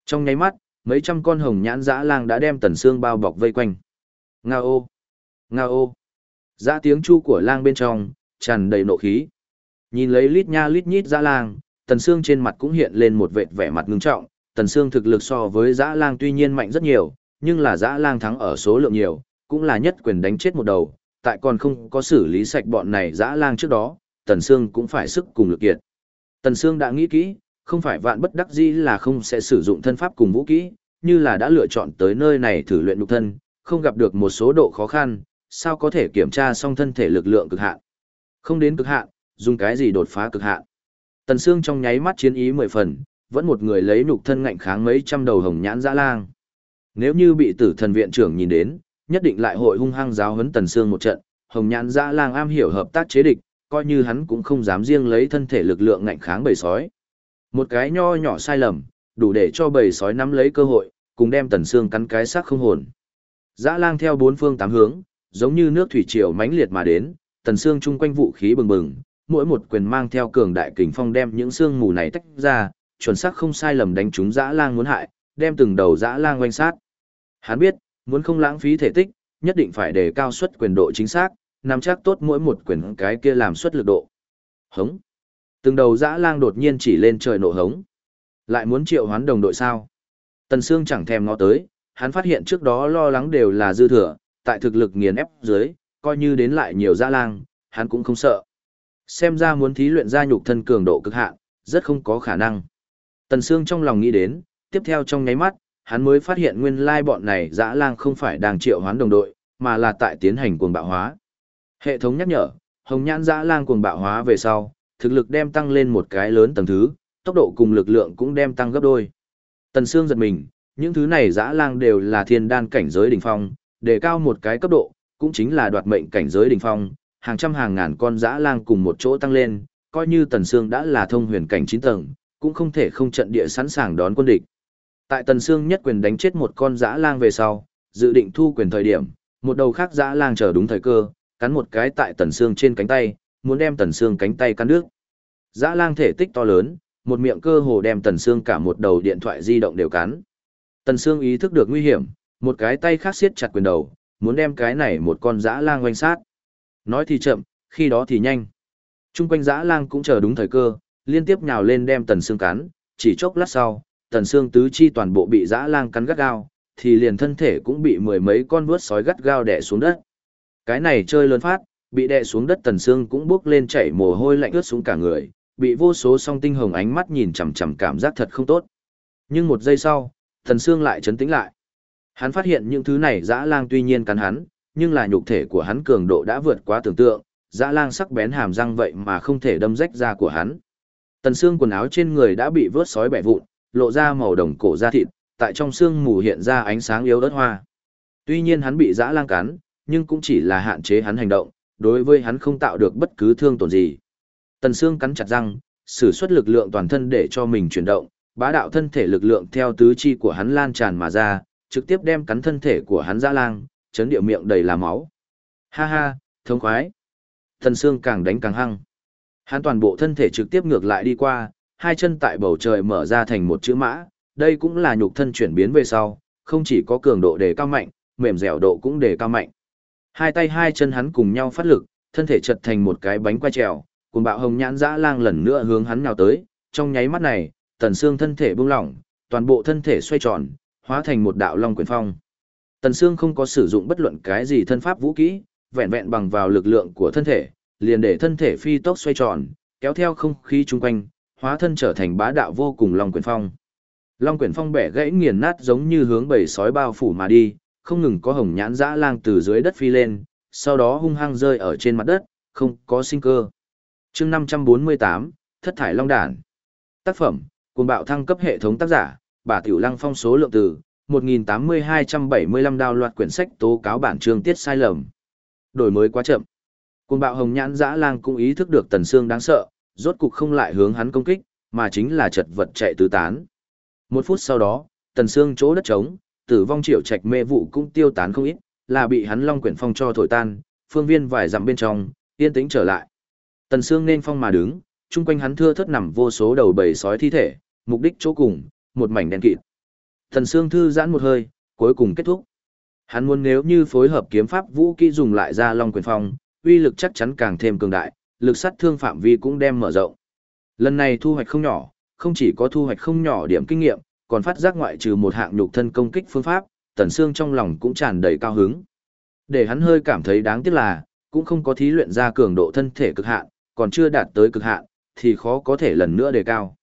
A: Trong nháy mắt, mấy trăm con hồng nhãn dã lang đã đem tần xương bao bọc vây quanh. Nga ô! Nga ô! Dã tiếng chu của lang bên trong, tràn đầy nộ khí. Nhìn lấy lít nha lít nhít dã lang, tần xương trên mặt cũng hiện lên một vệt vẻ mặt ngưng trọng. Tần xương thực lực so với dã lang tuy nhiên mạnh rất nhiều, nhưng là dã lang thắng ở số lượng nhiều, cũng là nhất quyền đánh chết một đầu, tại còn không có xử lý sạch bọn này dã lang trước đó, Tần xương cũng phải sức cùng lực kiệt. Tần xương đã nghĩ kỹ, không phải vạn bất đắc dĩ là không sẽ sử dụng thân pháp cùng vũ kỹ, như là đã lựa chọn tới nơi này thử luyện nhục thân, không gặp được một số độ khó khăn, sao có thể kiểm tra xong thân thể lực lượng cực hạn. Không đến cực hạn, dùng cái gì đột phá cực hạn. Tần Sương trong nháy mắt chiến ý mười phần, vẫn một người lấy nhục thân ngạnh kháng mấy trăm đầu hồng nhãn dã lang. Nếu như bị tử thần viện trưởng nhìn đến, nhất định lại hội hung hăng giáo huấn Tần Sương một trận, hồng nhãn dã lang am hiểu hợp tác chế địch, coi như hắn cũng không dám riêng lấy thân thể lực lượng ngạnh kháng bầy sói. Một cái nho nhỏ sai lầm, đủ để cho bầy sói nắm lấy cơ hội, cùng đem Tần xương cắn cái xác không hồn. Dã lang theo bốn phương tám hướng, giống như nước thủy triều mãnh liệt mà đến, Tần xương chung quanh vũ khí bừng bừng, mỗi một quyền mang theo cường đại kình phong đem những xương mù này tách ra, chuẩn xác không sai lầm đánh trúng dã lang muốn hại, đem từng đầu dã lang quanh sát. Hắn biết, muốn không lãng phí thể tích, nhất định phải đề cao suất quyền độ chính xác, nắm chắc tốt mỗi một quyền cái kia làm suất lực độ. Hống. Từng đầu dã lang đột nhiên chỉ lên trời nổ hống. Lại muốn triệu hoán đồng đội sao? Tần Sương chẳng thèm ngó tới, hắn phát hiện trước đó lo lắng đều là dư thừa, tại thực lực nghiền ép dưới, coi như đến lại nhiều dã lang, hắn cũng không sợ. Xem ra muốn thí luyện ra nhục thân cường độ cực hạn, rất không có khả năng. Tần Sương trong lòng nghĩ đến, tiếp theo trong nháy mắt, hắn mới phát hiện nguyên lai bọn này dã lang không phải đang triệu hoán đồng đội, mà là tại tiến hành cuồng bạo hóa. Hệ thống nhắc nhở, hồng nhãn dã lang cuồng bạo hóa về sau, thực lực đem tăng lên một cái lớn tầng thứ, tốc độ cùng lực lượng cũng đem tăng gấp đôi. Tần Sương giật mình, những thứ này dã lang đều là thiên đan cảnh giới đỉnh phong, đề cao một cái cấp độ, cũng chính là đoạt mệnh cảnh giới đỉnh phong, hàng trăm hàng ngàn con dã lang cùng một chỗ tăng lên, coi như Tần Sương đã là thông huyền cảnh 9 tầng, cũng không thể không trận địa sẵn sàng đón quân địch. Tại Tần Sương nhất quyền đánh chết một con dã lang về sau, dự định thu quyền thời điểm, một đầu khác dã lang chờ đúng thời cơ, cắn một cái tại Tần Sương trên cánh tay, muốn đem Tần xương cánh tay cắn nước. Dã lang thể tích to lớn, một miệng cơ hồ đem Tần xương cả một đầu điện thoại di động đều cắn. Tần xương ý thức được nguy hiểm, một cái tay khác siết chặt quyền đầu, muốn đem cái này một con dã lang oanh sát. Nói thì chậm, khi đó thì nhanh. Trung quanh dã lang cũng chờ đúng thời cơ, liên tiếp nhào lên đem Tần xương cắn, chỉ chốc lát sau, Tần xương tứ chi toàn bộ bị dã lang cắn gắt gao, thì liền thân thể cũng bị mười mấy con vuốt sói gắt gao đè xuống đất. Cái này chơi lớn phát, bị đè xuống đất Tần Sương cũng bước lên chảy mồ hôi lạnh ướt xuống cả người, bị vô số song tinh hồng ánh mắt nhìn chằm chằm cảm giác thật không tốt. Nhưng một giây sau, Tần Sương lại chấn tĩnh lại. Hắn phát hiện những thứ này dã lang tuy nhiên cắn hắn, nhưng là nhục thể của hắn cường độ đã vượt quá tưởng tượng, dã lang sắc bén hàm răng vậy mà không thể đâm rách da của hắn. Tần xương quần áo trên người đã bị vớt sói bẻ vụn, lộ ra màu đồng cổ da thịt, tại trong xương mù hiện ra ánh sáng yếu ớt hoa. Tuy nhiên hắn bị dã lang cắn, nhưng cũng chỉ là hạn chế hắn hành động, đối với hắn không tạo được bất cứ thương tổn gì. Tần xương cắn chặt răng, sử xuất lực lượng toàn thân để cho mình chuyển động, bá đạo thân thể lực lượng theo tứ chi của hắn lan tràn mà ra, trực tiếp đem cắn thân thể của hắn dã lang, chấn điệu miệng đầy là máu. Ha ha, thông khoái. Tần xương càng đánh càng hăng. Hắn toàn bộ thân thể trực tiếp ngược lại đi qua, hai chân tại bầu trời mở ra thành một chữ mã, đây cũng là nhục thân chuyển biến về sau, không chỉ có cường độ đề cao mạnh, mềm dẻo độ cũng đề cao mạnh. Hai tay hai chân hắn cùng nhau phát lực, thân thể chật thành một cái bánh quay trèo, cùng bạo hồng nhãn dã lang lần nữa hướng hắn nhào tới, trong nháy mắt này, tần xương thân thể buông lỏng, toàn bộ thân thể xoay tròn, hóa thành một đạo long quyền phong. Tần xương không có sử dụng bất luận cái gì thân pháp vũ kỹ, vẹn vẹn bằng vào lực lượng của thân thể, liền để thân thể phi tốc xoay tròn, kéo theo không khí chung quanh, hóa thân trở thành bá đạo vô cùng long quyền phong. Long quyền phong bẻ gãy nghiền nát giống như hướng bầy sói bao phủ mà đi, không ngừng có hồng nhãn dã lang từ dưới đất phi lên, sau đó hung hăng rơi ở trên mặt đất, không có sinh cơ. Chương 548, Thất thải long đản. Tác phẩm: cùng bạo thăng cấp hệ thống tác giả: Bà Tiểu Lăng phong số lượng từ 1.8275 đào loạt quyển sách tố cáo bản chương tiết sai lầm. Đổi mới quá chậm. Cùng bạo hồng nhãn dã lang cũng ý thức được tần xương đáng sợ, rốt cục không lại hướng hắn công kích, mà chính là chật vật chạy tứ tán. Một phút sau đó, tần xương chỗ đất trống, tử vong triệu trạch mê vụ cũng tiêu tán không ít, là bị hắn long quyển phong cho thổi tan, phương viên vài dặm bên trong, yên tĩnh trở lại. Tần Sương nên phong mà đứng, chung quanh hắn thưa thớt nằm vô số đầu bầy sói thi thể, mục đích chỗ cùng, một mảnh đen kịt. Tần Sương thư giãn một hơi, cuối cùng kết thúc. Hắn muốn nếu như phối hợp kiếm pháp vũ kỹ dùng lại ra Long Quyền Phong, uy lực chắc chắn càng thêm cường đại, lực sát thương phạm vi cũng đem mở rộng. Lần này thu hoạch không nhỏ, không chỉ có thu hoạch không nhỏ điểm kinh nghiệm, còn phát giác ngoại trừ một hạng nhục thân công kích phương pháp, Tần Sương trong lòng cũng tràn đầy cao hứng. Để hắn hơi cảm thấy đáng tiếc là, cũng không có thí luyện ra cường độ thân thể cực hạn, còn chưa đạt tới cực hạn, thì khó có thể lần nữa đề cao.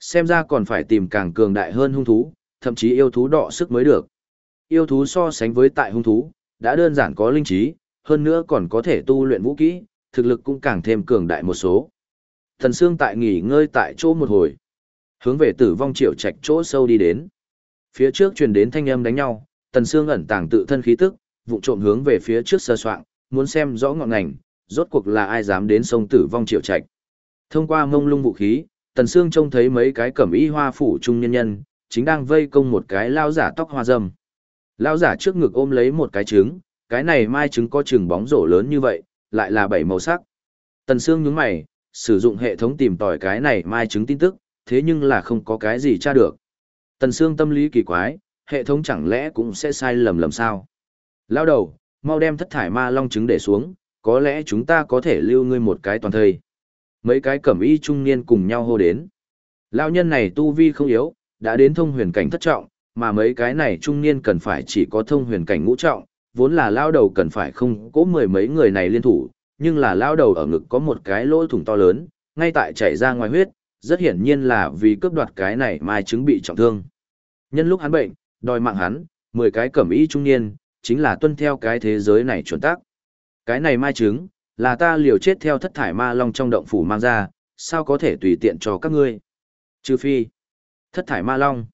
A: Xem ra còn phải tìm càng cường đại hơn hung thú, thậm chí yêu thú đọ sức mới được. Yêu thú so sánh với tại hung thú, đã đơn giản có linh trí, hơn nữa còn có thể tu luyện vũ kỹ, thực lực cũng càng thêm cường đại một số. Thần Sương tại nghỉ ngơi tại chỗ một hồi, hướng về tử vong triệu trạch chỗ sâu đi đến. Phía trước truyền đến thanh âm đánh nhau, Tần Sương ẩn tàng tự thân khí tức, vụng trộm hướng về phía trước sơ soạn, muốn xem rõ ngọn ngành, rốt cuộc là ai dám đến sông tử vong triệu trạch. Thông qua mông lung vũ khí, Tần Sương trông thấy mấy cái cẩm y hoa phủ trung nhân nhân, chính đang vây công một cái lao giả tóc hoa râm. Lao giả trước ngực ôm lấy một cái trứng, cái này mai trứng có chừng bóng rổ lớn như vậy, lại là bảy màu sắc. Tần Sương nhướng mày, sử dụng hệ thống tìm tòi cái này mai trứng tin tức, thế nhưng là không có cái gì tra được. Tần Sương tâm lý kỳ quái, hệ thống chẳng lẽ cũng sẽ sai lầm lầm sao? Lao đầu, mau đem thất thải ma long trứng để xuống, có lẽ chúng ta có thể lưu ngươi một cái toàn thời. Mấy cái cẩm y trung niên cùng nhau hô đến. Lão nhân này tu vi không yếu, đã đến thông huyền cảnh thất trọng, mà mấy cái này trung niên cần phải chỉ có thông huyền cảnh ngũ trọng, vốn là lao đầu cần phải không cố mười mấy người này liên thủ, nhưng là lao đầu ở ngực có một cái lỗ thủng to lớn, ngay tại chảy ra ngoài huyết, rất hiển nhiên là vì cướp đoạt cái này mai chứng bị trọng thương. Nhân lúc hắn bệnh, đòi mạng hắn, mười cái cẩm y trung niên, chính là tuân theo cái thế giới này chuẩn tắc. Cái này mai chứng, là ta liều chết theo thất thải ma long trong động phủ mang ra, sao có thể tùy tiện cho các ngươi. Trừ phi, thất thải ma long.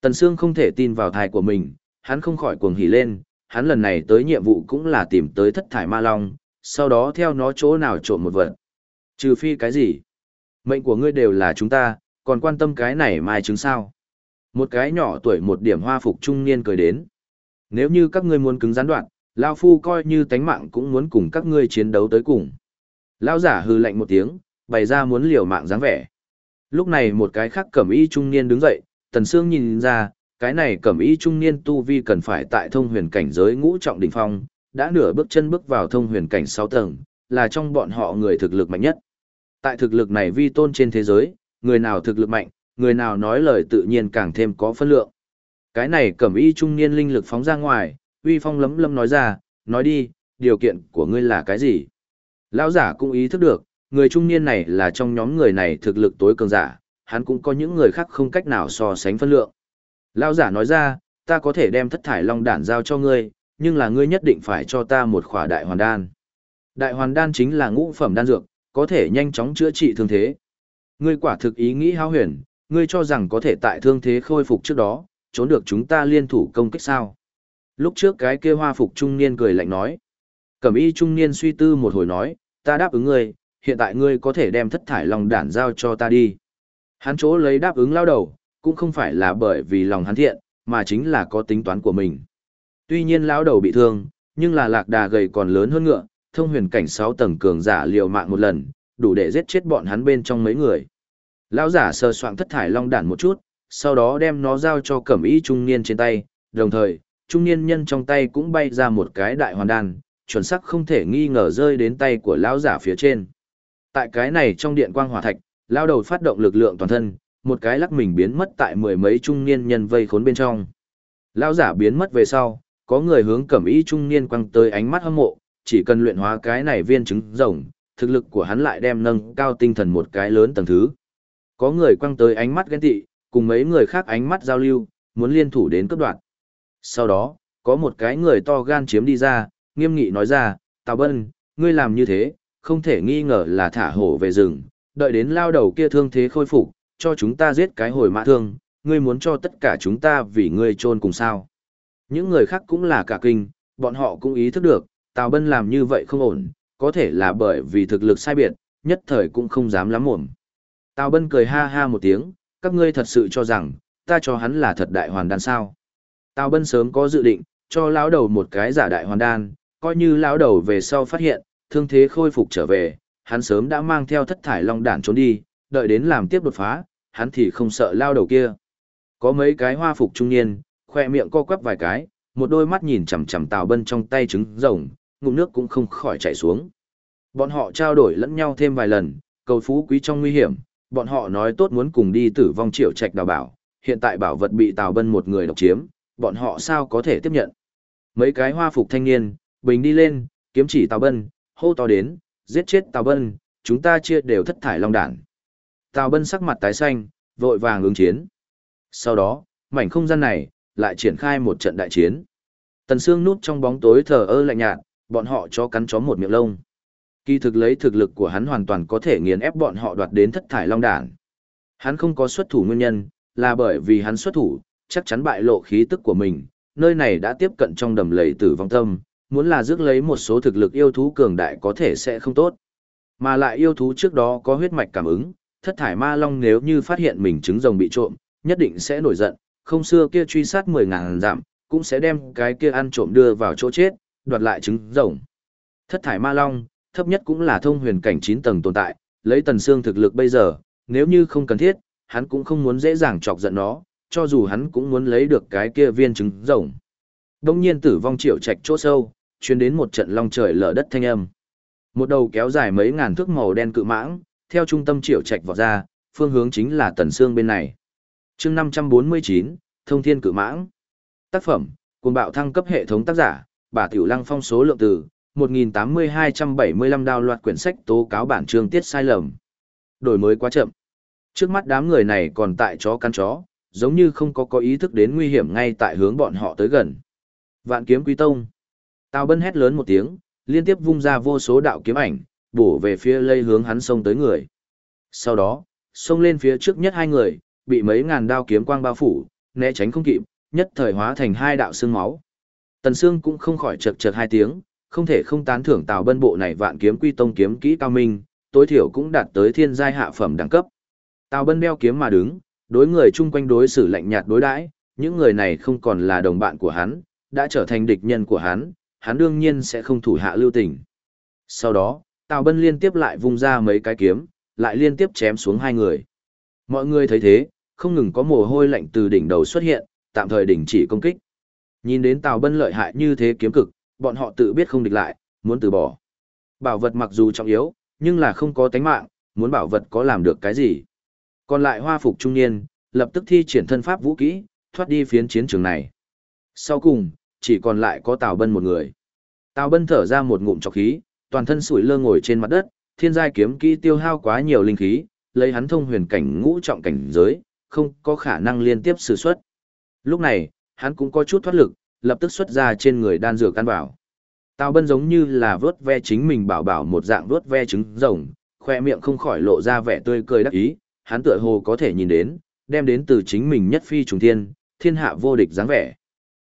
A: Tần Sương không thể tin vào thai của mình, hắn không khỏi cuồng hỉ lên, hắn lần này tới nhiệm vụ cũng là tìm tới thất thải ma long, sau đó theo nó chỗ nào trộm một vật. Trừ phi cái gì? Mệnh của ngươi đều là chúng ta, còn quan tâm cái này mai chứng sao? Một cái nhỏ tuổi một điểm hoa phục trung niên cười đến. Nếu như các ngươi muốn cứng gián đoạn, Lao Phu coi như tánh mạng cũng muốn cùng các ngươi chiến đấu tới cùng. Lao giả hư lạnh một tiếng, bày ra muốn liều mạng dáng vẻ. Lúc này một cái khác cẩm y trung niên đứng dậy, Tần Sương nhìn ra, cái này cẩm y trung niên tu vi cần phải tại thông huyền cảnh giới ngũ trọng đỉnh phong, đã nửa bước chân bước vào thông huyền cảnh 6 tầng, là trong bọn họ người thực lực mạnh nhất. Tại thực lực này vi tôn trên thế giới, người nào thực lực mạnh, người nào nói lời tự nhiên càng thêm có phân lượng. Cái này cẩm y trung niên linh lực phóng ra ngoài, uy phong lấm lấm nói ra, nói đi, điều kiện của ngươi là cái gì? Lão giả cũng ý thức được, người trung niên này là trong nhóm người này thực lực tối cường giả, hắn cũng có những người khác không cách nào so sánh phân lượng. Lão giả nói ra, ta có thể đem thất thải long đản giao cho ngươi, nhưng là ngươi nhất định phải cho ta một khỏa đại hoàn đan. Đại hoàn đan chính là ngũ phẩm đan dược, có thể nhanh chóng chữa trị thương thế. Ngươi quả thực ý nghĩ hao huyền, ngươi cho rằng có thể tại thương thế khôi phục trước đó, trốn được chúng ta liên thủ công kích sao. Lúc trước cái kia hoa phục trung niên cười lạnh nói. Cẩm y trung niên suy tư một hồi nói, ta đáp ứng ngươi, hiện tại ngươi có thể đem thất thải lòng đản giao cho ta đi. Hắn chỗ lấy đáp ứng lao đầu, cũng không phải là bởi vì lòng hắn thiện, mà chính là có tính toán của mình. Tuy nhiên lão đầu bị thương, nhưng là lạc đà gầy còn lớn hơn ngựa, thông huyền cảnh 6 tầng cường giả liều mạng một lần, đủ để giết chết bọn hắn bên trong mấy người. Lão giả sờ soạn thất thải long đản một chút, sau đó đem nó giao cho cẩm y trung niên trên tay, đồng thời, trung niên nhân trong tay cũng bay ra một cái đại hoàn đan, chuẩn xác không thể nghi ngờ rơi đến tay của lão giả phía trên. Tại cái này trong điện quang hỏa thạch, lão đầu phát động lực lượng toàn thân, một cái lắc mình biến mất tại mười mấy trung niên nhân vây khốn bên trong. Lão giả biến mất về sau, có người hướng cẩm y trung niên quăng tới ánh mắt hâm mộ, chỉ cần luyện hóa cái này viên trứng rồng, thực lực của hắn lại đem nâng cao tinh thần một cái lớn tầng thứ. Có người quăng tới ánh mắt ghen tị, cùng mấy người khác ánh mắt giao lưu, muốn liên thủ đến cấp đoạn. Sau đó, có một cái người to gan chiếm đi ra, nghiêm nghị nói ra, Tào Bân, ngươi làm như thế, không thể nghi ngờ là thả hổ về rừng, đợi đến lao đầu kia thương thế khôi phục, cho chúng ta giết cái hồi mã thương, ngươi muốn cho tất cả chúng ta vì ngươi chôn cùng sao. Những người khác cũng là cả kinh, bọn họ cũng ý thức được, Tào Bân làm như vậy không ổn, có thể là bởi vì thực lực sai biệt, nhất thời cũng không dám lắm mồm. Tào Bân cười ha ha một tiếng, các ngươi thật sự cho rằng, ta cho hắn là thật đại hoàn đan sao. Tào Bân sớm có dự định, cho lão đầu một cái giả đại hoàn đan, coi như lão đầu về sau phát hiện, thương thế khôi phục trở về, hắn sớm đã mang theo thất thải long đản trốn đi, đợi đến làm tiếp đột phá, hắn thì không sợ lao đầu kia. Có mấy cái hoa phục trung niên, khoe miệng co quắp vài cái, một đôi mắt nhìn chằm chằm Tào Bân trong tay trứng rồng, ngụm nước cũng không khỏi chảy xuống. Bọn họ trao đổi lẫn nhau thêm vài lần, cầu phú quý trong nguy hiểm, bọn họ nói tốt muốn cùng đi tử vong triệu trạch đào bảo, hiện tại bảo vật bị Tào Bân một người độc chiếm, bọn họ sao có thể tiếp nhận. Mấy cái hoa phục thanh niên, bình đi lên, kiếm chỉ Tào Bân, hô to đến, giết chết Tào Bân, chúng ta chia đều thất thải long đản. Tào Bân sắc mặt tái xanh, vội vàng ứng chiến. Sau đó, mảnh không gian này, lại triển khai một trận đại chiến. Tần Sương núp trong bóng tối thờ ơ lạnh nhạt, bọn họ cho cắn chó một miệng lông. Kỳ thực lấy thực lực của hắn hoàn toàn có thể nghiền ép bọn họ đoạt đến thất thải long đản. Hắn không có xuất thủ nguyên nhân, là bởi vì hắn xuất thủ, chắc chắn bại lộ khí tức của mình, nơi này đã tiếp cận trong đầm lầy tử vong tâm, muốn là rước lấy một số thực lực yêu thú cường đại có thể sẽ không tốt. Mà lại yêu thú trước đó có huyết mạch cảm ứng, thất thải ma long nếu như phát hiện mình trứng rồng bị trộm, nhất định sẽ nổi giận, không xưa kia truy sát 10.000 giảm, cũng sẽ đem cái kia ăn trộm đưa vào chỗ chết, đoạt lại trứng rồng. Thất thải ma long, thấp nhất cũng là thông huyền cảnh 9 tầng tồn tại, lấy tần xương thực lực bây giờ, nếu như không cần thiết, hắn cũng không muốn dễ dàng chọc giận nó, cho dù hắn cũng muốn lấy được cái kia viên trứng rồng. Đông nhiên tử vong triệu trạch chỗ sâu, truyền đến một trận long trời lở đất thanh âm. Một đầu kéo dài mấy ngàn thước màu đen cự mãng, theo trung tâm triệu trạch vọt ra, phương hướng chính là tần xương bên này. Chương 549, Thông Thiên Cự Mãng. Tác phẩm: Cuồng bạo thăng cấp hệ thống tác giả: Bà Tiểu Lăng phong số lượng từ 1.8275 đào loạt quyển sách tố cáo bản chương tiết sai lầm. Đổi mới quá chậm. Trước mắt đám người này còn tại chó căn chó, giống như không có có ý thức đến nguy hiểm ngay tại hướng bọn họ tới gần. Vạn kiếm quý tông. Tào Bân hét lớn một tiếng, liên tiếp vung ra vô số đạo kiếm ảnh, bổ về phía lây hướng hắn xông tới người. Sau đó, xông lên phía trước nhất hai người, bị mấy ngàn đao kiếm quang bao phủ, né tránh không kịp, nhất thời hóa thành hai đạo xương máu. Tần Sương cũng không khỏi chật chật hai tiếng, không thể không tán thưởng Tào Bân bộ này vạn kiếm quy tông kiếm kỹ cao minh, tối thiểu cũng đạt tới thiên giai hạ phẩm đẳng cấp. Tào Bân đeo kiếm mà đứng, đối người chung quanh đối xử lạnh nhạt đối đãi, những người này không còn là đồng bạn của hắn, đã trở thành địch nhân của hắn, hắn đương nhiên sẽ không thủ hạ lưu tình. Sau đó, Tào Bân liên tiếp lại vung ra mấy cái kiếm, lại liên tiếp chém xuống hai người. Mọi người thấy thế, không ngừng có mồ hôi lạnh từ đỉnh đầu xuất hiện, tạm thời đình chỉ công kích. Nhìn đến Tào Bân lợi hại như thế kiếm cực, bọn họ tự biết không địch lại, muốn từ bỏ. Bảo vật mặc dù trọng yếu, nhưng là không có tánh mạng, muốn bảo vật có làm được cái gì. Còn lại hoa phục trung niên, lập tức thi triển thân pháp vũ kỹ, thoát đi phiến chiến trường này. Sau cùng, chỉ còn lại có Tào Bân một người. Tào Bân thở ra một ngụm trọc khí, toàn thân sủi lơ ngồi trên mặt đất, thiên giai kiếm kỹ tiêu hao quá nhiều linh khí, lấy hắn thông huyền cảnh ngũ trọng cảnh giới, không có khả năng liên tiếp sử xuất. Lúc này, hắn cũng có chút thoát lực, lập tức xuất ra trên người đan dược căn bảo. Tào Bân giống như là vớt ve chính mình bảo bảo một dạng vớt ve trứng rồng, khoe miệng không khỏi lộ ra vẻ tươi cười đắc ý, hắn tựa hồ có thể nhìn đến, đem đến từ chính mình nhất phi trùng thiên, thiên hạ vô địch dáng vẻ.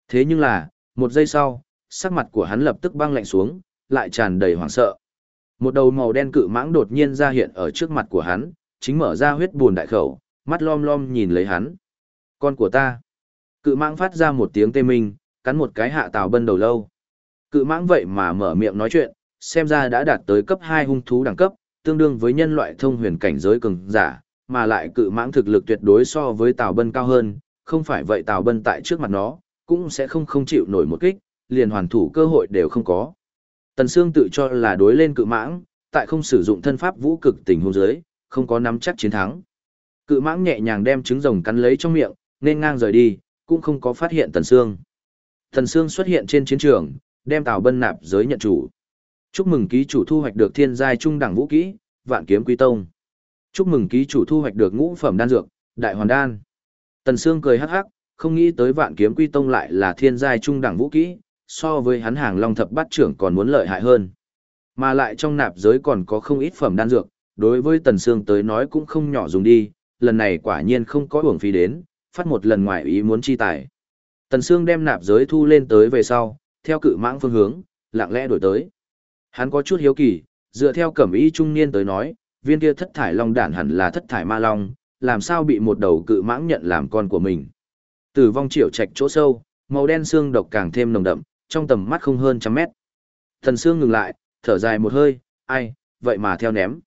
A: Thế nhưng là, một giây sau, sắc mặt của hắn lập tức băng lạnh xuống, lại tràn đầy hoảng sợ. Một đầu màu đen cự mãng đột nhiên ra hiện ở trước mặt của hắn, chính mở ra huyết buồn đại khẩu, mắt lom lom nhìn lấy hắn. Con của ta. Cự mãng phát ra một tiếng tê minh, cắn một cái hạ tào bân đầu lâu. Cự mãng vậy mà mở miệng nói chuyện, xem ra đã đạt tới cấp 2 hung thú đẳng cấp, tương đương với nhân loại thông huyền cảnh giới cường giả, mà lại cự mãng thực lực tuyệt đối so với tào bân cao hơn, không phải vậy tào bân tại trước mặt nó, cũng sẽ không không chịu nổi một kích, liền hoàn thủ cơ hội đều không có. Tần Sương tự cho là đối lên cự mãng, tại không sử dụng thân pháp vũ cực tình huống dưới, không có nắm chắc chiến thắng. Cự mãng nhẹ nhàng đem trứng rồng cắn lấy trong miệng, nên ngang rời đi, cũng không có phát hiện Tần Sương. Tần Sương xuất hiện trên chiến trường, đem Tào Bân nạp giới nhận chủ. Chúc mừng ký chủ thu hoạch được thiên giai trung đẳng vũ kỹ, Vạn Kiếm Quý Tông. Chúc mừng ký chủ thu hoạch được ngũ phẩm đan dược, Đại Hoàn Đan. Tần Sương cười hắc hắc, không nghĩ tới Vạn Kiếm Quy Tông lại là thiên giai trung đẳng vũ kỹ, so với hắn hàng Long thập bát trưởng còn muốn lợi hại hơn. Mà lại trong nạp giới còn có không ít phẩm đan dược, đối với Tần Sương tới nói cũng không nhỏ dùng đi, lần này quả nhiên không có uổng phí đến, phát một lần ngoài ý muốn chi tài. Tần Sương đem nạp giới thu lên tới về sau, theo cự mãng phương hướng, lặng lẽ đổi tới. Hắn có chút hiếu kỳ, dựa theo cẩm ý trung niên tới nói, viên kia thất thải long đản hẳn là thất thải ma long, làm sao bị một đầu cự mãng nhận làm con của mình. Tử vong triệu trạch chỗ sâu, màu đen xương độc càng thêm nồng đậm, trong tầm mắt không hơn trăm mét. Thần Sương ngừng lại, thở dài một hơi, ai, vậy mà theo ném.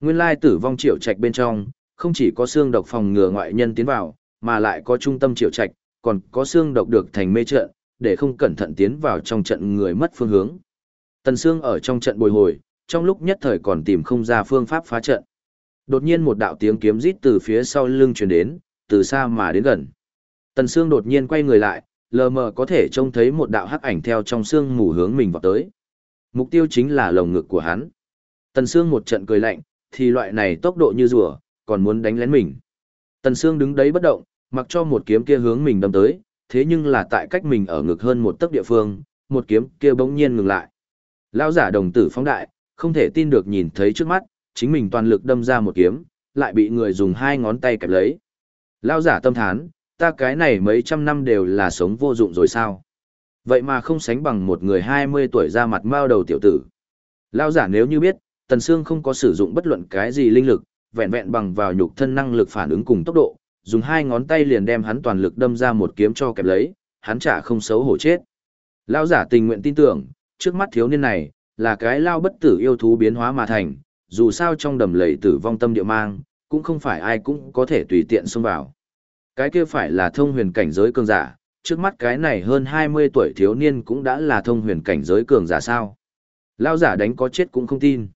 A: Nguyên lai tử vong triệu trạch bên trong, không chỉ có xương độc phòng ngừa ngoại nhân tiến vào, mà lại có trung tâm triệu trạch, còn có xương độc được thành mê trận, để không cẩn thận tiến vào trong trận người mất phương hướng. Tần Sương ở trong trận bồi hồi, trong lúc nhất thời còn tìm không ra phương pháp phá trận. Đột nhiên một đạo tiếng kiếm rít từ phía sau lưng truyền đến, từ xa mà đến gần. Tần Sương đột nhiên quay người lại, lờ mờ có thể trông thấy một đạo hắc ảnh theo trong xương mù hướng mình vào tới. Mục tiêu chính là lồng ngực của hắn. Tần Sương một trận cười lạnh, thì loại này tốc độ như rùa, còn muốn đánh lén mình. Tần Sương đứng đấy bất động, mặc cho một kiếm kia hướng mình đâm tới, thế nhưng là tại cách mình ở ngực hơn một tấc địa phương, một kiếm kia bỗng nhiên ngừng lại. Lão giả đồng tử phóng đại, không thể tin được nhìn thấy trước mắt, chính mình toàn lực đâm ra một kiếm, lại bị người dùng hai ngón tay kẹp lấy. Lão giả tâm thán, ta cái này mấy trăm năm đều là sống vô dụng rồi sao? Vậy mà không sánh bằng một người 20 tuổi ra mặt mao đầu tiểu tử. Lão giả nếu như biết, Tần Sương không có sử dụng bất luận cái gì linh lực, vẹn vẹn bằng vào nhục thân năng lực phản ứng cùng tốc độ, dùng hai ngón tay liền đem hắn toàn lực đâm ra một kiếm cho kẹp lấy, hắn chả không xấu hổ chết. Lão giả tình nguyện tin tưởng, trước mắt thiếu niên này, là cái lao bất tử yêu thú biến hóa mà thành, dù sao trong đầm lầy tử vong tâm địa mang, cũng không phải ai cũng có thể tùy tiện xông vào. Cái kia phải là thông huyền cảnh giới cường giả, trước mắt cái này hơn 20 tuổi thiếu niên cũng đã là thông huyền cảnh giới cường giả sao. Lao giả đánh có chết cũng không tin.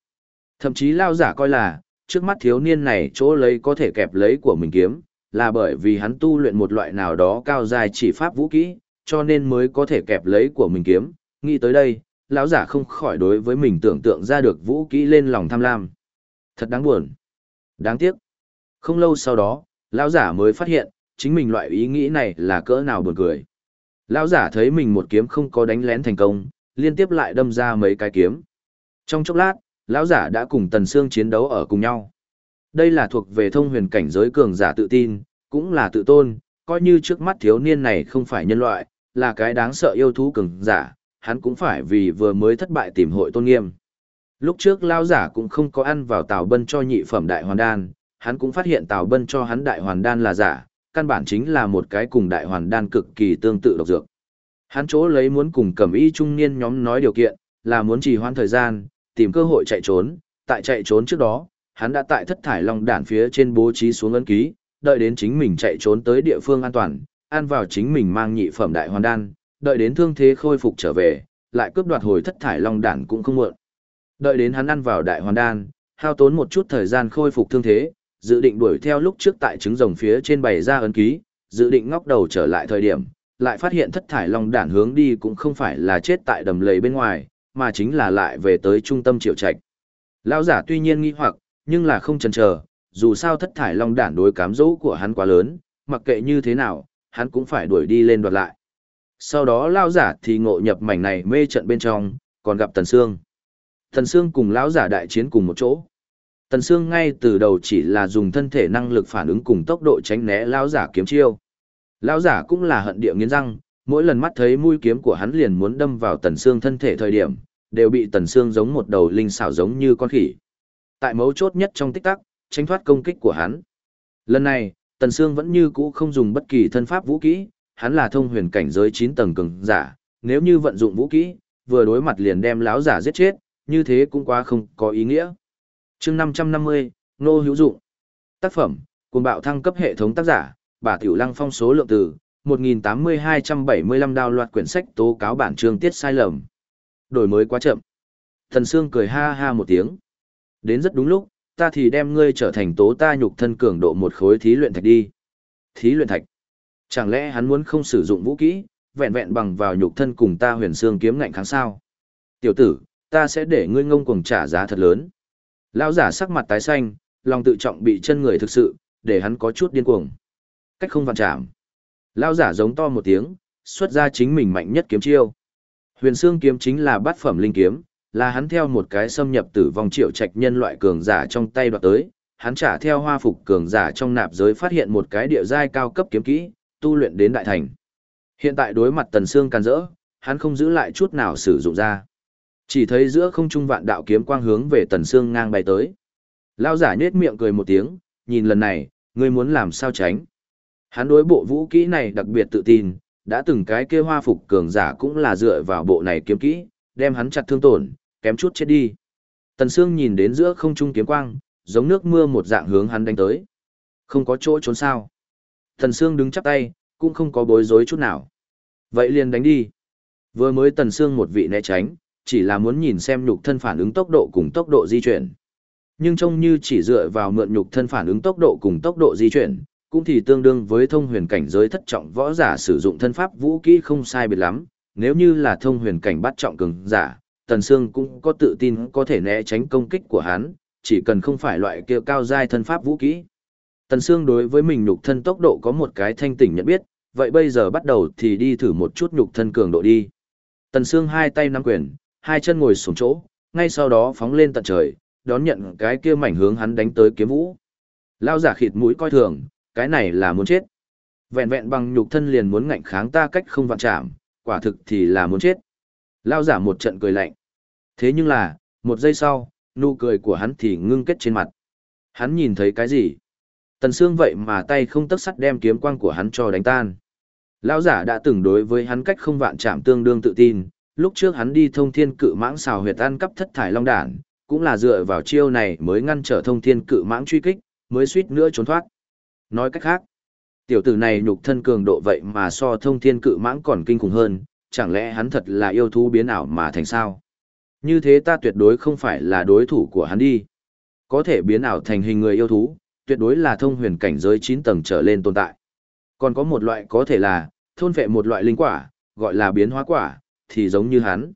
A: Thậm chí lao giả coi là, trước mắt thiếu niên này chỗ lấy có thể kẹp lấy của mình kiếm, là bởi vì hắn tu luyện một loại nào đó cao dài chỉ pháp vũ kỹ, cho nên mới có thể kẹp lấy của mình kiếm. Nghĩ tới đây, lão giả không khỏi đối với mình tưởng tượng ra được vũ kỹ lên lòng tham lam. Thật đáng buồn. Đáng tiếc. Không lâu sau đó, lão giả mới phát hiện, chính mình loại ý nghĩ này là cỡ nào buồn cười. Lão giả thấy mình một kiếm không có đánh lén thành công, liên tiếp lại đâm ra mấy cái kiếm. Trong chốc lát, lão giả đã cùng Tần Sương chiến đấu ở cùng nhau. Đây là thuộc về thông huyền cảnh giới cường giả tự tin, cũng là tự tôn, coi như trước mắt thiếu niên này không phải nhân loại, là cái đáng sợ yêu thú cường giả, hắn cũng phải vì vừa mới thất bại tìm hội tôn nghiêm. Lúc trước lão giả cũng không có ăn vào Tào Bân cho nhị phẩm đại hoàn đan, hắn cũng phát hiện Tào Bân cho hắn đại hoàn đan là giả, căn bản chính là một cái cùng đại hoàn đan cực kỳ tương tự độc dược. Hắn chỗ lấy muốn cùng cẩm y trung niên nhóm nói điều kiện, là muốn trì hoãn thời gian, tìm cơ hội chạy trốn, tại chạy trốn trước đó, hắn đã tại thất thải long đản phía trên bố trí xuống ấn ký, đợi đến chính mình chạy trốn tới địa phương an toàn, an vào chính mình mang nhị phẩm đại hoàn đan, đợi đến thương thế khôi phục trở về, lại cướp đoạt hồi thất thải long đản cũng không muộn. Đợi đến hắn ăn vào đại hoàn đan, hao tốn một chút thời gian khôi phục thương thế, dự định đuổi theo lúc trước tại trứng rồng phía trên bày ra ấn ký, dự định ngóc đầu trở lại thời điểm, lại phát hiện thất thải long đản hướng đi cũng không phải là chết tại đầm lầy bên ngoài, mà chính là lại về tới trung tâm triệu trạch. Lão giả tuy nhiên nghi hoặc, nhưng là không chần chờ, dù sao thất thải long đản đối cám dỗ của hắn quá lớn, mặc kệ như thế nào, hắn cũng phải đuổi đi lên đoạt lại. Sau đó lão giả thì ngộ nhập mảnh này mê trận bên trong, còn gặp Tần Sương. Tần Sương cùng lão giả đại chiến cùng một chỗ. Tần Sương ngay từ đầu chỉ là dùng thân thể năng lực phản ứng cùng tốc độ tránh né lão giả kiếm chiêu. Lão giả cũng là hận địa nghiến răng, mỗi lần mắt thấy mũi kiếm của hắn liền muốn đâm vào Tần Sương thân thể thời điểm, đều bị Tần Sương giống một đầu linh xảo giống như con khỉ. Tại mấu chốt nhất trong tích tắc, tránh thoát công kích của hắn. Lần này, Tần Sương vẫn như cũ không dùng bất kỳ thân pháp vũ kỹ, hắn là thông huyền cảnh giới 9 tầng cường giả, nếu như vận dụng vũ kỹ, vừa đối mặt liền đem lão giả giết chết, như thế cũng quá không có ý nghĩa. Chương năm trăm năm mươi nô hữu dụng. Tác phẩm cuồng bạo thăng cấp hệ thống tác giả bà tiểu lăng phong số lượng từ một nghìn tám mươi hai trăm bảy mươi lăm đào loạt quyển sách tố cáo bản chương tiết sai lầm. Đổi mới quá chậm. Thần sương cười ha ha một tiếng đến rất đúng lúc ta thì đem ngươi trở thành tố ta nhục thân cường độ một khối thí luyện thạch đi thí luyện thạch chẳng lẽ hắn muốn không sử dụng vũ kỹ vẹn vẹn bằng vào nhục thân cùng ta huyền xương kiếm ngạnh kháng sao tiểu tử ta sẽ để ngươi ngông cuồng trả giá thật lớn Lão giả sắc mặt tái xanh, lòng tự trọng bị chân người thực sự, để hắn có chút điên cuồng. Cách không vạn chạm. Lão giả giống to một tiếng, xuất ra chính mình mạnh nhất kiếm chiêu. Huyền xương kiếm chính là bát phẩm linh kiếm, là hắn theo một cái xâm nhập tử vong triệu trạch nhân loại cường giả trong tay đoạt tới, hắn trả theo hoa phục cường giả trong nạp giới phát hiện một cái địa giai cao cấp kiếm kỹ, tu luyện đến đại thành. Hiện tại đối mặt tần xương can rỡ, hắn không giữ lại chút nào sử dụng ra. Chỉ thấy giữa không trung vạn đạo kiếm quang hướng về tần xương ngang bay tới. Lao giả nhếch miệng cười một tiếng, nhìn lần này, ngươi muốn làm sao tránh. Hắn đối bộ vũ kỹ này đặc biệt tự tin, đã từng cái kia hoa phục cường giả cũng là dựa vào bộ này kiếm kỹ, đem hắn chặt thương tổn, kém chút chết đi. Tần Sương nhìn đến giữa không trung kiếm quang, giống nước mưa một dạng hướng hắn đánh tới. Không có chỗ trốn sao. Tần Sương đứng chắp tay, cũng không có bối rối chút nào. Vậy liền đánh đi. Vừa mới Tần Sương một vị né tránh, chỉ là muốn nhìn xem nhục thân phản ứng tốc độ cùng tốc độ di chuyển. Nhưng trông như chỉ dựa vào mượn nhục thân phản ứng tốc độ cùng tốc độ di chuyển, cũng thì tương đương với thông huyền cảnh giới thất trọng võ giả sử dụng thân pháp vũ kỹ không sai biệt lắm, nếu như là thông huyền cảnh bắt trọng cường giả, Tần Sương cũng có tự tin có thể né tránh công kích của hắn, chỉ cần không phải loại kia cao giai thân pháp vũ kỹ. Tần Sương đối với mình nhục thân tốc độ có một cái thanh tỉnh nhận biết, vậy bây giờ bắt đầu thì đi thử một chút nhục thân cường độ đi. Tần Sương hai tay nắm quyền, hai chân ngồi xuống chỗ, ngay sau đó phóng lên tận trời, đón nhận cái kia mảnh hướng hắn đánh tới kiếm vũ. Lao giả khịt mũi coi thường, cái này là muốn chết. Vẹn vẹn bằng nhục thân liền muốn ngạnh kháng ta cách không vạn chạm, quả thực thì là muốn chết. Lao giả một trận cười lạnh. Thế nhưng là, một giây sau, nụ cười của hắn thì ngưng kết trên mặt. Hắn nhìn thấy cái gì? Tần Sương vậy mà tay không tấc sắt đem kiếm quang của hắn cho đánh tan. Lão giả đã từng đối với hắn cách không vạn chạm tương đương tự tin, lúc trước hắn đi thông thiên cự mãng xào huyệt ăn cắp thất thải long đản, cũng là dựa vào chiêu này mới ngăn trở thông thiên cự mãng truy kích, mới suýt nữa trốn thoát. Nói cách khác, tiểu tử này nhục thân cường độ vậy mà so thông thiên cự mãng còn kinh khủng hơn, chẳng lẽ hắn thật là yêu thú biến ảo mà thành sao? Như thế ta tuyệt đối không phải là đối thủ của hắn đi. Có thể biến ảo thành hình người yêu thú, tuyệt đối là thông huyền cảnh giới 9 tầng trở lên tồn tại. Còn có một loại có thể là, thôn vệ một loại linh quả, gọi là biến hóa quả, thì giống như hắn.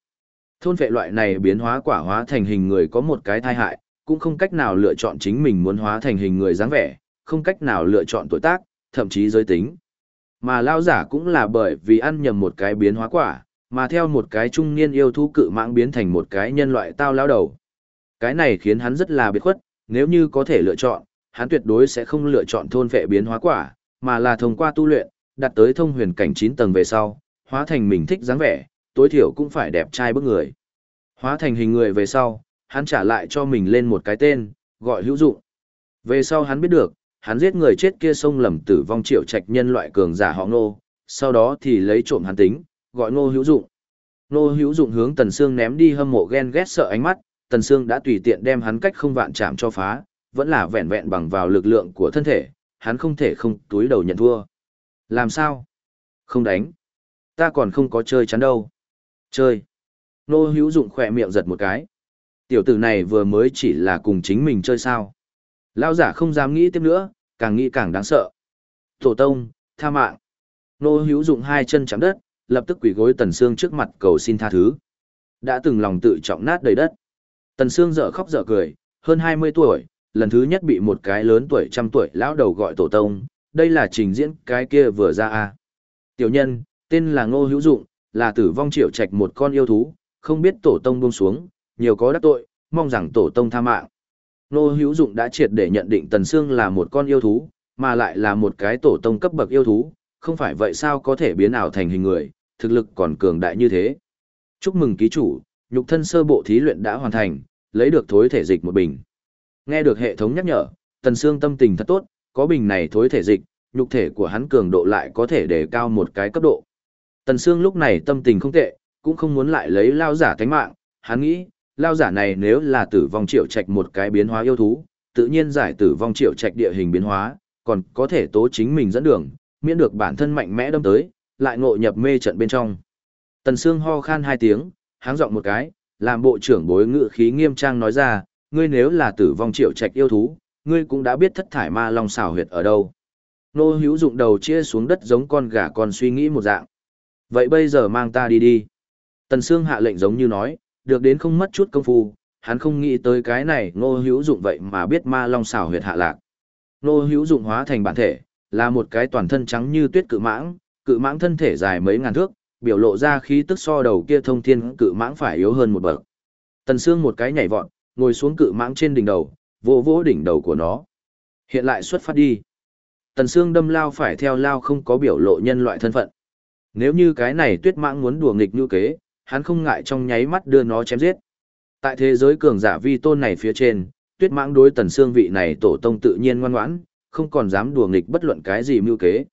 A: Thôn vệ loại này biến hóa quả hóa thành hình người có một cái thai hại, cũng không cách nào lựa chọn chính mình muốn hóa thành hình người dáng vẻ, không cách nào lựa chọn tuổi tác, thậm chí giới tính. Mà lao giả cũng là bởi vì ăn nhầm một cái biến hóa quả, mà theo một cái trung niên yêu thú cự mãng biến thành một cái nhân loại tao lao đầu. Cái này khiến hắn rất là biệt khuất, nếu như có thể lựa chọn, hắn tuyệt đối sẽ không lựa chọn thôn vệ biến hóa quả, mà là thông qua tu luyện, đặt tới thông huyền cảnh 9 tầng về sau, hóa thành mình thích dáng vẻ, tối thiểu cũng phải đẹp trai bức người. Hóa thành hình người về sau, hắn trả lại cho mình lên một cái tên, gọi hữu dụng. Về sau hắn biết được, hắn giết người chết kia sông lầm tử vong triệu trạch nhân loại cường giả họ ngô, sau đó thì lấy trộm hắn tính, gọi ngô hữu dụng. Ngô hữu dụng hướng Tần Sương ném đi hâm mộ ghen ghét sợ ánh mắt, Tần Sương đã tùy tiện đem hắn cách không vạn chạm cho phá, vẫn là vẹn vẹn bằng vào lực lượng của thân thể, hắn không thể không túi đầu nhận thua. Làm sao? Không đánh. Ta còn không có chơi chắn đâu. Chơi. Nô hữu dụng khỏe miệng giật một cái. Tiểu tử này vừa mới chỉ là cùng chính mình chơi sao. Lao giả không dám nghĩ tiếp nữa, càng nghĩ càng đáng sợ. Tổ tông, tha mạng. Nô hữu dụng hai chân chạm đất, lập tức quỳ gối Tần Sương trước mặt cầu xin tha thứ. Đã từng lòng tự trọng nát đầy đất. Tần Sương dở khóc dở cười, hơn 20 tuổi, lần thứ nhất bị một cái lớn tuổi trăm tuổi lão đầu gọi tổ tông, đây là trình diễn cái kia vừa ra a. Tiểu nhân, tên là Ngô Hữu Dụng, là tử vong triệu trạch một con yêu thú, không biết tổ tông buông xuống, nhiều có đắc tội, mong rằng tổ tông tha mạng. Nô Hữu Dụng đã triệt để nhận định Tần Sương là một con yêu thú, mà lại là một cái tổ tông cấp bậc yêu thú, không phải vậy sao có thể biến ảo thành hình người, thực lực còn cường đại như thế. Chúc mừng ký chủ, nhục thân sơ bộ thí luyện đã hoàn thành, lấy được thối thể dịch một bình. Nghe được hệ thống nhắc nhở, Tần Sương tâm tình thật tốt, có bình này thối thể dịch, nhục thể của hắn cường độ lại có thể đề cao một cái cấp độ. Tần Sương lúc này tâm tình không tệ, cũng không muốn lại lấy lao giả thánh mạng, hắn nghĩ, lao giả này nếu là tử vong triệu trạch một cái biến hóa yêu thú, tự nhiên giải tử vong triệu trạch địa hình biến hóa, còn có thể tố chính mình dẫn đường, miễn được bản thân mạnh mẽ đâm tới, lại ngộ nhập mê trận bên trong. Tần Sương ho khan hai tiếng, háng giọng một cái, làm bộ trưởng bối ngự khí nghiêm trang nói ra, ngươi nếu là tử vong triệu trạch yêu thú, ngươi cũng đã biết thất thải ma long xảo huyệt ở đâu. Nô hữu dụng đầu chia xuống đất giống con gà con suy nghĩ một dạng. Vậy bây giờ mang ta đi đi. Tần Sương hạ lệnh giống như nói, được đến không mất chút công phu, hắn không nghĩ tới cái này nô hữu dụng vậy mà biết ma long xảo huyệt hạ lạc. Nô hữu dụng hóa thành bản thể, là một cái toàn thân trắng như tuyết cự mãng, cự mãng thân thể dài mấy ngàn thước, biểu lộ ra khí tức so đầu kia thông thiên cự mãng phải yếu hơn một bậc. Tần Sương một cái nhảy vọt, ngồi xuống cự mãng trên đỉnh đầu, vỗ vỗ đỉnh đầu của nó. Hiện lại xuất phát đi. Tần Sương đâm lao phải theo lao không có biểu lộ nhân loại thân phận. Nếu như cái này tuyết mãng muốn đùa nghịch như kế, hắn không ngại trong nháy mắt đưa nó chém giết. Tại thế giới cường giả vi tôn này phía trên, tuyết mãng đối tần Sương vị này tổ tông tự nhiên ngoan ngoãn, không còn dám đùa nghịch bất luận cái gì mưu kế.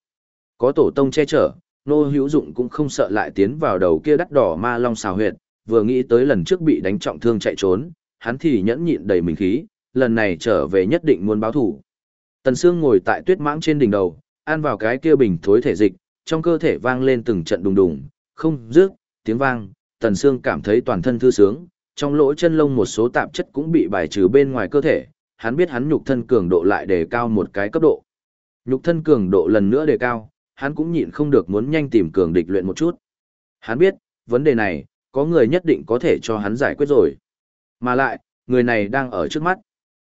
A: Có tổ tông che chở, nô hữu dụng cũng không sợ lại tiến vào đầu kia đắt đỏ ma long xào huyệt, vừa nghĩ tới lần trước bị đánh trọng thương chạy trốn, hắn thì nhẫn nhịn đầy mình khí, lần này trở về nhất định muốn báo thù Tần Sương ngồi tại tuyết mãng trên đỉnh đầu, ăn vào cái kia bình thối thể dịch, trong cơ thể vang lên từng trận đùng đùng, không rước, tiếng vang, Tần Sương cảm thấy toàn thân thư sướng, trong lỗ chân lông một số tạp chất cũng bị bài trừ bên ngoài cơ thể, hắn biết hắn nhục thân cường độ lại đề cao một cái cấp độ. Nhục thân cường độ lần nữa đề cao, hắn cũng nhịn không được muốn nhanh tìm cường địch luyện một chút. Hắn biết, vấn đề này, có người nhất định có thể cho hắn giải quyết rồi. Mà lại, người này đang ở trước mắt.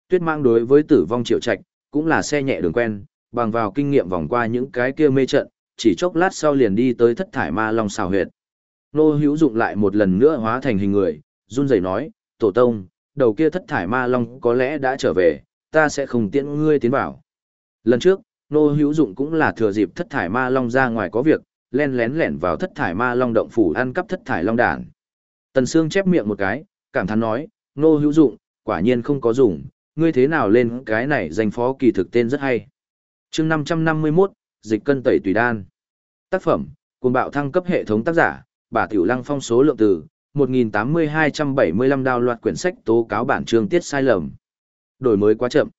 A: Tuyết mang đối với tử vong triệu trạch, cũng là xe nhẹ đường quen, bằng vào kinh nghiệm vòng qua những cái kia mê trận, chỉ chốc lát sau liền đi tới thất thải ma long xào huyệt. Nô hữu dụng lại một lần nữa hóa thành hình người, run rẩy nói, tổ tông, đầu kia thất thải ma long có lẽ đã trở về, ta sẽ không tiễn ngươi tiến vào. Lần trước, nô hữu dụng cũng là thừa dịp thất thải ma long ra ngoài có việc, len lén lẻn vào thất thải ma long động phủ ăn cắp thất thải long đàn. Tần Sương chép miệng một cái, cảm thán nói, nô hữu dụng, quả nhiên không có dùng, ngươi thế nào lên cái này danh phó kỳ thực tên rất hay. chương 551, dịch cân tẩy tùy đan. Tác phẩm, cuồng bạo thăng cấp hệ thống tác giả, bà Tiểu Lăng phong số lượng từ, 1.8275 đào loạt quyển sách tố cáo bản chương tiết sai lầm. Đổi mới quá chậm.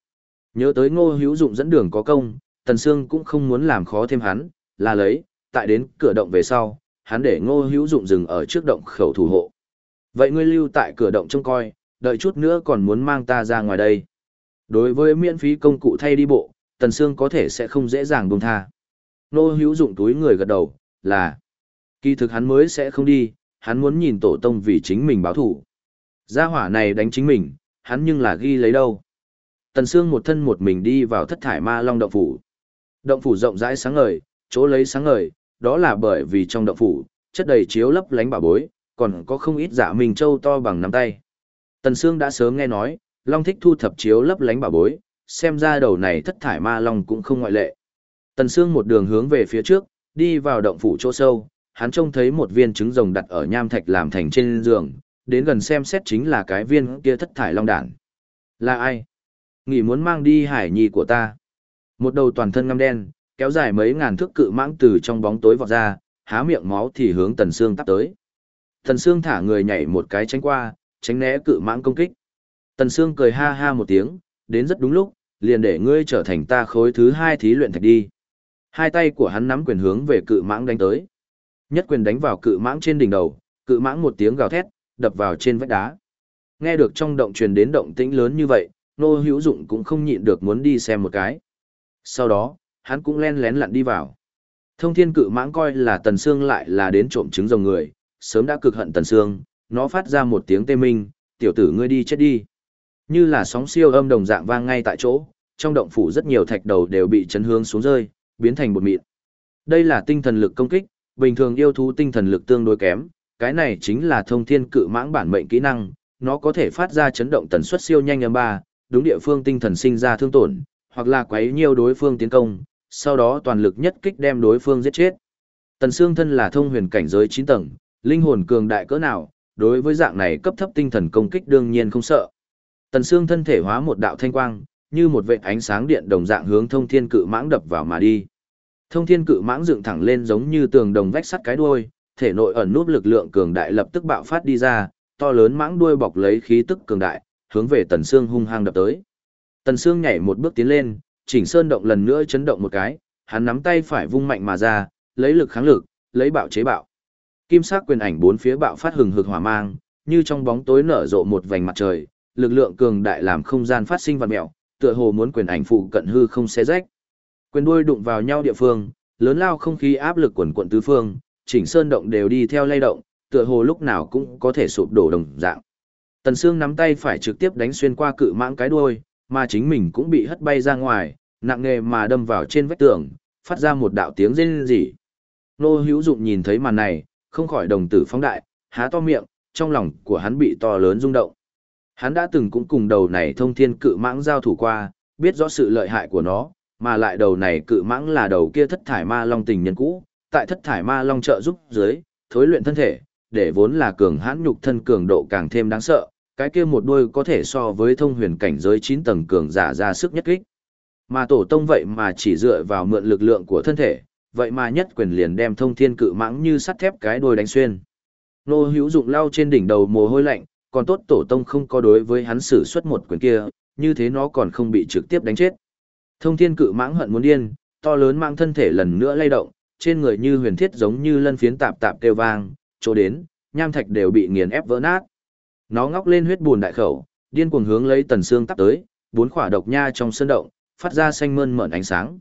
A: Nhớ tới ngô hữu dụng dẫn đường có công, Tần Sương cũng không muốn làm khó thêm hắn, là lấy, tại đến cửa động về sau, hắn để ngô hữu dụng dừng ở trước động khẩu thủ hộ. Vậy ngươi lưu tại cửa động trông coi, đợi chút nữa còn muốn mang ta ra ngoài đây. Đối với miễn phí công cụ thay đi bộ, Tần Sương có thể sẽ không dễ dàng buông tha. Ngô hữu dụng túi người gật đầu, là kỳ thực hắn mới sẽ không đi, hắn muốn nhìn tổ tông vì chính mình báo thủ. Gia hỏa này đánh chính mình, hắn nhưng là ghi lấy đâu. Tần Sương một thân một mình đi vào thất thải ma long động phủ. Động phủ rộng rãi sáng ngời, chỗ lấy sáng ngời, đó là bởi vì trong động phủ, chất đầy chiếu lấp lánh bảo bối, còn có không ít dạ giả mình châu to bằng nắm tay. Tần Sương đã sớm nghe nói, Long thích thu thập chiếu lấp lánh bảo bối, xem ra đầu này thất thải ma long cũng không ngoại lệ. Tần Sương một đường hướng về phía trước, đi vào động phủ chỗ sâu, hắn trông thấy một viên trứng rồng đặt ở nham thạch làm thành trên giường, đến gần xem xét chính là cái viên kia thất thải long đản. Là ai? Nghĩ muốn mang đi hải nhi của ta. Một đầu toàn thân ngăm đen, kéo dài mấy ngàn thước cự mãng từ trong bóng tối vọt ra, há miệng máu thì hướng Tần Sương tắp tới. Tần Sương thả người nhảy một cái tránh qua, tránh né cự mãng công kích. Tần Sương cười ha ha một tiếng, đến rất đúng lúc, liền để ngươi trở thành ta khối thứ hai thí luyện thạch đi. Hai tay của hắn nắm quyền hướng về cự mãng đánh tới. Nhất quyền đánh vào cự mãng trên đỉnh đầu, cự mãng một tiếng gào thét, đập vào trên vách đá. Nghe được trong động truyền đến động tĩnh lớn như vậy, nô hữu dụng cũng không nhịn được muốn đi xem một cái. Sau đó, hắn cũng len lén lặn đi vào. Thông thiên cự mãng coi là tần xương lại là đến trộm trứng rồng người, sớm đã cực hận tần xương, nó phát ra một tiếng tê minh, tiểu tử ngươi đi chết đi. Như là sóng siêu âm đồng dạng vang ngay tại chỗ, trong động phủ rất nhiều thạch đầu đều bị chấn hướng xuống rơi, biến thành bột mịn. Đây là tinh thần lực công kích, bình thường yêu thú tinh thần lực tương đối kém, cái này chính là thông thiên cự mãng bản mệnh kỹ năng, nó có thể phát ra chấn động tần suất siêu nhanh âm ba, đúng địa phương tinh thần sinh ra thương tổn, hoặc là quấy nhiều đối phương tiến công, sau đó toàn lực nhất kích đem đối phương giết chết. Tần Sương thân là thông huyền cảnh giới 9 tầng, linh hồn cường đại cỡ nào, đối với dạng này cấp thấp tinh thần công kích đương nhiên không sợ. Tần Sương thân thể hóa một đạo thanh quang, như một vệt ánh sáng điện đồng dạng hướng thông thiên cự mãng đập vào mà đi. Thông thiên cự mãng dựng thẳng lên giống như tường đồng vách sắt cái đuôi, thể nội ẩn núp lực lượng cường đại lập tức bạo phát đi ra, to lớn mãng đuôi bọc lấy khí tức cường đại, hướng về Tần Sương hung hăng đập tới. Tần Sương nhảy một bước tiến lên, chỉnh sơn động lần nữa chấn động một cái, hắn nắm tay phải vung mạnh mà ra, lấy lực kháng lực, lấy bạo chế bạo. Kim sắc quyền ảnh bốn phía bạo phát hừng hực hỏa mang, như trong bóng tối nở rộ một vành mặt trời, lực lượng cường đại làm không gian phát sinh vật mèo, tựa hồ muốn quyền ảnh phụ cận hư không xé rách. Quyền đuôi đụng vào nhau địa phương, lớn lao không khí áp lực quần quận tứ phương, chỉnh sơn động đều đi theo lay động, tựa hồ lúc nào cũng có thể sụp đổ đồng dạng. Tần Sương nắm tay phải trực tiếp đánh xuyên qua cự mãng cái đuôi, mà chính mình cũng bị hất bay ra ngoài, nặng nề mà đâm vào trên vách tường, phát ra một đạo tiếng rên rỉ. Nô hữu dụng nhìn thấy màn này, không khỏi đồng tử phóng đại, há to miệng, trong lòng của hắn bị to lớn rung động. Hắn đã từng cũng cùng đầu này thông thiên cự mãng giao thủ qua, biết rõ sự lợi hại của nó, mà lại đầu này cự mãng là đầu kia thất thải ma long tình nhân cũ, tại thất thải ma long trợ giúp dưới, thối luyện thân thể, để vốn là cường hãn nhục thân cường độ càng thêm đáng sợ, cái kia một đôi có thể so với thông huyền cảnh giới 9 tầng cường giả ra sức nhất kích. Mà tổ tông vậy mà chỉ dựa vào mượn lực lượng của thân thể, vậy mà nhất quyền liền đem thông thiên cự mãng như sắt thép cái đôi đánh xuyên. Nô hữu dụng lao trên đỉnh đầu mồ hôi lạnh, còn tốt tổ tông không có đối với hắn sử xuất một quyền kia, như thế nó còn không bị trực tiếp đánh chết. Thông thiên cự mãng hận muốn điên, to lớn mang thân thể lần nữa lay động, trên người như huyền thiết giống như lân phiến tạp tạp kêu vang, chỗ đến, nham thạch đều bị nghiền ép vỡ nát. Nó ngóc lên huyết buồn đại khẩu, điên cuồng hướng lấy tần xương tắp tới, bốn khỏa độc nha trong sơn động, phát ra xanh mơn mởn ánh sáng.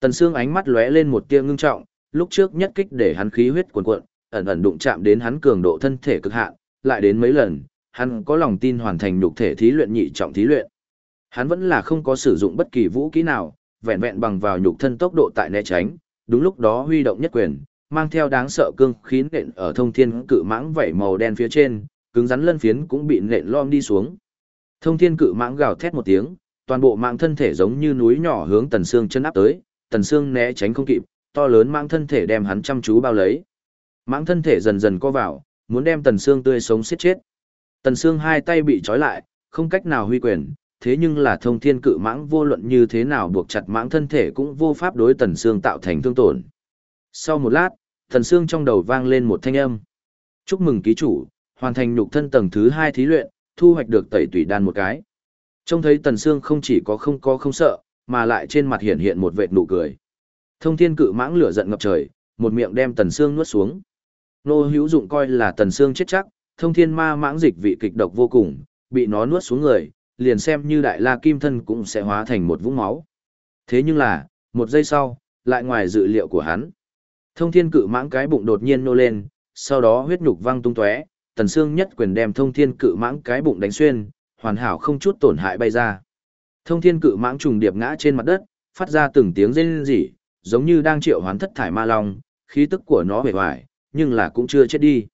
A: Tần xương ánh mắt lóe lên một tia ngưng trọng, lúc trước nhất kích để hắn khí huyết cuồn cuộn, ẩn ẩn đụng chạm đến hắn cường độ thân thể cực hạn, lại đến mấy lần, hắn có lòng tin hoàn thành nhục thể thí luyện nhị trọng thí luyện. Hắn vẫn là không có sử dụng bất kỳ vũ khí nào, vẹn vẹn bằng vào nhục thân tốc độ tại né tránh, đúng lúc đó huy động nhất quyền, mang theo đáng sợ cương khí nện ở thông thiên cự mãng vảy màu đen phía trên, cứng rắn lân phiến cũng bị nện lom đi xuống. Thông thiên cự mãng gào thét một tiếng, toàn bộ mạng thân thể giống như núi nhỏ hướng tần xương chân áp tới, tần xương né tránh không kịp, to lớn mạng thân thể đem hắn chăm chú bao lấy. Mạng thân thể dần dần co vào, muốn đem tần xương tươi sống xiết chết. Tần xương hai tay bị trói lại, không cách nào huy quyền, thế nhưng là thông thiên cự mãng vô luận như thế nào buộc chặt mãng thân thể cũng vô pháp đối tần xương tạo thành thương tổn. Sau một lát, tần xương trong đầu vang lên một thanh âm. Chúc mừng ký chủ, hoàn thành nhục thân tầng thứ hai thí luyện, thu hoạch được tẩy tủy đan một cái. Trông thấy tần xương không chỉ có không có không sợ, mà lại trên mặt hiện hiện một vệt nụ cười. Thông thiên cự mãng lửa giận ngập trời, một miệng đem tần xương nuốt xuống. Nô hữu dụng coi là tần xương chết chắc, thông thiên ma mãng dịch vị kịch độc vô cùng, bị nó nuốt xuống người, liền xem như đại la kim thân cũng sẽ hóa thành một vũng máu. Thế nhưng là, một giây sau, lại ngoài dự liệu của hắn. Thông thiên cự mãng cái bụng đột nhiên nô lên, sau đó huyết nhục văng tung tóe, tần xương nhất quyền đem thông thiên cự mãng cái bụng đánh xuyên, hoàn hảo không chút tổn hại bay ra. Thông thiên cự mãng trùng điệp ngã trên mặt đất, phát ra từng tiếng rên rỉ, giống như đang triệu hoán thất thải ma long, khí tức của nó bề ngoài, nhưng là cũng chưa chết đi.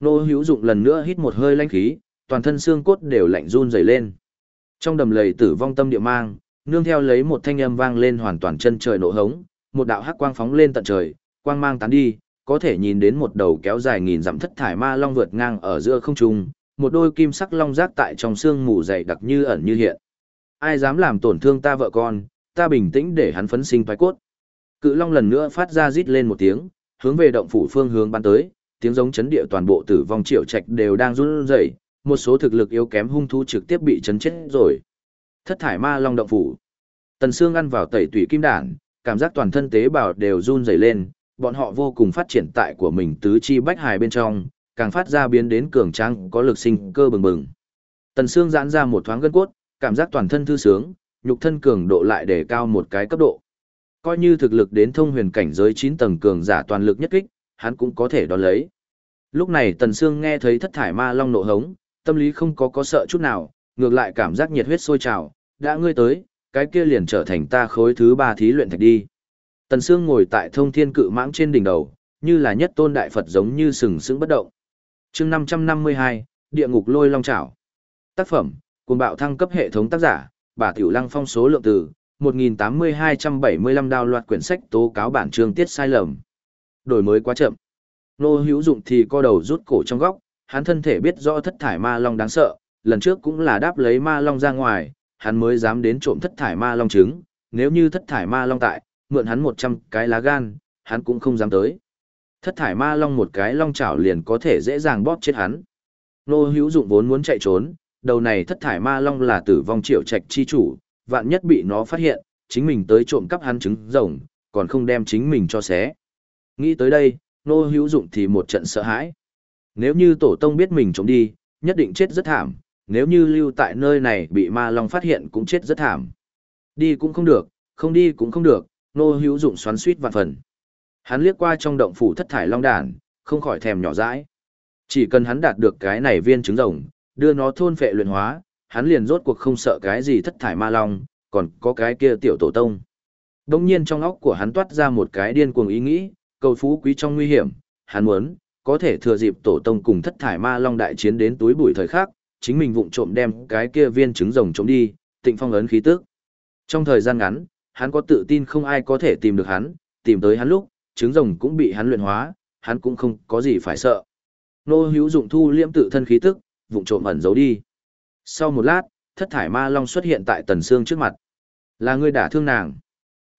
A: Nô hữu dụng lần nữa hít một hơi lãnh khí, toàn thân xương cốt đều lạnh run rẩy lên. Trong đầm lầy tử vong tâm địa mang, nương theo lấy một thanh âm vang lên hoàn toàn chân trời nổ hống, một đạo hắc quang phóng lên tận trời, quang mang tán đi, có thể nhìn đến một đầu kéo dài nghìn dặm thất thải ma long vượt ngang ở giữa không trung, một đôi kim sắc long rác tại trong xương mù dày đặc như ẩn như hiện. Ai dám làm tổn thương ta vợ con, ta bình tĩnh để hắn phấn sinh thoái cốt. Cự long lần nữa phát ra rít lên một tiếng, hướng về động phủ phương hướng bắn tới, tiếng giống chấn địa toàn bộ tử vong triệu trạch đều đang run rẩy, một số thực lực yếu kém hung thú trực tiếp bị chấn chết rồi. Thất thải ma long động phủ. Tần Sương ăn vào tẩy tủy kim đản, cảm giác toàn thân tế bào đều run rẩy lên, bọn họ vô cùng phát triển tại của mình tứ chi bách hài bên trong, càng phát ra biến đến cường tráng có lực sinh cơ bừng bừng. Tần Sương giãn ra một thoáng gân cốt, cảm giác toàn thân thư sướng, nhục thân cường độ lại để cao một cái cấp độ. Coi như thực lực đến thông huyền cảnh giới 9 tầng cường giả toàn lực nhất kích, hắn cũng có thể đón lấy. Lúc này Tần Sương nghe thấy thất thải ma long nộ hống, tâm lý không có có sợ chút nào, ngược lại cảm giác nhiệt huyết sôi trào, đã ngươi tới, cái kia liền trở thành ta khối thứ ba thí luyện thạch đi. Tần Sương ngồi tại thông thiên cự mãng trên đỉnh đầu, như là nhất tôn đại Phật giống như sừng sững bất động. chương 552, Địa ngục lôi long trảo Tác phẩm, cùng bạo thăng cấp hệ thống tác giả, bà Tiểu Lăng phong số lượng từ, 1.8275 đào loạt quyển sách tố cáo bản chương tiết sai lầm. Đổi mới quá chậm. Nô hữu dụng thì co đầu rút cổ trong góc, hắn thân thể biết rõ thất thải ma long đáng sợ, lần trước cũng là đáp lấy ma long ra ngoài, hắn mới dám đến trộm thất thải ma long trứng, nếu như thất thải ma long tại, mượn hắn 100 cái lá gan, hắn cũng không dám tới. Thất thải ma long một cái long chảo liền có thể dễ dàng bóp chết hắn. Nô hữu dụng vốn muốn chạy trốn, đầu này thất thải ma long là tử vong triệu trạch chi chủ, vạn nhất bị nó phát hiện, chính mình tới trộm cắp hắn trứng rồng, còn không đem chính mình cho xé. Nghĩ tới đây, nô hữu dụng thì một trận sợ hãi. Nếu như tổ tông biết mình trộm đi, nhất định chết rất thảm, nếu như lưu tại nơi này bị ma long phát hiện cũng chết rất thảm. Đi cũng không được, không đi cũng không được, nô hữu dụng xoắn suýt vạn phần. Hắn liếc qua trong động phủ thất thải long đàn, không khỏi thèm nhỏ dãi. Chỉ cần hắn đạt được cái này viên trứng rồng, đưa nó thôn phệ luyện hóa, hắn liền rốt cuộc không sợ cái gì thất thải ma long, còn có cái kia tiểu tổ tông. Đông nhiên trong óc của hắn toát ra một cái điên cuồng ý nghĩ, cầu phú quý trong nguy hiểm, hắn muốn, có thể thừa dịp tổ tông cùng thất thải ma long đại chiến đến túi bụi thời khắc, chính mình vụng trộm đem cái kia viên trứng rồng trộm đi, tịnh phong ấn khí tức. Trong thời gian ngắn, hắn có tự tin không ai có thể tìm được hắn, tìm tới hắn lúc, trứng rồng cũng bị hắn luyện hóa, hắn cũng không có gì phải sợ. Nô hữu dụng thu liễm tự thân khí tức, vụng trộm ẩn giấu đi. Sau một lát, thất thải ma long xuất hiện tại tần xương trước mặt. Là ngươi đả thương nàng.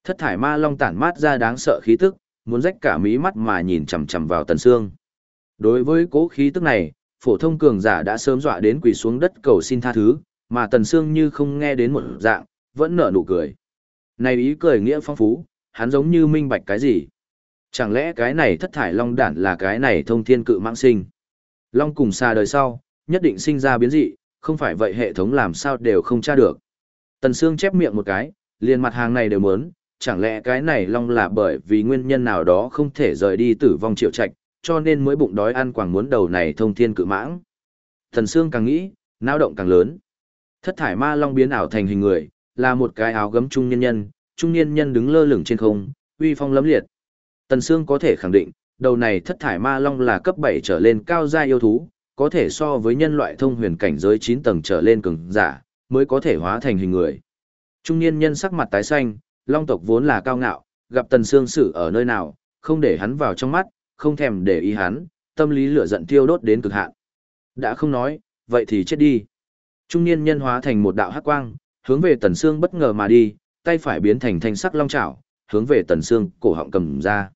A: Thất thải ma long tản mát ra đáng sợ khí tức, muốn rách cả mí mắt mà nhìn chằm chằm vào tần xương. Đối với cố khí tức này, phổ thông cường giả đã sớm dọa đến quỳ xuống đất cầu xin tha thứ, mà tần xương như không nghe đến một dạng, vẫn nở nụ cười. Này ý cười nghĩa phong phú, hắn giống như minh bạch cái gì. Chẳng lẽ cái này thất thải long đản là cái này thông thiên cự mạng sinh. Long cùng xa đời sau, nhất định sinh ra biến dị, không phải vậy hệ thống làm sao đều không tra được. Tần Sương chép miệng một cái, liền mặt hàng này đều muốn, chẳng lẽ cái này long là bởi vì nguyên nhân nào đó không thể rời đi tử vong triệu trạch, cho nên mới bụng đói ăn quảng muốn đầu này thông thiên cự mãng. thần Sương càng nghĩ, nao động càng lớn. Thất thải ma long biến ảo thành hình người, là một cái áo gấm trung niên nhân, trung niên nhân đứng lơ lửng trên không, uy phong lấm liệt. Tần Sương có thể khẳng định, đầu này thất thải ma long là cấp 7 trở lên cao gia yêu thú, có thể so với nhân loại thông huyền cảnh giới 9 tầng trở lên cường giả, mới có thể hóa thành hình người. Trung niên nhân sắc mặt tái xanh, long tộc vốn là cao ngạo, gặp Tần Sương Sử ở nơi nào, không để hắn vào trong mắt, không thèm để ý hắn, tâm lý lửa giận tiêu đốt đến cực hạn. Đã không nói, vậy thì chết đi. Trung niên nhân hóa thành một đạo hắc quang, hướng về Tần Sương bất ngờ mà đi, tay phải biến thành thanh sắc long chảo, hướng về Tần Sương cổ họng cầm ra.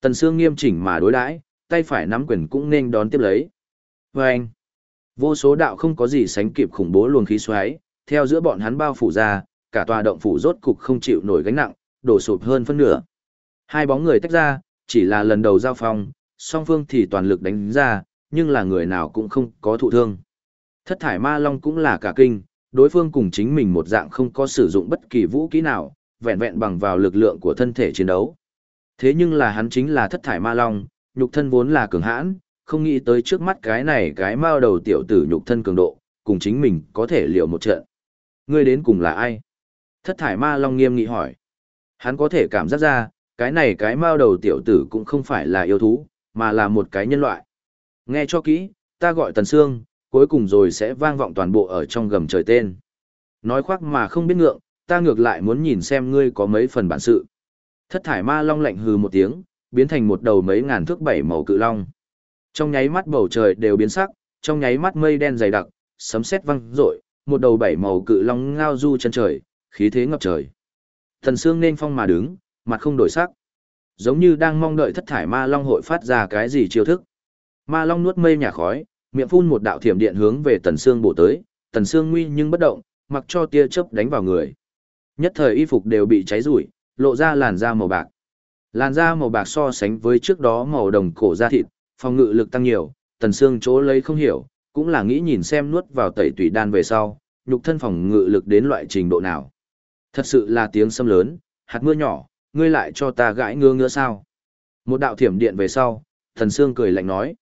A: Tần Sương nghiêm chỉnh mà đối đãi, tay phải nắm quyền cũng nên đón tiếp lấy. Và anh, vô số đạo không có gì sánh kịp khủng bố luồng khí xoáy, theo giữa bọn hắn bao phủ ra, cả tòa động phủ rốt cục không chịu nổi gánh nặng, đổ sụp hơn phân nửa. Hai bóng người tách ra, chỉ là lần đầu giao phong, song phương thì toàn lực đánh ra, nhưng là người nào cũng không có thụ thương. Thất thải ma long cũng là cả kinh, đối phương cùng chính mình một dạng không có sử dụng bất kỳ vũ kỹ nào, vẹn vẹn bằng vào lực lượng của thân thể chiến đấu. Thế nhưng là hắn chính là thất thải ma long, nhục thân vốn là cường hãn, không nghĩ tới trước mắt cái này cái mao đầu tiểu tử nhục thân cường độ, cùng chính mình có thể liệu một trận. Ngươi đến cùng là ai? Thất thải ma long nghiêm nghị hỏi. Hắn có thể cảm giác ra, cái này cái mao đầu tiểu tử cũng không phải là yêu thú, mà là một cái nhân loại. Nghe cho kỹ, ta gọi Tần Sương, cuối cùng rồi sẽ vang vọng toàn bộ ở trong gầm trời tên. Nói khoác mà không biết ngượng, ta ngược lại muốn nhìn xem ngươi có mấy phần bản sự. Thất thải ma long lạnh hừ một tiếng, biến thành một đầu mấy ngàn thước bảy màu cự long. Trong nháy mắt bầu trời đều biến sắc, trong nháy mắt mây đen dày đặc, sấm sét vang rội, một đầu bảy màu cự long ngao du chân trời, khí thế ngập trời. Thần Sương nên phong mà đứng, mặt không đổi sắc. Giống như đang mong đợi thất thải ma long hội phát ra cái gì chiêu thức. Ma long nuốt mây nhà khói, miệng phun một đạo thiểm điện hướng về Tần xương bổ tới, Tần xương nguy nhưng bất động, mặc cho tia chớp đánh vào người. Nhất thời y phục đều bị cháy rủi, lộ ra làn da màu bạc. Làn da màu bạc so sánh với trước đó màu đồng cổ da thịt, phòng ngự lực tăng nhiều, Tần xương chỗ lấy không hiểu, cũng là nghĩ nhìn xem nuốt vào tẩy tủy đan về sau, nhục thân phòng ngự lực đến loại trình độ nào. Thật sự là tiếng sấm lớn, hạt mưa nhỏ, ngươi lại cho ta gãi ngứa ngứa sao. Một đạo thiểm điện về sau, thần sương cười lạnh nói.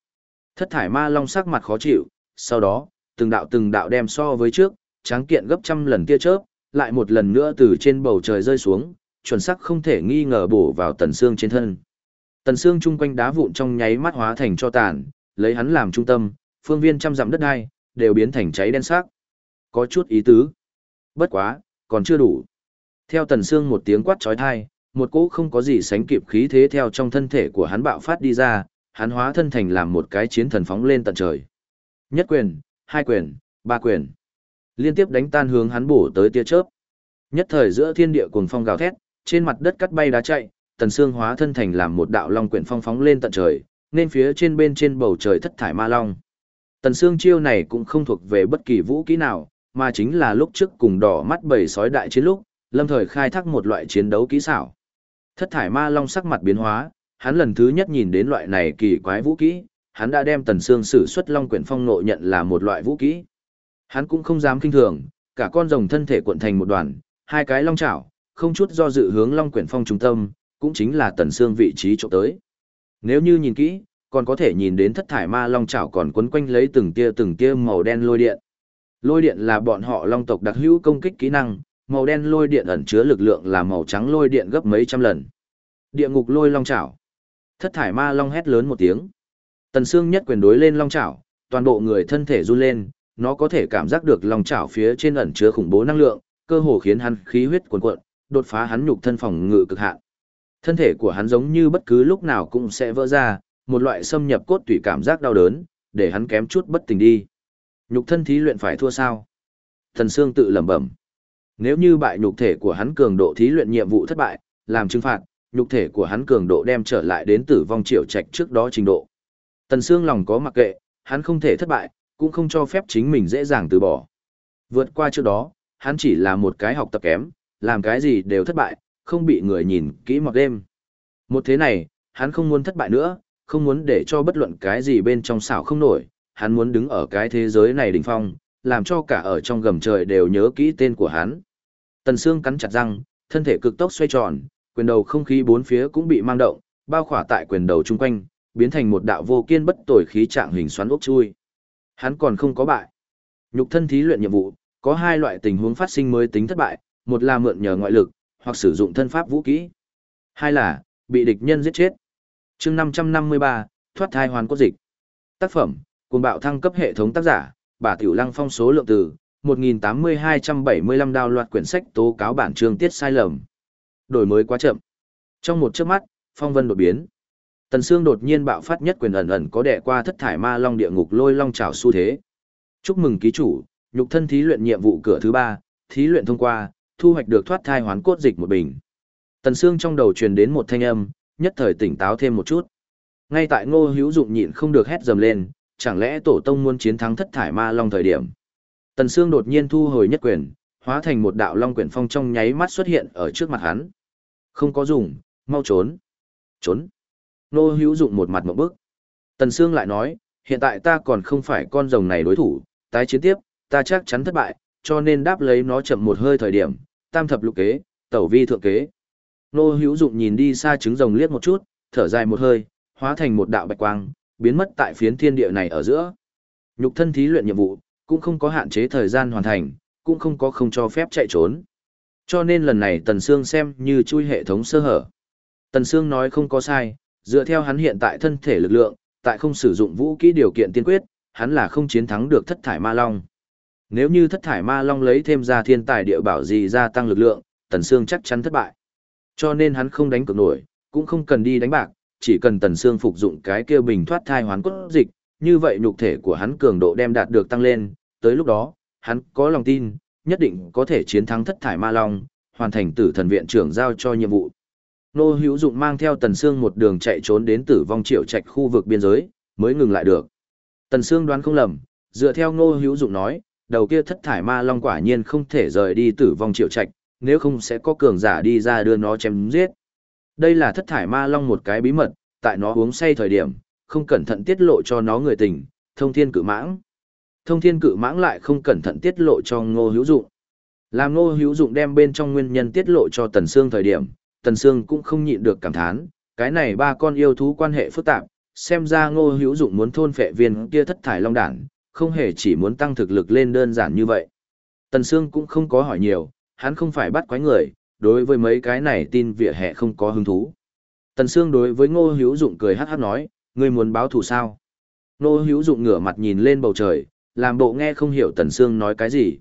A: Thất thải ma long sắc mặt khó chịu, sau đó, từng đạo từng đạo đem so với trước, tráng kiện gấp trăm lần tia chớp, lại một lần nữa từ trên bầu trời rơi xuống, chuẩn sắc không thể nghi ngờ bổ vào tần xương trên thân. Tần xương chung quanh đá vụn trong nháy mắt hóa thành cho tàn, lấy hắn làm trung tâm, phương viên trăm dặm đất đai, đều biến thành cháy đen sắc. Có chút ý tứ. Bất quá, còn chưa đủ. Theo tần xương một tiếng quát chói tai, một cỗ không có gì sánh kịp khí thế theo trong thân thể của hắn bạo phát đi ra, hắn hóa thân thành làm một cái chiến thần phóng lên tận trời. Nhất quyền, hai quyền, ba quyền. Liên tiếp đánh tan hướng hắn bổ tới tia chớp. Nhất thời giữa thiên địa cuồng phong gào thét, trên mặt đất cắt bay đá chạy, tần xương hóa thân thành làm một đạo long quyển phong phóng lên tận trời, nên phía trên bên trên bầu trời thất thải ma long. Tần xương chiêu này cũng không thuộc về bất kỳ vũ kỹ nào, mà chính là lúc trước cùng đỏ mắt bầy sói đại chiến lúc, lâm thời khai thác một loại chiến đấu kỹ xảo. Thất thải ma long sắc mặt biến hóa, hắn lần thứ nhất nhìn đến loại này kỳ quái vũ kỹ, hắn đã đem tần xương sử xuất long quyển phong nội nhận là một loại vũ kỹ. Hắn cũng không dám kinh thường, cả con rồng thân thể cuộn thành một đoàn, hai cái long chảo, không chút do dự hướng long quyển phong trung tâm, cũng chính là tần xương vị trí chỗ tới. Nếu như nhìn kỹ, còn có thể nhìn đến thất thải ma long chảo còn quấn quanh lấy từng tia từng tia màu đen lôi điện. Lôi điện là bọn họ long tộc đặc hữu công kích kỹ năng, màu đen lôi điện ẩn chứa lực lượng là màu trắng lôi điện gấp mấy trăm lần. Địa ngục lôi long chảo. Thất thải ma long hét lớn một tiếng. Tần Sương nhất quyền đối lên long chảo, toàn bộ người thân thể run lên, nó có thể cảm giác được long chảo phía trên ẩn chứa khủng bố năng lượng, cơ hồ khiến hắn khí huyết cuồn cuộn, đột phá hắn nhục thân phòng ngự cực hạn. Thân thể của hắn giống như bất cứ lúc nào cũng sẽ vỡ ra, một loại xâm nhập cốt tủy cảm giác đau đớn, để hắn kém chút bất tỉnh đi. Nhục thân thí luyện phải thua sao? Thần Sương tự lẩm bẩm. Nếu như bại nhục thể của hắn cường độ thí luyện nhiệm vụ thất bại, làm trừng phạt, nhục thể của hắn cường độ đem trở lại đến tử vong triệu trạch trước đó trình độ. Tần Sương lòng có mặc kệ, hắn không thể thất bại, cũng không cho phép chính mình dễ dàng từ bỏ. Vượt qua trước đó, hắn chỉ là một cái học tập kém, làm cái gì đều thất bại, không bị người nhìn kỹ một đêm. Một thế này, hắn không muốn thất bại nữa, không muốn để cho bất luận cái gì bên trong xảo không nổi, hắn muốn đứng ở cái thế giới này đỉnh phong, làm cho cả ở trong gầm trời đều nhớ kỹ tên của hắn. Tần Sương cắn chặt răng, thân thể cực tốc xoay tròn, quyền đầu không khí bốn phía cũng bị mang động, bao khỏa tại quyền đầu chung quanh, biến thành một đạo vô kiên bất tồi khí trạng hình xoắn ốc chui. Hắn còn không có bại. Nhục thân thí luyện nhiệm vụ, có hai loại tình huống phát sinh mới tính thất bại, một là mượn nhờ ngoại lực, hoặc sử dụng thân pháp vũ kỹ. Hai là, bị địch nhân giết chết. chương 553, thoát thai hoàn cốt dịch. Tác phẩm, cùng bạo thăng cấp hệ thống tác giả, bà Tiểu Lăng phong số lượng từ, 1.8275 đào loạt quyển sách tố cáo bản chương tiết sai lầm. Đổi mới quá chậm. Trong một chớp mắt, phong vân đột biến. Tần Sương đột nhiên bạo phát nhất quyền ẩn ẩn có đẻ qua thất thải ma long địa ngục lôi long trảo xu thế. Chúc mừng ký chủ, Nhục thân thí luyện nhiệm vụ cửa thứ ba, thí luyện thông qua, thu hoạch được thoát thai hoán cốt dịch một bình. Tần Sương trong đầu truyền đến một thanh âm, nhất thời tỉnh táo thêm một chút. Ngay tại Ngô Hữu Dụng nhịn không được hét dầm lên, chẳng lẽ tổ tông muốn chiến thắng thất thải ma long thời điểm. Tần Sương đột nhiên thu hồi nhất quyền, hóa thành một đạo long quyển phong trong nháy mắt xuất hiện ở trước mặt hắn. Không có dùng, mau trốn. Trốn. nô Hữu Dụng một mặt một bước. Tần Sương lại nói, hiện tại ta còn không phải con rồng này đối thủ, tái chiến tiếp, ta chắc chắn thất bại, cho nên đáp lấy nó chậm một hơi thời điểm, tam thập lục kế, tẩu vi thượng kế. Nô hữu dụng nhìn đi xa trứng rồng liếc một chút, thở dài một hơi, hóa thành một đạo bạch quang, biến mất tại phiến thiên địa này ở giữa. Nhục thân thí luyện nhiệm vụ, cũng không có hạn chế thời gian hoàn thành, cũng không có không cho phép chạy trốn. Cho nên lần này Tần Sương xem như chui hệ thống sơ hở. Tần Sương nói không có sai, dựa theo hắn hiện tại thân thể lực lượng, tại không sử dụng vũ kỹ điều kiện tiên quyết, hắn là không chiến thắng được thất thải ma long. Nếu như thất thải ma long lấy thêm ra thiên tài địa bảo gì gia tăng lực lượng, Tần Sương chắc chắn thất bại. Cho nên hắn không đánh cược nổi, cũng không cần đi đánh bạc, chỉ cần Tần xương phục dụng cái kia bình thoát thai hoán cốt dịch, như vậy nhục thể của hắn cường độ đem đạt được tăng lên, tới lúc đó, hắn có lòng tin, nhất định có thể chiến thắng thất thải ma long, hoàn thành tử thần viện trưởng giao cho nhiệm vụ. Nô Hữu Dụng mang theo Tần xương một đường chạy trốn đến tử vong triệu trạch khu vực biên giới, mới ngừng lại được. Tần xương đoán không lầm, dựa theo Nô Hữu Dụng nói, đầu kia thất thải ma long quả nhiên không thể rời đi tử vong triệu trạch, nếu không sẽ có cường giả đi ra đưa nó chém giết. Đây là thất thải ma long một cái bí mật, tại nó uống say thời điểm, không cẩn thận tiết lộ cho nó người tình, thông thiên cự mãng. Thông thiên cự mãng lại không cẩn thận tiết lộ cho ngô hữu dụng. Làm ngô hữu dụng đem bên trong nguyên nhân tiết lộ cho tần sương thời điểm, tần sương cũng không nhịn được cảm thán, cái này ba con yêu thú quan hệ phức tạp, xem ra ngô hữu dụng muốn thôn phệ viên kia thất thải long đản, không hề chỉ muốn tăng thực lực lên đơn giản như vậy. Tần Sương cũng không có hỏi nhiều, hắn không phải bắt quái người, đối với mấy cái này tin vỉa hè không có hứng thú. Tần Sương đối với Ngô Hữu Dụng cười hắc hắc nói, ngươi muốn báo thù sao? Ngô Hữu Dụng ngửa mặt nhìn lên bầu trời, làm bộ nghe không hiểu Tần Sương nói cái gì.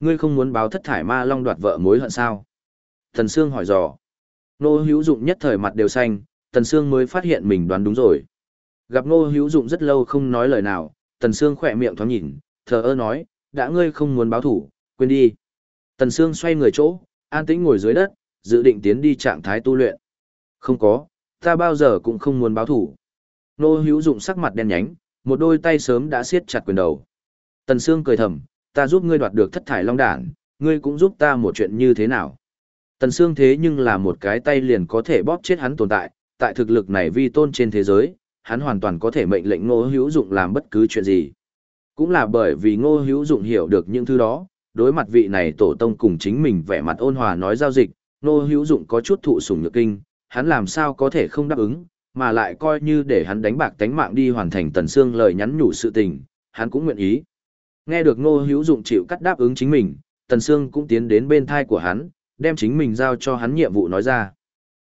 A: Ngươi không muốn báo thất thải ma long đoạt vợ mối hận sao? Tần Sương hỏi dò. Ngô Hữu Dụng nhất thời mặt đều xanh, Tần Sương mới phát hiện mình đoán đúng rồi. Gặp Ngô Hữu Dụng rất lâu không nói lời nào, Tần Sương khỏe miệng thoáng nhìn, thờ ơ nói, đã ngươi không muốn báo thù, quên đi. Tần Sương xoay người chỗ, an tĩnh ngồi dưới đất, dự định tiến đi trạng thái tu luyện. Không có, ta bao giờ cũng không muốn báo thủ. Nô hữu dụng sắc mặt đen nhánh, một đôi tay sớm đã siết chặt quyền đầu. Tần Sương cười thầm, ta giúp ngươi đoạt được thất thải long đản, ngươi cũng giúp ta một chuyện như thế nào. Tần Sương thế nhưng là một cái tay liền có thể bóp chết hắn tồn tại, tại thực lực này vi tôn trên thế giới, hắn hoàn toàn có thể mệnh lệnh ngô hữu dụng làm bất cứ chuyện gì. Cũng là bởi vì ngô hữu dụng hiểu được những thứ đó, đối mặt vị này tổ tông cùng chính mình vẻ mặt ôn hòa nói giao dịch, nô hữu dụng có chút thụ sủng nhược kinh, hắn làm sao có thể không đáp ứng, mà lại coi như để hắn đánh bạc tánh mạng đi hoàn thành tần xương lời nhắn nhủ sự tình, hắn cũng nguyện ý. Nghe được nô hữu dụng chịu cắt đáp ứng chính mình, tần xương cũng tiến đến bên thai của hắn, đem chính mình giao cho hắn nhiệm vụ nói ra.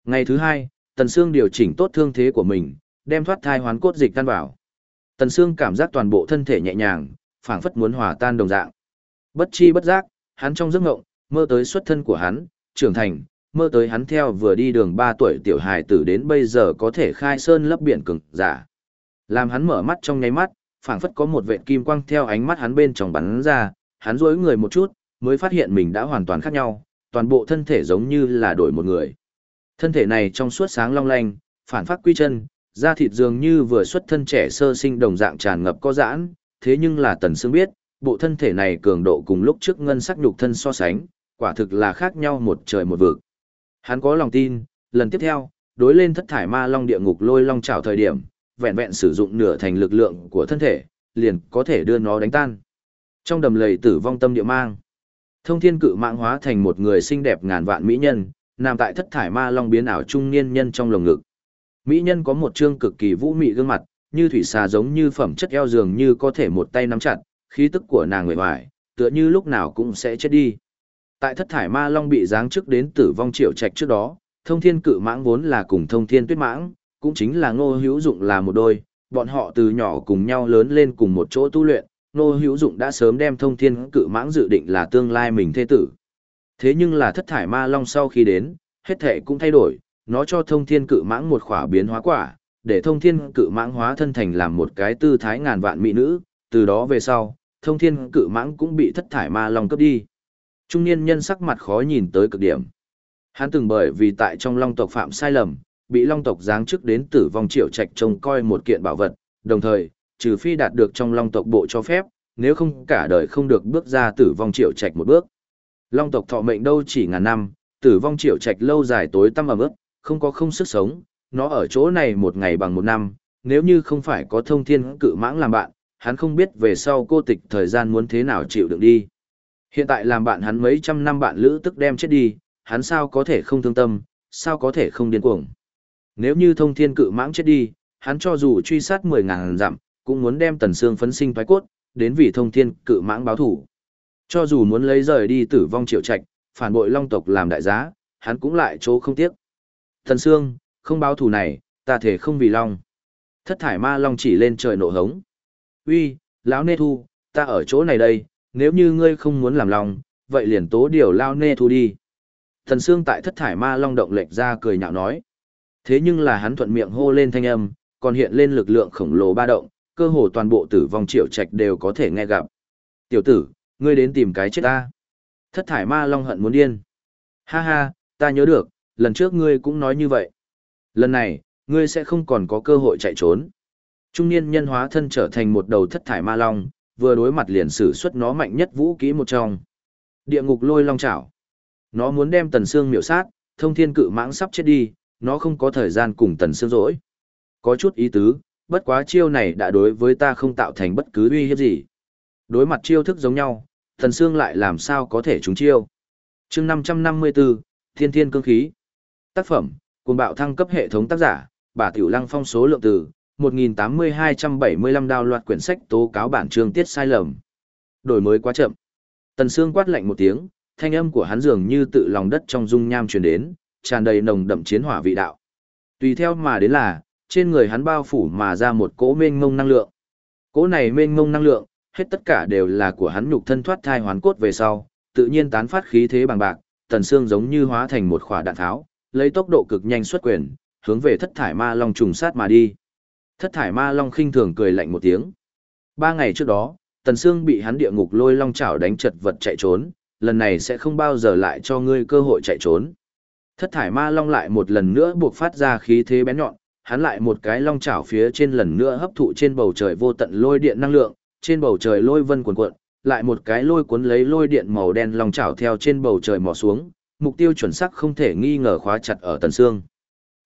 A: Ngày thứ hai, tần xương điều chỉnh tốt thương thế của mình, đem thoát thai hoán cốt dịch tan vào. Tần xương cảm giác toàn bộ thân thể nhẹ nhàng, phảng phất muốn hòa tan đồng dạng. Bất chi bất giác, hắn trong giấc ngộng, mơ tới xuất thân của hắn, trưởng thành, mơ tới hắn theo vừa đi đường 3 tuổi tiểu hài tử đến bây giờ có thể khai sơn lấp biển cường giả. Làm hắn mở mắt trong nháy mắt, phảng phất có một vệt kim quang theo ánh mắt hắn bên trong bắn ra, hắn duỗi người một chút, mới phát hiện mình đã hoàn toàn khác nhau, toàn bộ thân thể giống như là đổi một người. Thân thể này trong suốt sáng long lanh, phản phát quy chân, da thịt dường như vừa xuất thân trẻ sơ sinh đồng dạng tràn ngập có giãn, thế nhưng là Tần Sương biết, bộ thân thể này cường độ cùng lúc trước ngân sắc nhục thân so sánh, quả thực là khác nhau một trời một vực. Hắn có lòng tin, lần tiếp theo, đối lên thất thải ma long địa ngục lôi long trảo thời điểm, vẹn vẹn sử dụng nửa thành lực lượng của thân thể, liền có thể đưa nó đánh tan. Trong đầm lầy tử vong tâm địa mang, thông thiên cự mạng hóa thành một người xinh đẹp ngàn vạn mỹ nhân, nằm tại thất thải ma long biến ảo trung niên nhân trong lồng ngực. Mỹ nhân có một trương cực kỳ vũ mị gương mặt, như thủy xà giống như phẩm chất eo dường như có thể một tay nắm chặt, khí tức của nàng người hoài, tựa như lúc nào cũng sẽ chết đi. Tại thất thải ma long bị giáng chức đến tử vong triệu trạch trước đó, thông thiên cự mãng vốn là cùng thông thiên tuyết mãng, cũng chính là ngô hữu dụng là một đôi, bọn họ từ nhỏ cùng nhau lớn lên cùng một chỗ tu luyện, ngô hữu dụng đã sớm đem thông thiên cự mãng dự định là tương lai mình thê tử. Thế nhưng là thất thải ma long sau khi đến, hết thể cũng thay đổi, nó cho thông thiên cự mãng một khỏa biến hóa quả, để thông thiên cự mãng hóa thân thành làm một cái tư thái ngàn vạn mỹ nữ, từ đó về sau, thông thiên cự mãng cũng bị thất thải ma long cướp đi. Trung niên nhân sắc mặt khó nhìn tới cực điểm. Hắn từng bởi vì tại trong long tộc phạm sai lầm, bị long tộc giáng chức đến tử vong triệu trạch trông coi một kiện bảo vật, đồng thời, trừ phi đạt được trong long tộc bộ cho phép, nếu không cả đời không được bước ra tử vong triệu trạch một bước. Long tộc thọ mệnh đâu chỉ ngàn năm, tử vong triệu trạch lâu dài tối tăm ẩm ướt, không có không sức sống, nó ở chỗ này một ngày bằng một năm, nếu như không phải có thông thiên cự mãng làm bạn, hắn không biết về sau cô tịch thời gian muốn thế nào chịu đựng đi. Hiện tại làm bạn hắn mấy trăm năm bạn lữ tức đem chết đi, hắn sao có thể không thương tâm, sao có thể không điên cuồng. Nếu như thông thiên cự mãng chết đi, hắn cho dù truy sát mười ngàn dặm, cũng muốn đem tần xương phấn sinh thoái cốt, đến vì thông thiên cự mãng báo thủ. Cho dù muốn lấy rời đi tử vong triệu trạch, phản bội long tộc làm đại giá, hắn cũng lại chỗ không tiếc. Tần xương, không báo thù này, ta thể không vì long. Thất thải ma long chỉ lên trời nổ hống. Uy, lão nê thu, ta ở chỗ này đây, nếu như ngươi không muốn làm lòng, vậy liền tố điều lao nê thu đi. Thần Sương tại thất thải ma long động lệch ra cười nhạo nói. Thế nhưng là hắn thuận miệng hô lên thanh âm, còn hiện lên lực lượng khổng lồ ba động, cơ hồ toàn bộ tử vong triệu trạch đều có thể nghe gặp. Tiểu tử, ngươi đến tìm cái chết ta. Thất thải ma long hận muốn điên. Ha ha, ta nhớ được, lần trước ngươi cũng nói như vậy. Lần này, ngươi sẽ không còn có cơ hội chạy trốn. Trung niên nhân hóa thân trở thành một đầu thất thải ma long, vừa đối mặt liền sử xuất nó mạnh nhất vũ kỹ một trong. Địa ngục lôi long chảo. Nó muốn đem tần xương miểu sát, thông thiên cự mãng sắp chết đi, nó không có thời gian cùng tần xương rỗi. Có chút ý tứ, bất quá chiêu này đã đối với ta không tạo thành bất cứ uy hiếp gì. Đối mặt chiêu thức giống nhau, tần xương lại làm sao có thể trúng chiêu. Chương 554, Thiên Thiên Cương Khí. Tác phẩm, cùng bạo thăng cấp hệ thống tác giả, bà Tiểu Lăng phong số lượng từ, 1.8275 đào loạt quyển sách tố cáo bản chương tiết sai lầm. Đổi mới quá chậm. Tần Sương quát lạnh một tiếng, thanh âm của hắn dường như tự lòng đất trong dung nham truyền đến, tràn đầy nồng đậm chiến hỏa vị đạo. Tùy theo mà đến là, trên người hắn bao phủ mà ra một cỗ mênh mông năng lượng. Cỗ này mênh mông năng lượng, hết tất cả đều là của hắn nhục thân thoát thai hoán cốt về sau, tự nhiên tán phát khí thế bằng bạc, tần xương giống như hóa thành một quả đạn tháo, lấy tốc độ cực nhanh xuất quyền, hướng về thất thải ma long trùng sát mà đi. Thất thải ma long khinh thường cười lạnh một tiếng. Ba ngày trước đó, Tần Sương bị hắn địa ngục lôi long chảo đánh chật vật chạy trốn, lần này sẽ không bao giờ lại cho ngươi cơ hội chạy trốn. Thất thải ma long lại một lần nữa buộc phát ra khí thế bén nhọn, hắn lại một cái long chảo phía trên lần nữa hấp thụ trên bầu trời vô tận lôi điện năng lượng, trên bầu trời lôi vân cuồn cuộn, lại một cái lôi cuốn lấy lôi điện màu đen long chảo theo trên bầu trời mò xuống, mục tiêu chuẩn xác không thể nghi ngờ khóa chặt ở Tần Sương.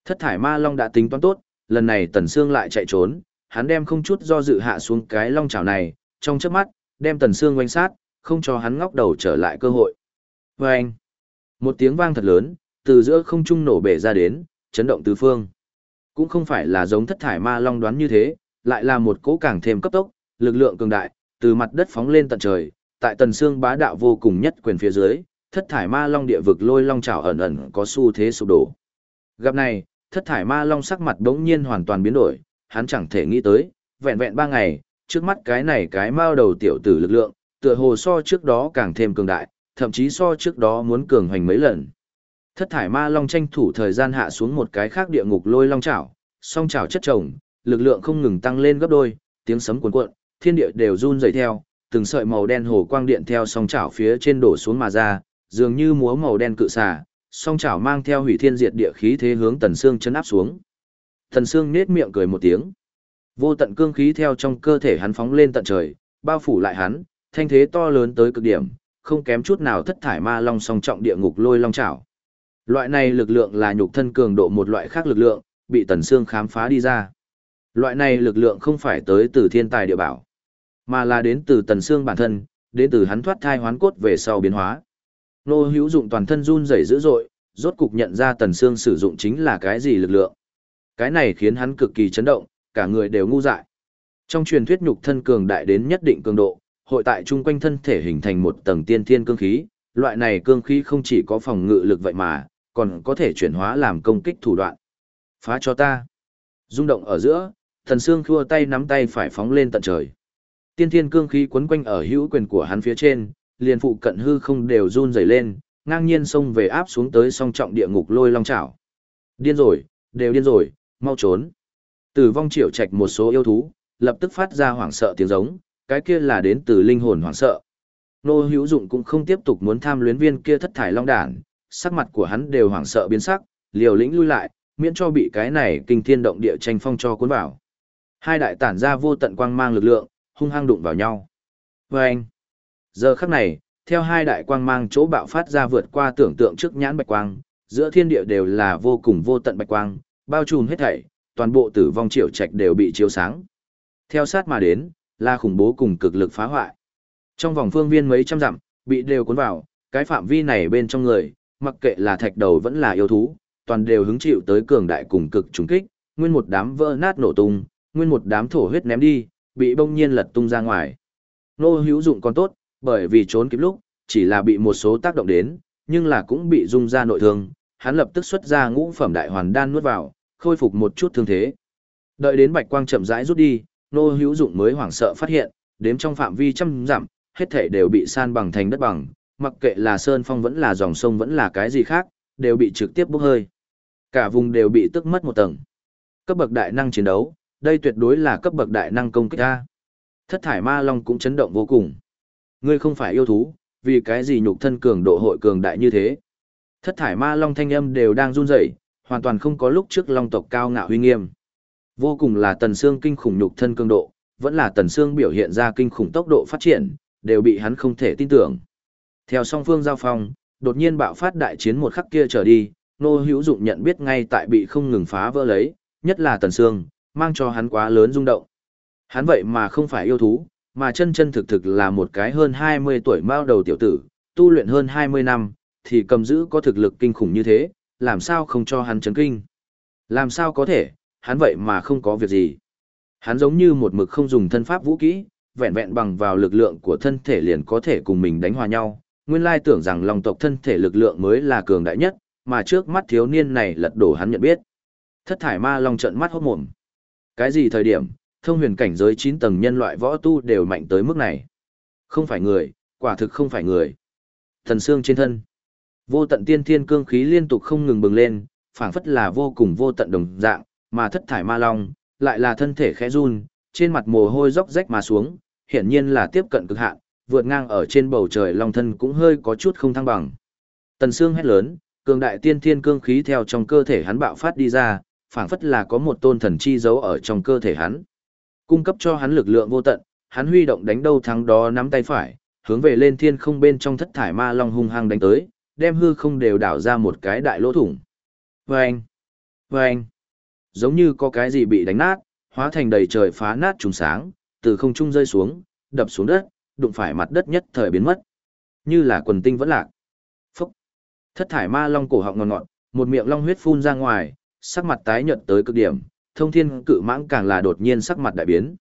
A: Thất thải ma long đã tính toán tốt, lần này Tần Sương lại chạy trốn, hắn đem không chút do dự hạ xuống cái long chảo này, trong chớp mắt, đem Tần Sương quanh sát, không cho hắn ngóc đầu trở lại cơ hội. Vâng! Một tiếng vang thật lớn, từ giữa không trung nổ bể ra đến, chấn động tứ phương. Cũng không phải là giống thất thải ma long đoán như thế, lại là một cỗ càng thêm cấp tốc, lực lượng cường đại, từ mặt đất phóng lên tận trời, tại Tần Sương bá đạo vô cùng nhất quyền phía dưới, thất thải ma long địa vực lôi long chảo ẩn ẩn có xu thế sụp đổ. Gặp này, thất thải ma long sắc mặt đống nhiên hoàn toàn biến đổi, hắn chẳng thể nghĩ tới, vẹn vẹn ba ngày, trước mắt cái này cái mao đầu tiểu tử lực lượng, tựa hồ so trước đó càng thêm cường đại, thậm chí so trước đó muốn cường hoành mấy lần. Thất thải ma long tranh thủ thời gian hạ xuống một cái khác địa ngục lôi long chảo, song chảo chất chồng, lực lượng không ngừng tăng lên gấp đôi, tiếng sấm cuồn cuộn, thiên địa đều run rẩy theo, từng sợi màu đen hồ quang điện theo song chảo phía trên đổ xuống mà ra, dường như múa màu đen cự xà, song chảo mang theo hủy thiên diệt địa khí thế hướng Tần Sương chấn áp xuống. Tần Sương nét miệng cười một tiếng. Vô tận cương khí theo trong cơ thể hắn phóng lên tận trời, bao phủ lại hắn, thanh thế to lớn tới cực điểm, không kém chút nào thất thải ma long song trọng địa ngục lôi long chảo. Loại này lực lượng là nhục thân cường độ một loại khác lực lượng, bị Tần Sương khám phá đi ra. Loại này lực lượng không phải tới từ thiên tài địa bảo, mà là đến từ Tần Sương bản thân, đến từ hắn thoát thai hoán cốt về sau biến hóa. Nô hữu dụng toàn thân run rẩy dữ dội, rốt cục nhận ra Tần Sương sử dụng chính là cái gì lực lượng. Cái này khiến hắn cực kỳ chấn động, cả người đều ngu dại. Trong truyền thuyết nhục thân cường đại đến nhất định cường độ, hội tại chung quanh thân thể hình thành một tầng tiên thiên cương khí, loại này cương khí không chỉ có phòng ngự lực vậy mà, còn có thể chuyển hóa làm công kích thủ đoạn. Phá cho ta. Rung động ở giữa, thần xương khua tay nắm tay phải phóng lên tận trời. Tiên thiên cương khí quấn quanh ở hữu quyền của hắn phía trên, liền phụ cận hư không đều run rẩy lên, ngang nhiên xông về áp xuống tới song trọng địa ngục lôi long chảo. Điên rồi, đều điên rồi, mau trốn. Tử vong triệu trạch một số yêu thú, lập tức phát ra hoảng sợ tiếng giống, cái kia là đến từ linh hồn hoảng sợ. Nô hữu dụng cũng không tiếp tục muốn tham luyến viên kia thất thải long đản, sắc mặt của hắn đều hoảng sợ biến sắc, liều lĩnh lui lại, miễn cho bị cái này kinh thiên động địa tranh phong cho cuốn vào. Hai đại tản ra vô tận quang mang lực lượng, hung hăng đụng vào nhau. Và anh, giờ khắc này, theo hai đại quang mang chỗ bạo phát ra vượt qua tưởng tượng trước nhãn bạch quang, giữa thiên địa đều là vô cùng vô tận bạch quang, bao trùm hết thảy, toàn bộ tử vong triệu trạch đều bị chiếu sáng. Theo sát mà đến, là khủng bố cùng cực lực phá hoại. Trong vòng phương viên mấy trăm dặm, bị đều cuốn vào, cái phạm vi này bên trong người, mặc kệ là thạch đầu vẫn là yêu thú, toàn đều hứng chịu tới cường đại cùng cực trùng kích, nguyên một đám vỡ nát nổ tung, nguyên một đám thổ huyết ném đi, bị bông nhiên lật tung ra ngoài. Nô hữu dụng còn tốt, bởi vì trốn kịp lúc, chỉ là bị một số tác động đến, nhưng là cũng bị dung ra nội thương, hắn lập tức xuất ra ngũ phẩm đại hoàn đan nuốt vào, khôi phục một chút thương thế. Đợi đến bạch quang chậm rãi rút đi, nô hữu dụng mới hoảng sợ phát hiện, đếm trong phạm vi trăm dặm, hết thể đều bị san bằng thành đất bằng, mặc kệ là sơn phong vẫn là dòng sông vẫn là cái gì khác, đều bị trực tiếp bốc hơi. Cả vùng đều bị tức mất một tầng. Cấp bậc đại năng chiến đấu, đây tuyệt đối là cấp bậc đại năng công kích a. Thất thải ma long cũng chấn động vô cùng. Ngươi không phải yêu thú, vì cái gì nhục thân cường độ hội cường đại như thế? Thất thải ma long thanh âm đều đang run rẩy, hoàn toàn không có lúc trước long tộc cao ngạo huy nghiêm. Vô cùng là tần xương kinh khủng nhục thân cường độ, vẫn là tần xương biểu hiện ra kinh khủng tốc độ phát triển, đều bị hắn không thể tin tưởng. Theo song phương giao phong, đột nhiên bạo phát đại chiến một khắc kia trở đi, nô hữu dụng nhận biết ngay tại bị không ngừng phá vỡ lấy, nhất là tần xương, mang cho hắn quá lớn rung động. Hắn vậy mà không phải yêu thú, mà chân chân thực thực là một cái hơn 20 tuổi mao đầu tiểu tử, tu luyện hơn 20 năm, thì cầm giữ có thực lực kinh khủng như thế, làm sao không cho hắn chấn kinh. Làm sao có thể, hắn vậy mà không có việc gì. Hắn giống như một mực không dùng thân pháp vũ kỹ, vẹn vẹn bằng vào lực lượng của thân thể liền có thể cùng mình đánh hòa nhau. Nguyên lai tưởng rằng lòng tộc thân thể lực lượng mới là cường đại nhất, mà trước mắt thiếu niên này lật đổ hắn nhận biết. Thất thải ma long trận mắt hốt mồm. Cái gì thời điểm, thông huyền cảnh giới 9 tầng nhân loại võ tu đều mạnh tới mức này. Không phải người, quả thực không phải người. Thần xương trên thân. Vô tận tiên thiên cương khí liên tục không ngừng bừng lên, phảng phất là vô cùng vô tận đồng dạng, mà thất thải ma long, lại là thân thể khẽ run, trên mặt mồ hôi róc rách mà xuống, hiển nhiên là tiếp cận cực hạn, vượt ngang ở trên bầu trời long thân cũng hơi có chút không thăng bằng. Tần xương hét lớn, cường đại tiên thiên cương khí theo trong cơ thể hắn bạo phát đi ra, phảng phất là có một tôn thần chi giấu ở trong cơ thể hắn. Cung cấp cho hắn lực lượng vô tận, hắn huy động đánh đâu thắng đó nắm tay phải, hướng về lên thiên không bên trong thất thải ma long hung hăng đánh tới, đem hư không đều đảo ra một cái đại lỗ thủng. Vâng! Vâng! Giống như có cái gì bị đánh nát, hóa thành đầy trời phá nát trùng sáng, từ không trung rơi xuống, đập xuống đất, đụng phải mặt đất nhất thời biến mất. Như là quần tinh vẫn lạc. Phúc! Thất thải ma long cổ họng ngọt ngọt, một miệng long huyết phun ra ngoài, sắc mặt tái nhợt tới cực điểm, thông thiên cự mãng càng là đột nhiên sắc mặt đại biến.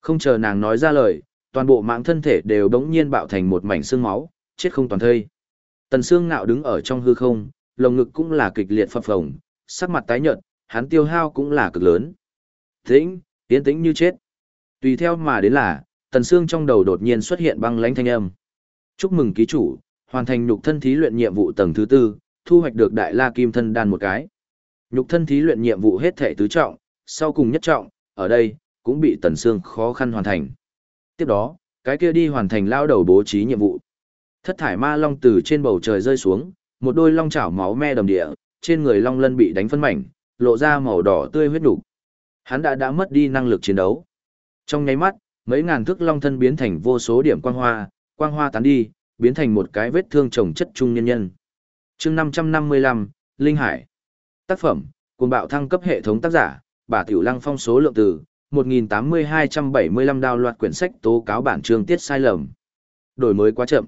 A: Không chờ nàng nói ra lời, toàn bộ mãng thân thể đều đống nhiên bạo thành một mảnh xương máu, chết không toàn thây. Tần xương ngạo đứng ở trong hư không, lồng ngực cũng là kịch liệt phập phồng, sắc mặt tái nhợt, hắn tiêu hao cũng là cực lớn. Tĩnh, tiến tĩnh như chết. Tùy theo mà đến là, tần xương trong đầu đột nhiên xuất hiện băng lãnh thanh âm. Chúc mừng ký chủ, hoàn thành nhục thân thí luyện nhiệm vụ tầng thứ tư, thu hoạch được đại la kim thân đan một cái. Nhục thân thí luyện nhiệm vụ hết thể tứ trọng, sau cùng nhất trọng, ở đây, cũng bị Tần Sương khó khăn hoàn thành. Tiếp đó, cái kia đi hoàn thành lao đầu bố trí nhiệm vụ. Thất thải ma long từ trên bầu trời rơi xuống, một đôi long chảo máu me đầm địa, trên người long lân bị đánh phân mảnh, lộ ra màu đỏ tươi huyết đủ. Hắn đã đã mất đi năng lực chiến đấu. Trong nháy mắt, mấy ngàn thước long thân biến thành vô số điểm quang hoa, quang hoa tán đi, biến thành một cái vết thương chồng chất trung nhân nhân. chương 555, Linh Hải. Tác phẩm, cùng bạo thăng cấp hệ thống tác giả, bà Tiểu Lăng phong số lượng từ 1.8275 đào loạt quyển sách tố cáo bản chương tiết sai lầm. Đổi mới quá chậm.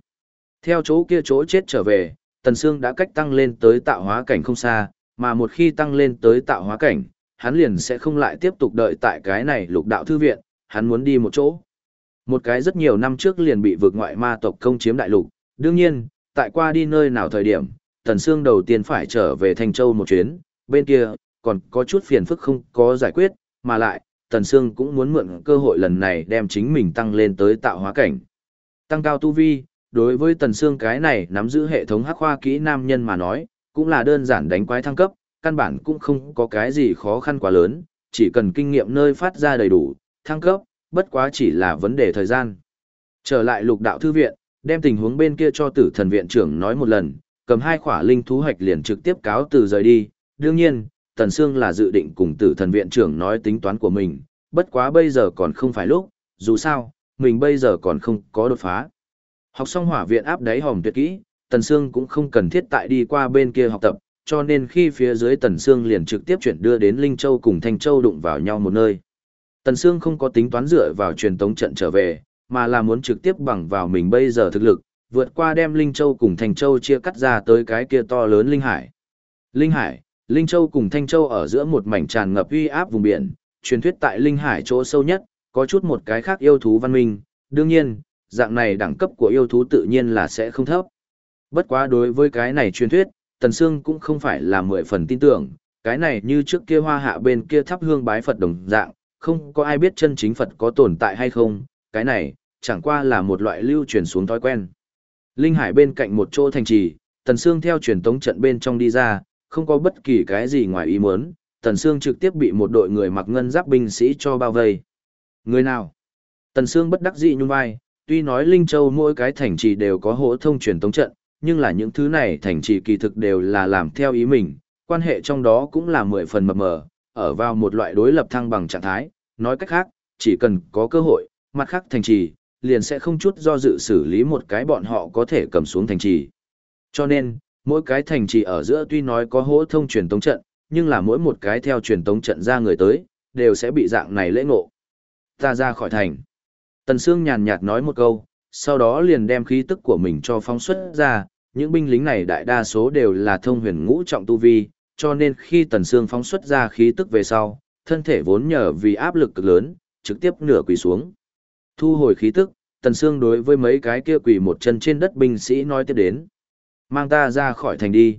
A: Theo chỗ kia chỗ chết trở về, Tần Sương đã cách tăng lên tới tạo hóa cảnh không xa, mà một khi tăng lên tới tạo hóa cảnh, hắn liền sẽ không lại tiếp tục đợi tại cái này lục đạo thư viện, hắn muốn đi một chỗ. Một cái rất nhiều năm trước liền bị vượt ngoại ma tộc công chiếm đại lục, đương nhiên, tại qua đi nơi nào thời điểm, Tần Sương đầu tiên phải trở về Thành Châu một chuyến, bên kia, còn có chút phiền phức không có giải quyết, mà lại, Tần Sương cũng muốn mượn cơ hội lần này đem chính mình tăng lên tới tạo hóa cảnh. Tăng cao tu vi, đối với Tần Sương cái này nắm giữ hệ thống hắc khoa kỹ nam nhân mà nói, cũng là đơn giản đánh quái thăng cấp, căn bản cũng không có cái gì khó khăn quá lớn, chỉ cần kinh nghiệm nơi phát ra đầy đủ, thăng cấp, bất quá chỉ là vấn đề thời gian. Trở lại lục đạo thư viện, đem tình huống bên kia cho tử thần viện trưởng nói một lần, cầm hai khỏa linh thú hạch liền trực tiếp cáo từ rời đi. Đương nhiên, Tần Sương là dự định cùng tử thần viện trưởng nói tính toán của mình, bất quá bây giờ còn không phải lúc, dù sao, mình bây giờ còn không có đột phá. Học xong hỏa viện áp đáy hòm tuyệt kỹ, Tần Sương cũng không cần thiết tại đi qua bên kia học tập, cho nên khi phía dưới Tần Sương liền trực tiếp chuyển đưa đến Linh Châu cùng Thanh Châu đụng vào nhau một nơi. Tần Sương không có tính toán dựa vào truyền tống trận trở về, mà là muốn trực tiếp bằng vào mình bây giờ thực lực, vượt qua đem Linh Châu cùng Thanh Châu chia cắt ra tới cái kia to lớn Linh Hải. Linh Hải, Linh Châu cùng Thanh Châu ở giữa một mảnh tràn ngập uy áp vùng biển, truyền thuyết tại Linh Hải chỗ sâu nhất, có chút một cái khác yêu thú văn minh, đương nhiên, dạng này đẳng cấp của yêu thú tự nhiên là sẽ không thấp. Bất quá đối với cái này truyền thuyết, Tần Sương cũng không phải là mười phần tin tưởng, cái này như trước kia hoa hạ bên kia thắp hương bái Phật đồng dạng, không có ai biết chân chính Phật có tồn tại hay không, cái này, chẳng qua là một loại lưu truyền xuống thói quen. Linh Hải bên cạnh một chỗ thành trì, Tần Sương theo truyền tống trận bên trong đi ra, không có bất kỳ cái gì ngoài ý muốn, Tần Sương trực tiếp bị một đội người mặc ngân giáp binh sĩ cho bao vây. Người nào? Tần Sương bất đắc dĩ nhún vai, tuy nói Linh Châu mỗi cái thành trì đều có hỗ thông truyền tống trận, nhưng là những thứ này thành trì kỳ thực đều là làm theo ý mình, quan hệ trong đó cũng là mười phần mập mờ, ở vào một loại đối lập thăng bằng trạng thái, nói cách khác, chỉ cần có cơ hội, mặt khác thành trì, liền sẽ không chút do dự xử lý một cái bọn họ có thể cầm xuống thành trì. Cho nên, mỗi cái thành trì ở giữa tuy nói có hỗ thông truyền tống trận, nhưng là mỗi một cái theo truyền tống trận ra người tới, đều sẽ bị dạng này lễ ngộ. Ta ra khỏi thành. Tần Sương nhàn nhạt nói một câu, sau đó liền đem khí tức của mình cho phóng xuất ra, những binh lính này đại đa số đều là thông huyền ngũ trọng tu vi, cho nên khi Tần Sương phóng xuất ra khí tức về sau, thân thể vốn nhờ vì áp lực cực lớn, trực tiếp nửa quỳ xuống. Thu hồi khí tức, Tần Sương đối với mấy cái kia quỳ một chân trên đất binh sĩ nói tiếp đến. Mang ta ra khỏi thành đi.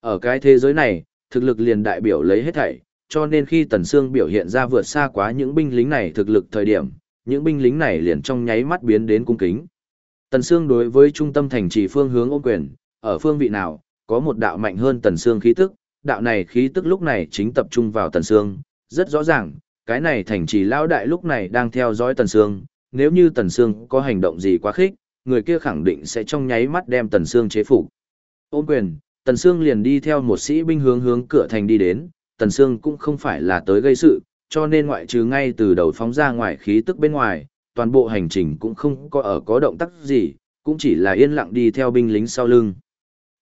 A: Ở cái thế giới này, thực lực liền đại biểu lấy hết thảy, cho nên khi Tần Sương biểu hiện ra vượt xa quá những binh lính này thực lực thời điểm, những binh lính này liền trong nháy mắt biến đến cung kính. Tần Sương đối với trung tâm thành trì phương hướng ôm quyền, ở phương vị nào, có một đạo mạnh hơn Tần Sương khí tức, đạo này khí tức lúc này chính tập trung vào Tần Sương, rất rõ ràng, cái này thành trì lão đại lúc này đang theo dõi Tần Sương, nếu như Tần Sương có hành động gì quá khích, người kia khẳng định sẽ trong nháy mắt đem Tần Sương chế phục. Ôm quyền, Tần Sương liền đi theo một sĩ binh hướng hướng cửa thành đi đến, Tần Sương cũng không phải là tới gây sự, cho nên ngoại trừ ngay từ đầu phóng ra ngoài khí tức bên ngoài, toàn bộ hành trình cũng không có ở có động tác gì, cũng chỉ là yên lặng đi theo binh lính sau lưng.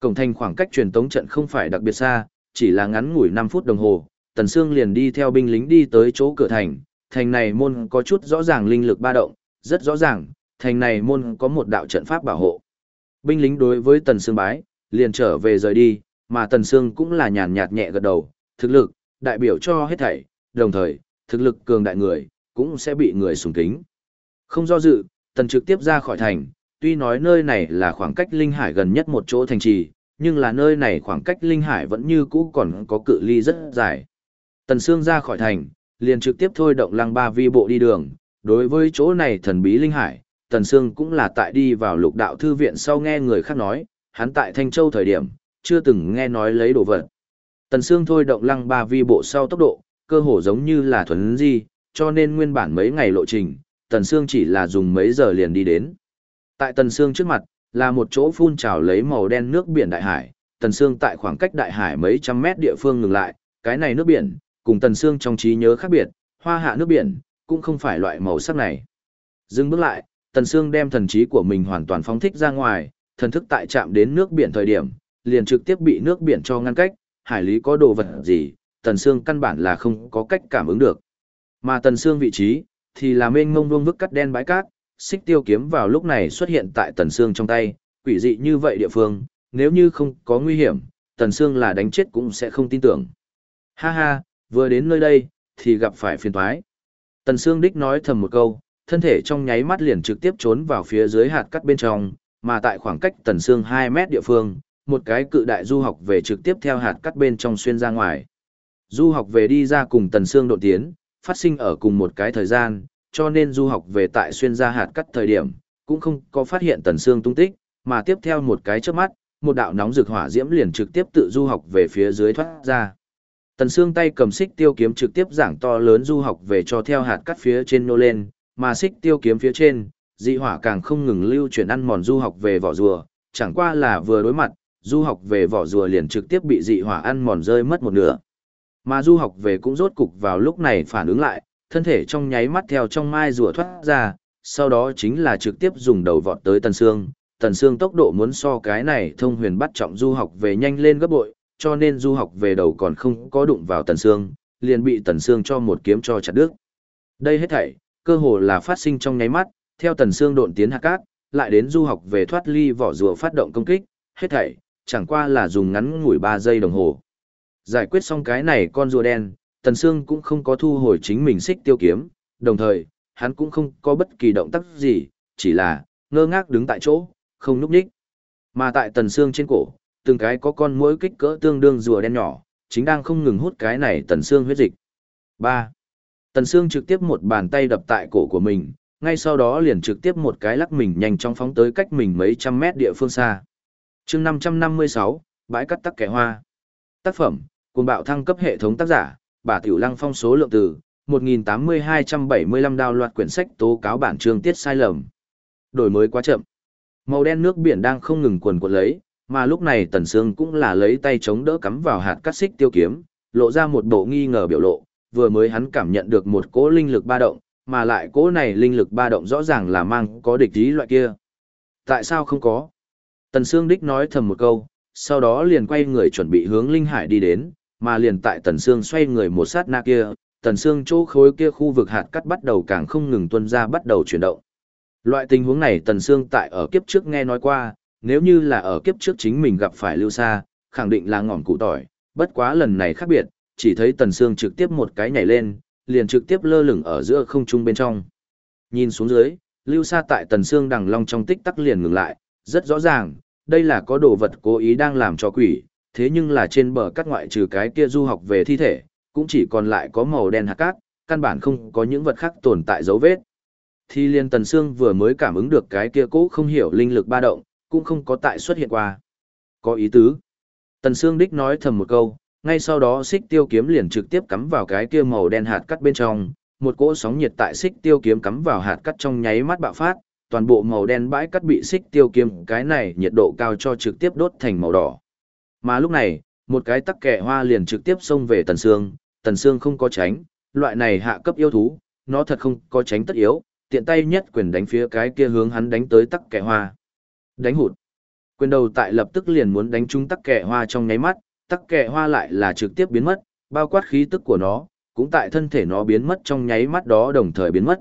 A: Cổng thành khoảng cách truyền tống trận không phải đặc biệt xa, chỉ là ngắn ngủi 5 phút đồng hồ, Tần Sương liền đi theo binh lính đi tới chỗ cửa thành, thành này môn có chút rõ ràng linh lực ba động, rất rõ ràng, thành này môn có một đạo trận pháp bảo hộ. Binh lính đối với Tần Sương bái, liền trở về rời đi, mà Tần Sương cũng là nhàn nhạt nhẹ gật đầu, thực lực, đại biểu cho hết thảy, đồng thời, thực lực cường đại người, cũng sẽ bị người sùng kính. Không do dự, Tần trực tiếp ra khỏi thành, tuy nói nơi này là khoảng cách Linh Hải gần nhất một chỗ thành trì, nhưng là nơi này khoảng cách Linh Hải vẫn như cũ còn có cự ly rất dài. Tần Sương ra khỏi thành, liền trực tiếp thôi động lăng ba vi bộ đi đường, đối với chỗ này thần bí Linh Hải, Tần Sương cũng là tại đi vào lục đạo thư viện sau nghe người khác nói, hắn tại Thanh Châu thời điểm, chưa từng nghe nói lấy đồ vật. Tần Sương thôi động lăng ba vi bộ sau tốc độ, cơ hồ giống như là thuần di, cho nên nguyên bản mấy ngày lộ trình, Tần Sương chỉ là dùng mấy giờ liền đi đến. Tại Tần Sương trước mặt, là một chỗ phun trào lấy màu đen nước biển đại hải, Tần Sương tại khoảng cách đại hải mấy trăm mét địa phương ngừng lại, cái này nước biển, cùng Tần Sương trong trí nhớ khác biệt, hoa hạ nước biển, cũng không phải loại màu sắc này. Dừng bước lại, Tần Sương đem thần trí của mình hoàn toàn phóng thích ra ngoài, thần thức tại chạm đến nước biển thời điểm, liền trực tiếp bị nước biển cho ngăn cách, hải lý có đồ vật gì, Tần xương căn bản là không có cách cảm ứng được. Mà Tần xương vị trí, thì là mênh mông vuông vức cắt đen bãi cát, xích tiêu kiếm vào lúc này xuất hiện tại Tần xương trong tay, quỷ dị như vậy địa phương, nếu như không có nguy hiểm, Tần xương là đánh chết cũng sẽ không tin tưởng. Ha ha, vừa đến nơi đây, thì gặp phải phiền toái. Tần xương đích nói thầm một câu, thân thể trong nháy mắt liền trực tiếp trốn vào phía dưới hạt cắt bên trong, mà tại khoảng cách Tần xương 2 mét địa phương, một cái cự đại du học về trực tiếp theo hạt cắt bên trong xuyên ra ngoài. Du học về đi ra cùng Tần xương độ tiến, phát sinh ở cùng một cái thời gian, cho nên du học về tại xuyên ra hạt cắt thời điểm, cũng không có phát hiện Tần xương tung tích, mà tiếp theo một cái chớp mắt, một đạo nóng rực hỏa diễm liền trực tiếp tự du học về phía dưới thoát ra. Tần xương tay cầm xích tiêu kiếm trực tiếp giảng to lớn du học về cho theo hạt cắt phía trên nô lên, Mà xích tiêu kiếm phía trên, dị hỏa càng không ngừng lưu chuyển ăn mòn du học về vỏ rùa, chẳng qua là vừa đối mặt, du học về vỏ rùa liền trực tiếp bị dị hỏa ăn mòn rơi mất một nửa. Mà du học về cũng rốt cục vào lúc này phản ứng lại, thân thể trong nháy mắt theo trong mai rùa thoát ra, sau đó chính là trực tiếp dùng đầu vọt tới Tần Sương. Tần Sương tốc độ muốn so cái này thông huyền bắt trọng du học về nhanh lên gấp bội, cho nên du học về đầu còn không có đụng vào Tần Sương, liền bị Tần Sương cho một kiếm cho chặt đứt. Đây hết thảy, cơ hồ là phát sinh trong nháy mắt, theo Tần xương độn tiến hạt cát, lại đến du học về thoát ly vỏ rùa phát động công kích, hết thảy, chẳng qua là dùng ngắn ngủi 3 giây đồng hồ. Giải quyết xong cái này con rùa đen, Tần xương cũng không có thu hồi chính mình xích tiêu kiếm, đồng thời, hắn cũng không có bất kỳ động tác gì, chỉ là ngơ ngác đứng tại chỗ, không núp đích. Mà tại Tần xương trên cổ, từng cái có con mũi kích cỡ tương đương rùa đen nhỏ, chính đang không ngừng hút cái này Tần xương huyết dịch. 3. Tần xương trực tiếp một bàn tay đập tại cổ của mình, ngay sau đó liền trực tiếp một cái lắc mình nhanh chóng phóng tới cách mình mấy trăm mét địa phương xa. chương 556, bãi cắt tắc kẻ hoa. Tác phẩm, cùng bạo thăng cấp hệ thống tác giả, bà Tiểu Lăng phong số lượng từ, 1.8275 đào loạt quyển sách tố cáo bản chương tiết sai lầm. Đổi mới quá chậm. Màu đen nước biển đang không ngừng quần quật lấy, mà lúc này Tần Sương cũng là lấy tay chống đỡ cắm vào hạt cắt xích tiêu kiếm, lộ ra một bộ nghi ngờ biểu lộ, vừa mới hắn cảm nhận được một cỗ linh lực ba động, mà lại cỗ này linh lực ba động rõ ràng là mang có địch ý loại kia. Tại sao không có? Tần Sương Đích nói thầm một câu, sau đó liền quay người chuẩn bị hướng Linh Hải đi đến, mà liền tại Tần Sương xoay người một sát na kia, Tần Sương chỗ khối kia khu vực hạt cắt bắt đầu càng không ngừng tuôn ra bắt đầu chuyển động. Loại tình huống này Tần Sương tại ở kiếp trước nghe nói qua, nếu như là ở kiếp trước chính mình gặp phải Lưu Sa, khẳng định là ngọn cụ tỏi, bất quá lần này khác biệt, chỉ thấy Tần Sương trực tiếp một cái nhảy lên, liền trực tiếp lơ lửng ở giữa không trung bên trong. Nhìn xuống dưới, Lưu Sa tại Tần Sương đằng long trong tích tắc liền ngừng lại, rất rõ ràng, đây là có đồ vật cố ý đang làm cho quỷ, thế nhưng là trên bờ cắt ngoại trừ cái kia du học về thi thể, cũng chỉ còn lại có màu đen hạt cát, căn bản không có những vật khác tồn tại dấu vết. Thì liên Tần Sương vừa mới cảm ứng được cái kia cố không hiểu linh lực ba động, cũng không có tại xuất hiện qua. Có ý tứ. Tần Sương đích nói thầm một câu, ngay sau đó xích tiêu kiếm liền trực tiếp cắm vào cái kia màu đen hạt cắt bên trong, một cỗ sóng nhiệt tại xích tiêu kiếm cắm vào hạt cắt trong nháy mắt bạo phát, toàn bộ màu đen bãi cắt bị xích tiêu kiếm cái này nhiệt độ cao cho trực tiếp đốt thành màu đỏ. Mà lúc này, một cái tắc kẻ hoa liền trực tiếp xông về Tần Sương, Tần Sương không có tránh, loại này hạ cấp yêu thú, nó thật không có tránh tất yếu, tiện tay nhất quyền đánh phía cái kia hướng hắn đánh tới tắc kẻ hoa. Đánh hụt. Quyền đầu tại lập tức liền muốn đánh trúng tắc kẻ hoa trong nháy mắt, tắc kè hoa lại là trực tiếp biến mất, bao quát khí tức của nó, cũng tại thân thể nó biến mất trong nháy mắt đó đồng thời biến mất.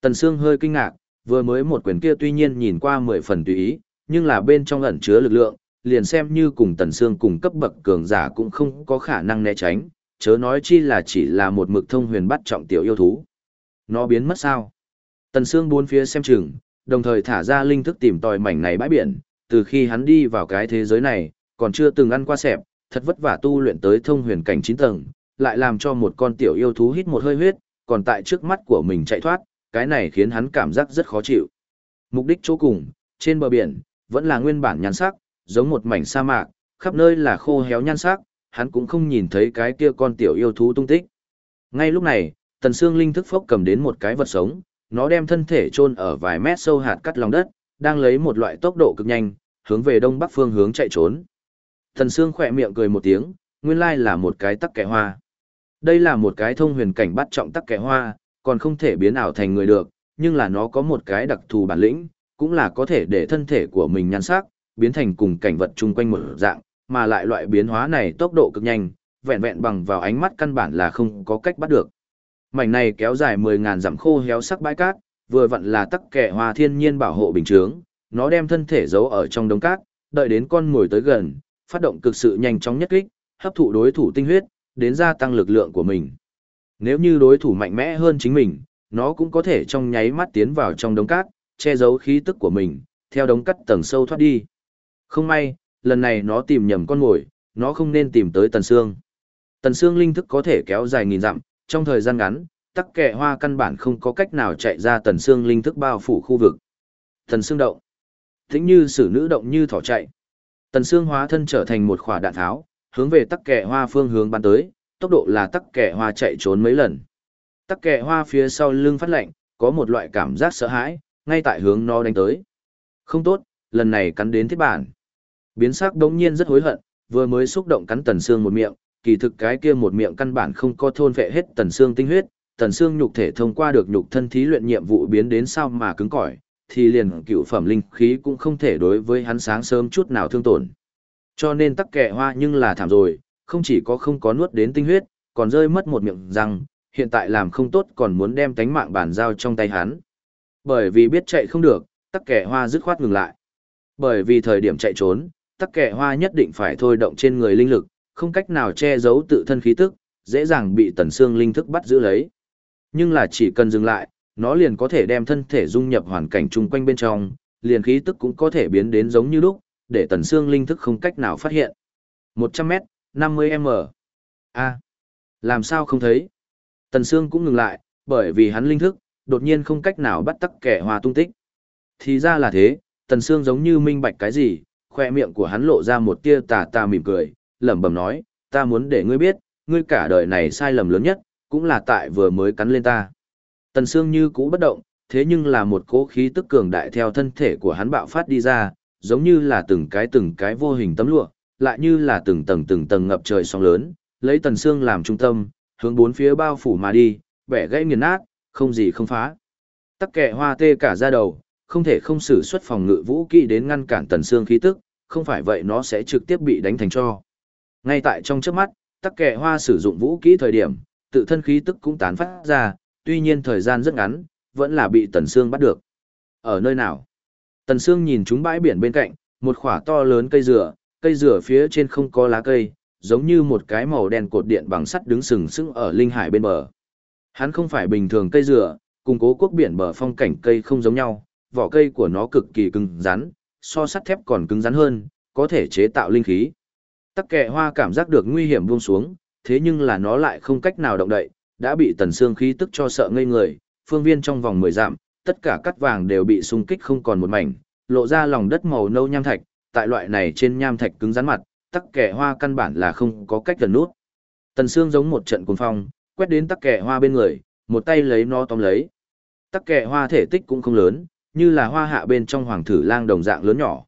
A: Tần Sương hơi kinh ngạc, vừa mới một quyền kia tuy nhiên nhìn qua mười phần tùy ý, nhưng là bên trong ẩn chứa lực lượng, liền xem như cùng Tần Sương cùng cấp bậc cường giả cũng không có khả năng né tránh, chớ nói chi là chỉ là một mực thông huyền bắt trọng tiểu yêu thú. Nó biến mất sao? Tần Sương bốn phía xem chừng, đồng thời thả ra linh thức tìm tòi mảnh này bãi biển, từ khi hắn đi vào cái thế giới này, còn chưa từng ăn qua sẹp thật vất vả tu luyện tới thông huyền cảnh 9 tầng, lại làm cho một con tiểu yêu thú hít một hơi huyết, còn tại trước mắt của mình chạy thoát, cái này khiến hắn cảm giác rất khó chịu. Mục đích chỗ cùng, trên bờ biển, vẫn là nguyên bản nhan sắc, giống một mảnh sa mạc, khắp nơi là khô héo nhan sắc, hắn cũng không nhìn thấy cái kia con tiểu yêu thú tung tích. Ngay lúc này, Tần Sương Linh thức phốc cầm đến một cái vật sống, nó đem thân thể chôn ở vài mét sâu hạt cắt lòng đất, đang lấy một loại tốc độ cực nhanh, hướng về đông bắc phương hướng chạy trốn. Thần Sương khỏe miệng cười một tiếng, nguyên lai là một cái tắc kẻ hoa. Đây là một cái thông huyền cảnh bắt trọng tắc kẻ hoa, còn không thể biến ảo thành người được, nhưng là nó có một cái đặc thù bản lĩnh, cũng là có thể để thân thể của mình nhan sắc, biến thành cùng cảnh vật chung quanh một dạng, mà lại loại biến hóa này tốc độ cực nhanh, vẹn vẹn bằng vào ánh mắt căn bản là không có cách bắt được. Mảnh này kéo dài 10.000 dặm khô héo sắc bãi cát, vừa vặn là tắc kẻ hoa thiên nhiên bảo hộ bình chướng, nó đem thân thể giấu ở trong đống cát, đợi đến con mồi tới gần, phát động cực sự nhanh chóng nhất kích, hấp thụ đối thủ tinh huyết, đến gia tăng lực lượng của mình. Nếu như đối thủ mạnh mẽ hơn chính mình, nó cũng có thể trong nháy mắt tiến vào trong đống cát, che giấu khí tức của mình, theo đống cát tầng sâu thoát đi. Không may, lần này nó tìm nhầm con mồi, nó không nên tìm tới Tần Sương. Tần Sương linh thức có thể kéo dài nghìn dặm, trong thời gian ngắn, tắc kệ hoa căn bản không có cách nào chạy ra Tần Sương linh thức bao phủ khu vực. Tần Sương động. Thính như sử nữ động như thỏ chạy. Tần xương hóa thân trở thành một khỏa đạn tháo, hướng về tắc kè hoa phương hướng bắn tới, tốc độ là tắc kè hoa chạy trốn mấy lần. Tắc kè hoa phía sau lưng phát lạnh, có một loại cảm giác sợ hãi, ngay tại hướng nó đánh tới. Không tốt, lần này cắn đến thiết bản. Biến sắc đống nhiên rất hối hận, vừa mới xúc động cắn tần xương một miệng, kỳ thực cái kia một miệng căn bản không có thôn vệ hết tần xương tinh huyết, tần xương nhục thể thông qua được nhục thân thí luyện nhiệm vụ biến đến sao mà cứng cỏi, thì liền cựu phẩm linh khí cũng không thể đối với hắn sáng sớm chút nào thương tổn. Cho nên tắc kẹ hoa nhưng là thảm rồi, không chỉ có không có nuốt đến tinh huyết, còn rơi mất một miệng răng, hiện tại làm không tốt còn muốn đem tánh mạng bản giao trong tay hắn. Bởi vì biết chạy không được, tắc kẻ hoa dứt khoát ngừng lại. Bởi vì thời điểm chạy trốn, tắc kẻ hoa nhất định phải thôi động trên người linh lực, không cách nào che giấu tự thân khí tức, dễ dàng bị tần xương linh thức bắt giữ lấy. Nhưng là chỉ cần dừng lại, nó liền có thể đem thân thể dung nhập hoàn cảnh chung quanh bên trong, liền khí tức cũng có thể biến đến giống như lúc, để tần xương linh thức không cách nào phát hiện. 100m, 50m. A. làm sao không thấy? Tần xương cũng ngừng lại, bởi vì hắn linh thức, đột nhiên không cách nào bắt tắc kẻ hòa tung tích. Thì ra là thế, tần xương giống như minh bạch cái gì, khoe miệng của hắn lộ ra một tia tà tà mỉm cười, lẩm bẩm nói, ta muốn để ngươi biết, ngươi cả đời này sai lầm lớn nhất, cũng là tại vừa mới cắn lên ta. Tần Sương như cũ bất động, thế nhưng là một cỗ khí tức cường đại theo thân thể của hắn bạo phát đi ra, giống như là từng cái từng cái vô hình tấm lụa, lại như là từng tầng từng tầng ngập trời sóng lớn, lấy Tần Sương làm trung tâm, hướng bốn phía bao phủ mà đi, bẻ gãy nghiền nát, không gì không phá. Tắc kệ hoa tê cả ra đầu, không thể không sử xuất phòng ngự vũ kỹ đến ngăn cản Tần Sương khí tức, không phải vậy nó sẽ trực tiếp bị đánh thành cho. Ngay tại trong chớp mắt, tắc kệ hoa sử dụng vũ kỹ thời điểm, tự thân khí tức cũng tán phát ra, tuy nhiên thời gian rất ngắn, vẫn là bị Tần Sương bắt được. Ở nơi nào? Tần Sương nhìn chúng bãi biển bên cạnh, một khỏa to lớn cây dừa, cây dừa phía trên không có lá cây, giống như một cái màu đen cột điện bằng sắt đứng sừng sững ở linh hải bên bờ. Hắn không phải bình thường cây dừa, cùng cố quốc biển bờ phong cảnh cây không giống nhau, vỏ cây của nó cực kỳ cứng rắn, so sắt thép còn cứng rắn hơn, có thể chế tạo linh khí. Tắc kẹ hoa cảm giác được nguy hiểm buông xuống, thế nhưng là nó lại không cách nào động đậy, đã bị tần xương khí tức cho sợ ngây người, phương viên trong vòng 10 dặm, tất cả cắt vàng đều bị xung kích không còn một mảnh, lộ ra lòng đất màu nâu nham thạch, tại loại này trên nham thạch cứng rắn mặt, tắc kẻ hoa căn bản là không có cách gần nút. Tần xương giống một trận cuồng phong, quét đến tắc kẻ hoa bên người, một tay lấy nó tóm lấy. Tắc kẻ hoa thể tích cũng không lớn, như là hoa hạ bên trong hoàng thử lang đồng dạng lớn nhỏ.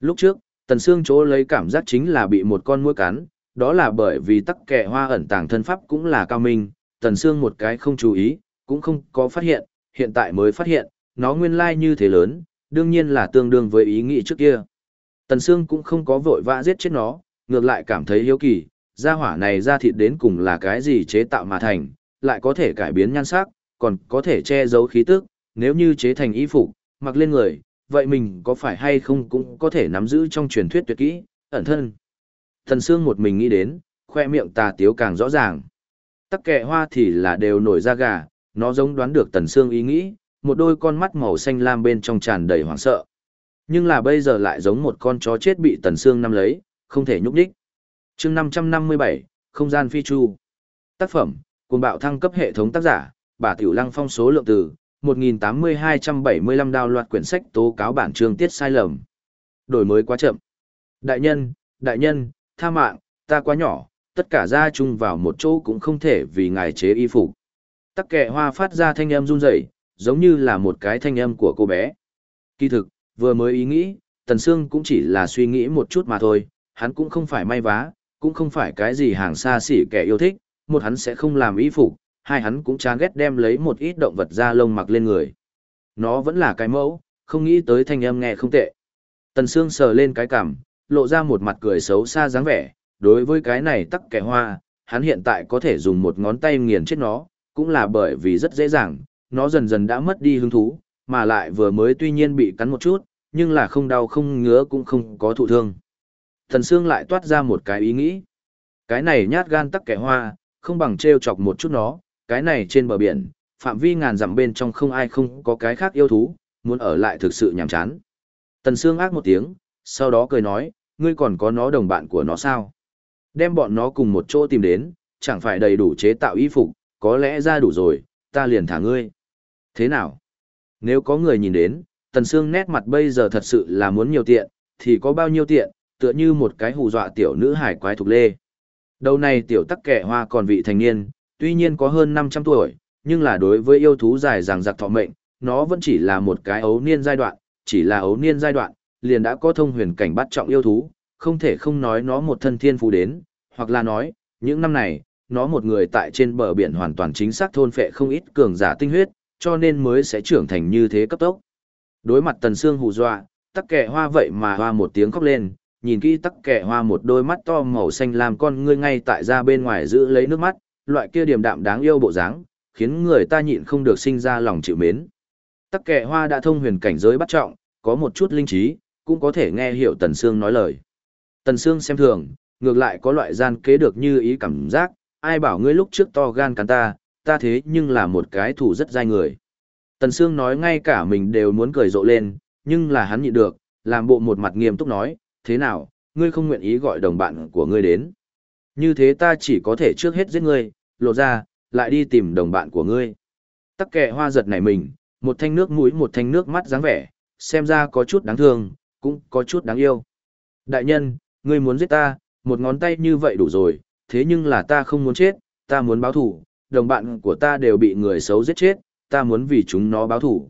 A: Lúc trước, tần xương chỗ lấy cảm giác chính là bị một con muỗi cắn, đó là bởi vì tắc kẻ hoa ẩn tàng thân pháp cũng là cao minh, Tần Sương một cái không chú ý, cũng không có phát hiện, hiện tại mới phát hiện, nó nguyên lai như thế lớn, đương nhiên là tương đương với ý nghĩ trước kia. Tần Sương cũng không có vội vã giết chết nó, ngược lại cảm thấy hiếu kỳ, gia hỏa này ra thịt đến cùng là cái gì chế tạo mà thành, lại có thể cải biến nhan sắc, còn có thể che giấu khí tức, nếu như chế thành y phục, mặc lên người, vậy mình có phải hay không cũng có thể nắm giữ trong truyền thuyết tuyệt kỹ, ẩn thân. Tần Sương một mình nghĩ đến, khoe miệng tà tiếu càng rõ ràng. Tắc kẹ hoa thì là đều nổi da gà, nó giống đoán được Tần Sương ý nghĩ, một đôi con mắt màu xanh lam bên trong tràn đầy hoảng sợ. Nhưng là bây giờ lại giống một con chó chết bị Tần Sương nắm lấy, không thể nhúc đích. chương 557, Không gian phi chu. Tác phẩm, cùng bạo thăng cấp hệ thống tác giả, bà Tiểu Lăng phong số lượng từ, 1.8275 đào loạt quyển sách tố cáo bản chương tiết sai lầm. Đổi mới quá chậm. Đại nhân, đại nhân, tha mạng, ta quá nhỏ, tất cả ra chung vào một chỗ cũng không thể vì ngài chế y phục. Tắc kẹ hoa phát ra thanh âm run rẩy, giống như là một cái thanh âm của cô bé. Kỳ thực, vừa mới ý nghĩ, Tần Sương cũng chỉ là suy nghĩ một chút mà thôi, hắn cũng không phải may vá, cũng không phải cái gì hàng xa xỉ kẻ yêu thích, một hắn sẽ không làm y phục, hai hắn cũng chán ghét đem lấy một ít động vật da lông mặc lên người. Nó vẫn là cái mẫu, không nghĩ tới thanh âm nghe không tệ. Tần Sương sờ lên cái cằm, lộ ra một mặt cười xấu xa dáng vẻ, đối với cái này tắc kẻ hoa, hắn hiện tại có thể dùng một ngón tay nghiền chết nó, cũng là bởi vì rất dễ dàng, nó dần dần đã mất đi hứng thú, mà lại vừa mới tuy nhiên bị cắn một chút, nhưng là không đau không ngứa cũng không có thụ thương. Thần Sương lại toát ra một cái ý nghĩ. Cái này nhát gan tắc kẻ hoa, không bằng treo chọc một chút nó, cái này trên bờ biển, phạm vi ngàn dặm bên trong không ai không có cái khác yêu thú, muốn ở lại thực sự nhàm chán. Tần Sương ác một tiếng, sau đó cười nói, ngươi còn có nó đồng bạn của nó sao? Đem bọn nó cùng một chỗ tìm đến, chẳng phải đầy đủ chế tạo y phục, có lẽ ra đủ rồi, ta liền thả ngươi. Thế nào? Nếu có người nhìn đến, Tần Sương nét mặt bây giờ thật sự là muốn nhiều tiện, thì có bao nhiêu tiện, tựa như một cái hù dọa tiểu nữ hải quái thục lê. Đầu này tiểu tắc kẻ hoa còn vị thành niên, tuy nhiên có hơn 500 tuổi, nhưng là đối với yêu thú dài dằng giặc thọ mệnh, nó vẫn chỉ là một cái ấu niên giai đoạn, chỉ là ấu niên giai đoạn, liền đã có thông huyền cảnh bắt trọng yêu thú, không thể không nói nó một thân thiên phú đến, hoặc là nói, những năm này, nó một người tại trên bờ biển hoàn toàn chính xác thôn phệ không ít cường giả tinh huyết, cho nên mới sẽ trưởng thành như thế cấp tốc. Đối mặt Tần Sương hù dọa, tắc kẻ hoa vậy mà hoa một tiếng khóc lên, nhìn kỹ tắc kẻ hoa một đôi mắt to màu xanh làm con ngươi ngay tại ra bên ngoài giữ lấy nước mắt, loại kia điềm đạm đáng yêu bộ dáng, khiến người ta nhịn không được sinh ra lòng chịu mến. Tắc kẻ hoa đã thông huyền cảnh giới bắt trọng, có một chút linh trí, cũng có thể nghe hiểu Tần Sương nói lời. Tần Sương xem thường, ngược lại có loại gian kế được như ý cảm giác, ai bảo ngươi lúc trước to gan cắn ta, ta thế nhưng là một cái thủ rất dai người. Tần Sương nói ngay cả mình đều muốn cười rộ lên, nhưng là hắn nhịn được, làm bộ một mặt nghiêm túc nói, thế nào, ngươi không nguyện ý gọi đồng bạn của ngươi đến. Như thế ta chỉ có thể trước hết giết ngươi, lộ ra, lại đi tìm đồng bạn của ngươi. Tắc kệ hoa giật nảy mình, một thanh nước mũi một thanh nước mắt dáng vẻ, xem ra có chút đáng thương, cũng có chút đáng yêu. Đại nhân, ngươi muốn giết ta, một ngón tay như vậy đủ rồi, thế nhưng là ta không muốn chết, ta muốn báo thủ, đồng bạn của ta đều bị người xấu giết chết, ta muốn vì chúng nó báo thủ.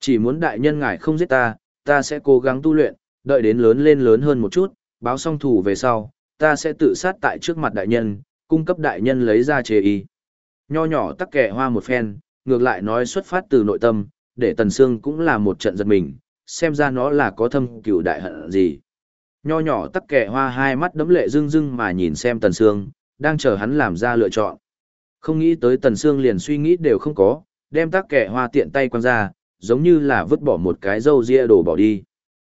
A: Chỉ muốn đại nhân ngài không giết ta, ta sẽ cố gắng tu luyện, đợi đến lớn lên lớn hơn một chút, báo xong thủ về sau, ta sẽ tự sát tại trước mặt đại nhân, cung cấp đại nhân lấy ra chế y. Nho nhỏ tắc kẻ hoa một phen, ngược lại nói xuất phát từ nội tâm, để Tần Sương cũng là một trận giật mình, xem ra nó là có thâm cửu đại hận gì. Nho nhỏ tắc kẻ hoa hai mắt đấm lệ rưng rưng mà nhìn xem Tần Sương, đang chờ hắn làm ra lựa chọn. Không nghĩ tới Tần Sương liền suy nghĩ đều không có, đem tắc kẻ hoa tiện tay quăng ra, giống như là vứt bỏ một cái dâu ria đổ bỏ đi.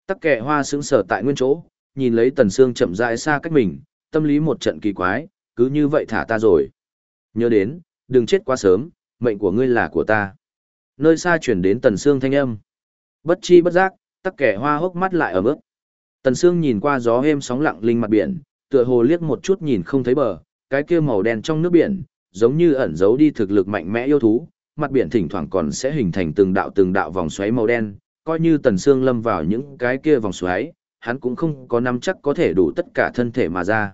A: Tắc kẻ hoa sững sờ tại nguyên chỗ, nhìn lấy Tần Sương chậm rãi xa cách mình, tâm lý một trận kỳ quái, cứ như vậy thả ta rồi. Nhớ đến, đừng chết quá sớm, mệnh của ngươi là của ta. Nơi xa chuyển đến Tần Sương thanh âm. Bất chi bất giác, tắc kẻ hoa hốc mắt lại ở mức. Tần Sương nhìn qua gió êm sóng lặng linh mặt biển, tựa hồ liếc một chút nhìn không thấy bờ, cái kia màu đen trong nước biển, giống như ẩn giấu đi thực lực mạnh mẽ yêu thú, mặt biển thỉnh thoảng còn sẽ hình thành từng đạo từng đạo vòng xoáy màu đen, coi như Tần Sương lâm vào những cái kia vòng xoáy, hắn cũng không có nắm chắc có thể đủ tất cả thân thể mà ra.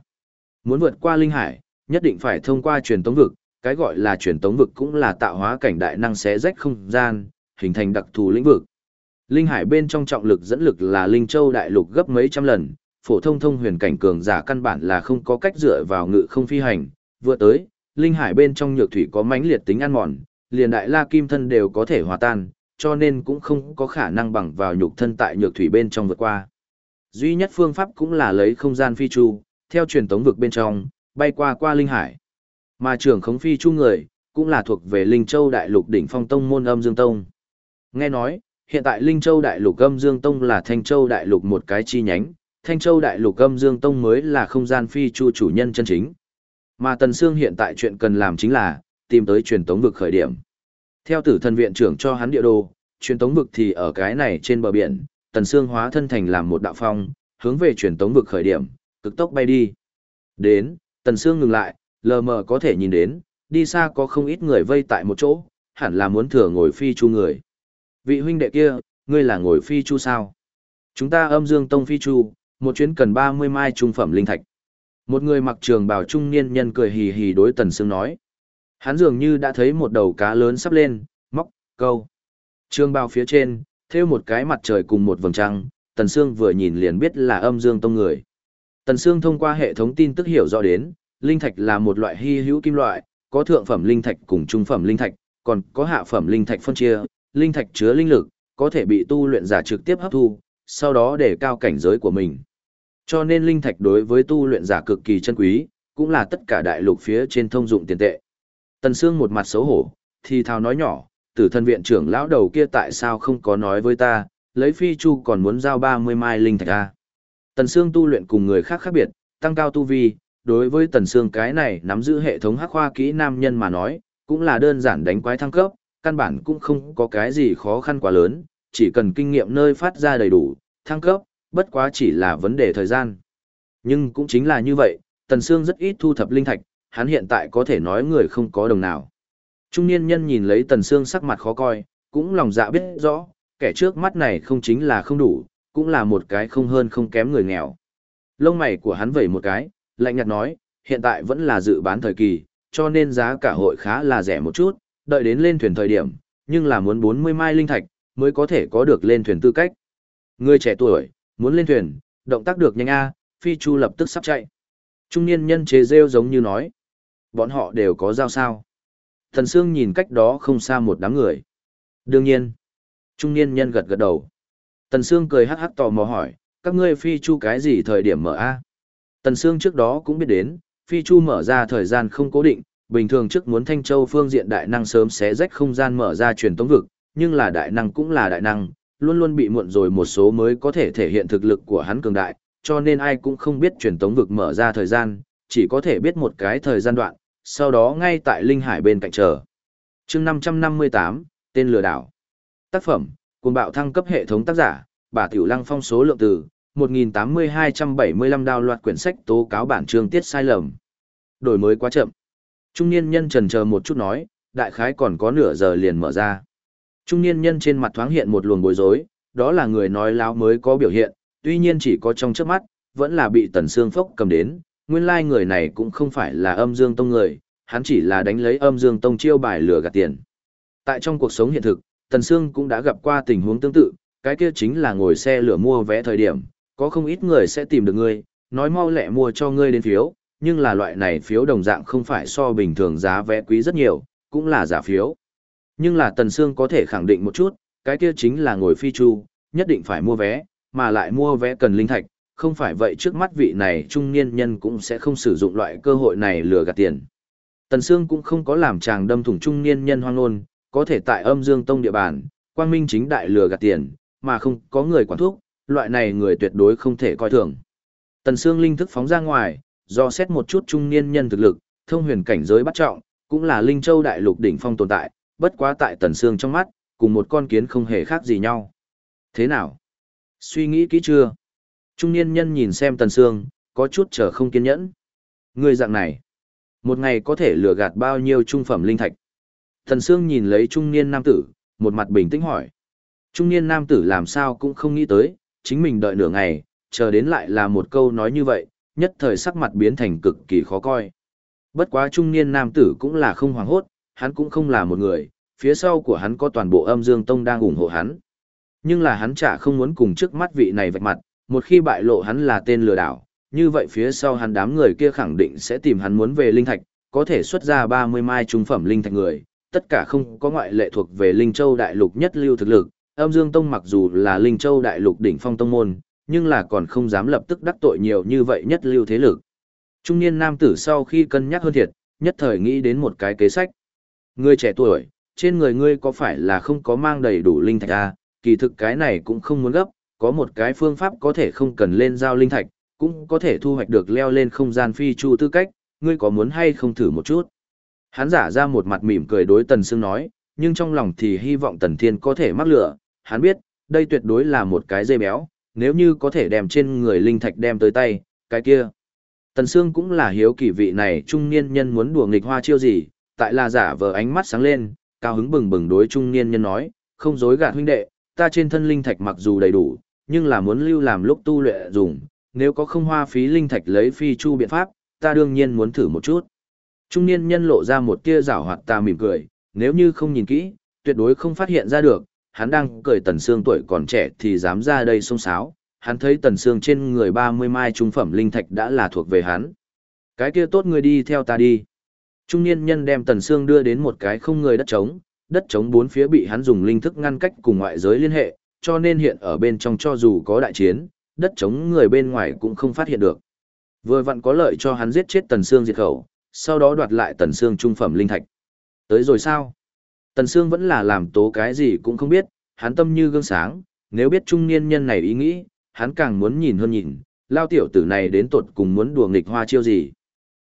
A: Muốn vượt qua linh hải, nhất định phải thông qua truyền tống vực, cái gọi là truyền tống vực cũng là tạo hóa cảnh đại năng xé rách không gian, hình thành đặc thù lĩnh vực. Linh hải bên trong trọng lực dẫn lực là Linh Châu đại lục gấp mấy trăm lần, phổ thông thông huyền cảnh cường giả căn bản là không có cách dựa vào ngự không phi hành, vừa tới, linh hải bên trong nhược thủy có mãnh liệt tính ăn mòn, liền đại la kim thân đều có thể hòa tan, cho nên cũng không có khả năng bằng vào nhục thân tại nhược thủy bên trong vượt qua. Duy nhất phương pháp cũng là lấy không gian phi chu, theo truyền tống vực bên trong, bay qua qua linh hải. Mà trưởng khống phi chu người, cũng là thuộc về Linh Châu Đại Lục đỉnh phong tông môn âm dương tông. Nghe nói, hiện tại Linh Châu Đại Lục âm dương tông là Thanh Châu Đại Lục một cái chi nhánh, Thanh Châu Đại Lục âm dương tông mới là không gian phi chu chủ nhân chân chính. Mà Tần Sương hiện tại chuyện cần làm chính là, tìm tới truyền tống vực khởi điểm. Theo tử thần viện trưởng cho hắn địa đồ, truyền tống vực thì ở cái này trên bờ biển, Tần Sương hóa thân thành làm một đạo phong, hướng về truyền tống vực khởi điểm, cực tốc bay đi. Đến, Tần Sương ngừng lại, lờ mờ có thể nhìn đến, đi xa có không ít người vây tại một chỗ, hẳn là muốn thừa ngồi phi chu người. Vị huynh đệ kia, ngươi là ngồi phi chu sao? Chúng ta âm dương tông phi chu, một chuyến cần 30 mai trung phẩm linh thạch. Một người mặc trường bào trung niên nhân cười hì hì đối Tần Sương nói. Hắn dường như đã thấy một đầu cá lớn sắp lên, móc, câu. Trường bào phía trên, theo một cái mặt trời cùng một vầng trăng, Tần Sương vừa nhìn liền biết là âm dương tông người. Tần Sương thông qua hệ thống tin tức hiểu rõ đến, linh thạch là một loại hy hữu kim loại, có thượng phẩm linh thạch cùng trung phẩm linh thạch, còn có hạ phẩm linh thạch phân chia, linh thạch chứa linh lực, có thể bị tu luyện giả trực tiếp hấp thu, sau đó để cao cảnh giới của mình. Cho nên linh thạch đối với tu luyện giả cực kỳ chân quý, cũng là tất cả đại lục phía trên thông dụng tiền tệ. Tần Sương một mặt xấu hổ, thì thào nói nhỏ, tử thân viện trưởng lão đầu kia tại sao không có nói với ta, lấy phi chu còn muốn giao 30 mai linh thạch a. Tần Sương tu luyện cùng người khác khác biệt, tăng cao tu vi, đối với Tần Sương cái này nắm giữ hệ thống hắc khoa kỹ nam nhân mà nói, cũng là đơn giản đánh quái thăng cấp, căn bản cũng không có cái gì khó khăn quá lớn, chỉ cần kinh nghiệm nơi phát ra đầy đủ, thăng cấp, bất quá chỉ là vấn đề thời gian. Nhưng cũng chính là như vậy, Tần Sương rất ít thu thập linh thạch, hắn hiện tại có thể nói người không có đồng nào. Trung niên nhân nhìn lấy Tần Sương sắc mặt khó coi, cũng lòng dạ biết rõ, kẻ trước mắt này không chính là không đủ, cũng là một cái không hơn không kém người nghèo. Lông mày của hắn vẩy một cái, lạnh nhạt nói, hiện tại vẫn là dự bán thời kỳ, cho nên giá cả hội khá là rẻ một chút, đợi đến lên thuyền thời điểm, nhưng là muốn 40 mai linh thạch, mới có thể có được lên thuyền tư cách. Người trẻ tuổi, muốn lên thuyền, động tác được nhanh a, Phi Chu lập tức sắp chạy. Trung niên nhân chế rêu giống như nói. Bọn họ đều có giao sao. Thần Sương nhìn cách đó không xa một đám người. Đương nhiên. Trung niên nhân gật gật đầu. Tần Sương cười hắc hắc tò mò hỏi, các ngươi Phi Chu cái gì thời điểm mở a? Tần Sương trước đó cũng biết đến, Phi Chu mở ra thời gian không cố định, bình thường trước muốn Thanh Châu phương diện đại năng sớm xé rách không gian mở ra truyền tống vực, nhưng là đại năng cũng là đại năng, luôn luôn bị muộn rồi một số mới có thể thể hiện thực lực của hắn cường đại, cho nên ai cũng không biết truyền tống vực mở ra thời gian, chỉ có thể biết một cái thời gian đoạn, sau đó ngay tại Linh Hải bên cạnh chờ. chương 558, tên lừa đảo. Tác phẩm, cuồng bạo thăng cấp hệ thống tác giả, bà Tiểu Lăng phong số lượng từ, 1.8275 đào loạt quyển sách tố cáo bản chương tiết sai lầm. Đổi mới quá chậm. Trung niên nhân trần chờ một chút nói, đại khái còn có nửa giờ liền mở ra. Trung niên nhân trên mặt thoáng hiện một luồng bối rối, đó là người nói láo mới có biểu hiện, tuy nhiên chỉ có trong trước mắt, vẫn là bị tần xương phốc cầm đến, nguyên lai người này cũng không phải là âm dương tông người, hắn chỉ là đánh lấy âm dương tông chiêu bài lừa gạt tiền. Tại trong cuộc sống hiện thực, tần xương cũng đã gặp qua tình huống tương tự, cái kia chính là ngồi xe lửa mua vé thời điểm, có không ít người sẽ tìm được ngươi, nói mau lẹ mua cho ngươi đến phiếu, nhưng là loại này phiếu đồng dạng không phải so bình thường giá vé quý rất nhiều, cũng là giả phiếu. Nhưng là Tần Sương có thể khẳng định một chút, cái kia chính là ngồi phi chu, nhất định phải mua vé, mà lại mua vé cần linh thạch, không phải vậy trước mắt vị này trung niên nhân cũng sẽ không sử dụng loại cơ hội này lừa gạt tiền. Tần Sương cũng không có làm chàng đâm thủng trung niên nhân hoang ngôn, có thể tại âm dương tông địa bàn, quang minh chính đại lừa gạt tiền, mà không có người quản thúc, loại này người tuyệt đối không thể coi thường. Tần Sương linh thức phóng ra ngoài, do xét một chút trung niên nhân thực lực, thông huyền cảnh giới bắt trọng, cũng là linh châu đại lục đỉnh phong tồn tại, bất quá tại Tần xương trong mắt, cùng một con kiến không hề khác gì nhau. Thế nào? Suy nghĩ kỹ chưa? Trung niên nhân nhìn xem Tần xương, có chút chờ không kiên nhẫn. Người dạng này, một ngày có thể lừa gạt bao nhiêu trung phẩm linh thạch? Tần xương nhìn lấy trung niên nam tử, một mặt bình tĩnh hỏi. Trung niên nam tử làm sao cũng không nghĩ tới, chính mình đợi nửa ngày, chờ đến lại là một câu nói như vậy, nhất thời sắc mặt biến thành cực kỳ khó coi. Bất quá trung niên nam tử cũng là không hoảng hốt, hắn cũng không là một người, phía sau của hắn có toàn bộ âm dương tông đang ủng hộ hắn. Nhưng là hắn chả không muốn cùng trước mắt vị này vạch mặt, một khi bại lộ hắn là tên lừa đảo, như vậy phía sau hắn đám người kia khẳng định sẽ tìm hắn muốn về linh thạch, có thể xuất ra 30 mai trung phẩm linh thạch người, tất cả không có ngoại lệ thuộc về Linh Châu đại lục nhất lưu thực lực, âm dương tông mặc dù là Linh Châu đại lục đỉnh phong tông môn, nhưng là còn không dám lập tức đắc tội nhiều như vậy nhất lưu thế lực. Trung niên nam tử sau khi cân nhắc hơn thiệt, nhất thời nghĩ đến một cái kế sách. Ngươi trẻ tuổi, trên người ngươi có phải là không có mang đầy đủ linh thạch à? kỳ thực cái này cũng không muốn gấp, có một cái phương pháp có thể không cần lên giao linh thạch, cũng có thể thu hoạch được leo lên không gian phi chu tư cách, ngươi có muốn hay không thử một chút. Hắn giả ra một mặt mỉm cười đối Tần Sương nói, nhưng trong lòng thì hy vọng Tần Thiên có thể mắc lửa, hắn biết, đây tuyệt đối là một cái dây béo, nếu như có thể đem trên người linh thạch đem tới tay, cái kia. Tần Sương cũng là hiếu kỳ vị này trung niên nhân muốn đùa nghịch hoa chiêu gì, tại là giả vờ ánh mắt sáng lên, cao hứng bừng bừng đối trung niên nhân nói, không dối gạt huynh đệ, ta trên thân linh thạch mặc dù đầy đủ, nhưng là muốn lưu làm lúc tu luyện dùng, nếu có không hoa phí linh thạch lấy phi chu biện pháp, ta đương nhiên muốn thử một chút. Trung niên nhân lộ ra một tia rảo hoạt ta mỉm cười, nếu như không nhìn kỹ, tuyệt đối không phát hiện ra được, hắn đang cười tần xương tuổi còn trẻ thì dám ra đây xông xáo, hắn thấy tần xương trên người 30 mai trung phẩm linh thạch đã là thuộc về hắn. Cái kia tốt người đi theo ta đi. Trung niên nhân đem tần xương đưa đến một cái không người đất trống, đất trống bốn phía bị hắn dùng linh thức ngăn cách cùng ngoại giới liên hệ, cho nên hiện ở bên trong cho dù có đại chiến, đất trống người bên ngoài cũng không phát hiện được. Vừa vặn có lợi cho hắn giết chết tần xương diệt khẩu, sau đó đoạt lại tần xương trung phẩm linh thạch. Tới rồi sao? Tần xương vẫn là làm tố cái gì cũng không biết, hắn tâm như gương sáng, nếu biết trung niên nhân này ý nghĩ, hắn càng muốn nhìn hơn nhìn, lao tiểu tử này đến tột cùng muốn đùa nghịch hoa chiêu gì.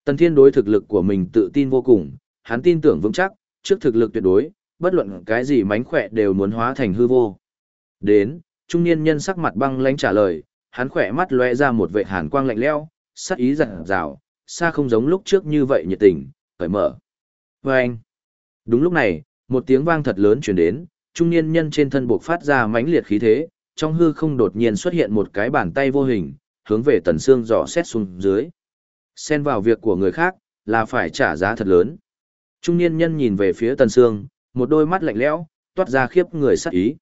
A: Tần thiên đối thực lực của mình tự tin vô cùng, hắn tin tưởng vững chắc, trước thực lực tuyệt đối, bất luận cái gì mánh khỏe đều muốn hóa thành hư vô. Đến, trung niên nhân sắc mặt băng lãnh trả lời, hắn khỏe mắt lóe ra một vệ hàn quang lạnh lẽo, sắc ý rạng rào, xa không giống lúc trước như vậy nhiệt tình, cởi mở. Vâng! anh, đúng lúc này, một tiếng vang thật lớn truyền đến, trung niên nhân trên thân buộc phát ra mãnh liệt khí thế, trong hư không đột nhiên xuất hiện một cái bàn tay vô hình, hướng về tần xương dò xét xuống dưới. Xen vào việc của người khác, là phải trả giá thật lớn. Trung niên nhân nhìn về phía Tần Sương, một đôi mắt lạnh lẽo, toát ra khiếp người sắc ý.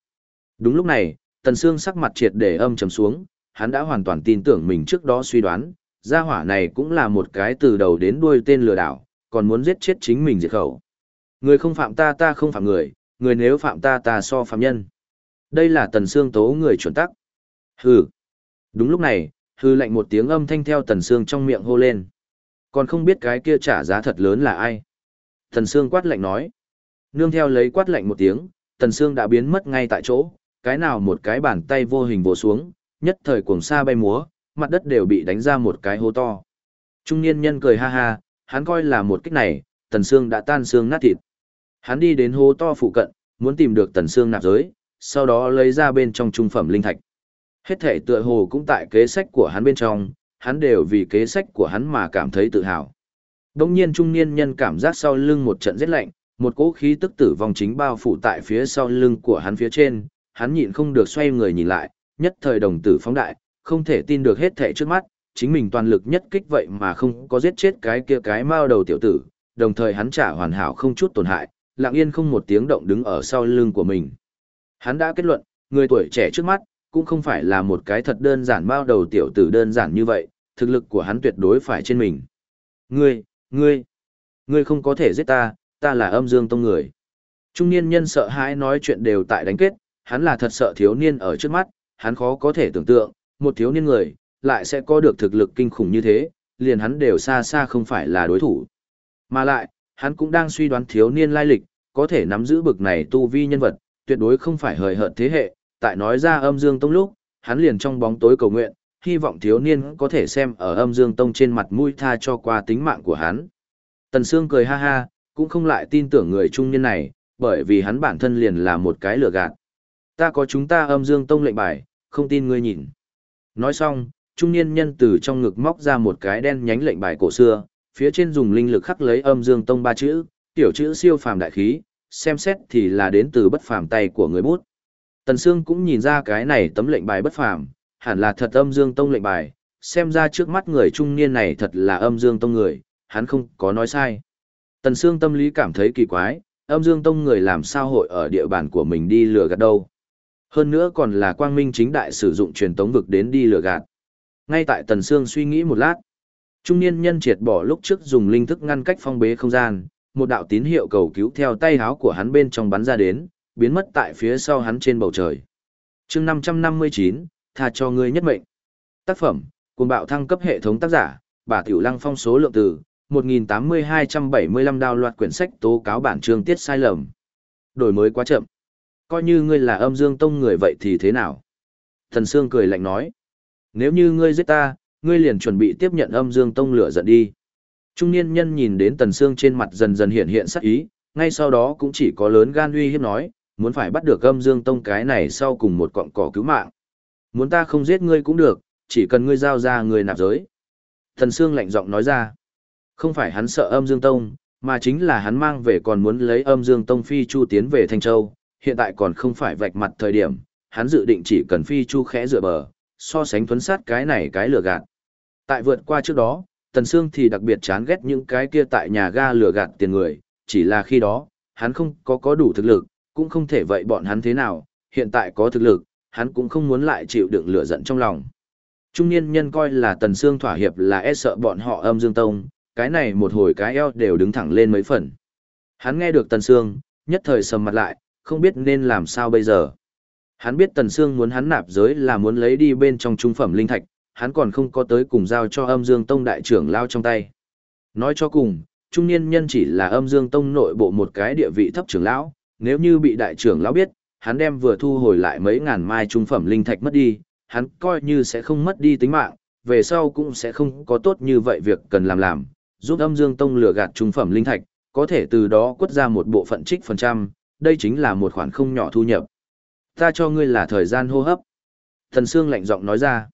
A: Đúng lúc này, Tần Sương sắc mặt triệt để âm trầm xuống, hắn đã hoàn toàn tin tưởng mình trước đó suy đoán, gia hỏa này cũng là một cái từ đầu đến đuôi tên lừa đảo, còn muốn giết chết chính mình diệt khẩu. Người không phạm ta ta không phạm người, người nếu phạm ta ta so phạm nhân. Đây là Tần xương tố người chuẩn tắc. Hừ. Đúng lúc này, hư lạnh một tiếng âm thanh theo Tần xương trong miệng hô lên. Còn không biết cái kia trả giá thật lớn là ai. Tần xương quát lạnh nói. Nương theo lấy quát lạnh một tiếng, Tần xương đã biến mất ngay tại chỗ, cái nào một cái bàn tay vô hình vồ xuống, nhất thời cuồng sa bay múa, mặt đất đều bị đánh ra một cái hố to. Trung niên nhân cười ha ha, hắn coi là một kích này, Tần xương đã tan xương nát thịt. Hắn đi đến hố to phụ cận, muốn tìm được Tần xương nạp giới, sau đó lấy ra bên trong trung phẩm linh thạch. Hết thể tựa hồ cũng tại kế sách của hắn bên trong, hắn đều vì kế sách của hắn mà cảm thấy tự hào. Đông nhiên trung niên nhân cảm giác sau lưng một trận rét lạnh, một cỗ khí tức tử vong chính bao phủ tại phía sau lưng của hắn phía trên, hắn nhịn không được xoay người nhìn lại, nhất thời đồng tử phóng đại, không thể tin được hết thể trước mắt, chính mình toàn lực nhất kích vậy mà không có giết chết cái kia cái mao đầu tiểu tử, đồng thời hắn trả hoàn hảo không chút tổn hại, lặng yên không một tiếng động đứng ở sau lưng của mình. Hắn đã kết luận, người tuổi trẻ trước mắt, cũng không phải là một cái thật đơn giản bao đầu tiểu tử đơn giản như vậy, thực lực của hắn tuyệt đối phải trên mình. Ngươi, ngươi, ngươi không có thể giết ta, ta là âm dương tông người. Trung niên nhân sợ hãi nói chuyện đều tại đánh kết, hắn là thật sợ thiếu niên ở trước mắt, hắn khó có thể tưởng tượng, một thiếu niên người, lại sẽ có được thực lực kinh khủng như thế, liền hắn đều xa xa không phải là đối thủ. Mà lại, hắn cũng đang suy đoán thiếu niên lai lịch, có thể nắm giữ bực này tu vi nhân vật, tuyệt đối không phải hời hợt thế hệ, tại nói ra âm dương tông lúc, hắn liền trong bóng tối cầu nguyện, hy vọng thiếu niên có thể xem ở âm dương tông trên mặt mũi tha cho qua tính mạng của hắn. Tần Sương cười ha ha, cũng không lại tin tưởng người trung niên này, bởi vì hắn bản thân liền là một cái lừa gạt. Ta có chúng ta âm dương tông lệnh bài, không tin ngươi nhìn. Nói xong, trung niên nhân từ trong ngực móc ra một cái đen nhánh lệnh bài cổ xưa, phía trên dùng linh lực khắc lấy âm dương tông ba chữ, tiểu chữ siêu phàm đại khí, xem xét thì là đến từ bất phàm tay của người bút. Tần Sương cũng nhìn ra cái này tấm lệnh bài bất phàm, hẳn là thật âm dương tông lệnh bài, xem ra trước mắt người trung niên này thật là âm dương tông người, hắn không có nói sai. Tần Sương tâm lý cảm thấy kỳ quái, âm dương tông người làm sao hội ở địa bàn của mình đi lừa gạt đâu. Hơn nữa còn là quang minh chính đại sử dụng truyền tống vực đến đi lừa gạt. Ngay tại Tần Sương suy nghĩ một lát, trung niên nhân triệt bỏ lúc trước dùng linh thức ngăn cách phong bế không gian, một đạo tín hiệu cầu cứu theo tay háo của hắn bên trong bắn ra đến, biến mất tại phía sau hắn trên bầu trời. chương 559, tha cho ngươi nhất mệnh. Tác phẩm, cùng bạo thăng cấp hệ thống tác giả, bà Tiểu Lăng phong số lượng từ, 1.8275 đào loạt quyển sách tố cáo bản chương tiết sai lầm. Đổi mới quá chậm. Coi như ngươi là âm dương tông người vậy thì thế nào? Thần Sương cười lạnh nói. Nếu như ngươi giết ta, ngươi liền chuẩn bị tiếp nhận âm dương tông lửa giận đi. Trung niên nhân nhìn đến Tần Sương trên mặt dần dần hiện hiện sắc ý, ngay sau đó cũng chỉ có lớn gan uy hiếp nói, muốn phải bắt được âm dương tông cái này sau cùng một cọng cỏ cứu mạng. Muốn ta không giết ngươi cũng được, chỉ cần ngươi giao ra người nạp giới. Thần Sương lạnh giọng nói ra, không phải hắn sợ âm dương tông, mà chính là hắn mang về còn muốn lấy âm dương tông phi chu tiến về Thanh Châu, hiện tại còn không phải vạch mặt thời điểm, hắn dự định chỉ cần phi chu khẽ rửa bờ, so sánh thuấn sát cái này cái lừa gạt. Tại vượt qua trước đó, Tần Sương thì đặc biệt chán ghét những cái kia tại nhà ga lừa gạt tiền người, chỉ là khi đó, hắn không có có đủ thực lực, cũng không thể vậy bọn hắn thế nào, hiện tại có thực lực, hắn cũng không muốn lại chịu đựng lửa giận trong lòng. Trung niên nhân coi là Tần Sương thỏa hiệp là e sợ bọn họ âm dương tông, cái này một hồi cái eo đều đứng thẳng lên mấy phần. Hắn nghe được Tần Sương, nhất thời sầm mặt lại, không biết nên làm sao bây giờ. Hắn biết Tần Sương muốn hắn nạp giới là muốn lấy đi bên trong trung phẩm linh thạch, hắn còn không có tới cùng giao cho âm dương tông đại trưởng lao trong tay. Nói cho cùng, trung niên nhân chỉ là âm dương tông nội bộ một cái địa vị thấp trưởng lão, nếu như bị đại trưởng lão biết, hắn đem vừa thu hồi lại mấy ngàn mai trung phẩm linh thạch mất đi, hắn coi như sẽ không mất đi tính mạng, về sau cũng sẽ không có tốt như vậy việc cần làm làm, giúp âm dương tông lừa gạt trung phẩm linh thạch, có thể từ đó quất ra một bộ phận trích phần trăm, đây chính là một khoản không nhỏ thu nhập. Ta cho ngươi là thời gian hô hấp. Thần Sương lạnh giọng nói ra.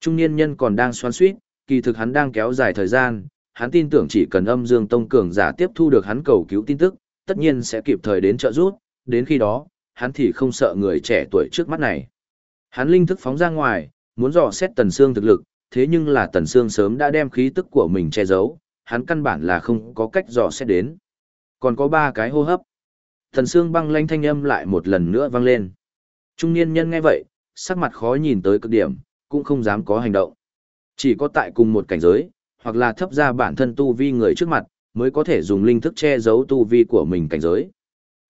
A: Trung niên nhân còn đang xoan suýt, kỳ thực hắn đang kéo dài thời gian, hắn tin tưởng chỉ cần âm dương tông cường giả tiếp thu được hắn cầu cứu tin tức, tất nhiên sẽ kịp thời đến trợ giúp, đến khi đó, hắn thì không sợ người trẻ tuổi trước mắt này. Hắn linh thức phóng ra ngoài, muốn dò xét Tần Sương thực lực, thế nhưng là Tần Sương sớm đã đem khí tức của mình che giấu, hắn căn bản là không có cách dò xét đến. Còn có ba cái hô hấp. Tần Sương băng lanh thanh âm lại một lần nữa vang lên. Trung niên nhân nghe vậy, sắc mặt khó nhìn tới cực điểm, cũng không dám có hành động. Chỉ có tại cùng một cảnh giới, hoặc là thấp ra bản thân tu vi người trước mặt, mới có thể dùng linh thức che giấu tu vi của mình cảnh giới.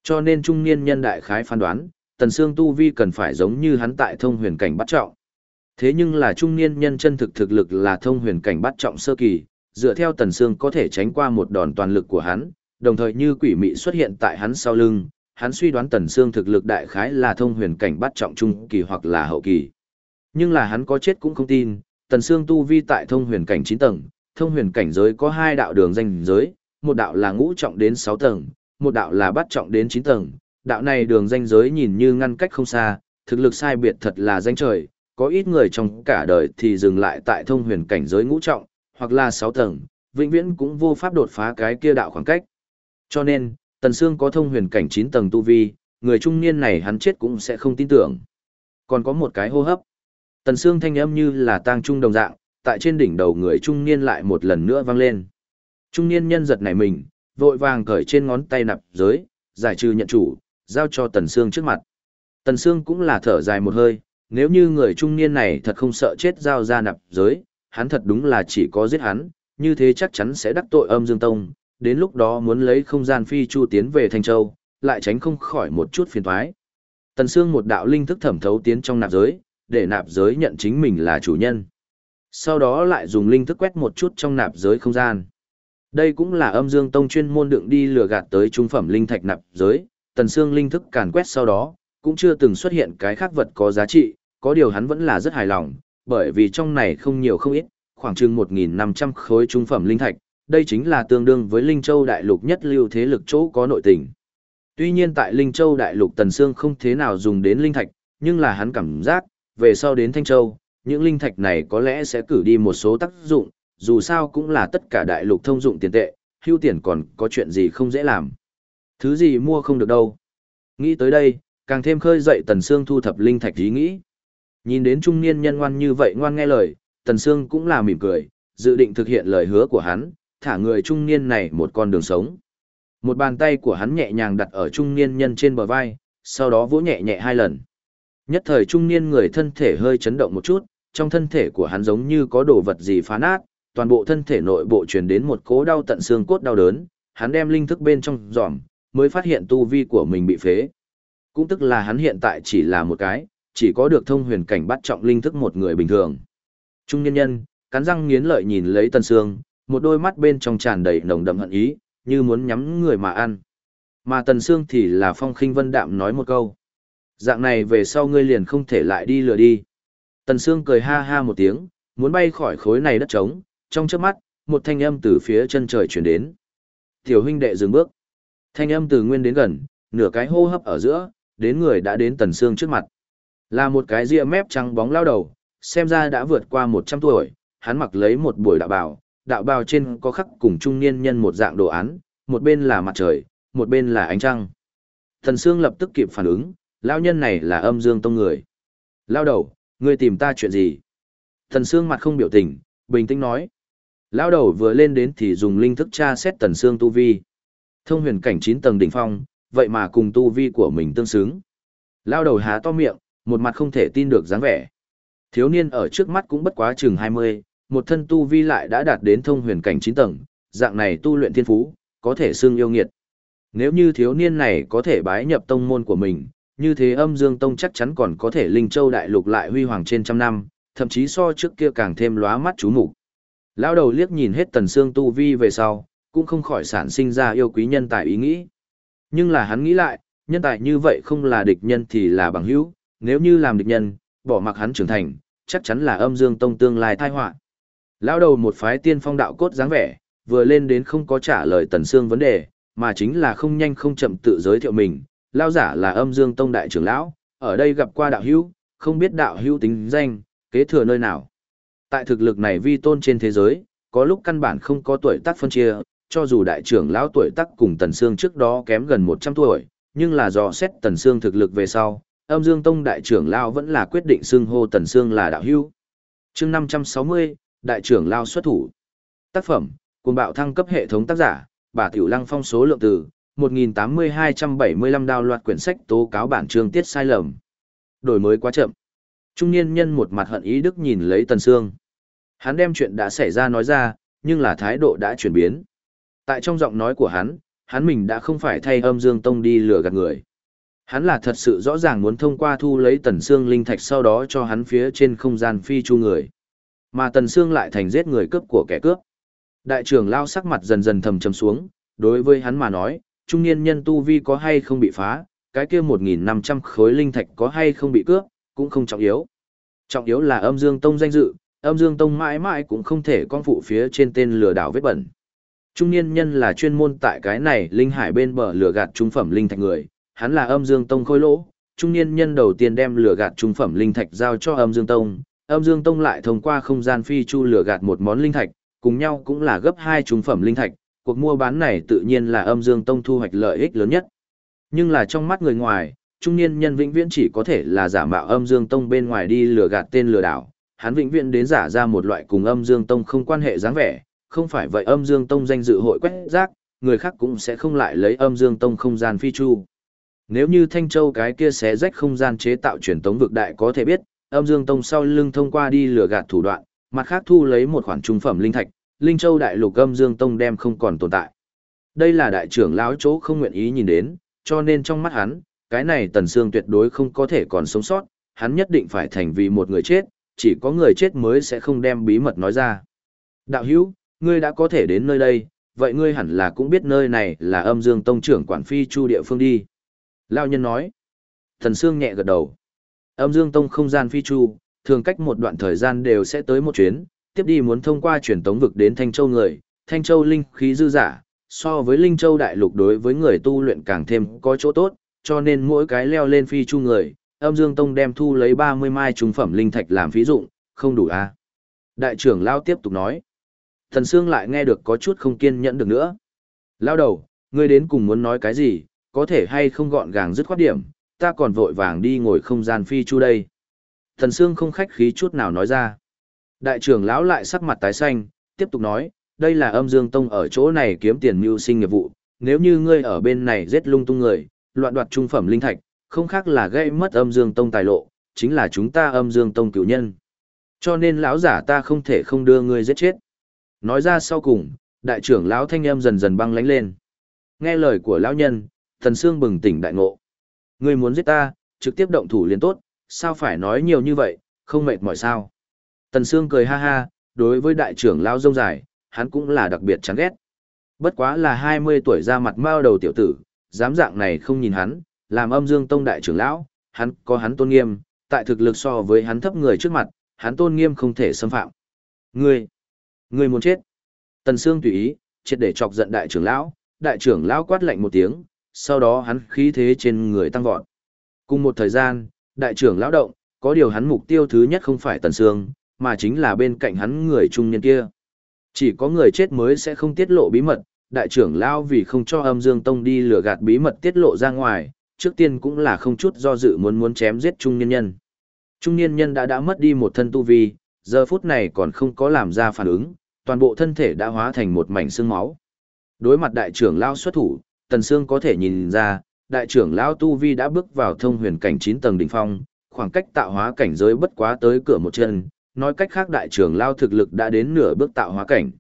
A: Cho nên trung niên nhân đại khái phán đoán, tần xương tu vi cần phải giống như hắn tại thông huyền cảnh bắt trọng. Thế nhưng là trung niên nhân chân thực thực lực là thông huyền cảnh bắt trọng sơ kỳ, dựa theo tần xương có thể tránh qua một đòn toàn lực của hắn, đồng thời như quỷ mị xuất hiện tại hắn sau lưng, hắn suy đoán tần xương thực lực đại khái là thông huyền cảnh bắt trọng trung kỳ hoặc là hậu kỳ. Nhưng là hắn có chết cũng không tin, tần Sương tu vi tại thông huyền cảnh 9 tầng, thông huyền cảnh giới có hai đạo đường danh giới, một đạo là ngũ trọng đến 6 tầng, một đạo là bắt trọng đến 9 tầng. Đạo này đường danh giới nhìn như ngăn cách không xa, thực lực sai biệt thật là danh trời, có ít người trong cả đời thì dừng lại tại thông huyền cảnh giới ngũ trọng, hoặc là 6 tầng, vĩnh viễn cũng vô pháp đột phá cái kia đạo khoảng cách. Cho nên, Tần Sương có thông huyền cảnh 9 tầng tu vi, người trung niên này hắn chết cũng sẽ không tin tưởng. Còn có một cái hô hấp. Tần Sương thanh âm như là tang trung đồng dạng, tại trên đỉnh đầu người trung niên lại một lần nữa vang lên. Trung niên nhân giật nảy mình, vội vàng cởi trên ngón tay nạp giới, giải trừ nhận chủ, giao cho Tần Sương trước mặt. Tần Sương cũng là thở dài một hơi, nếu như người trung niên này thật không sợ chết giao ra nạp giới, hắn thật đúng là chỉ có giết hắn, như thế chắc chắn sẽ đắc tội âm dương tông, đến lúc đó muốn lấy không gian phi chu tiến về Thanh Châu, lại tránh không khỏi một chút phiền toái. Tần Sương một đạo linh thức thẩm thấu tiến trong nạp giới, để nạp giới nhận chính mình là chủ nhân. Sau đó lại dùng linh thức quét một chút trong nạp giới không gian. Đây cũng là âm dương tông chuyên môn đựng đi lừa gạt tới trung phẩm linh thạch nạp giới, Tần xương linh thức càn quét sau đó, cũng chưa từng xuất hiện cái khác vật có giá trị, có điều hắn vẫn là rất hài lòng, bởi vì trong này không nhiều không ít, khoảng chừng 1.500 khối trung phẩm linh thạch, đây chính là tương đương với Linh Châu Đại Lục nhất lưu thế lực chỗ có nội tình. Tuy nhiên tại Linh Châu Đại Lục Tần Sương không thế nào dùng đến linh thạch, nhưng là hắn cảm giác, về sau đến Thanh Châu, những linh thạch này có lẽ sẽ cử đi một số tác dụng, dù sao cũng là tất cả đại lục thông dụng tiền tệ, hưu tiền còn có chuyện gì không dễ làm. Thứ gì mua không được đâu. Nghĩ tới đây, càng thêm khơi dậy Tần Sương thu thập linh thạch ý nghĩ. Nhìn đến trung niên nhân ngoan như vậy ngoan nghe lời, Tần Sương cũng là mỉm cười, dự định thực hiện lời hứa của hắn, thả người trung niên này một con đường sống. Một bàn tay của hắn nhẹ nhàng đặt ở trung niên nhân trên bờ vai, sau đó vỗ nhẹ nhẹ hai lần. Nhất thời trung niên người thân thể hơi chấn động một chút, trong thân thể của hắn giống như có đồ vật gì phá nát, toàn bộ thân thể nội bộ truyền đến một cố đau tận xương cốt đau đớn, hắn đem linh thức bên trong giòm, mới phát hiện tu vi của mình bị phế. Cũng tức là hắn hiện tại chỉ là một cái, chỉ có được thông huyền cảnh bắt trọng linh thức một người bình thường. Trung nhân nhân, cắn răng nghiến lợi nhìn lấy Tần Sương, một đôi mắt bên trong tràn đầy nồng đậm hận ý, như muốn nhắm người mà ăn. Mà Tần Sương thì là phong khinh vân đạm nói một câu. Dạng này về sau ngươi liền không thể lại đi lừa đi. Tần Sương cười ha ha một tiếng, muốn bay khỏi khối này đất trống, trong chớp mắt, một thanh âm từ phía chân trời truyền đến. Tiểu huynh đệ dừng bước. Thanh âm từ nguyên đến gần, nửa cái hô hấp ở giữa, đến người đã đến Tần Sương trước mặt. Là một cái ria mép trắng bóng lao đầu, xem ra đã vượt qua 100 tuổi, hắn mặc lấy một buổi đạo bào, đạo bào trên có khắc cùng trung niên nhân một dạng đồ án, một bên là mặt trời, một bên là ánh trăng. Tần Sương lập tức kịp phản ứng, lao nhân này là âm dương tông người. Lao đầu, ngươi tìm ta chuyện gì? Thần Sương mặt không biểu tình, bình tĩnh nói. Lao đầu vừa lên đến thì dùng linh thức tra xét Tần Sương tu vi. Thông huyền cảnh 9 tầng đỉnh phong, vậy mà cùng tu vi của mình tương xứng. Lao đầu há to miệng, một mặt không thể tin được dáng vẻ. Thiếu niên ở trước mắt cũng bất quá chừng 20, một thân tu vi lại đã đạt đến thông huyền cảnh 9 tầng, dạng này tu luyện thiên phú, có thể xưng yêu nghiệt. Nếu như thiếu niên này có thể bái nhập tông môn của mình, như thế âm dương tông chắc chắn còn có thể linh châu đại lục lại huy hoàng trên trăm năm, thậm chí so trước kia càng thêm lóa mắt chú mục Lão đầu liếc nhìn hết tần xương tu vi về sau, cũng không khỏi sản sinh ra yêu quý nhân tài ý nghĩ. Nhưng là hắn nghĩ lại, nhân tài như vậy không là địch nhân thì là bằng hữu, nếu như làm địch nhân, bỏ mặc hắn trưởng thành, chắc chắn là âm dương tông tương lai tai họa. Lão đầu một phái tiên phong đạo cốt dáng vẻ, vừa lên đến không có trả lời tần xương vấn đề, mà chính là không nhanh không chậm tự giới thiệu mình. Lão giả là âm dương tông đại trưởng lão, ở đây gặp qua đạo hữu, không biết đạo hữu tính danh, kế thừa nơi nào. Tại thực lực này vi tôn trên thế giới, có lúc căn bản không có tuổi tác phân chia, cho dù đại trưởng lão tuổi tác cùng Tần Sương trước đó kém gần 100 tuổi, nhưng là do xét Tần Sương thực lực về sau, âm dương tông đại trưởng lão vẫn là quyết định xưng hô Tần Sương là đạo hữu. chương 560, đại trưởng lão xuất thủ. Tác phẩm, cùng bạo thăng cấp hệ thống tác giả, bà Tiểu Lăng phong số lượng từ, 1.8275 đào loạt quyển sách tố cáo bản chương tiết sai lầm. Đổi mới quá chậm. Trung niên nhân một mặt hận ý đức nhìn lấy Tần Sương. Hắn đem chuyện đã xảy ra nói ra, nhưng là thái độ đã chuyển biến. Tại trong giọng nói của hắn, hắn mình đã không phải thay âm dương tông đi lừa gạt người. Hắn là thật sự rõ ràng muốn thông qua thu lấy Tần Sương linh thạch sau đó cho hắn phía trên không gian phi chu người. Mà Tần Sương lại thành giết người cướp của kẻ cướp. Đại trưởng lao sắc mặt dần dần thầm trầm xuống, đối với hắn mà nói, trung niên nhân tu vi có hay không bị phá, cái kia 1.500 khối linh thạch có hay không bị cướp, cũng không trọng yếu. Trọng yếu là âm dương tông danh dự, âm dương tông mãi mãi cũng không thể con phụ phía trên tên lừa đảo vết bẩn. Trung niên nhân là chuyên môn tại cái này linh hải bên bờ lừa gạt trung phẩm linh thạch người, hắn là âm dương tông khôi lỗ. Trung niên nhân đầu tiên đem lừa gạt trung phẩm linh thạch giao cho âm dương tông, âm dương tông lại thông qua không gian phi chu lừa gạt một món linh thạch, cùng nhau cũng là gấp hai trung phẩm linh thạch, cuộc mua bán này tự nhiên là âm dương tông thu hoạch lợi ích lớn nhất. Nhưng là trong mắt người ngoài, trung niên nhân vĩnh viễn chỉ có thể là giả mạo âm dương tông bên ngoài đi lừa gạt tên lừa đảo, hắn vĩnh viễn đến giả ra một loại cùng âm dương tông không quan hệ dáng vẻ, không phải vậy âm dương tông danh dự hội quét rác, người khác cũng sẽ không lại lấy âm dương tông không gian phi chu. Nếu như Thanh Châu cái kia xé rách không gian chế tạo truyền tống vực đại có thể biết, âm dương tông sau lưng thông qua đi lừa gạt thủ đoạn, mặt khác thu lấy một khoản trung phẩm linh thạch, Linh Châu đại lục âm dương tông đem không còn tồn tại. Đây là đại trưởng lão chỗ không nguyện ý nhìn đến, cho nên trong mắt hắn, cái này Tần Sương tuyệt đối không có thể còn sống sót, hắn nhất định phải thành vì một người chết, chỉ có người chết mới sẽ không đem bí mật nói ra. Đạo hữu, ngươi đã có thể đến nơi đây, vậy ngươi hẳn là cũng biết nơi này là âm dương tông trưởng quản phi chu địa phương đi. Lão nhân nói. Thần Sương nhẹ gật đầu. Âm dương tông không gian phi chu, thường cách một đoạn thời gian đều sẽ tới một chuyến, tiếp đi muốn thông qua truyền tống vực đến Thanh Châu người, Thanh Châu linh khí dư giả, so với Linh Châu đại lục đối với người tu luyện càng thêm có chỗ tốt, cho nên mỗi cái leo lên phi chu người, âm dương tông đem thu lấy 30 mai trung phẩm linh thạch làm phí dụng, không đủ à. Đại trưởng Lao tiếp tục nói. Thần Sương lại nghe được có chút không kiên nhẫn được nữa. Lao đầu, ngươi đến cùng muốn nói cái gì, có thể hay không gọn gàng dứt khoát điểm, ta còn vội vàng đi ngồi không gian phi chu đây. Thần Sương không khách khí chút nào nói ra. Đại trưởng lão lại sắc mặt tái xanh, tiếp tục nói, đây là âm dương tông ở chỗ này kiếm tiền mưu sinh nghiệp vụ, nếu như ngươi ở bên này giết lung tung người, loạn đoạt trung phẩm linh thạch, không khác là gây mất âm dương tông tài lộ, chính là chúng ta âm dương tông cửu nhân. Cho nên lão giả ta không thể không đưa ngươi giết chết. Nói ra sau cùng, đại trưởng lão thanh âm dần dần băng lánh lên. Nghe lời của lão nhân, thần xương bừng tỉnh đại ngộ. Ngươi muốn giết ta, trực tiếp động thủ liền tốt, sao phải nói nhiều như vậy, không mệt mỏi sao. Tần Sương cười ha ha, đối với đại trưởng lão rông dài, hắn cũng là đặc biệt chán ghét. Bất quá là 20 tuổi ra mặt mao đầu tiểu tử, dám dạng này không nhìn hắn, làm âm dương tông đại trưởng lão, hắn có hắn tôn nghiêm, tại thực lực so với hắn thấp người trước mặt, hắn tôn nghiêm không thể xâm phạm. Ngươi, ngươi muốn chết. Tần Sương tùy ý, triệt để chọc giận đại trưởng lão, đại trưởng lão quát lạnh một tiếng, sau đó hắn khí thế trên người tăng vọt. Cùng một thời gian, đại trưởng lão động, có điều hắn mục tiêu thứ nhất không phải Tần Sương, mà chính là bên cạnh hắn người trung niên kia. Chỉ có người chết mới sẽ không tiết lộ bí mật, đại trưởng lão vì không cho âm dương tông đi lừa gạt bí mật tiết lộ ra ngoài, trước tiên cũng là không chút do dự muốn muốn chém giết trung niên nhân. Trung niên nhân đã đã mất đi một thân tu vi, giờ phút này còn không có làm ra phản ứng, toàn bộ thân thể đã hóa thành một mảnh xương máu. Đối mặt đại trưởng lão xuất thủ, Tần Sương có thể nhìn ra, đại trưởng lão tu vi đã bước vào thông huyền cảnh 9 tầng đỉnh phong, khoảng cách tạo hóa cảnh giới bất quá tới cửa một chân, nói cách khác đại trưởng lao thực lực đã đến nửa bước tạo hóa cảnh.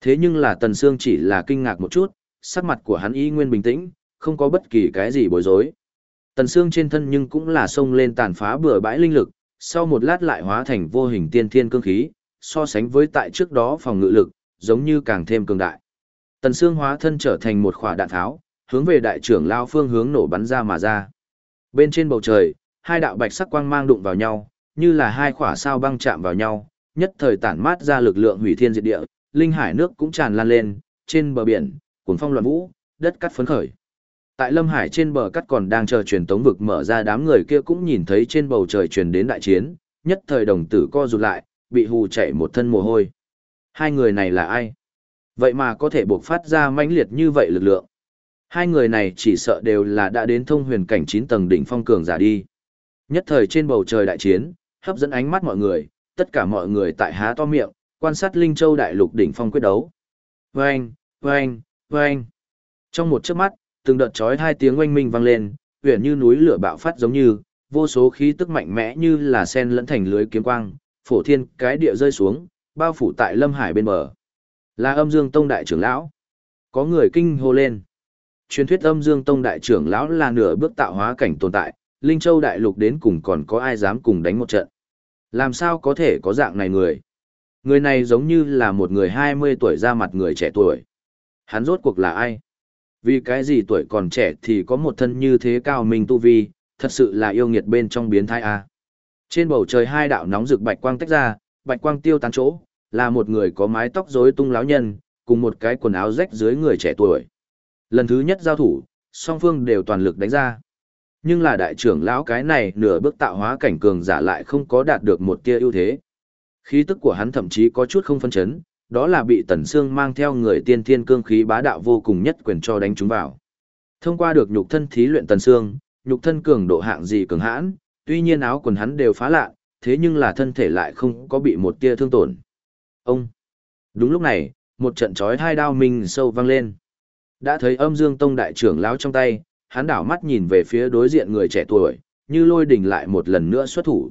A: Thế nhưng là Tần Sương chỉ là kinh ngạc một chút, sắc mặt của hắn y nguyên bình tĩnh, không có bất kỳ cái gì bối rối. Tần xương trên thân nhưng cũng là xông lên tàn phá bừa bãi linh lực, sau một lát lại hóa thành vô hình tiên thiên cương khí, so sánh với tại trước đó phòng ngự lực, giống như càng thêm cường đại. Tần xương hóa thân trở thành một quả đạn tháo, hướng về đại trưởng lao phương hướng nổ bắn ra mà ra. Bên trên bầu trời, hai đạo bạch sắc quang mang đụng vào nhau, như là hai quả sao băng chạm vào nhau, nhất thời tản mát ra lực lượng hủy thiên diệt địa, linh hải nước cũng tràn lan lên, trên bờ biển, cuồng phong loạn vũ, đất cắt phấn khởi. Tại Lâm Hải trên bờ cắt còn đang chờ truyền tống vực mở ra đám người kia cũng nhìn thấy trên bầu trời truyền đến đại chiến, nhất thời đồng tử co rụt lại, bị hù chạy một thân mồ hôi. Hai người này là ai? Vậy mà có thể buộc phát ra mãnh liệt như vậy lực lượng. Hai người này chỉ sợ đều là đã đến thông huyền cảnh 9 tầng đỉnh phong cường giả đi. Nhất thời trên bầu trời đại chiến, hấp dẫn ánh mắt mọi người, tất cả mọi người tại há to miệng, quan sát Linh Châu đại lục đỉnh phong quyết đấu. Oeng, oeng, oeng. Trong một chớp mắt, từng đợt chói hai tiếng oanh minh vang lên, uyển như núi lửa bạo phát giống như, vô số khí tức mạnh mẽ như là sen lẫn thành lưới kiếm quang, phổ thiên cái địa rơi xuống, bao phủ tại Lâm Hải bên bờ. Là âm dương tông đại trưởng lão. Có người kinh hô lên. Truyền thuyết âm dương tông đại trưởng lão là nửa bước tạo hóa cảnh tồn tại, Linh Châu đại lục đến cùng còn có ai dám cùng đánh một trận. Làm sao có thể có dạng này người? Người này giống như là một người 20 tuổi ra mặt người trẻ tuổi. Hắn rốt cuộc là ai? Vì cái gì tuổi còn trẻ thì có một thân như thế cao minh tu vi, thật sự là yêu nghiệt bên trong biến thái A. Trên bầu trời hai đạo nóng rực bạch quang tách ra, bạch quang tiêu tán chỗ, là một người có mái tóc rối tung láo nhân, cùng một cái quần áo rách dưới người trẻ tuổi. Lần thứ nhất giao thủ, song phương đều toàn lực đánh ra. Nhưng là đại trưởng lão cái này nửa bước tạo hóa cảnh cường giả lại không có đạt được một tia ưu thế. Khí tức của hắn thậm chí có chút không phân chấn, đó là bị Tần Sương mang theo người tiên thiên cương khí bá đạo vô cùng nhất quyền cho đánh chúng vào. Thông qua được nhục thân thí luyện Tần Sương, nhục thân cường độ hạng gì cường hãn, tuy nhiên áo quần hắn đều phá lạ, thế nhưng là thân thể lại không có bị một tia thương tổn. Ông! Đúng lúc này, một trận chói hai đao minh sâu vang lên. Đã thấy âm dương tông đại trưởng lão trong tay, hắn đảo mắt nhìn về phía đối diện người trẻ tuổi, như lôi đình lại một lần nữa xuất thủ.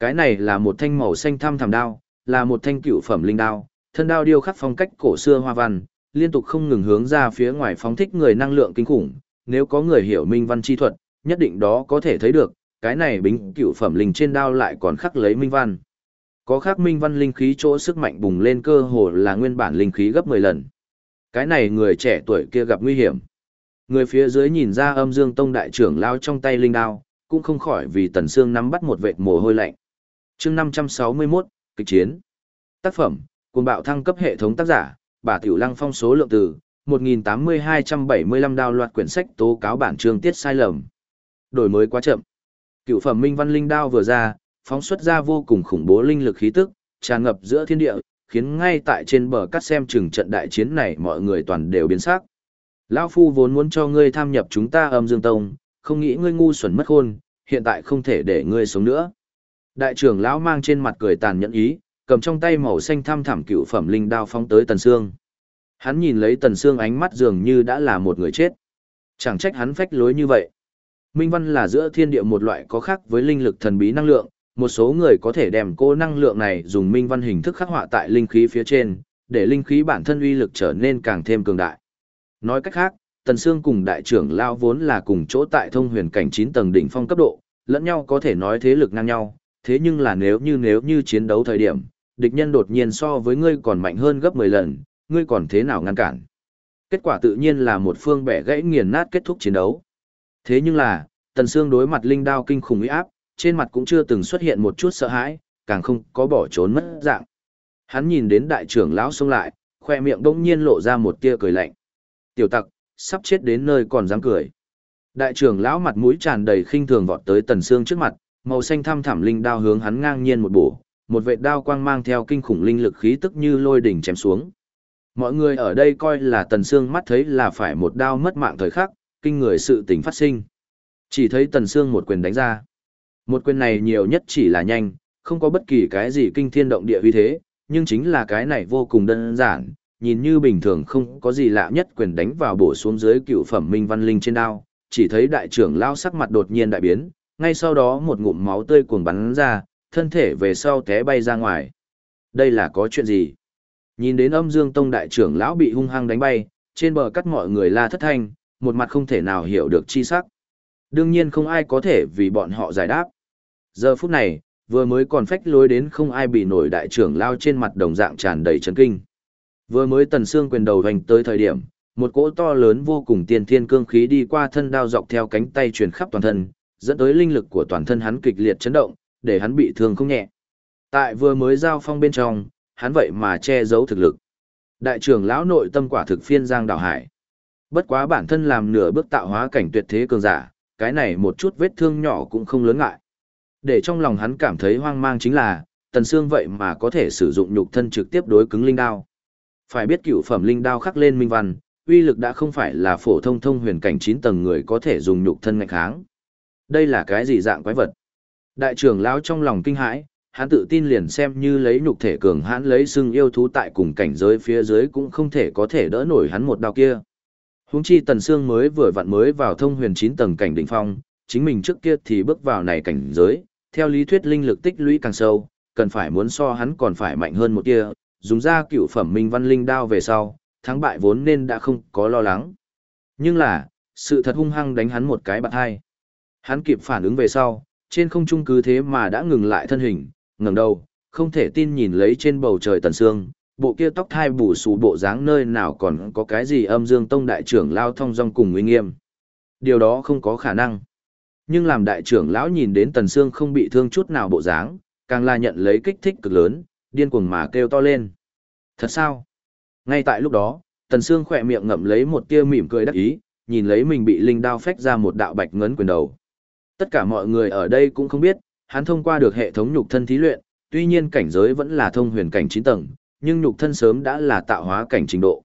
A: Cái này là một thanh màu xanh thăm thẳm đao, là một thanh cựu phẩm linh đao, thân đao điêu khắc phong cách cổ xưa hoa văn, liên tục không ngừng hướng ra phía ngoài phóng thích người năng lượng kinh khủng. Nếu có người hiểu minh văn chi thuật, nhất định đó có thể thấy được, cái này bính cựu phẩm linh trên đao lại còn khắc lấy minh văn. Có khắc minh văn linh khí chỗ sức mạnh bùng lên cơ hồ là nguyên bản linh khí gấp 10 lần. Cái này người trẻ tuổi kia gặp nguy hiểm. Người phía dưới nhìn ra âm dương tông đại trưởng lao trong tay linh đao, cũng không khỏi vì tần xương nắm bắt một vệt mồ hôi lạnh. Chương 561, kịch chiến. Tác phẩm, cuồng bạo thăng cấp hệ thống tác giả, bà Tiểu Lăng phong số lượng từ 1.8275 đao loạt quyển sách tố cáo bản chương tiết sai lầm. Đổi mới quá chậm. Cựu phẩm minh văn linh đao vừa ra, phóng xuất ra vô cùng khủng bố linh lực khí tức, tràn ngập giữa thiên địa, khiến ngay tại trên bờ cắt xem chừng trận đại chiến này mọi người toàn đều biến sắc. Lão Phu vốn muốn cho ngươi tham nhập chúng ta âm dương tông, không nghĩ ngươi ngu xuẩn mất khôn, hiện tại không thể để ngươi sống nữa. Đại trưởng lão mang trên mặt cười tàn nhẫn ý, cầm trong tay màu xanh thăm thẳm cựu phẩm linh đao phóng tới Tần Sương. Hắn nhìn lấy Tần Sương ánh mắt dường như đã là một người chết. Chẳng trách hắn phách lối như vậy. Minh văn là giữa thiên địa một loại có khác với linh lực thần bí năng lượng, một số người có thể đem cô năng lượng này dùng minh văn hình thức khắc họa tại linh khí phía trên, để linh khí bản thân uy lực trở nên càng thêm cường đại. Nói cách khác, Tần Sương cùng đại trưởng lão vốn là cùng chỗ tại thông huyền cảnh 9 tầng đỉnh phong cấp độ, lẫn nhau có thể nói thế lực ngang nhau, thế nhưng là nếu như nếu như chiến đấu thời điểm, địch nhân đột nhiên so với ngươi còn mạnh hơn gấp 10 lần, ngươi còn thế nào ngăn cản? Kết quả tự nhiên là một phương bẻ gãy nghiền nát kết thúc chiến đấu. Thế nhưng là, Tần Sương đối mặt linh đao kinh khủng uy áp, trên mặt cũng chưa từng xuất hiện một chút sợ hãi, càng không có bỏ trốn mất dạng. Hắn nhìn đến đại trưởng lão xông lại, khoe miệng đông nhiên lộ ra một tia cười lạnh. Tiểu tặc, sắp chết đến nơi còn dám cười. Đại trưởng lão mặt mũi tràn đầy khinh thường vọt tới Tần Sương trước mặt, màu xanh thăm thẳm linh đao hướng hắn ngang nhiên một bổ, một vệt đao quang mang theo kinh khủng linh lực khí tức như lôi đỉnh chém xuống. Mọi người ở đây coi là Tần Sương mắt thấy là phải một đao mất mạng thời khắc, kinh người sự tình phát sinh. Chỉ thấy Tần Sương một quyền đánh ra. Một quyền này nhiều nhất chỉ là nhanh, không có bất kỳ cái gì kinh thiên động địa uy thế, nhưng chính là cái này vô cùng đơn giản, nhìn như bình thường không có gì lạ nhất quyền đánh vào bổ xuống dưới cựu phẩm minh văn linh trên đao, chỉ thấy đại trưởng lao sắc mặt đột nhiên đại biến, ngay sau đó một ngụm máu tươi cuồng bắn ra, thân thể về sau té bay ra ngoài. Đây là có chuyện gì? Nhìn đến âm dương tông đại trưởng lão bị hung hăng đánh bay, trên bờ cắt mọi người la thất thanh, một mặt không thể nào hiểu được chi sắc. Đương nhiên không ai có thể vì bọn họ giải đáp. Giờ phút này, vừa mới còn phách lối đến không ai bị nổi đại trưởng lao trên mặt đồng dạng tràn đầy chấn kinh. Vừa mới tần xương quyền đầu hành tới thời điểm, một cỗ to lớn vô cùng tiên thiên cương khí đi qua thân đao dọc theo cánh tay truyền khắp toàn thân, dẫn tới linh lực của toàn thân hắn kịch liệt chấn động, để hắn bị thương không nhẹ. Tại vừa mới giao phong bên trong, hắn vậy mà che giấu thực lực. Đại trưởng lão nội tâm quả thực phiên giang đảo hải. Bất quá bản thân làm nửa bước tạo hóa cảnh tuyệt thế cường giả, cái này một chút vết thương nhỏ cũng không lớn ngại. Để trong lòng hắn cảm thấy hoang mang chính là, Tần Sương vậy mà có thể sử dụng nhục thân trực tiếp đối cứng linh đao. Phải biết cựu phẩm linh đao khắc lên minh văn, uy lực đã không phải là phổ thông thông huyền cảnh 9 tầng người có thể dùng nhục thân ngạch kháng. Đây là cái gì dạng quái vật? Đại trưởng lão trong lòng kinh hãi, hắn tự tin liền xem như lấy nhục thể cường hãn lấy xưng yêu thú tại cùng cảnh giới phía dưới cũng không thể có thể đỡ nổi hắn một đao kia. Huống chi Tần Sương mới vừa vặn mới vào thông huyền 9 tầng cảnh đỉnh phong, chính mình trước kia thì bước vào này cảnh giới, theo lý thuyết linh lực tích lũy càng sâu, cần phải muốn so hắn còn phải mạnh hơn một tia, dùng ra cựu phẩm minh văn linh đao về sau, thắng bại vốn nên đã không có lo lắng. Nhưng là, sự thật hung hăng đánh hắn một cái bạc hai. Hắn kịp phản ứng về sau, trên không trung cứ thế mà đã ngừng lại thân hình, ngẩng đầu, không thể tin nhìn lấy trên bầu trời tần sương, bộ kia tóc thai bù xù bộ dáng nơi nào còn có cái gì âm dương tông đại trưởng lao thông dong cùng uy nghiêm. Điều đó không có khả năng. Nhưng làm đại trưởng lão nhìn đến tần sương không bị thương chút nào bộ dáng, càng là nhận lấy kích thích cực lớn, điên cuồng mà kêu to lên. Thật sao? Ngay tại lúc đó, tần sương khỏe miệng ngậm lấy một tia mỉm cười đắc ý, nhìn lấy mình bị linh đao phách ra một đạo bạch ngấn quyền đầu. Tất cả mọi người ở đây cũng không biết, hắn thông qua được hệ thống nhục thân thí luyện, tuy nhiên cảnh giới vẫn là thông huyền cảnh 9 tầng, nhưng nhục thân sớm đã là tạo hóa cảnh trình độ.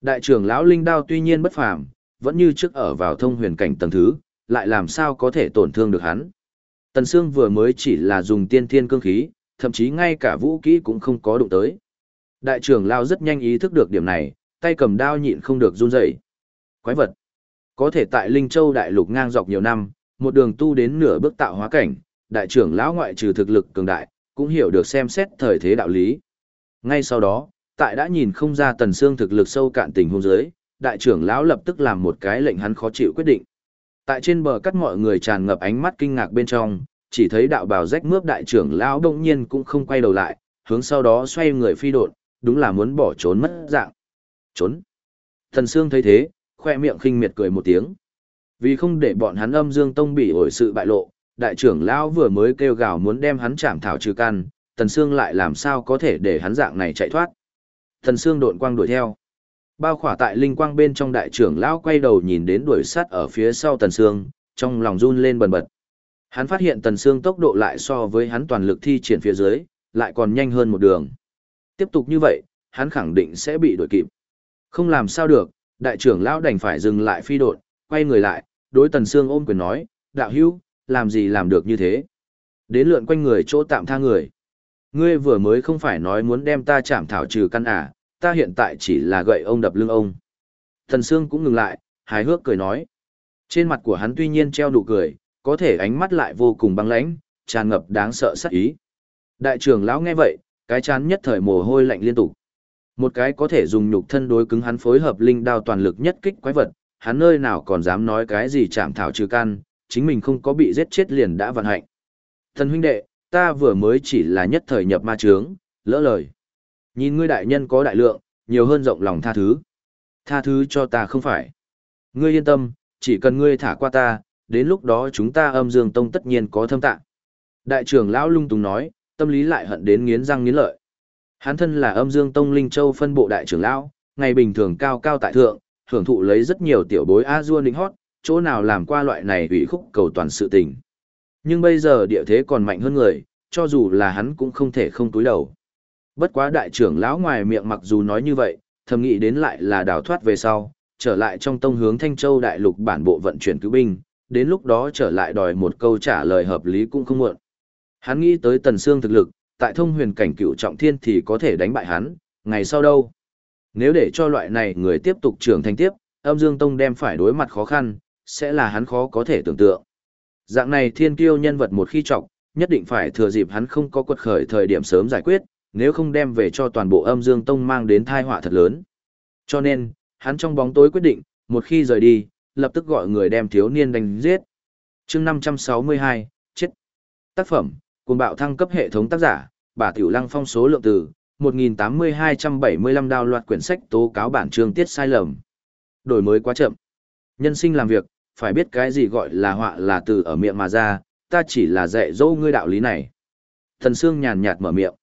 A: Đại trưởng lão linh đao tuy nhiên bất phàm, vẫn như trước ở vào thông huyền cảnh tầng thứ, lại làm sao có thể tổn thương được hắn. Tần Sương vừa mới chỉ là dùng tiên thiên cương khí, thậm chí ngay cả vũ kỹ cũng không có đụng tới. Đại trưởng lao rất nhanh ý thức được điểm này, tay cầm đao nhịn không được run rẩy. Quái vật. Có thể tại Linh Châu đại lục ngang dọc nhiều năm, một đường tu đến nửa bước tạo hóa cảnh, đại trưởng lão ngoại trừ thực lực cường đại, cũng hiểu được xem xét thời thế đạo lý. Ngay sau đó, tại đã nhìn không ra Tần xương thực lực sâu cạn tình huống dưới, đại trưởng lão lập tức làm một cái lệnh hắn khó chịu quyết định. Tại trên bờ cắt mọi người tràn ngập ánh mắt kinh ngạc bên trong, chỉ thấy đạo bào rách mướp đại trưởng lão đông nhiên cũng không quay đầu lại, hướng sau đó xoay người phi đột, đúng là muốn bỏ trốn mất dạng. Trốn. Thần Sương thấy thế, khoe miệng khinh miệt cười một tiếng. Vì không để bọn hắn âm dương tông bị ổi sự bại lộ, đại trưởng lão vừa mới kêu gào muốn đem hắn chạm thảo trừ căn, thần Sương lại làm sao có thể để hắn dạng này chạy thoát. Thần Sương độn quang đuổi theo. Bao khỏa tại linh quang bên trong đại trưởng lão quay đầu nhìn đến đuổi sát ở phía sau thần Sương, trong lòng run lên bần bật. Hắn phát hiện Tần Sương tốc độ lại so với hắn toàn lực thi triển phía dưới, lại còn nhanh hơn một đường. Tiếp tục như vậy, hắn khẳng định sẽ bị đuổi kịp. Không làm sao được, đại trưởng lão đành phải dừng lại phi đột, quay người lại, đối Tần Sương ôm quyền nói, đạo hữu, làm gì làm được như thế? Đến lượn quanh người chỗ tạm tha người. Ngươi vừa mới không phải nói muốn đem ta chạm thảo trừ căn à, ta hiện tại chỉ là gậy ông đập lưng ông. Tần Sương cũng ngừng lại, hài hước cười nói. Trên mặt của hắn tuy nhiên treo nụ cười, có thể ánh mắt lại vô cùng băng lãnh, tràn ngập đáng sợ sát ý. Đại trưởng lão nghe vậy, cái chán nhất thời mồ hôi lạnh liên tục. Một cái có thể dùng nhục thân đối cứng hắn phối hợp linh đao toàn lực nhất kích quái vật, hắn nơi nào còn dám nói cái gì chạm thảo trừ căn, chính mình không có bị giết chết liền đã vận hạnh. Thần huynh đệ, ta vừa mới chỉ là nhất thời nhập ma trướng, lỡ lời. Nhìn ngươi đại nhân có đại lượng, nhiều hơn rộng lòng tha thứ. Tha thứ cho ta không phải. Ngươi yên tâm, chỉ cần ngươi thả qua ta, đến lúc đó chúng ta âm dương tông tất nhiên có thâm tạng. Đại trưởng lão lung tung nói, tâm lý lại hận đến nghiến răng nghiến lợi. Hắn thân là âm dương tông linh châu phân bộ đại trưởng lão, ngày bình thường cao cao tại thượng, hưởng thụ lấy rất nhiều tiểu bối a du đính hót, chỗ nào làm qua loại này ủy khúc cầu toàn sự tình. Nhưng bây giờ địa thế còn mạnh hơn người, cho dù là hắn cũng không thể không túi đầu. Bất quá đại trưởng lão ngoài miệng mặc dù nói như vậy, thầm nghĩ đến lại là đào thoát về sau, trở lại trong tông hướng Thanh Châu đại lục bản bộ vận chuyển cứu binh, đến lúc đó trở lại đòi một câu trả lời hợp lý cũng không muộn. Hắn nghĩ tới Tần Sương thực lực, tại thông huyền cảnh cựu trọng thiên thì có thể đánh bại hắn, ngày sau đâu. Nếu để cho loại này người tiếp tục trưởng thành tiếp, âm dương tông đem phải đối mặt khó khăn, sẽ là hắn khó có thể tưởng tượng. Dạng này thiên kiêu nhân vật một khi trọng, nhất định phải thừa dịp hắn không có quật khởi thời điểm sớm giải quyết, nếu không đem về cho toàn bộ âm dương tông mang đến tai họa thật lớn. Cho nên, hắn trong bóng tối quyết định, một khi rời đi, lập tức gọi người đem thiếu niên đánh giết. chương 562, chết. Tác phẩm, cùng bạo thăng cấp hệ thống tác giả, bà Tiểu Lăng phong số lượng từ, 1.8275 đào loạt quyển sách tố cáo bản chương tiết sai lầm. Đổi mới quá chậm. Nhân sinh làm việc, phải biết cái gì gọi là họa là từ ở miệng mà ra, ta chỉ là dạy dỗ ngươi đạo lý này. Thần Sương nhàn nhạt mở miệng.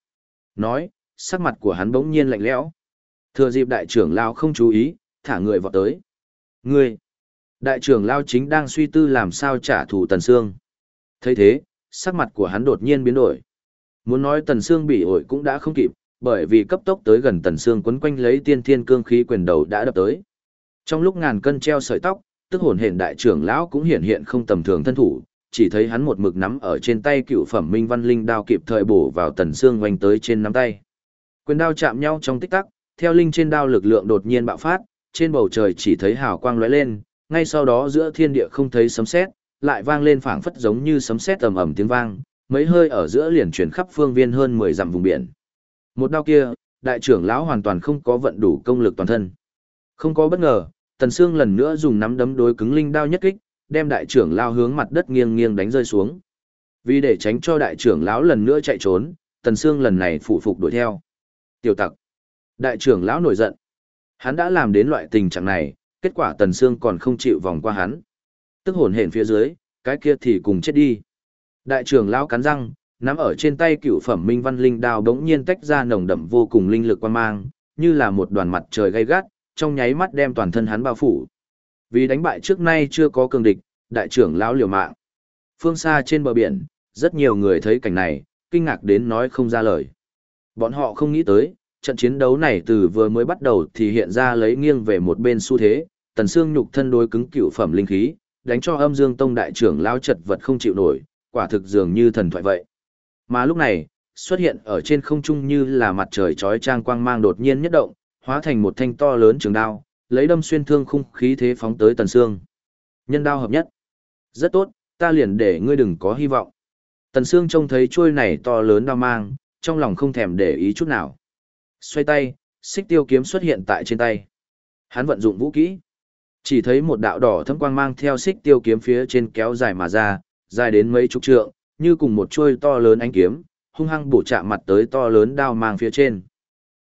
A: Nói, sắc mặt của hắn bỗng nhiên lạnh lẽo. Thừa dịp đại trưởng Lao không chú ý, thả người vào tới. Ngươi! Đại trưởng Lao chính đang suy tư làm sao trả thù Tần Sương. thấy thế, sắc mặt của hắn đột nhiên biến đổi. Muốn nói Tần Sương bị ổi cũng đã không kịp, bởi vì cấp tốc tới gần Tần Sương quấn quanh lấy tiên thiên cương khí quyền đầu đã đập tới. Trong lúc ngàn cân treo sợi tóc, tức hồn hển đại trưởng lão cũng hiện hiện không tầm thường thân thủ, chỉ thấy hắn một mực nắm ở trên tay cựu phẩm minh văn linh đao kịp thời bổ vào tần xương quanh tới trên nắm tay. Quyền đao chạm nhau trong tích tắc, theo linh trên đao lực lượng đột nhiên bạo phát, trên bầu trời chỉ thấy hào quang lóe lên, ngay sau đó giữa thiên địa không thấy sấm sét, lại vang lên phảng phất giống như sấm sét ầm ầm tiếng vang, mấy hơi ở giữa liền chuyển khắp phương viên hơn 10 dặm vùng biển. Một đao kia, đại trưởng lão hoàn toàn không có vận đủ công lực toàn thân. Không có bất ngờ, Tần Sương lần nữa dùng nắm đấm đối cứng linh đao nhất kích, đem đại trưởng lão hướng mặt đất nghiêng nghiêng đánh rơi xuống. Vì để tránh cho đại trưởng lão lần nữa chạy trốn, Tần Sương lần này phụ phục đuổi theo. Tiểu tặc. Đại trưởng lão nổi giận. Hắn đã làm đến loại tình trạng này, kết quả Tần Sương còn không chịu vòng qua hắn. Tức hồn hển phía dưới, cái kia thì cùng chết đi. Đại trưởng lão cắn răng, nắm ở trên tay cựu phẩm minh văn linh đao đống nhiên tách ra nồng đậm vô cùng linh lực quan mang, như là một đoàn mặt trời gay gắt, trong nháy mắt đem toàn thân hắn bao phủ. Vì đánh bại trước nay chưa có cường địch, đại trưởng lão liều mạng. Phương xa trên bờ biển, rất nhiều người thấy cảnh này, kinh ngạc đến nói không ra lời. Bọn họ không nghĩ tới, trận chiến đấu này từ vừa mới bắt đầu thì hiện ra lấy nghiêng về một bên xu thế, tần xương nhục thân đối cứng cựu phẩm linh khí, đánh cho âm dương tông đại trưởng lão chật vật không chịu nổi, quả thực dường như thần thoại vậy. Mà lúc này, xuất hiện ở trên không trung như là mặt trời chói trang quang mang đột nhiên nhất động, hóa thành một thanh to lớn trường đao, lấy đâm xuyên thương khung khí thế phóng tới tần xương. Nhân đao hợp nhất. Rất tốt, ta liền để ngươi đừng có hy vọng. Tần xương trông thấy chuôi này to lớn đao mang, trong lòng không thèm để ý chút nào. Xoay tay, xích tiêu kiếm xuất hiện tại trên tay. Hắn vận dụng vũ kỹ. Chỉ thấy một đạo đỏ thâm quang mang theo xích tiêu kiếm phía trên kéo dài mà ra, dài đến mấy chục trượng, như cùng một chuôi to lớn ánh kiếm, hung hăng bổ chạm mặt tới to lớn đao mang phía trên.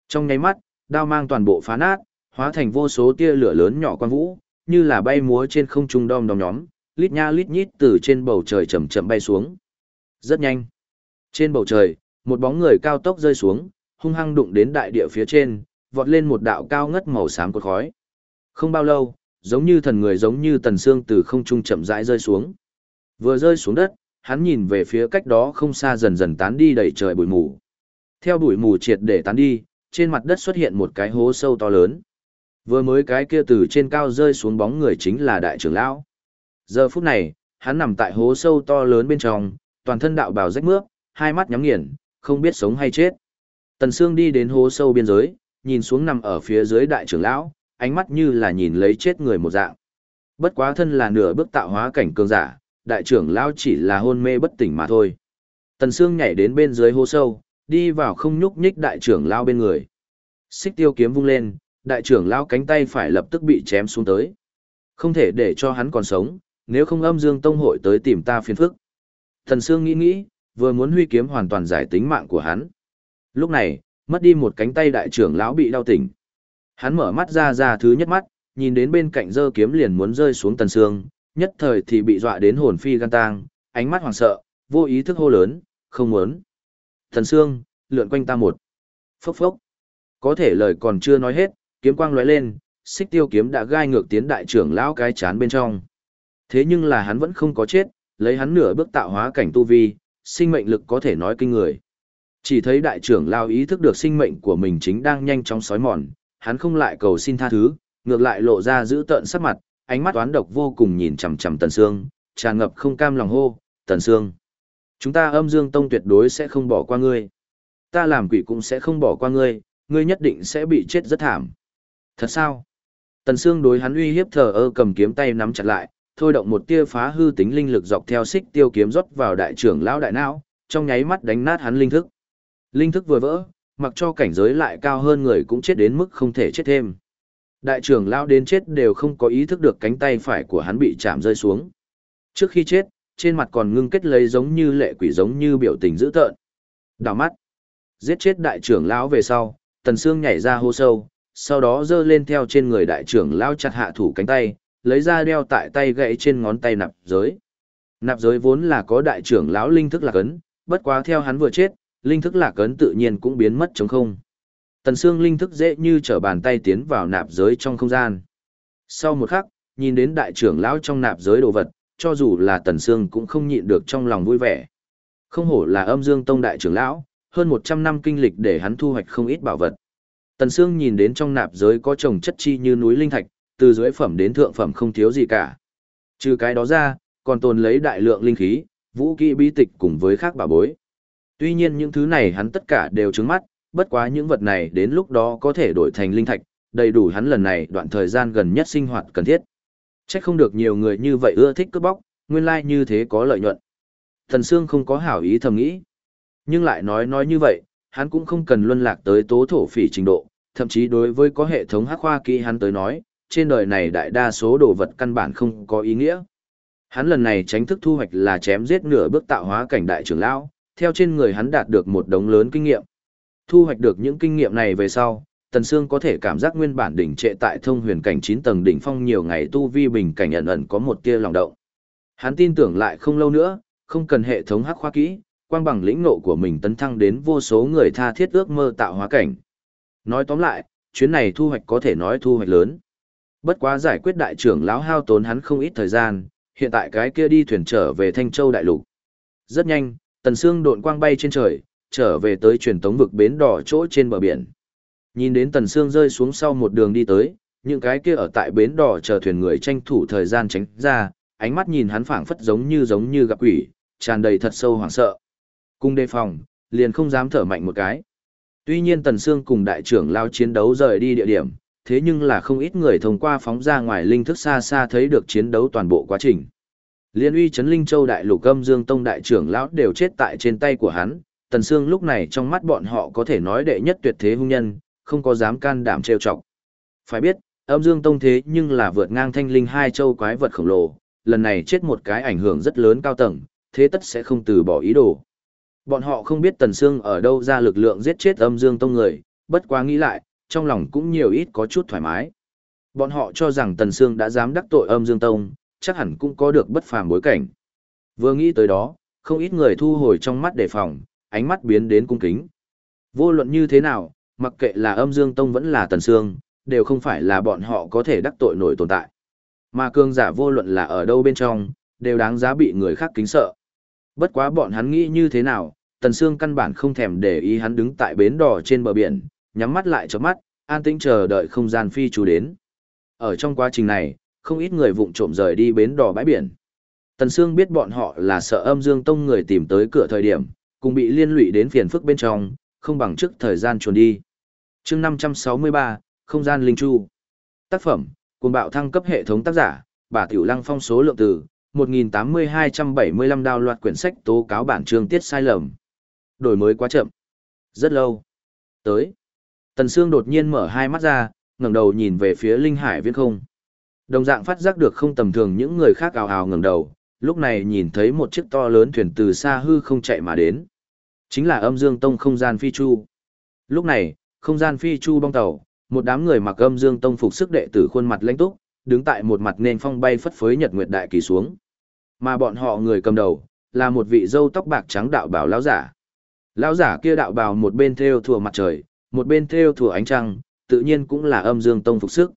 A: Trong nháy mắt, đao mang toàn bộ phá nát, hóa thành vô số tia lửa lớn nhỏ quang vũ, như là bay múa trên không trung đom đóm nhóm, lít nha lít nhít từ trên bầu trời chậm chậm bay xuống. Rất nhanh. Trên bầu trời, một bóng người cao tốc rơi xuống, hung hăng đụng đến đại địa phía trên, vọt lên một đạo cao ngất màu xám cột khói. Không bao lâu, giống như thần người giống như tần xương từ không trung chậm rãi rơi xuống. Vừa rơi xuống đất, hắn nhìn về phía cách đó không xa dần dần tán đi đầy trời bụi mù. Theo bụi mù triệt để tán đi, trên mặt đất xuất hiện một cái hố sâu to lớn. Vừa mới cái kia từ trên cao rơi xuống bóng người chính là đại trưởng lão. Giờ phút này, hắn nằm tại hố sâu to lớn bên trong, toàn thân đạo bào rách mướp, hai mắt nhắm nghiền, không biết sống hay chết. Tần Sương đi đến hố sâu biên giới, nhìn xuống nằm ở phía dưới đại trưởng lão, ánh mắt như là nhìn lấy chết người một dạng. Bất quá thân là nửa bước tạo hóa cảnh cường giả, đại trưởng lão chỉ là hôn mê bất tỉnh mà thôi. Tần Sương nhảy đến bên dưới hố sâu, đi vào không nhúc nhích đại trưởng lão bên người. Xích tiêu kiếm vung lên, đại trưởng lão cánh tay phải lập tức bị chém xuống tới. Không thể để cho hắn còn sống, nếu không âm dương tông hội tới tìm ta phiền phức. Tần Sương nghĩ nghĩ, vừa muốn huy kiếm hoàn toàn giải tính mạng của hắn. Lúc này, mất đi một cánh tay đại trưởng lão bị đau tỉnh. Hắn mở mắt ra ra thứ nhất mắt, nhìn đến bên cạnh dơ kiếm liền muốn rơi xuống tần xương, nhất thời thì bị dọa đến hồn phi gan tang, ánh mắt hoảng sợ, vô ý thức hô lớn, không muốn. Tần xương, lượn quanh ta một. Phốc phốc. Có thể lời còn chưa nói hết, kiếm quang lóe lên, xích tiêu kiếm đã gai ngược tiến đại trưởng lão cái chán bên trong. Thế nhưng là hắn vẫn không có chết, lấy hắn nửa bước tạo hóa cảnh tu vi, sinh mệnh lực có thể nói kinh người. Chỉ thấy đại trưởng lao ý thức được sinh mệnh của mình chính đang nhanh chóng sói mòn, hắn không lại cầu xin tha thứ, ngược lại lộ ra giữ tợn sắc mặt, ánh mắt toán độc vô cùng nhìn chằm chằm Tần Sương, tràn ngập không cam lòng hô, "Tần Sương, chúng ta Âm Dương Tông tuyệt đối sẽ không bỏ qua ngươi. Ta làm quỷ cũng sẽ không bỏ qua ngươi, ngươi nhất định sẽ bị chết rất thảm." "Thật sao?" Tần Sương đối hắn uy hiếp thờ ơ cầm kiếm tay nắm chặt lại, thôi động một tia phá hư tính linh lực dọc theo xích tiêu kiếm rót vào đại trưởng lão đại não, trong nháy mắt đánh nát hắn linh thức. Linh thức vừa vỡ, mặc cho cảnh giới lại cao hơn người cũng chết đến mức không thể chết thêm. Đại trưởng lão đến chết đều không có ý thức được cánh tay phải của hắn bị chạm rơi xuống. Trước khi chết, trên mặt còn ngưng kết lấy giống như lệ quỷ giống như biểu tình dữ tợn. Đào mắt. Giết chết đại trưởng lão về sau, Tần Sương nhảy ra hô sâu, sau đó giơ lên theo trên người đại trưởng lão chặt hạ thủ cánh tay, lấy ra đeo tại tay gãy trên ngón tay nạp giới. Nạp giới vốn là có đại trưởng lão linh thức lạc ấn, bất quá theo hắn vừa chết, linh thức lạc ấn tự nhiên cũng biến mất trống không. Tần xương linh thức dễ như trở bàn tay tiến vào nạp giới trong không gian. Sau một khắc, nhìn đến đại trưởng lão trong nạp giới đồ vật, cho dù là Tần xương cũng không nhịn được trong lòng vui vẻ. Không hổ là âm dương tông đại trưởng lão, hơn 100 năm kinh lịch để hắn thu hoạch không ít bảo vật. Tần xương nhìn đến trong nạp giới có trồng chất chi như núi linh thạch, từ dưới phẩm đến thượng phẩm không thiếu gì cả. Trừ cái đó ra, còn tồn lấy đại lượng linh khí, vũ kỹ bí tịch cùng với khác bảo bối. Tuy nhiên những thứ này hắn tất cả đều trứng mắt, bất quá những vật này đến lúc đó có thể đổi thành linh thạch, đầy đủ hắn lần này đoạn thời gian gần nhất sinh hoạt cần thiết. Chắc không được nhiều người như vậy ưa thích cướp bóc, nguyên lai like như thế có lợi nhuận. Thần Sương không có hảo ý thầm nghĩ. Nhưng lại nói nói như vậy, hắn cũng không cần luân lạc tới tố thổ phỉ trình độ, thậm chí đối với có hệ thống hắc khoa kỹ hắn tới nói, trên đời này đại đa số đồ vật căn bản không có ý nghĩa. Hắn lần này tránh thức thu hoạch là chém giết nửa bước tạo hóa cảnh đại trưởng lão, theo trên người hắn đạt được một đống lớn kinh nghiệm. Thu hoạch được những kinh nghiệm này về sau, Tần Sương có thể cảm giác nguyên bản đỉnh trệ tại thông huyền cảnh 9 tầng đỉnh phong nhiều ngày tu vi bình cảnh ẩn ẩn có một tia lòng động. Hắn tin tưởng lại không lâu nữa, không cần hệ thống hắc khoa kỹ, quang bằng lĩnh ngộ của mình tấn thăng đến vô số người tha thiết ước mơ tạo hóa cảnh. Nói tóm lại, chuyến này thu hoạch có thể nói thu hoạch lớn. Bất quá giải quyết đại trưởng lão hao tốn hắn không ít thời gian, hiện tại cái kia đi thuyền trở về Thanh Châu đại lục. Rất nhanh, Tần Sương độn quang bay trên trời, trở về tới truyền tống vực bến đỏ chỗ trên bờ biển. Nhìn đến Tần Sương rơi xuống sau một đường đi tới, những cái kia ở tại bến đỏ chờ thuyền người tranh thủ thời gian tránh ra, ánh mắt nhìn hắn phảng phất giống như giống như gặp quỷ, tràn đầy thật sâu hoảng sợ. Cung đề phòng, liền không dám thở mạnh một cái. Tuy nhiên Tần Sương cùng đại trưởng lao chiến đấu rời đi địa điểm, thế nhưng là không ít người thông qua phóng ra ngoài linh thức xa xa thấy được chiến đấu toàn bộ quá trình. Liên uy chấn Linh Châu đại lục âm Dương Tông đại trưởng lão đều chết tại trên tay của hắn, Tần Sương lúc này trong mắt bọn họ có thể nói đệ nhất tuyệt thế hung nhân, không có dám can đảm trêu chọc. Phải biết, âm Dương Tông thế nhưng là vượt ngang thanh linh hai châu quái vật khổng lồ, lần này chết một cái ảnh hưởng rất lớn cao tầng, thế tất sẽ không từ bỏ ý đồ. Bọn họ không biết Tần Sương ở đâu ra lực lượng giết chết âm Dương Tông người, bất quá nghĩ lại, trong lòng cũng nhiều ít có chút thoải mái. Bọn họ cho rằng Tần Sương đã dám đắc tội âm Dương Tông, chắc hẳn cũng có được bất phàm bối cảnh. Vừa nghĩ tới đó, không ít người thu hồi trong mắt đề phòng, ánh mắt biến đến cung kính. Vô luận như thế nào, mặc kệ là âm Dương Tông vẫn là Tần Sương, đều không phải là bọn họ có thể đắc tội nổi tồn tại. Mà cường giả vô luận là ở đâu bên trong, đều đáng giá bị người khác kính sợ. Bất quá bọn hắn nghĩ như thế nào, Tần Sương căn bản không thèm để ý hắn đứng tại bến đỏ trên bờ biển, nhắm mắt lại cho mắt, an tĩnh chờ đợi không gian phi chú đến. Ở trong quá trình này, không ít người vụng trộm rời đi bến đò bãi biển. Tần Sương biết bọn họ là sợ âm dương tông người tìm tới cửa thời điểm, cùng bị liên lụy đến phiền phức bên trong, không bằng trước thời gian chuồn đi. chương 563, Không gian linh chu. Tác phẩm, cùng bạo thăng cấp hệ thống tác giả, bà Tiểu Lăng phong số lượng từ, 1.8275 đào loạt quyển sách tố cáo bản chương tiết sai lầm. Đổi mới quá chậm. Rất lâu. Tới. Tần Sương đột nhiên mở hai mắt ra, ngẩng đầu nhìn về phía Linh Hải viễn không. Đồng dạng phát giác được không tầm thường những người khác ào ào ngẩng đầu, lúc này nhìn thấy một chiếc to lớn thuyền từ xa hư không chạy mà đến. Chính là âm dương tông không gian phi chu. Lúc này, không gian phi chu bong tàu, một đám người mặc âm dương tông phục sức đệ tử khuôn mặt lãnh túc, đứng tại một mặt nền phong bay phất phới nhật nguyệt đại kỳ xuống. Mà bọn họ người cầm đầu, là một vị dâu tóc bạc trắng đạo bào lão giả. Lão giả kia đạo bào một bên theo thùa mặt trời, một bên theo thùa ánh trăng, tự nhiên cũng là âm dương tông phục sức.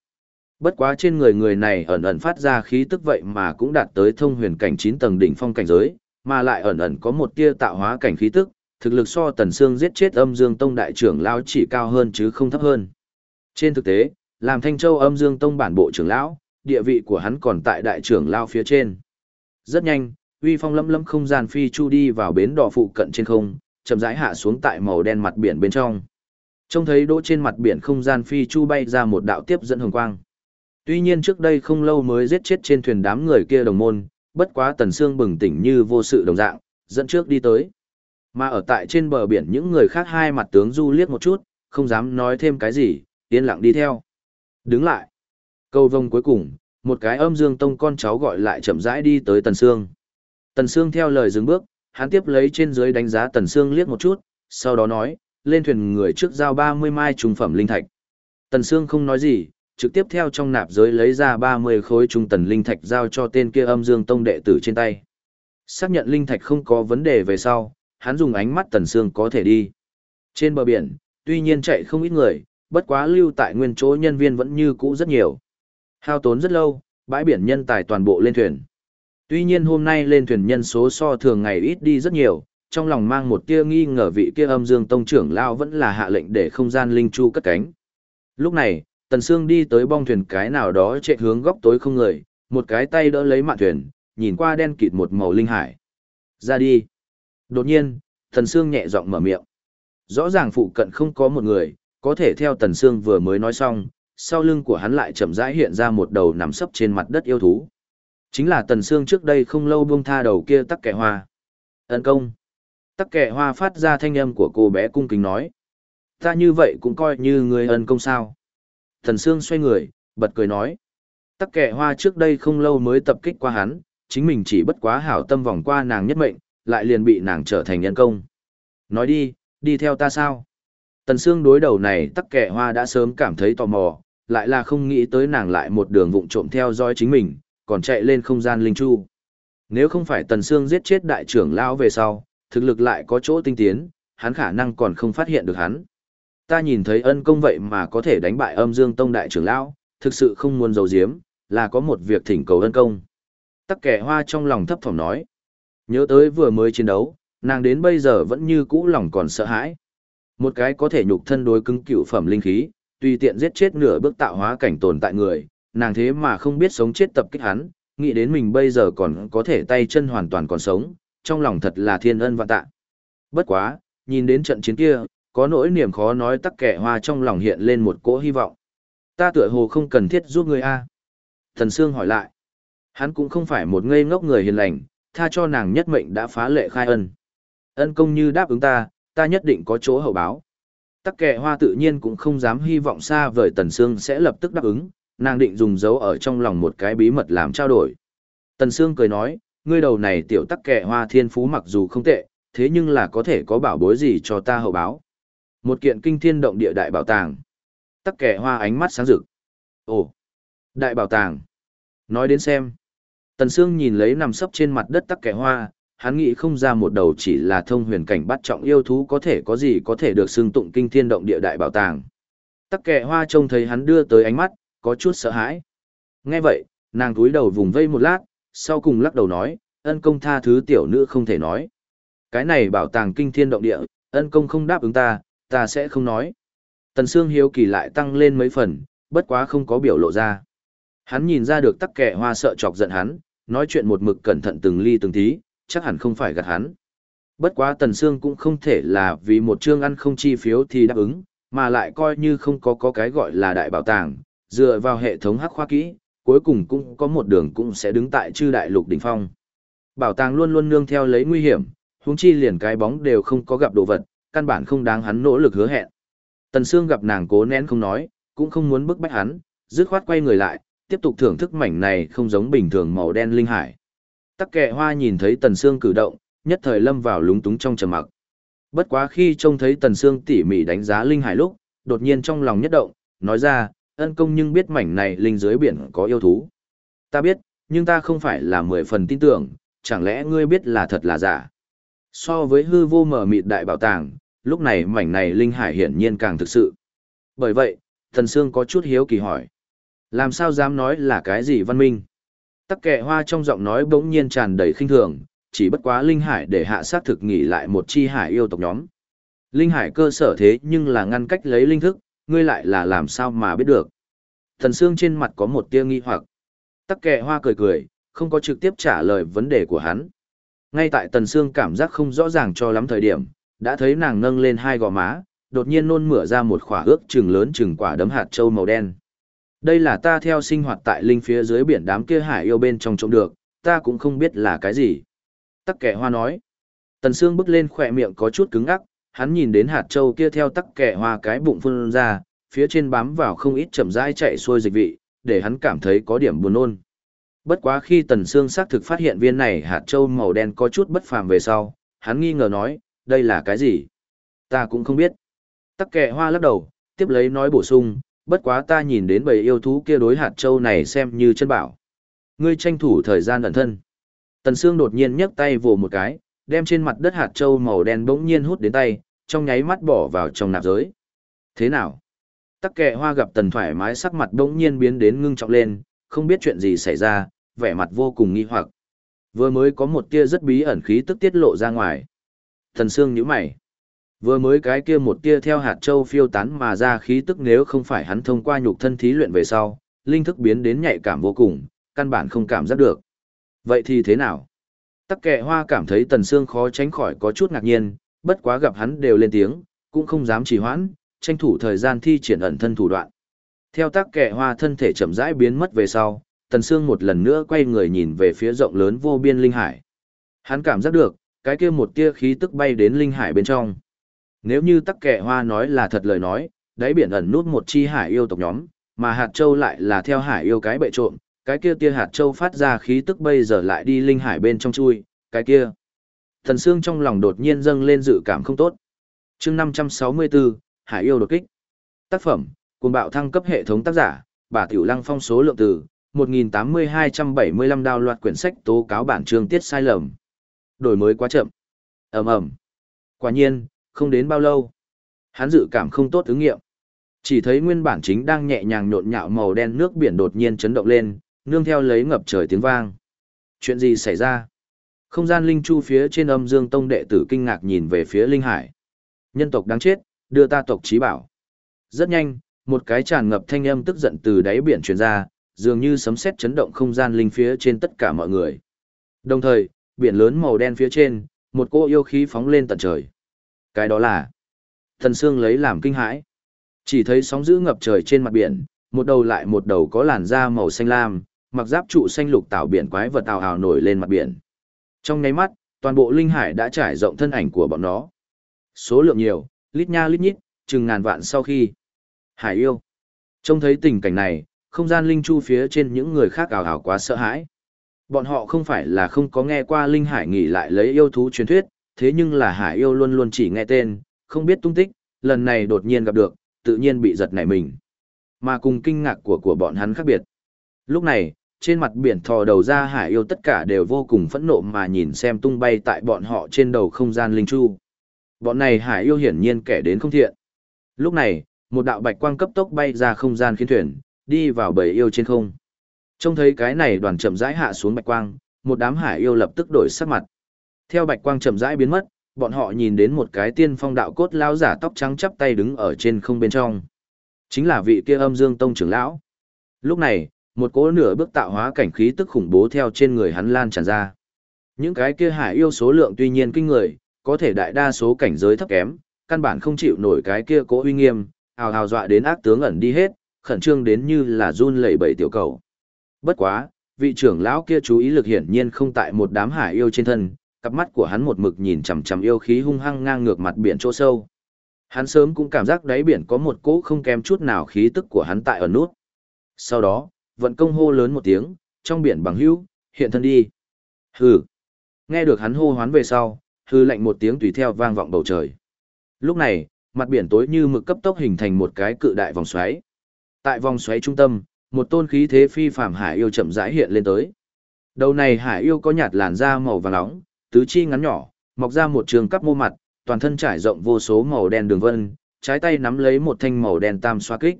A: Bất quá trên người người này ẩn ẩn phát ra khí tức vậy mà cũng đạt tới thông huyền cảnh 9 tầng đỉnh phong cảnh giới, mà lại ẩn ẩn có một tia tạo hóa cảnh khí tức, thực lực so Tần Sương giết chết âm dương tông đại trưởng lão chỉ cao hơn chứ không thấp hơn. Trên thực tế, làm Thanh Châu âm dương tông bản bộ trưởng lão, địa vị của hắn còn tại đại trưởng lão phía trên. Rất nhanh, uy phong lẫm lẫm không gian phi chu đi vào bến đò phụ cận trên không, chậm rãi hạ xuống tại màu đen mặt biển bên trong. Trông thấy đỗ trên mặt biển không gian phi chu bay ra một đạo tiếp dẫn hồng quang. Tuy nhiên trước đây không lâu mới giết chết trên thuyền đám người kia đồng môn, bất quá Tần Sương bừng tỉnh như vô sự đồng dạng, dẫn trước đi tới. Mà ở tại trên bờ biển những người khác hai mặt tướng du liếc một chút, không dám nói thêm cái gì, yên lặng đi theo. Đứng lại. Câu vông cuối cùng, một cái âm dương tông con cháu gọi lại chậm rãi đi tới Tần Sương. Tần Sương theo lời dừng bước, hắn tiếp lấy trên dưới đánh giá Tần Sương liếc một chút, sau đó nói, lên thuyền người trước giao 30 mai trung phẩm linh thạch. Tần Sương không nói gì, trực tiếp theo trong nạp giới lấy ra 30 khối trung tần linh thạch giao cho tên kia âm dương tông đệ tử trên tay. Xác nhận linh thạch không có vấn đề về sau, hắn dùng ánh mắt Tần Sương có thể đi. Trên bờ biển, tuy nhiên chạy không ít người, bất quá lưu tại nguyên chỗ nhân viên vẫn như cũ rất nhiều. Hao tốn rất lâu, bãi biển nhân tài toàn bộ lên thuyền. Tuy nhiên hôm nay lên thuyền nhân số so thường ngày ít đi rất nhiều, trong lòng mang một tia nghi ngờ vị kia âm dương tông trưởng lao vẫn là hạ lệnh để không gian linh chu cất cánh. Lúc này, Tần Sương đi tới bong thuyền cái nào đó chạy hướng góc tối không người, một cái tay đỡ lấy mạn thuyền, nhìn qua đen kịt một màu linh hải. Ra đi. Đột nhiên, Tần Sương nhẹ giọng mở miệng. Rõ ràng phụ cận không có một người, có thể theo Tần Sương vừa mới nói xong, sau lưng của hắn lại chậm rãi hiện ra một đầu nằm sấp trên mặt đất yêu thú. Chính là Tần Sương trước đây không lâu buông tha đầu kia tắc kẻ hoa. Ấn công. Tắc kẻ hoa phát ra thanh âm của cô bé cung kính nói. Ta như vậy cũng coi như người ân công sao. Thần Sương xoay người, bật cười nói. Tắc Kệ hoa trước đây không lâu mới tập kích qua hắn, chính mình chỉ bất quá hảo tâm vòng qua nàng nhất mệnh, lại liền bị nàng trở thành nhân công. Nói đi, đi theo ta sao? Tần Sương đối đầu này tắc Kệ hoa đã sớm cảm thấy tò mò, lại là không nghĩ tới nàng lại một đường vụng trộm theo dõi chính mình, còn chạy lên không gian linh chu. Nếu không phải Tần Sương giết chết đại trưởng lão về sau, thực lực lại có chỗ tinh tiến, hắn khả năng còn không phát hiện được hắn. Ta nhìn thấy ân công vậy mà có thể đánh bại âm dương tông đại trưởng lão, thực sự không muốn giấu giếm, là có một việc thỉnh cầu ân công. Tắc kẻ hoa trong lòng thấp thỏm nói. Nhớ tới vừa mới chiến đấu, nàng đến bây giờ vẫn như cũ lòng còn sợ hãi. Một cái có thể nhục thân đối cứng cựu phẩm linh khí, tùy tiện giết chết nửa bước tạo hóa cảnh tồn tại người, nàng thế mà không biết sống chết tập kích hắn, nghĩ đến mình bây giờ còn có thể tay chân hoàn toàn còn sống, trong lòng thật là thiên ân vạn tạ. Bất quá, nhìn đến trận chiến kia, có nỗi niềm khó nói tắc kẻ hoa trong lòng hiện lên một cỗ hy vọng. Ta tựa hồ không cần thiết giúp người a. Thần Sương hỏi lại. Hắn cũng không phải một ngây ngốc người hiền lành, tha cho nàng nhất mệnh đã phá lệ khai ân. Ân công như đáp ứng ta, ta nhất định có chỗ hậu báo. Tắc kệ hoa tự nhiên cũng không dám hy vọng xa vời Tần Sương sẽ lập tức đáp ứng, nàng định dùng dấu ở trong lòng một cái bí mật làm trao đổi. Tần Sương cười nói, ngươi đầu này tiểu tắc kệ hoa thiên phú mặc dù không tệ, thế nhưng là có thể có bảo bối gì cho ta hậu báo. Một kiện kinh thiên động địa đại bảo tàng. Tắc kẻ hoa ánh mắt sáng rực. Ồ, đại bảo tàng. Nói đến xem. Tần Sương nhìn lấy nằm sấp trên mặt đất tắc kẻ hoa, hắn nghĩ không ra một đầu chỉ là thông huyền cảnh bắt trọng yêu thú có thể có gì có thể được xưng tụng kinh thiên động địa đại bảo tàng. Tắc kẻ hoa trông thấy hắn đưa tới ánh mắt, có chút sợ hãi. Nghe vậy, nàng túi đầu vùng vây một lát, sau cùng lắc đầu nói, ân công tha thứ tiểu nữ không thể nói. Cái này bảo tàng kinh thiên động địa, ân công không đáp ứng ta, ta sẽ không nói. Tần Sương hiếu kỳ lại tăng lên mấy phần, bất quá không có biểu lộ ra. Hắn nhìn ra được tắc kẻ hoa sợ chọc giận hắn, nói chuyện một mực cẩn thận từng ly từng tí, chắc hẳn không phải gạt hắn. Bất quá Tần Sương cũng không thể là vì một chương ăn không chi phiếu thì đáp ứng, mà lại coi như không có có cái gọi là đại bảo tàng, dựa vào hệ thống hắc khoa kỹ, cuối cùng cũng có một đường cũng sẽ đứng tại chư đại lục đỉnh phong. Bảo tàng luôn luôn nương theo lấy nguy hiểm, huống chi liền cái bóng đều không có gặp đồ vật, căn bản không đáng hắn nỗ lực hứa hẹn. Tần Sương gặp nàng cố nén không nói, cũng không muốn bức bách hắn, dứt khoát quay người lại, tiếp tục thưởng thức mảnh này không giống bình thường màu đen linh hải. Tắc kệ hoa nhìn thấy Tần Sương cử động, nhất thời lâm vào lúng túng trong trầm mặc. Bất quá khi trông thấy Tần Sương tỉ mỉ đánh giá linh hải lúc, đột nhiên trong lòng nhất động, nói ra, ân công nhưng biết mảnh này linh dưới biển có yêu thú. Ta biết, nhưng ta không phải là mười phần tin tưởng, chẳng lẽ ngươi biết là thật là giả. So với hư vô mở mịt đại bảo tàng, lúc này mảnh này linh hải hiển nhiên càng thực sự. Bởi vậy, Thần Sương có chút hiếu kỳ hỏi. Làm sao dám nói là cái gì văn minh? Tắc kệ hoa trong giọng nói bỗng nhiên tràn đầy khinh thường, chỉ bất quá Linh Hải để hạ sát thực nghỉ lại một chi hải yêu tộc nhóm. Linh Hải cơ sở thế nhưng là ngăn cách lấy linh thức, ngươi lại là làm sao mà biết được. Thần Sương trên mặt có một tia nghi hoặc. Tắc kệ hoa cười cười, không có trực tiếp trả lời vấn đề của hắn. Ngay tại Tần Sương cảm giác không rõ ràng cho lắm thời điểm, đã thấy nàng nâng lên hai gò má, đột nhiên nôn mửa ra một khỏa ước chừng lớn chừng quả đấm hạt châu màu đen. Đây là ta theo sinh hoạt tại linh phía dưới biển đám kia hải yêu bên trong trộm được, ta cũng không biết là cái gì. Tắc kẻ hoa nói. Tần Sương bước lên khỏe miệng có chút cứng ngắc, hắn nhìn đến hạt châu kia theo tắc kẻ hoa cái bụng phun ra, phía trên bám vào không ít chậm rãi chạy xuôi dịch vị, để hắn cảm thấy có điểm buồn nôn. Bất quá khi Tần Sương xác thực phát hiện viên này hạt châu màu đen có chút bất phàm về sau, hắn nghi ngờ nói, đây là cái gì? Ta cũng không biết. Tắc kệ hoa lắc đầu, tiếp lấy nói bổ sung, bất quá ta nhìn đến bầy yêu thú kia đối hạt châu này xem như chân bảo. Ngươi tranh thủ thời gian ẩn thân. Tần Sương đột nhiên nhấc tay vồ một cái, đem trên mặt đất hạt châu màu đen bỗng nhiên hút đến tay, trong nháy mắt bỏ vào trong nạp giới. Thế nào? Tắc kệ hoa gặp tần thoải mái sắc mặt bỗng nhiên biến đến ngưng trọng lên, không biết chuyện gì xảy ra, vẻ mặt vô cùng nghi hoặc. Vừa mới có một tia rất bí ẩn khí tức tiết lộ ra ngoài. thần Sương nhíu mày. Vừa mới cái kia một tia theo hạt châu phiêu tán mà ra khí tức nếu không phải hắn thông qua nhục thân thí luyện về sau, linh thức biến đến nhạy cảm vô cùng, căn bản không cảm giác được. Vậy thì thế nào? Tắc kệ hoa cảm thấy tần xương khó tránh khỏi có chút ngạc nhiên, bất quá gặp hắn đều lên tiếng, cũng không dám trì hoãn, tranh thủ thời gian thi triển ẩn thân thủ đoạn. Theo tác kẻ hoa thân thể chậm rãi biến mất về sau, Tần Sương một lần nữa quay người nhìn về phía rộng lớn vô biên linh hải. Hắn cảm giác được, cái kia một tia khí tức bay đến linh hải bên trong. Nếu như tắc kẻ hoa nói là thật lời nói, đáy biển ẩn nút một chi hải yêu tộc nhóm, mà hạt châu lại là theo hải yêu cái bệ trộm, cái kia tia hạt châu phát ra khí tức bây giờ lại đi linh hải bên trong chui, cái kia. Thần Sương trong lòng đột nhiên dâng lên dự cảm không tốt. chương 564, Hải yêu đột kích. Tác phẩm, cùng bạo thăng cấp hệ thống tác giả, bà Tiểu Lăng phong số lượng từ, 1.8275 đào loạt quyển sách tố cáo bản chương tiết sai lầm. Đổi mới quá chậm. ầm ầm Quả nhiên, không đến bao lâu. Hắn dự cảm không tốt ứng nghiệm. Chỉ thấy nguyên bản chính đang nhẹ nhàng nhộn nhạo màu đen nước biển đột nhiên chấn động lên, nương theo lấy ngập trời tiếng vang. Chuyện gì xảy ra? Không gian linh chu phía trên âm dương tông đệ tử kinh ngạc nhìn về phía linh hải. Nhân tộc đáng chết, đưa ta tộc trí bảo. Rất nhanh, một cái tràn ngập thanh âm tức giận từ đáy biển truyền ra, dường như sấm sét chấn động không gian linh phía trên tất cả mọi người. Đồng thời, biển lớn màu đen phía trên, một cô yêu khí phóng lên tận trời. Cái đó là Thần Sương lấy làm kinh hãi. Chỉ thấy sóng dữ ngập trời trên mặt biển, một đầu lại một đầu có làn da màu xanh lam, mặc giáp trụ xanh lục tạo biển quái vật tào hào nổi lên mặt biển. Trong nháy mắt, toàn bộ linh hải đã trải rộng thân ảnh của bọn nó. Số lượng nhiều, lít nha lít nhít, chừng ngàn vạn sau khi. Hải yêu. Trông thấy tình cảnh này, không gian linh chu phía trên những người khác ảo ảo quá sợ hãi. Bọn họ không phải là không có nghe qua linh hải nghỉ lại lấy yêu thú truyền thuyết, thế nhưng là hải yêu luôn luôn chỉ nghe tên, không biết tung tích, lần này đột nhiên gặp được, tự nhiên bị giật nảy mình. Mà cùng kinh ngạc của của bọn hắn khác biệt. Lúc này, trên mặt biển thò đầu ra hải yêu tất cả đều vô cùng phẫn nộ mà nhìn xem tung bay tại bọn họ trên đầu không gian linh chu. Bọn này hải yêu hiển nhiên kẻ đến không thiện. Lúc này, một đạo bạch quang cấp tốc bay ra không gian khiến thuyền, đi vào bầy yêu trên không. Trông thấy cái này đoàn chậm rãi hạ xuống bạch quang, một đám hải yêu lập tức đổi sắc mặt. Theo bạch quang chậm rãi biến mất, bọn họ nhìn đến một cái tiên phong đạo cốt lão giả tóc trắng chắp tay đứng ở trên không bên trong. Chính là vị kia âm dương tông trưởng lão. Lúc này, một cỗ nửa bước tạo hóa cảnh khí tức khủng bố theo trên người hắn lan tràn ra. Những cái kia hải yêu số lượng tuy nhiên kinh người, có thể đại đa số cảnh giới thấp kém, căn bản không chịu nổi cái kia cỗ uy nghiêm, hào hào dọa đến ác tướng ẩn đi hết, khẩn trương đến như là run lẩy bẩy tiểu cầu. Bất quá, vị trưởng lão kia chú ý lực hiển nhiên không tại một đám hải yêu trên thân, cặp mắt của hắn một mực nhìn chằm chằm yêu khí hung hăng ngang ngược mặt biển chỗ sâu. Hắn sớm cũng cảm giác đáy biển có một cỗ không kém chút nào khí tức của hắn tại ở nút. Sau đó, vận công hô lớn một tiếng, trong biển bằng hữu, hiện thân đi. Hừ. Nghe được hắn hô hoán về sau, hư lạnh một tiếng tùy theo vang vọng bầu trời. Lúc này, mặt biển tối như mực cấp tốc hình thành một cái cự đại vòng xoáy. Tại vòng xoáy trung tâm, một tôn khí thế phi phàm hải yêu chậm rãi hiện lên tới. Đầu này hải yêu có nhạt làn da màu vàng nóng, tứ chi ngắn nhỏ, mọc ra một trường cắp mô mặt, toàn thân trải rộng vô số màu đen đường vân, trái tay nắm lấy một thanh màu đen tam xoa kích.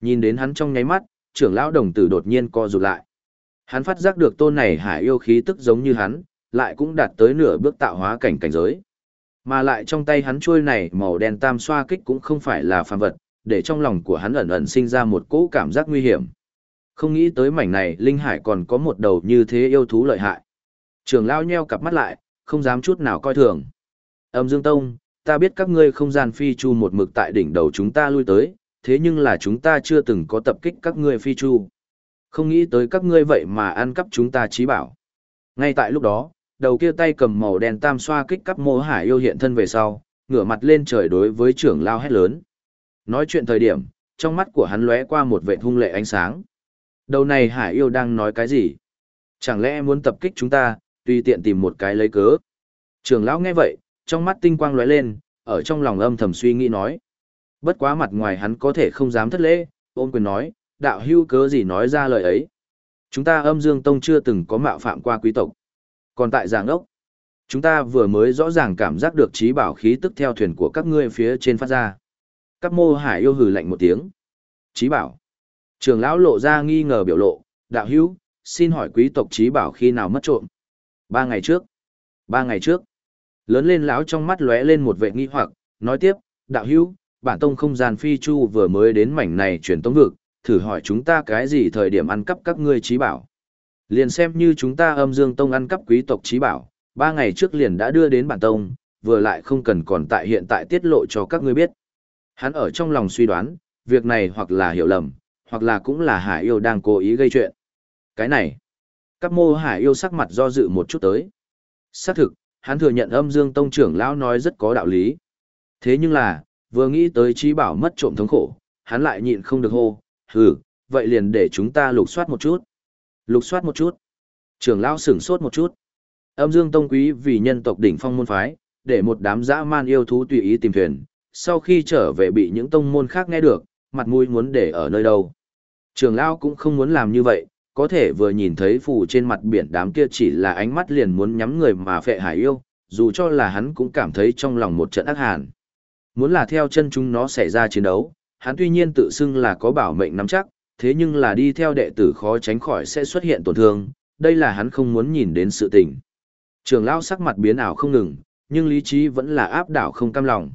A: Nhìn đến hắn trong nháy mắt, trưởng lão đồng tử đột nhiên co rụt lại. Hắn phát giác được tôn này hải yêu khí tức giống như hắn, lại cũng đạt tới nửa bước tạo hóa cảnh cảnh giới. Mà lại trong tay hắn chuôi này màu đen tam xoa kích cũng không phải là phàm vật, để trong lòng của hắn ẩn ẩn sinh ra một cỗ cảm giác nguy hiểm. Không nghĩ tới mảnh này linh hải còn có một đầu như thế yêu thú lợi hại. Trường lão nheo cặp mắt lại, không dám chút nào coi thường. Âm Dương Tông, ta biết các ngươi không gian phi chu một mực tại đỉnh đầu chúng ta lui tới, thế nhưng là chúng ta chưa từng có tập kích các ngươi phi chu. Không nghĩ tới các ngươi vậy mà ăn cắp chúng ta trí bảo. Ngay tại lúc đó, đầu kia tay cầm màu đen tam xoa kích cắp mô hải yêu hiện thân về sau, ngửa mặt lên trời đối với trưởng lao hét lớn. Nói chuyện thời điểm, trong mắt của hắn lóe qua một vệ hung lệ ánh sáng. Đầu này hải yêu đang nói cái gì? Chẳng lẽ muốn tập kích chúng ta, tùy tiện tìm một cái lấy cớ? Trưởng lão nghe vậy, trong mắt tinh quang lóe lên, ở trong lòng âm thầm suy nghĩ nói. Bất quá mặt ngoài hắn có thể không dám thất lễ, ôm quyền nói, đạo hưu cớ gì nói ra lời ấy. Chúng ta âm dương tông chưa từng có mạo phạm qua quý tộc. Còn tại giảng ốc, chúng ta vừa mới rõ ràng cảm giác được trí bảo khí tức theo thuyền của các ngươi phía trên phát ra. Các mô hải yêu hừ lạnh một tiếng. Trí bảo. Trường lão lộ ra nghi ngờ biểu lộ, đạo hữu, xin hỏi quý tộc trí bảo khi nào mất trộm. Ba ngày trước. Ba ngày trước. Lớn lên lão trong mắt lóe lên một vệ nghi hoặc, nói tiếp, đạo hữu, bản tông không gian phi chu vừa mới đến mảnh này truyền tống vực, thử hỏi chúng ta cái gì thời điểm ăn cắp các ngươi trí bảo. Liền xem như chúng ta âm dương tông ăn cắp quý tộc trí bảo, ba ngày trước liền đã đưa đến bản tông, vừa lại không cần còn tại hiện tại tiết lộ cho các ngươi biết. Hắn ở trong lòng suy đoán, việc này hoặc là hiểu lầm, hoặc là cũng là hải yêu đang cố ý gây chuyện. Cái này, các mô hải yêu sắc mặt do dự một chút tới. Xác thực, hắn thừa nhận âm dương tông trưởng lão nói rất có đạo lý. Thế nhưng là, vừa nghĩ tới trí bảo mất trộm thống khổ, hắn lại nhịn không được hô, hừ, vậy liền để chúng ta lục soát một chút. Lục soát một chút. Trưởng lão sửng sốt một chút. Âm dương tông quý vì nhân tộc đỉnh phong môn phái, để một đám dã man yêu thú tùy ý tìm thuyền, sau khi trở về bị những tông môn khác nghe được, mặt mũi muốn để ở nơi đâu. Trường lão cũng không muốn làm như vậy, có thể vừa nhìn thấy phù trên mặt biển đám kia chỉ là ánh mắt liền muốn nhắm người mà phệ hải yêu, dù cho là hắn cũng cảm thấy trong lòng một trận ác hàn. Muốn là theo chân chúng nó xảy ra chiến đấu, hắn tuy nhiên tự xưng là có bảo mệnh nắm chắc, thế nhưng là đi theo đệ tử khó tránh khỏi sẽ xuất hiện tổn thương, đây là hắn không muốn nhìn đến sự tình. Trường lão sắc mặt biến ảo không ngừng, nhưng lý trí vẫn là áp đảo không cam lòng.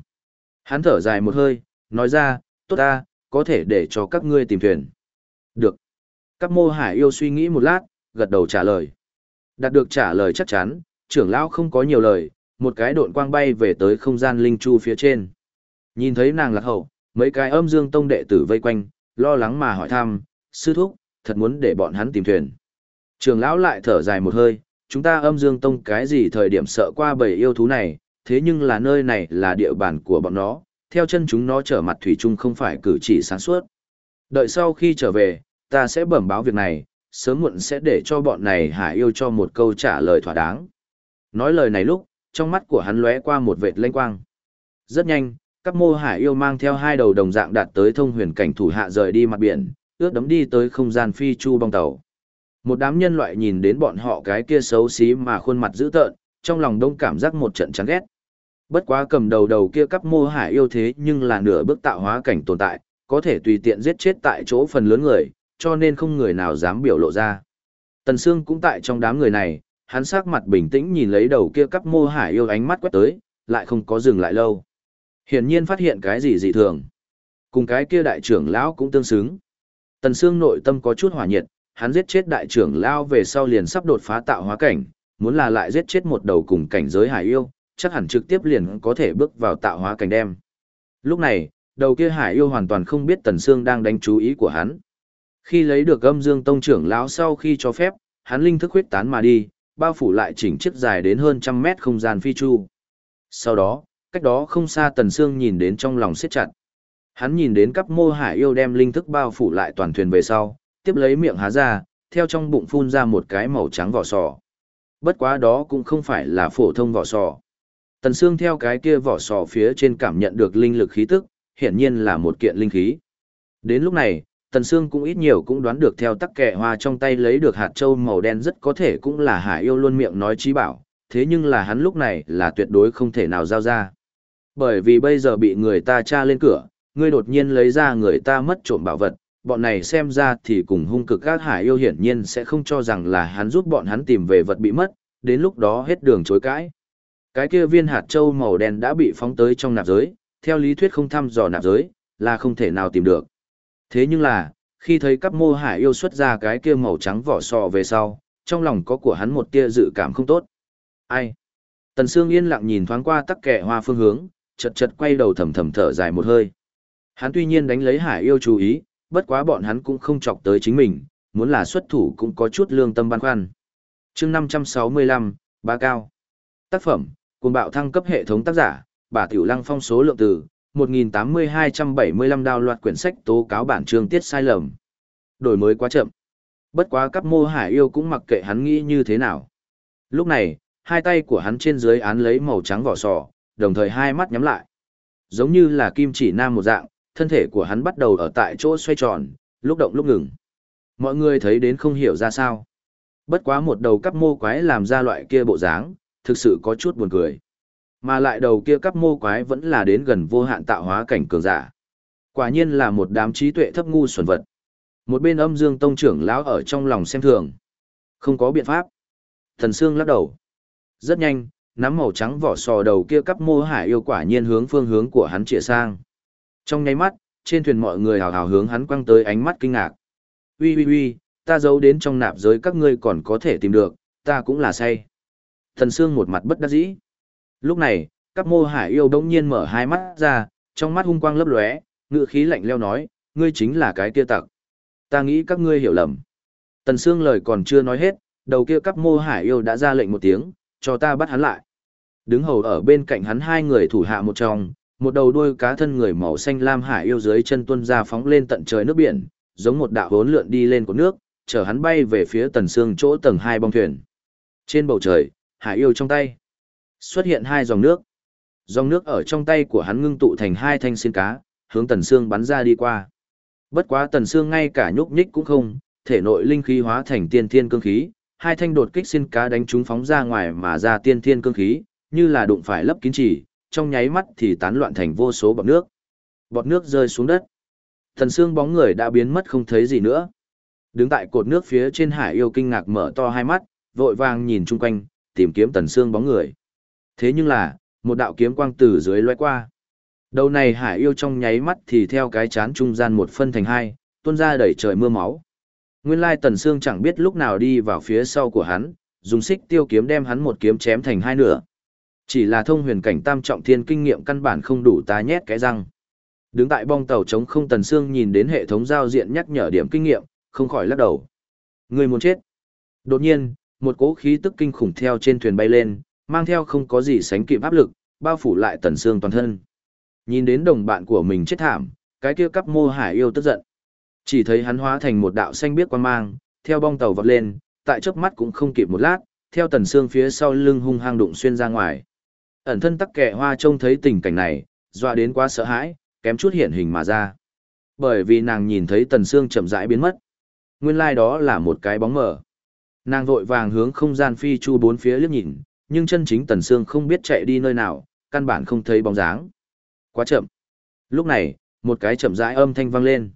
A: Hắn thở dài một hơi, nói ra, tốt ta, có thể để cho các ngươi tìm thuyền. Được. Các mô hải yêu suy nghĩ một lát, gật đầu trả lời. Đạt được trả lời chắc chắn, trưởng lão không có nhiều lời, một cái độn quang bay về tới không gian linh chu phía trên. Nhìn thấy nàng lạc hậu, mấy cái âm dương tông đệ tử vây quanh, lo lắng mà hỏi thăm, sư thúc, thật muốn để bọn hắn tìm thuyền. Trường lão lại thở dài một hơi, chúng ta âm dương tông cái gì thời điểm sợ qua bầy yêu thú này, thế nhưng là nơi này là địa bàn của bọn nó, theo chân chúng nó trở mặt thủy chung không phải cử chỉ sáng suốt. Đợi sau khi trở về, ta sẽ bẩm báo việc này, sớm muộn sẽ để cho bọn này hải yêu cho một câu trả lời thỏa đáng. Nói lời này lúc, trong mắt của hắn lóe qua một vệt lanh quang. Rất nhanh, các mô hải yêu mang theo hai đầu đồng dạng đạt tới thông huyền cảnh thủ hạ rời đi mặt biển, ướt đấm đi tới không gian phi chu bong tàu. Một đám nhân loại nhìn đến bọn họ cái kia xấu xí mà khuôn mặt dữ tợn, trong lòng đông cảm giác một trận chán ghét. Bất quá cầm đầu đầu kia các mô hải yêu thế nhưng là nửa bước tạo hóa cảnh tồn tại, có thể tùy tiện giết chết tại chỗ phần lớn người, cho nên không người nào dám biểu lộ ra. Tần Sương cũng tại trong đám người này, hắn sắc mặt bình tĩnh nhìn lấy đầu kia các mô hải yêu ánh mắt quét tới, lại không có dừng lại lâu. Hiển nhiên phát hiện cái gì dị thường. Cùng cái kia đại trưởng lão cũng tương xứng. Tần Sương nội tâm có chút hỏa nhiệt, hắn giết chết đại trưởng lão về sau liền sắp đột phá tạo hóa cảnh, muốn là lại giết chết một đầu cùng cảnh giới hải yêu, chắc hẳn trực tiếp liền có thể bước vào tạo hóa cảnh đem. Lúc này, đầu kia hải yêu hoàn toàn không biết Tần Sương đang đánh chú ý của hắn. Khi lấy được âm dương tông trưởng lão sau khi cho phép, hắn linh thức huyết tán mà đi, bao phủ lại chỉnh chiếc dài đến hơn trăm mét không gian phi chu. Sau đó, cách đó không xa Tần Sương nhìn đến trong lòng siết chặt. Hắn nhìn đến cắp mô hải yêu đem linh thức bao phủ lại toàn thuyền về sau, tiếp lấy miệng há ra, theo trong bụng phun ra một cái màu trắng vỏ sò. Bất quá đó cũng không phải là phổ thông vỏ sò. Tần Sương theo cái kia vỏ sò phía trên cảm nhận được linh lực khí tức, hiển nhiên là một kiện linh khí. Đến lúc này, Tần Sương cũng ít nhiều cũng đoán được theo tắc kẻ hoa trong tay lấy được hạt châu màu đen rất có thể cũng là hải yêu luôn miệng nói trí bảo, thế nhưng là hắn lúc này là tuyệt đối không thể nào giao ra. Bởi vì bây giờ bị người ta tra lên cửa, ngươi đột nhiên lấy ra người ta mất trộm bảo vật, bọn này xem ra thì cùng hung cực các hải yêu hiển nhiên sẽ không cho rằng là hắn giúp bọn hắn tìm về vật bị mất, đến lúc đó hết đường chối cãi. Cái kia viên hạt châu màu đen đã bị phóng tới trong nạp giới, theo lý thuyết không thăm dò nạp giới, là không thể nào tìm được. Thế nhưng là, khi thấy các mô hải yêu xuất ra cái kia màu trắng vỏ sò về sau, trong lòng có của hắn một tia dự cảm không tốt. Ai? Tần Sương yên lặng nhìn thoáng qua tắc kẻ hoa phương hướng, chật chật quay đầu thầm thầm thở dài một hơi. Hắn tuy nhiên đánh lấy hải yêu chú ý, bất quá bọn hắn cũng không chọc tới chính mình, muốn là xuất thủ cũng có chút lương tâm băn khoăn. chương 565, ba cao. Tác phẩm, cùng bạo thăng cấp hệ thống tác giả, bà Tiểu Lăng phong số lượng từ, 1.8275 đào loạt quyển sách tố cáo bản chương tiết sai lầm. Đổi mới quá chậm. Bất quá cấp mô hải yêu cũng mặc kệ hắn nghĩ như thế nào. Lúc này, hai tay của hắn trên dưới án lấy màu trắng vỏ sò, đồng thời hai mắt nhắm lại. Giống như là kim chỉ nam một dạng, thân thể của hắn bắt đầu ở tại chỗ xoay tròn, lúc động lúc ngừng. Mọi người thấy đến không hiểu ra sao. Bất quá một đầu cắp mô quái làm ra loại kia bộ dáng, thực sự có chút buồn cười. Mà lại đầu kia cắp mô quái vẫn là đến gần vô hạn tạo hóa cảnh cường giả. Quả nhiên là một đám trí tuệ thấp ngu xuẩn vật. Một bên âm dương tông trưởng lão ở trong lòng xem thường. Không có biện pháp. Thần Sương lắc đầu. Rất nhanh, nắm màu trắng vỏ sò đầu kia cắp mô hải yêu quả nhiên hướng phương hướng của hắn chĩa sang. Trong nháy mắt, trên thuyền mọi người hào hào hướng hắn quăng tới ánh mắt kinh ngạc. Ui ui ui, ta giấu đến trong nạp giới các ngươi còn có thể tìm được, ta cũng là say. Thần Sương một mặt bất đắc dĩ. Lúc này, các mô hải yêu đống nhiên mở hai mắt ra, trong mắt hung quang lấp lóe, ngựa khí lạnh leo nói, ngươi chính là cái kia tặc. Ta nghĩ các ngươi hiểu lầm. Tần Sương lời còn chưa nói hết, đầu kia cắp mô hải yêu đã ra lệnh một tiếng, cho ta bắt hắn lại. Đứng hầu ở bên cạnh hắn hai người thủ hạ một trong, một đầu đuôi cá thân người màu xanh lam hải yêu dưới chân tuân ra phóng lên tận trời nước biển, giống một đạo hốn lượn đi lên của nước, chở hắn bay về phía tần xương chỗ tầng hai bong thuyền. Trên bầu trời, hải yêu trong tay xuất hiện hai dòng nước. Dòng nước ở trong tay của hắn ngưng tụ thành hai thanh xiên cá, hướng tần xương bắn ra đi qua. Bất quá tần xương ngay cả nhúc nhích cũng không, thể nội linh khí hóa thành tiên thiên cương khí, hai thanh đột kích xin cá đánh chúng phóng ra ngoài mà ra tiên thiên cương khí, như là đụng phải lấp kín chỉ, trong nháy mắt thì tán loạn thành vô số bọt nước. Bọt nước rơi xuống đất. Thần xương bóng người đã biến mất không thấy gì nữa. Đứng tại cột nước phía trên hải yêu kinh ngạc mở to hai mắt, vội vàng nhìn chung quanh, tìm kiếm tần xương bóng người. Thế nhưng là, một đạo kiếm quang từ dưới lóe qua. Đầu này hải yêu trong nháy mắt thì theo cái chán trung gian một phân thành hai, tuôn ra đẩy trời mưa máu. Nguyên lai tần xương chẳng biết lúc nào đi vào phía sau của hắn, dùng xích tiêu kiếm đem hắn một kiếm chém thành hai nửa. Chỉ là thông huyền cảnh tam trọng thiên kinh nghiệm căn bản không đủ tá nhét cái răng. Đứng tại bong tàu chống không tần xương nhìn đến hệ thống giao diện nhắc nhở điểm kinh nghiệm, không khỏi lắc đầu. Người muốn chết. Đột nhiên, một cỗ khí tức kinh khủng theo trên thuyền bay lên, mang theo không có gì sánh kịp áp lực, bao phủ lại tần xương toàn thân. Nhìn đến đồng bạn của mình chết thảm, cái kia cắp mô hải yêu tức giận. Chỉ thấy hắn hóa thành một đạo xanh biếc quang mang, theo bong tàu vọt lên, tại chớp mắt cũng không kịp một lát, theo tần xương phía sau lưng hung hăng đụng xuyên ra ngoài. Ẩn thân tắc kẻ hoa trông thấy tình cảnh này, dọa đến quá sợ hãi, kém chút hiện hình mà ra. Bởi vì nàng nhìn thấy tần xương chậm rãi biến mất. Nguyên lai like đó là một cái bóng mờ. Nàng vội vàng hướng không gian phi chu bốn phía liếc nhìn, nhưng chân chính tần xương không biết chạy đi nơi nào, căn bản không thấy bóng dáng. Quá chậm. Lúc này, một cái chậm rãi âm thanh vang lên.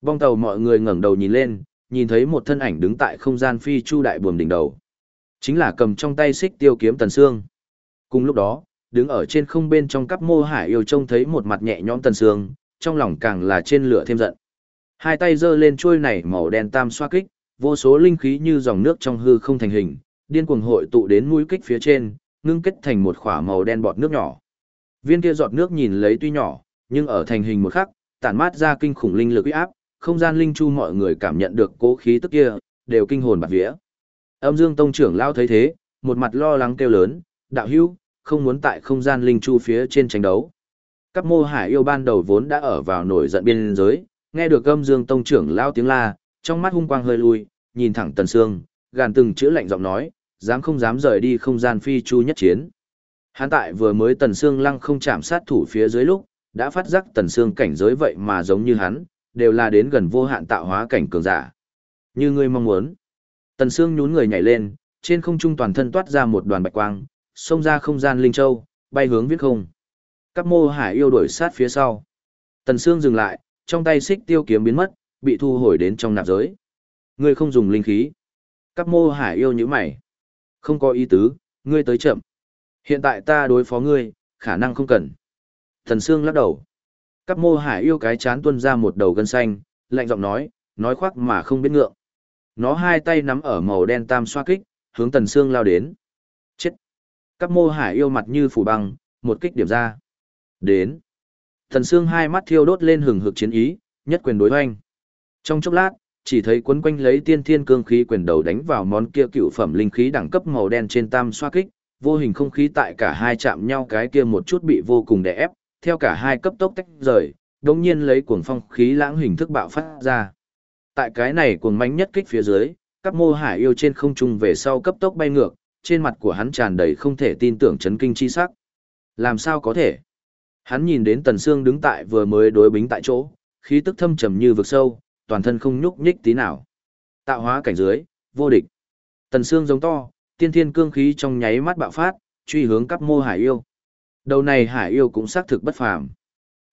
A: Bong tàu mọi người ngẩng đầu nhìn lên, nhìn thấy một thân ảnh đứng tại không gian phi chu đại buồm đỉnh đầu. Chính là cầm trong tay xích tiêu kiếm tần Sương. Cùng lúc đó, đứng ở trên không bên trong cắp mô hải yêu trông thấy một mặt nhẹ nhõm tần sương, trong lòng càng là trên lửa thêm giận. Hai tay giơ lên chuôi này màu đen tam xoa kích, vô số linh khí như dòng nước trong hư không thành hình, điên cuồng hội tụ đến mũi kích phía trên, ngưng kết thành một khỏa màu đen bọt nước nhỏ. Viên kia giọt nước nhìn lấy tuy nhỏ, nhưng ở thành hình một khắc, tản mát ra kinh khủng linh lực uy áp, không gian linh chu mọi người cảm nhận được cố khí tức kia, đều kinh hồn bạt vía. Âm Dương tông trưởng lao thấy thế, một mặt lo lắng kêu lớn, đạo hữu, không muốn tại không gian linh chu phía trên tranh đấu. Các mô hải yêu ban đầu vốn đã ở vào nổi giận biên giới, nghe được âm dương tông trưởng lao tiếng la, trong mắt hung quang hơi lui, nhìn thẳng tần sương, gàn từng chữ lạnh giọng nói, dám không dám rời đi không gian phi chu nhất chiến. Hán tại vừa mới tần sương lăng không chạm sát thủ phía dưới lúc, đã phát giác tần sương cảnh giới vậy mà giống như hắn, đều là đến gần vô hạn tạo hóa cảnh cường giả. Như ngươi mong muốn. Tần sương nhún người nhảy lên, trên không trung toàn thân toát ra một đoàn bạch quang, xông ra không gian linh châu, bay hướng viết không. Các mô hải yêu đuổi sát phía sau. Tần Sương dừng lại, trong tay xích tiêu kiếm biến mất, bị thu hồi đến trong nạp giới. Ngươi không dùng linh khí. Các mô hải yêu như mày. Không có ý tứ, ngươi tới chậm. Hiện tại ta đối phó ngươi, khả năng không cần. Tần Sương lắc đầu. Các mô hải yêu cái chán tuôn ra một đầu gân xanh, lạnh giọng nói, nói khoác mà không biết ngượng. Nó hai tay nắm ở màu đen tam xoa kích, hướng Tần Sương lao đến. Chết! Các mô hải yêu mặt như phủ băng, một kích điểm ra. Đến. Thần Sương hai mắt thiêu đốt lên hừng hực chiến ý, nhất quyền đối hoanh. Trong chốc lát, chỉ thấy quấn quanh lấy tiên thiên cương khí quyền đầu đánh vào món kia cựu phẩm linh khí đẳng cấp màu đen trên tam xoa kích, vô hình không khí tại cả hai chạm nhau cái kia một chút bị vô cùng đè ép, theo cả hai cấp tốc tách rời, đồng nhiên lấy cuồng phong khí lãng hình thức bạo phát ra. Tại cái này cuồng mãnh nhất kích phía dưới, các mô hải yêu trên không trung về sau cấp tốc bay ngược, trên mặt của hắn tràn đầy không thể tin tưởng chấn kinh chi sắc. Làm sao có thể? Hắn nhìn đến Tần Sương đứng tại vừa mới đối bính tại chỗ, khí tức thâm trầm như vực sâu, toàn thân không nhúc nhích tí nào. Tạo hóa cảnh dưới, vô địch. Tần Sương giống to, tiên thiên cương khí trong nháy mắt bạo phát, truy hướng các mô hải yêu. Đầu này hải yêu cũng xác thực bất phàm.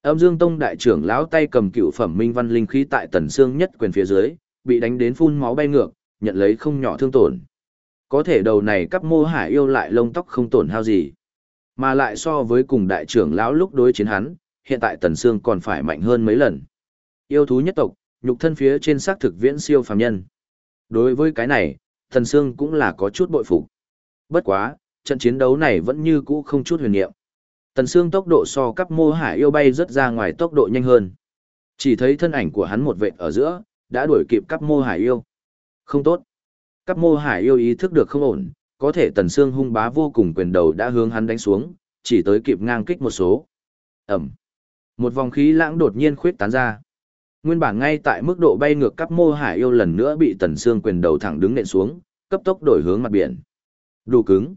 A: Âm Dương Tông đại trưởng lão tay cầm cựu phẩm minh văn linh khí tại Tần xương nhất quyền phía dưới, bị đánh đến phun máu bay ngược, nhận lấy không nhỏ thương tổn có thể đầu này cấp mô hải yêu lại lông tóc không tổn hao gì. Mà lại so với cùng đại trưởng lão lúc đối chiến hắn, hiện tại Tần xương còn phải mạnh hơn mấy lần. Yêu thú nhất tộc, nhục thân phía trên xác thực viễn siêu phàm nhân. Đối với cái này, Tần xương cũng là có chút bội phục. Bất quá, trận chiến đấu này vẫn như cũ không chút huyền niệm. Tần Sương tốc độ so cấp mô hải yêu bay rất ra ngoài tốc độ nhanh hơn. Chỉ thấy thân ảnh của hắn một vệt ở giữa, đã đuổi kịp cấp mô hải yêu. Không tốt. Cấp mô hải yêu ý thức được không ổn, có thể tần xương hung bá vô cùng quyền đầu đã hướng hắn đánh xuống, chỉ tới kịp ngang kích một số. Ẩm. Một vòng khí lãng đột nhiên khuyết tán ra. Nguyên bản ngay tại mức độ bay ngược cấp mô hải yêu lần nữa bị tần xương quyền đầu thẳng đứng nện xuống, cấp tốc đổi hướng mặt biển. Đủ cứng.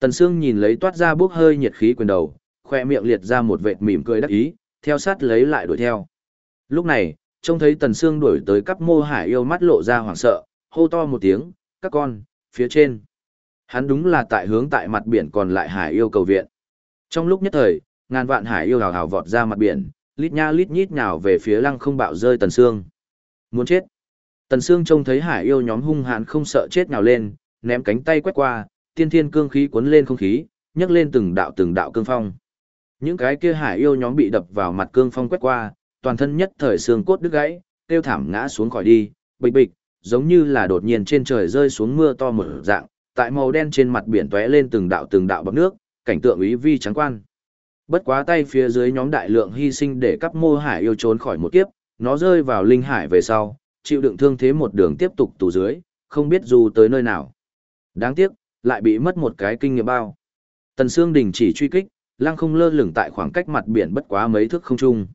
A: Tần xương nhìn lấy toát ra bốc hơi nhiệt khí quyền đầu, khoe miệng liệt ra một vệt mỉm cười đắc ý, theo sát lấy lại đuổi theo. Lúc này, trông thấy tần xương đuổi tới cắp mô hải yêu mắt lộ ra hoảng sợ, hô to một tiếng, các con, phía trên. Hắn đúng là tại hướng tại mặt biển còn lại hải yêu cầu viện. Trong lúc nhất thời, ngàn vạn hải yêu hào hào vọt ra mặt biển, lít nha lít nhít nhào về phía lăng không bạo rơi tần xương. Muốn chết. Tần xương trông thấy hải yêu nhóm hung hãn không sợ chết nhào lên, ném cánh tay quét qua, tiên thiên cương khí cuốn lên không khí, nhấc lên từng đạo từng đạo cương phong. Những cái kia hải yêu nhóm bị đập vào mặt cương phong quét qua, toàn thân nhất thời xương cốt đứt gãy, tiêu thảm ngã xuống khỏi đi, bịch bịch, giống như là đột nhiên trên trời rơi xuống mưa to một dạng, tại màu đen trên mặt biển tóe lên từng đạo từng đạo bọt nước, cảnh tượng ý vi trắng quan. Bất quá tay phía dưới nhóm đại lượng hy sinh để cắp mô hải yêu trốn khỏi một kiếp, nó rơi vào linh hải về sau, chịu đựng thương thế một đường tiếp tục tù dưới, không biết dù tới nơi nào. Đáng tiếc, lại bị mất một cái kinh nghiệm bao. Tần Sương đình chỉ truy kích, lăng không lơ lửng tại khoảng cách mặt biển bất quá mấy thước không trung.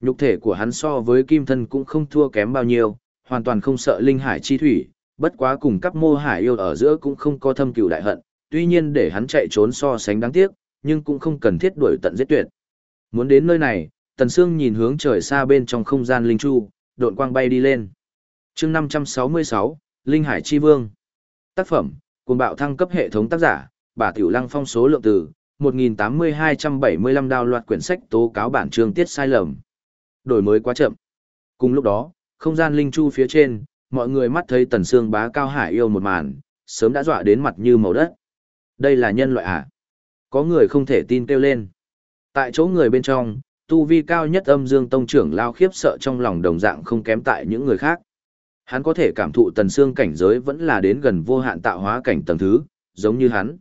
A: Nhục thể của hắn so với kim thân cũng không thua kém bao nhiêu, hoàn toàn không sợ linh hải chi thủy, bất quá cùng các mô hải yêu ở giữa cũng không có thâm cừu đại hận, tuy nhiên để hắn chạy trốn so sánh đáng tiếc, nhưng cũng không cần thiết đuổi tận giết tuyệt. Muốn đến nơi này, Tần Sương nhìn hướng trời xa bên trong không gian linh chu, độn quang bay đi lên. Chương 566, Linh Hải chi vương. Tác phẩm: Cuồng bạo thăng cấp hệ thống tác giả: Bà Tiểu Lăng phong số lượng từ 1.8275 đào loạt quyển sách tố cáo bản chương tiết sai lầm. Đổi mới quá chậm. Cùng lúc đó, không gian linh chu phía trên, mọi người mắt thấy tần xương bá cao hải yêu một màn, sớm đã dọa đến mặt như màu đất. Đây là nhân loại à? Có người không thể tin kêu lên. Tại chỗ người bên trong, tu vi cao nhất âm dương tông trưởng lao khiếp sợ trong lòng đồng dạng không kém tại những người khác. Hắn có thể cảm thụ tần xương cảnh giới vẫn là đến gần vô hạn tạo hóa cảnh tầng thứ, giống như hắn.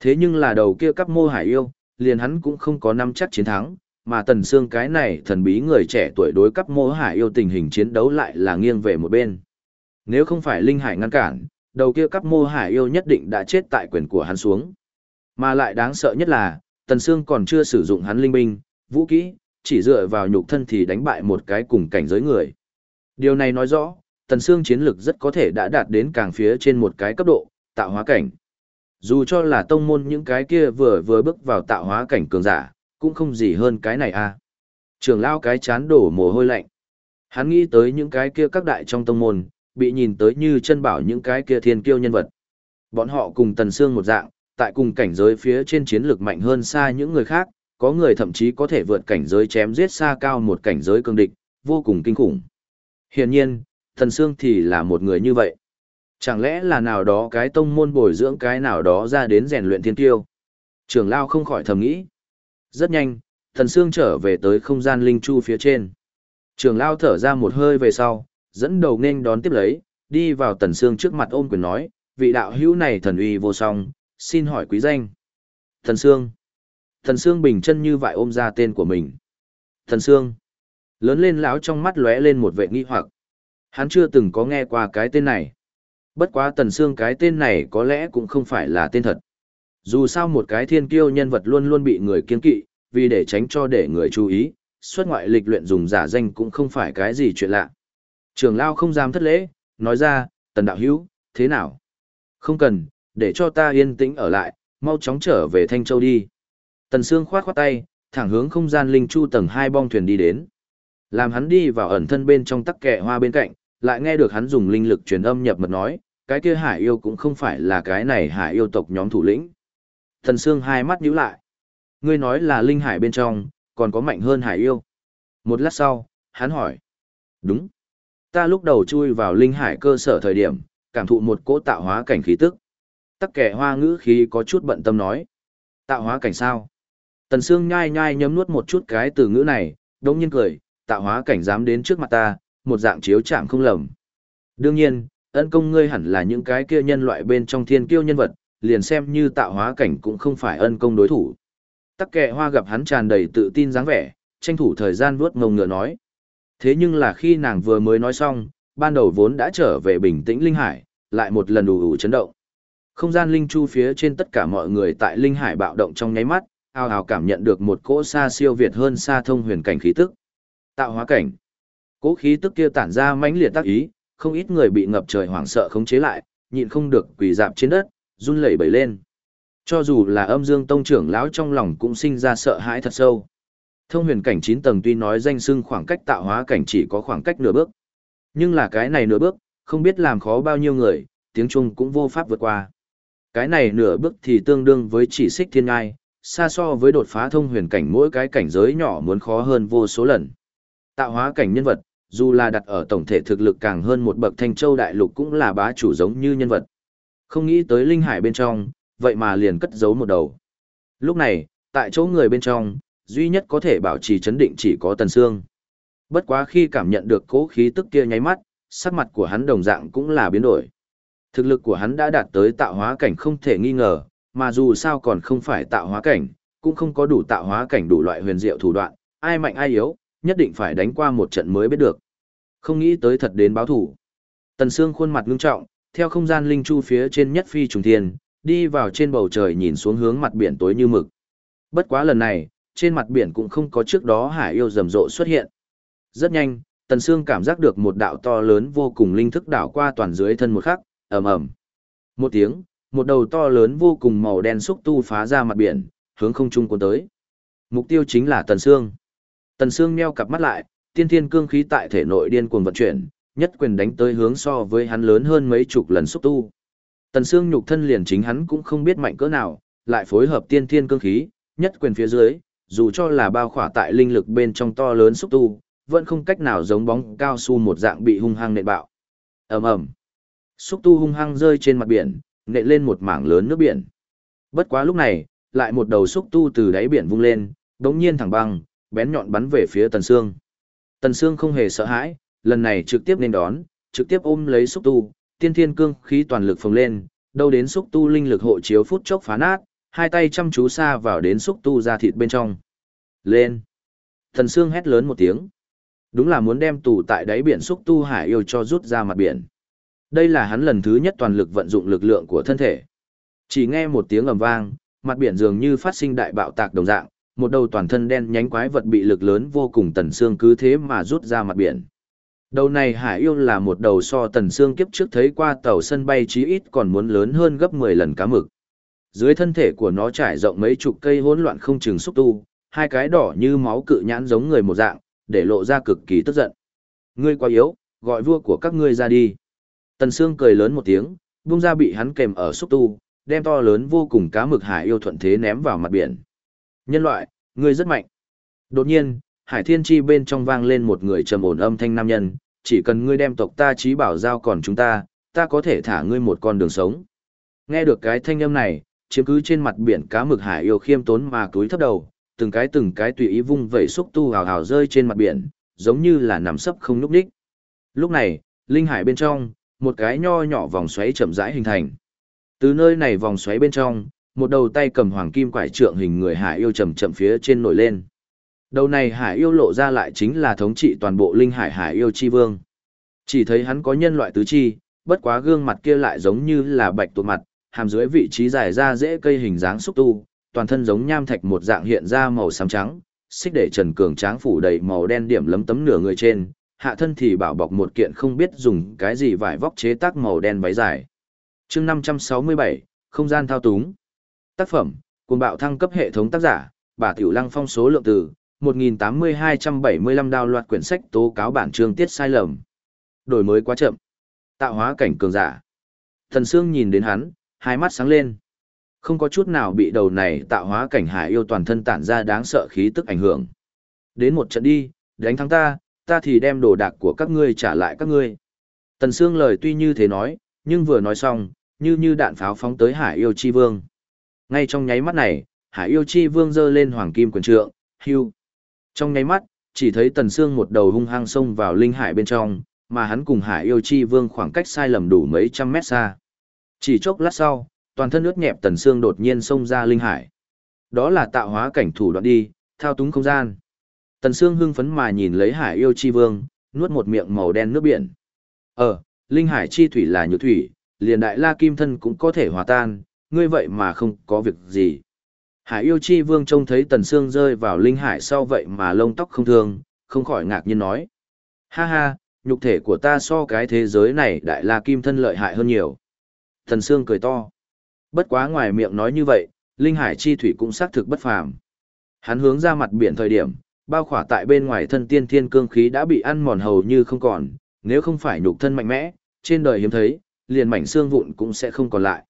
A: Thế nhưng là đầu kia cấp mô hải yêu, liền hắn cũng không có năm chắc chiến thắng, mà tần xương cái này thần bí người trẻ tuổi đối cấp mô hải yêu tình hình chiến đấu lại là nghiêng về một bên. Nếu không phải linh hải ngăn cản, đầu kia cấp mô hải yêu nhất định đã chết tại quyền của hắn xuống. Mà lại đáng sợ nhất là, tần xương còn chưa sử dụng hắn linh binh, vũ kỹ, chỉ dựa vào nhục thân thì đánh bại một cái cùng cảnh giới người. Điều này nói rõ, tần xương chiến lực rất có thể đã đạt đến càng phía trên một cái cấp độ, tạo hóa cảnh. Dù cho là tông môn những cái kia vừa vừa bước vào tạo hóa cảnh cường giả, cũng không gì hơn cái này a. À. Trường lao cái chán đổ mồ hôi lạnh. Hắn nghĩ tới những cái kia các đại trong tông môn, bị nhìn tới như chân bảo những cái kia thiên kiêu nhân vật. Bọn họ cùng tần xương một dạng, tại cùng cảnh giới phía trên chiến lược mạnh hơn xa những người khác, có người thậm chí có thể vượt cảnh giới chém giết xa cao một cảnh giới cường địch, vô cùng kinh khủng. Hiển nhiên, thần Sương thì là một người như vậy. Chẳng lẽ là nào đó cái tông môn bồi dưỡng cái nào đó ra đến rèn luyện thiên tiêu? Trường Lao không khỏi thầm nghĩ. Rất nhanh, thần xương trở về tới không gian linh chu phía trên. Trường Lao thở ra một hơi về sau, dẫn đầu nên đón tiếp lấy, đi vào Tần xương trước mặt ôm quyền nói, vị đạo hữu này thần uy vô song, xin hỏi quý danh. Thần xương, Thần xương bình chân như vậy ôm ra tên của mình. Thần xương, Lớn lên lão trong mắt lóe lên một vệ nghi hoặc. Hắn chưa từng có nghe qua cái tên này. Bất quá Tần Sương cái tên này có lẽ cũng không phải là tên thật. Dù sao một cái thiên kiêu nhân vật luôn luôn bị người kiên kỵ, vì để tránh cho để người chú ý, xuất ngoại lịch luyện dùng giả danh cũng không phải cái gì chuyện lạ. Trường Lao không dám thất lễ, nói ra, Tần Đạo Hữu thế nào? Không cần, để cho ta yên tĩnh ở lại, mau chóng trở về Thanh Châu đi. Tần Sương khoát khoát tay, thẳng hướng không gian linh chu tầng hai bong thuyền đi đến. Làm hắn đi vào ẩn thân bên trong tắc kẹ hoa bên cạnh, lại nghe được hắn dùng linh lực truyền âm nhập mật nói, cái kia hải yêu cũng không phải là cái này hải yêu tộc nhóm thủ lĩnh. Tần Sương hai mắt nhíu lại. Ngươi nói là linh hải bên trong, còn có mạnh hơn hải yêu. Một lát sau, hắn hỏi. Đúng. Ta lúc đầu chui vào linh hải cơ sở thời điểm, cảm thụ một cỗ tạo hóa cảnh khí tức tắc kẻ hoa ngữ khí có chút bận tâm nói. Tạo hóa cảnh sao? Tần Sương nhai nhai nhấm nuốt một chút cái từ ngữ này, đống nhiên cười, tạo hóa cảnh dám đến trước mặt ta, một dạng chiếu chạm không lầm. Đương nhiên, ân công ngươi hẳn là những cái kia nhân loại bên trong thiên kiêu nhân vật, liền xem như tạo hóa cảnh cũng không phải ân công đối thủ. Tắc kệ hoa gặp hắn tràn đầy tự tin dáng vẻ, tranh thủ thời gian vuốt ngông ngựa nói. Thế nhưng là khi nàng vừa mới nói xong, ban đầu vốn đã trở về bình tĩnh linh hải, lại một lần ù ù chấn động. Không gian linh chu phía trên tất cả mọi người tại linh hải bạo động trong nháy mắt, ao ào cảm nhận được một cỗ xa siêu việt hơn xa thông huyền cảnh khí tức. Tạo hóa cảnh. Cỗ khí tức kia tản ra mãnh liệt tác ý, không ít người bị ngập trời hoảng sợ khống chế lại, nhịn không được quỳ dạp trên đất, run lẩy bẩy lên. Cho dù là âm dương tông trưởng lão trong lòng cũng sinh ra sợ hãi thật sâu. Thông huyền cảnh 9 tầng tuy nói danh xưng khoảng cách tạo hóa cảnh chỉ có khoảng cách nửa bước. Nhưng là cái này nửa bước, không biết làm khó bao nhiêu người, tiếng Trung cũng vô pháp vượt qua. Cái này nửa bước thì tương đương với chỉ xích thiên ngai, xa so với đột phá thông huyền cảnh mỗi cái cảnh giới nhỏ muốn khó hơn vô số lần. Tạo hóa cảnh nhân vật, dù là đặt ở tổng thể thực lực càng hơn một bậc thanh châu đại lục cũng là bá chủ giống như nhân vật. Không nghĩ tới linh hải bên trong, vậy mà liền cất giấu một đầu. Lúc này, tại chỗ người bên trong, duy nhất có thể bảo trì chấn định chỉ có Tần Sương. Bất quá khi cảm nhận được cố khí tức kia nháy mắt, sắc mặt của hắn đồng dạng cũng là biến đổi. Thực lực của hắn đã đạt tới tạo hóa cảnh không thể nghi ngờ, mà dù sao còn không phải tạo hóa cảnh, cũng không có đủ tạo hóa cảnh đủ loại huyền diệu thủ đoạn, ai mạnh ai yếu, nhất định phải đánh qua một trận mới biết được. Không nghĩ tới thật đến báo thủ. Tần Sương khuôn mặt ngưng trọng, theo không gian linh chu phía trên nhất phi trùng thiên, đi vào trên bầu trời nhìn xuống hướng mặt biển tối như mực. Bất quá lần này, trên mặt biển cũng không có trước đó hải yêu rầm rộ xuất hiện. Rất nhanh, Tần Sương cảm giác được một đạo to lớn vô cùng linh thức đảo qua toàn dưới thân một khắc, ầm ầm. Một tiếng, một đầu to lớn vô cùng màu đen xúc tu phá ra mặt biển, hướng không trung cuốn tới. Mục tiêu chính là Tần Sương. Tần Sương meo cặp mắt lại, tiên thiên cương khí tại thể nội điên cuồng vận chuyển, nhất quyền đánh tới hướng so với hắn lớn hơn mấy chục lần xúc tu. Tần Sương nhục thân liền chính hắn cũng không biết mạnh cỡ nào, lại phối hợp tiên thiên cương khí, nhất quyền phía dưới, dù cho là bao khỏa tại linh lực bên trong to lớn xúc tu, vẫn không cách nào giống bóng cao su một dạng bị hung hăng nện bạo. Ầm ầm. Xúc tu hung hăng rơi trên mặt biển, nện lên một mảng lớn nước biển. Bất quá lúc này, lại một đầu xúc tu từ đáy biển vung lên, đống nhiên thẳng băng, bén nhọn bắn về phía Tần Sương. Tần Sương không hề sợ hãi, lần này trực tiếp nên đón, trực tiếp ôm lấy xúc tu, tiên thiên cương khí toàn lực phồng lên, đâu đến xúc tu linh lực hộ chiếu phút chốc phá nát, hai tay chăm chú xa vào đến xúc tu ra thịt bên trong. Lên! Tần Sương hét lớn một tiếng. Đúng là muốn đem tù tại đáy biển xúc tu hải yêu cho rút ra mặt biển. Đây là hắn lần thứ nhất toàn lực vận dụng lực lượng của thân thể. Chỉ nghe một tiếng ầm vang, mặt biển dường như phát sinh đại bạo tạc đồng dạng, một đầu toàn thân đen nhánh quái vật bị lực lớn vô cùng tần xương cứ thế mà rút ra mặt biển. Đầu này hải yêu là một đầu so tần xương kiếp trước thấy qua tàu sân bay chí ít còn muốn lớn hơn gấp 10 lần cá mực. Dưới thân thể của nó trải rộng mấy chục cây hỗn loạn không chừng xúc tu, hai cái đỏ như máu cự nhãn giống người một dạng, để lộ ra cực kỳ tức giận. Ngươi quá yếu, gọi vua của các ngươi ra đi. Tần Sương cười lớn một tiếng, buông ra bị hắn kèm ở xúc tu, đem to lớn vô cùng cá mực hải yêu thuận thế ném vào mặt biển. Nhân loại, ngươi rất mạnh. Đột nhiên, hải thiên chi bên trong vang lên một người trầm ổn âm thanh nam nhân, chỉ cần ngươi đem tộc ta trí bảo giao còn chúng ta, ta có thể thả ngươi một con đường sống. Nghe được cái thanh âm này, chiếm cứ trên mặt biển cá mực hải yêu khiêm tốn mà cúi thấp đầu, từng cái từng cái tùy ý vung vẩy xúc tu hào hào rơi trên mặt biển, giống như là nằm sấp không núp đích. Lúc này, linh hải bên trong, một cái nho nhỏ vòng xoáy chậm rãi hình thành. Từ nơi này vòng xoáy bên trong, một đầu tay cầm hoàng kim quải trượng hình người hải yêu chầm chậm phía trên nổi lên. Đầu này hải yêu lộ ra lại chính là thống trị toàn bộ linh hải hải yêu chi vương. Chỉ thấy hắn có nhân loại tứ chi, bất quá gương mặt kia lại giống như là bạch tuột mặt, hàm dưới vị trí dài ra dễ cây hình dáng xúc tu, toàn thân giống nham thạch một dạng hiện ra màu xám trắng, xích để Trần Cường tráng phủ đầy màu đen điểm lấm tấm nửa người trên, hạ thân thì bảo bọc một kiện không biết dùng cái gì vải vóc chế tác màu đen váy dài. chương 567, không gian thao túng. Tác phẩm, cuồng bạo thăng cấp hệ thống tác giả, bà Tiểu Lăng phong số lượng từ, 1.8275 đào loạt quyển sách tố cáo bản chương tiết sai lầm. Đổi mới quá chậm. Tạo hóa cảnh cường giả. Thần Sương nhìn đến hắn, hai mắt sáng lên. Không có chút nào bị đầu này tạo hóa cảnh hải yêu toàn thân tản ra đáng sợ khí tức ảnh hưởng. Đến một trận đi, đánh thắng ta, ta thì đem đồ đạc của các ngươi trả lại các ngươi. Tần Sương lời tuy như thế nói, nhưng vừa nói xong, như như đạn pháo phóng tới Hải Yêu Chi Vương. Ngay trong nháy mắt này, Hải Yêu Chi Vương giơ lên hoàng kim quyền trượng, hưu. Trong nháy mắt, chỉ thấy Tần Sương một đầu hung hăng xông vào linh hải bên trong, mà hắn cùng Hải Yêu Chi Vương khoảng cách sai lầm đủ mấy trăm mét xa. Chỉ chốc lát sau, toàn thân ướt nhẹp Tần Sương đột nhiên xông ra linh hải. Đó là tạo hóa cảnh thủ đoạn đi, thao túng không gian. Tần Sương hưng phấn mà nhìn lấy Hải Yêu Chi Vương, nuốt một miệng màu đen nước biển. Ờ, linh hải chi thủy là nhược thủy, liền đại la kim thân cũng có thể hòa tan, ngươi vậy mà không có việc gì. Hải yêu chi vương trông thấy tần xương rơi vào linh hải sau vậy mà lông tóc không thương, không khỏi ngạc nhiên nói. Ha ha, nhục thể của ta so cái thế giới này đại la kim thân lợi hại hơn nhiều. Tần xương cười to. Bất quá ngoài miệng nói như vậy, linh hải chi thủy cũng xác thực bất phàm. Hắn hướng ra mặt biển thời điểm, bao khỏa tại bên ngoài thân tiên thiên cương khí đã bị ăn mòn hầu như không còn, nếu không phải nhục thân mạnh mẽ, trên đời hiếm thấy, liền mảnh xương vụn cũng sẽ không còn lại.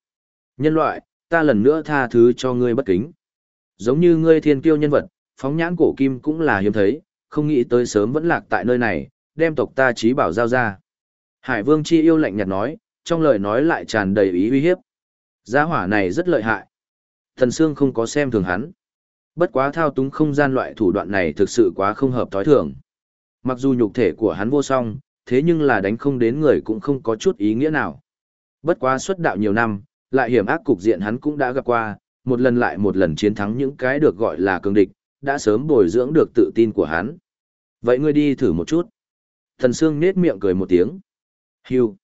A: Nhân loại, ta lần nữa tha thứ cho ngươi bất kính. Giống như ngươi thiên kiêu nhân vật, phóng nhãn cổ kim cũng là hiếm thấy, không nghĩ tới sớm vẫn lạc tại nơi này, đem tộc ta trí bảo giao ra. Hải vương chi yêu lạnh nhạt nói, trong lời nói lại tràn đầy ý uy hiếp. Giá hỏa này rất lợi hại. Thần Sương không có xem thường hắn. Bất quá thao túng không gian loại thủ đoạn này thực sự quá không hợp thói thường. Mặc dù nhục thể của hắn vô song, thế nhưng là đánh không đến người cũng không có chút ý nghĩa nào. Bất quá xuất đạo nhiều năm, lại hiểm ác cục diện hắn cũng đã gặp qua, một lần lại một lần chiến thắng những cái được gọi là cường địch, đã sớm bồi dưỡng được tự tin của hắn. Vậy ngươi đi thử một chút. Thần Sương nết miệng cười một tiếng. hiu.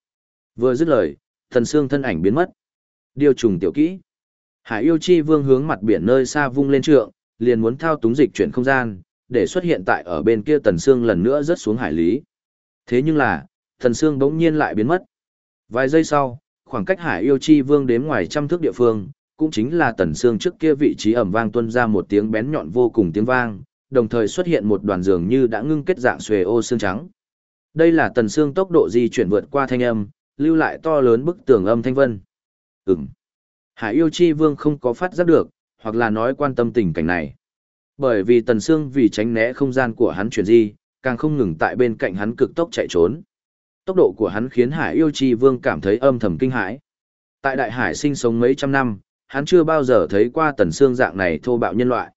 A: Vừa dứt lời, thần Sương thân ảnh biến mất. Điều trùng tiểu kỹ. Hải yêu chi vương hướng mặt biển nơi xa vung lên trượng, liền muốn thao túng dịch chuyển không gian, để xuất hiện tại ở bên kia tần Sương lần nữa rớt xuống hải lý. Thế nhưng là, thần Sương bỗng nhiên lại biến mất. Vài giây sau, khoảng cách hải yêu chi vương đến ngoài trăm thước địa phương, cũng chính là tần xương trước kia vị trí ẩm vang tuôn ra một tiếng bén nhọn vô cùng tiếng vang, đồng thời xuất hiện một đoàn dường như đã ngưng kết dạng xuề ô xương trắng. Đây là tần xương tốc độ di chuyển vượt qua thanh âm, lưu lại to lớn bức tường âm thanh vân. Ừm. Hải yêu chi vương không có phát giác được, hoặc là nói quan tâm tình cảnh này. Bởi vì tần xương vì tránh né không gian của hắn chuyển di, càng không ngừng tại bên cạnh hắn cực tốc chạy trốn. Tốc độ của hắn khiến Hải yêu chi vương cảm thấy âm thầm kinh hãi. Tại đại hải sinh sống mấy trăm năm, hắn chưa bao giờ thấy qua tần xương dạng này thô bạo nhân loại.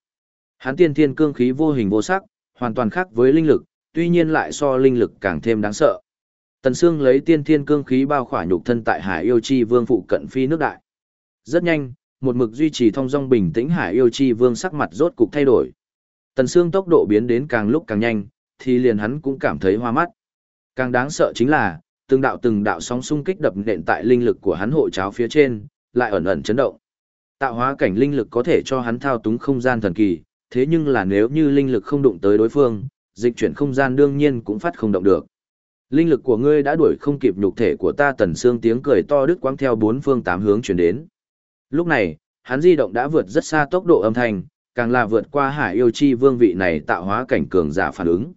A: Hắn tiên thiên cương khí vô hình vô sắc, hoàn toàn khác với linh lực, tuy nhiên lại so linh lực càng thêm đáng sợ. Tần xương lấy tiên thiên cương khí bao khỏa nhục thân tại hải yêu chi vương phụ cận phi nước đại. Rất nhanh, một mực duy trì thông dong bình tĩnh hải yêu chi vương sắc mặt rốt cục thay đổi. Tần xương tốc độ biến đến càng lúc càng nhanh, thì liền hắn cũng cảm thấy hoa mắt. Càng đáng sợ chính là, từng đạo từng đạo sóng xung kích đập nện tại linh lực của hắn hộ cháo phía trên, lại ẩn ẩn chấn động. Tạo hóa cảnh linh lực có thể cho hắn thao túng không gian thần kỳ, thế nhưng là nếu như linh lực không đụng tới đối phương, dịch chuyển không gian đương nhiên cũng phát không động được. Linh lực của ngươi đã đuổi không kịp nhục thể của ta tần xương tiếng cười to đứt quãng theo bốn phương tám hướng truyền đến. Lúc này, hắn di động đã vượt rất xa tốc độ âm thanh, càng là vượt qua hải yêu chi vương vị này tạo hóa cảnh cường giả phản ứng.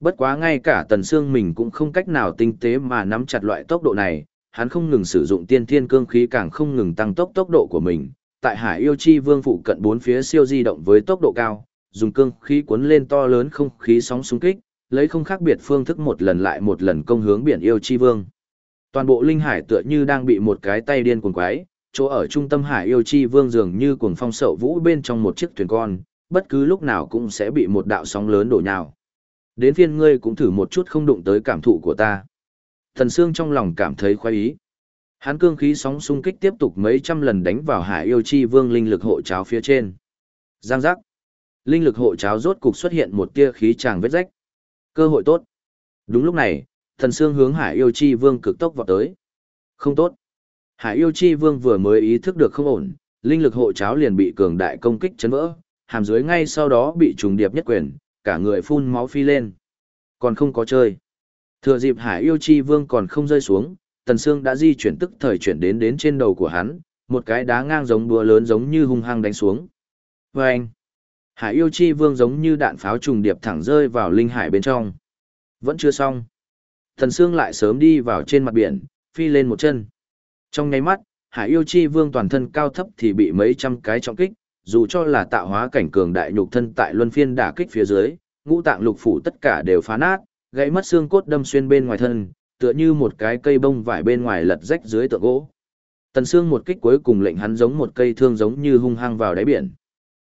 A: Bất quá ngay cả tần xương mình cũng không cách nào tinh tế mà nắm chặt loại tốc độ này, hắn không ngừng sử dụng tiên thiên cương khí càng không ngừng tăng tốc tốc độ của mình. Tại hải yêu chi vương phụ cận bốn phía siêu di động với tốc độ cao, dùng cương khí cuốn lên to lớn không khí sóng xung kích, lấy không khác biệt phương thức một lần lại một lần công hướng biển yêu chi vương. Toàn bộ linh hải tựa như đang bị một cái tay điên cuồng quái, chỗ ở trung tâm hải yêu chi vương dường như cuồng phong sậu vũ bên trong một chiếc thuyền con, bất cứ lúc nào cũng sẽ bị một đạo sóng lớn đổ nhào. Đến phiên ngươi cũng thử một chút không đụng tới cảm thụ của ta. Thần Sương trong lòng cảm thấy khoái ý. Hán cương khí sóng xung kích tiếp tục mấy trăm lần đánh vào hải yêu chi vương linh lực hộ cháo phía trên. Giang giác. Linh lực hộ cháo rốt cục xuất hiện một tia khí tràng vết rách. Cơ hội tốt. Đúng lúc này, thần Sương hướng hải yêu chi vương cực tốc vọt tới. Không tốt. Hải yêu chi vương vừa mới ý thức được không ổn, linh lực hộ cháo liền bị cường đại công kích chấn vỡ, hàm dưới ngay sau đó bị trùng điệp nhất quyền, cả người phun máu phi lên. Còn không có chơi. Thừa dịp hải yêu chi vương còn không rơi xuống, tần xương đã di chuyển tức thời chuyển đến đến trên đầu của hắn, một cái đá ngang giống đùa lớn giống như hung hăng đánh xuống. Và anh, hải yêu chi vương giống như đạn pháo trùng điệp thẳng rơi vào linh hải bên trong. Vẫn chưa xong. Tần xương lại sớm đi vào trên mặt biển, phi lên một chân. Trong nháy mắt, hải yêu chi vương toàn thân cao thấp thì bị mấy trăm cái trọng kích, dù cho là tạo hóa cảnh cường đại nhục thân tại luân phiên đả kích phía dưới, ngũ tạng lục phủ tất cả đều phá nát, gãy mất xương cốt đâm xuyên bên ngoài thân, tựa như một cái cây bông vải bên ngoài lật rách dưới tượng gỗ. Tần xương một kích cuối cùng lệnh hắn giống một cây thương giống như hung hăng vào đáy biển.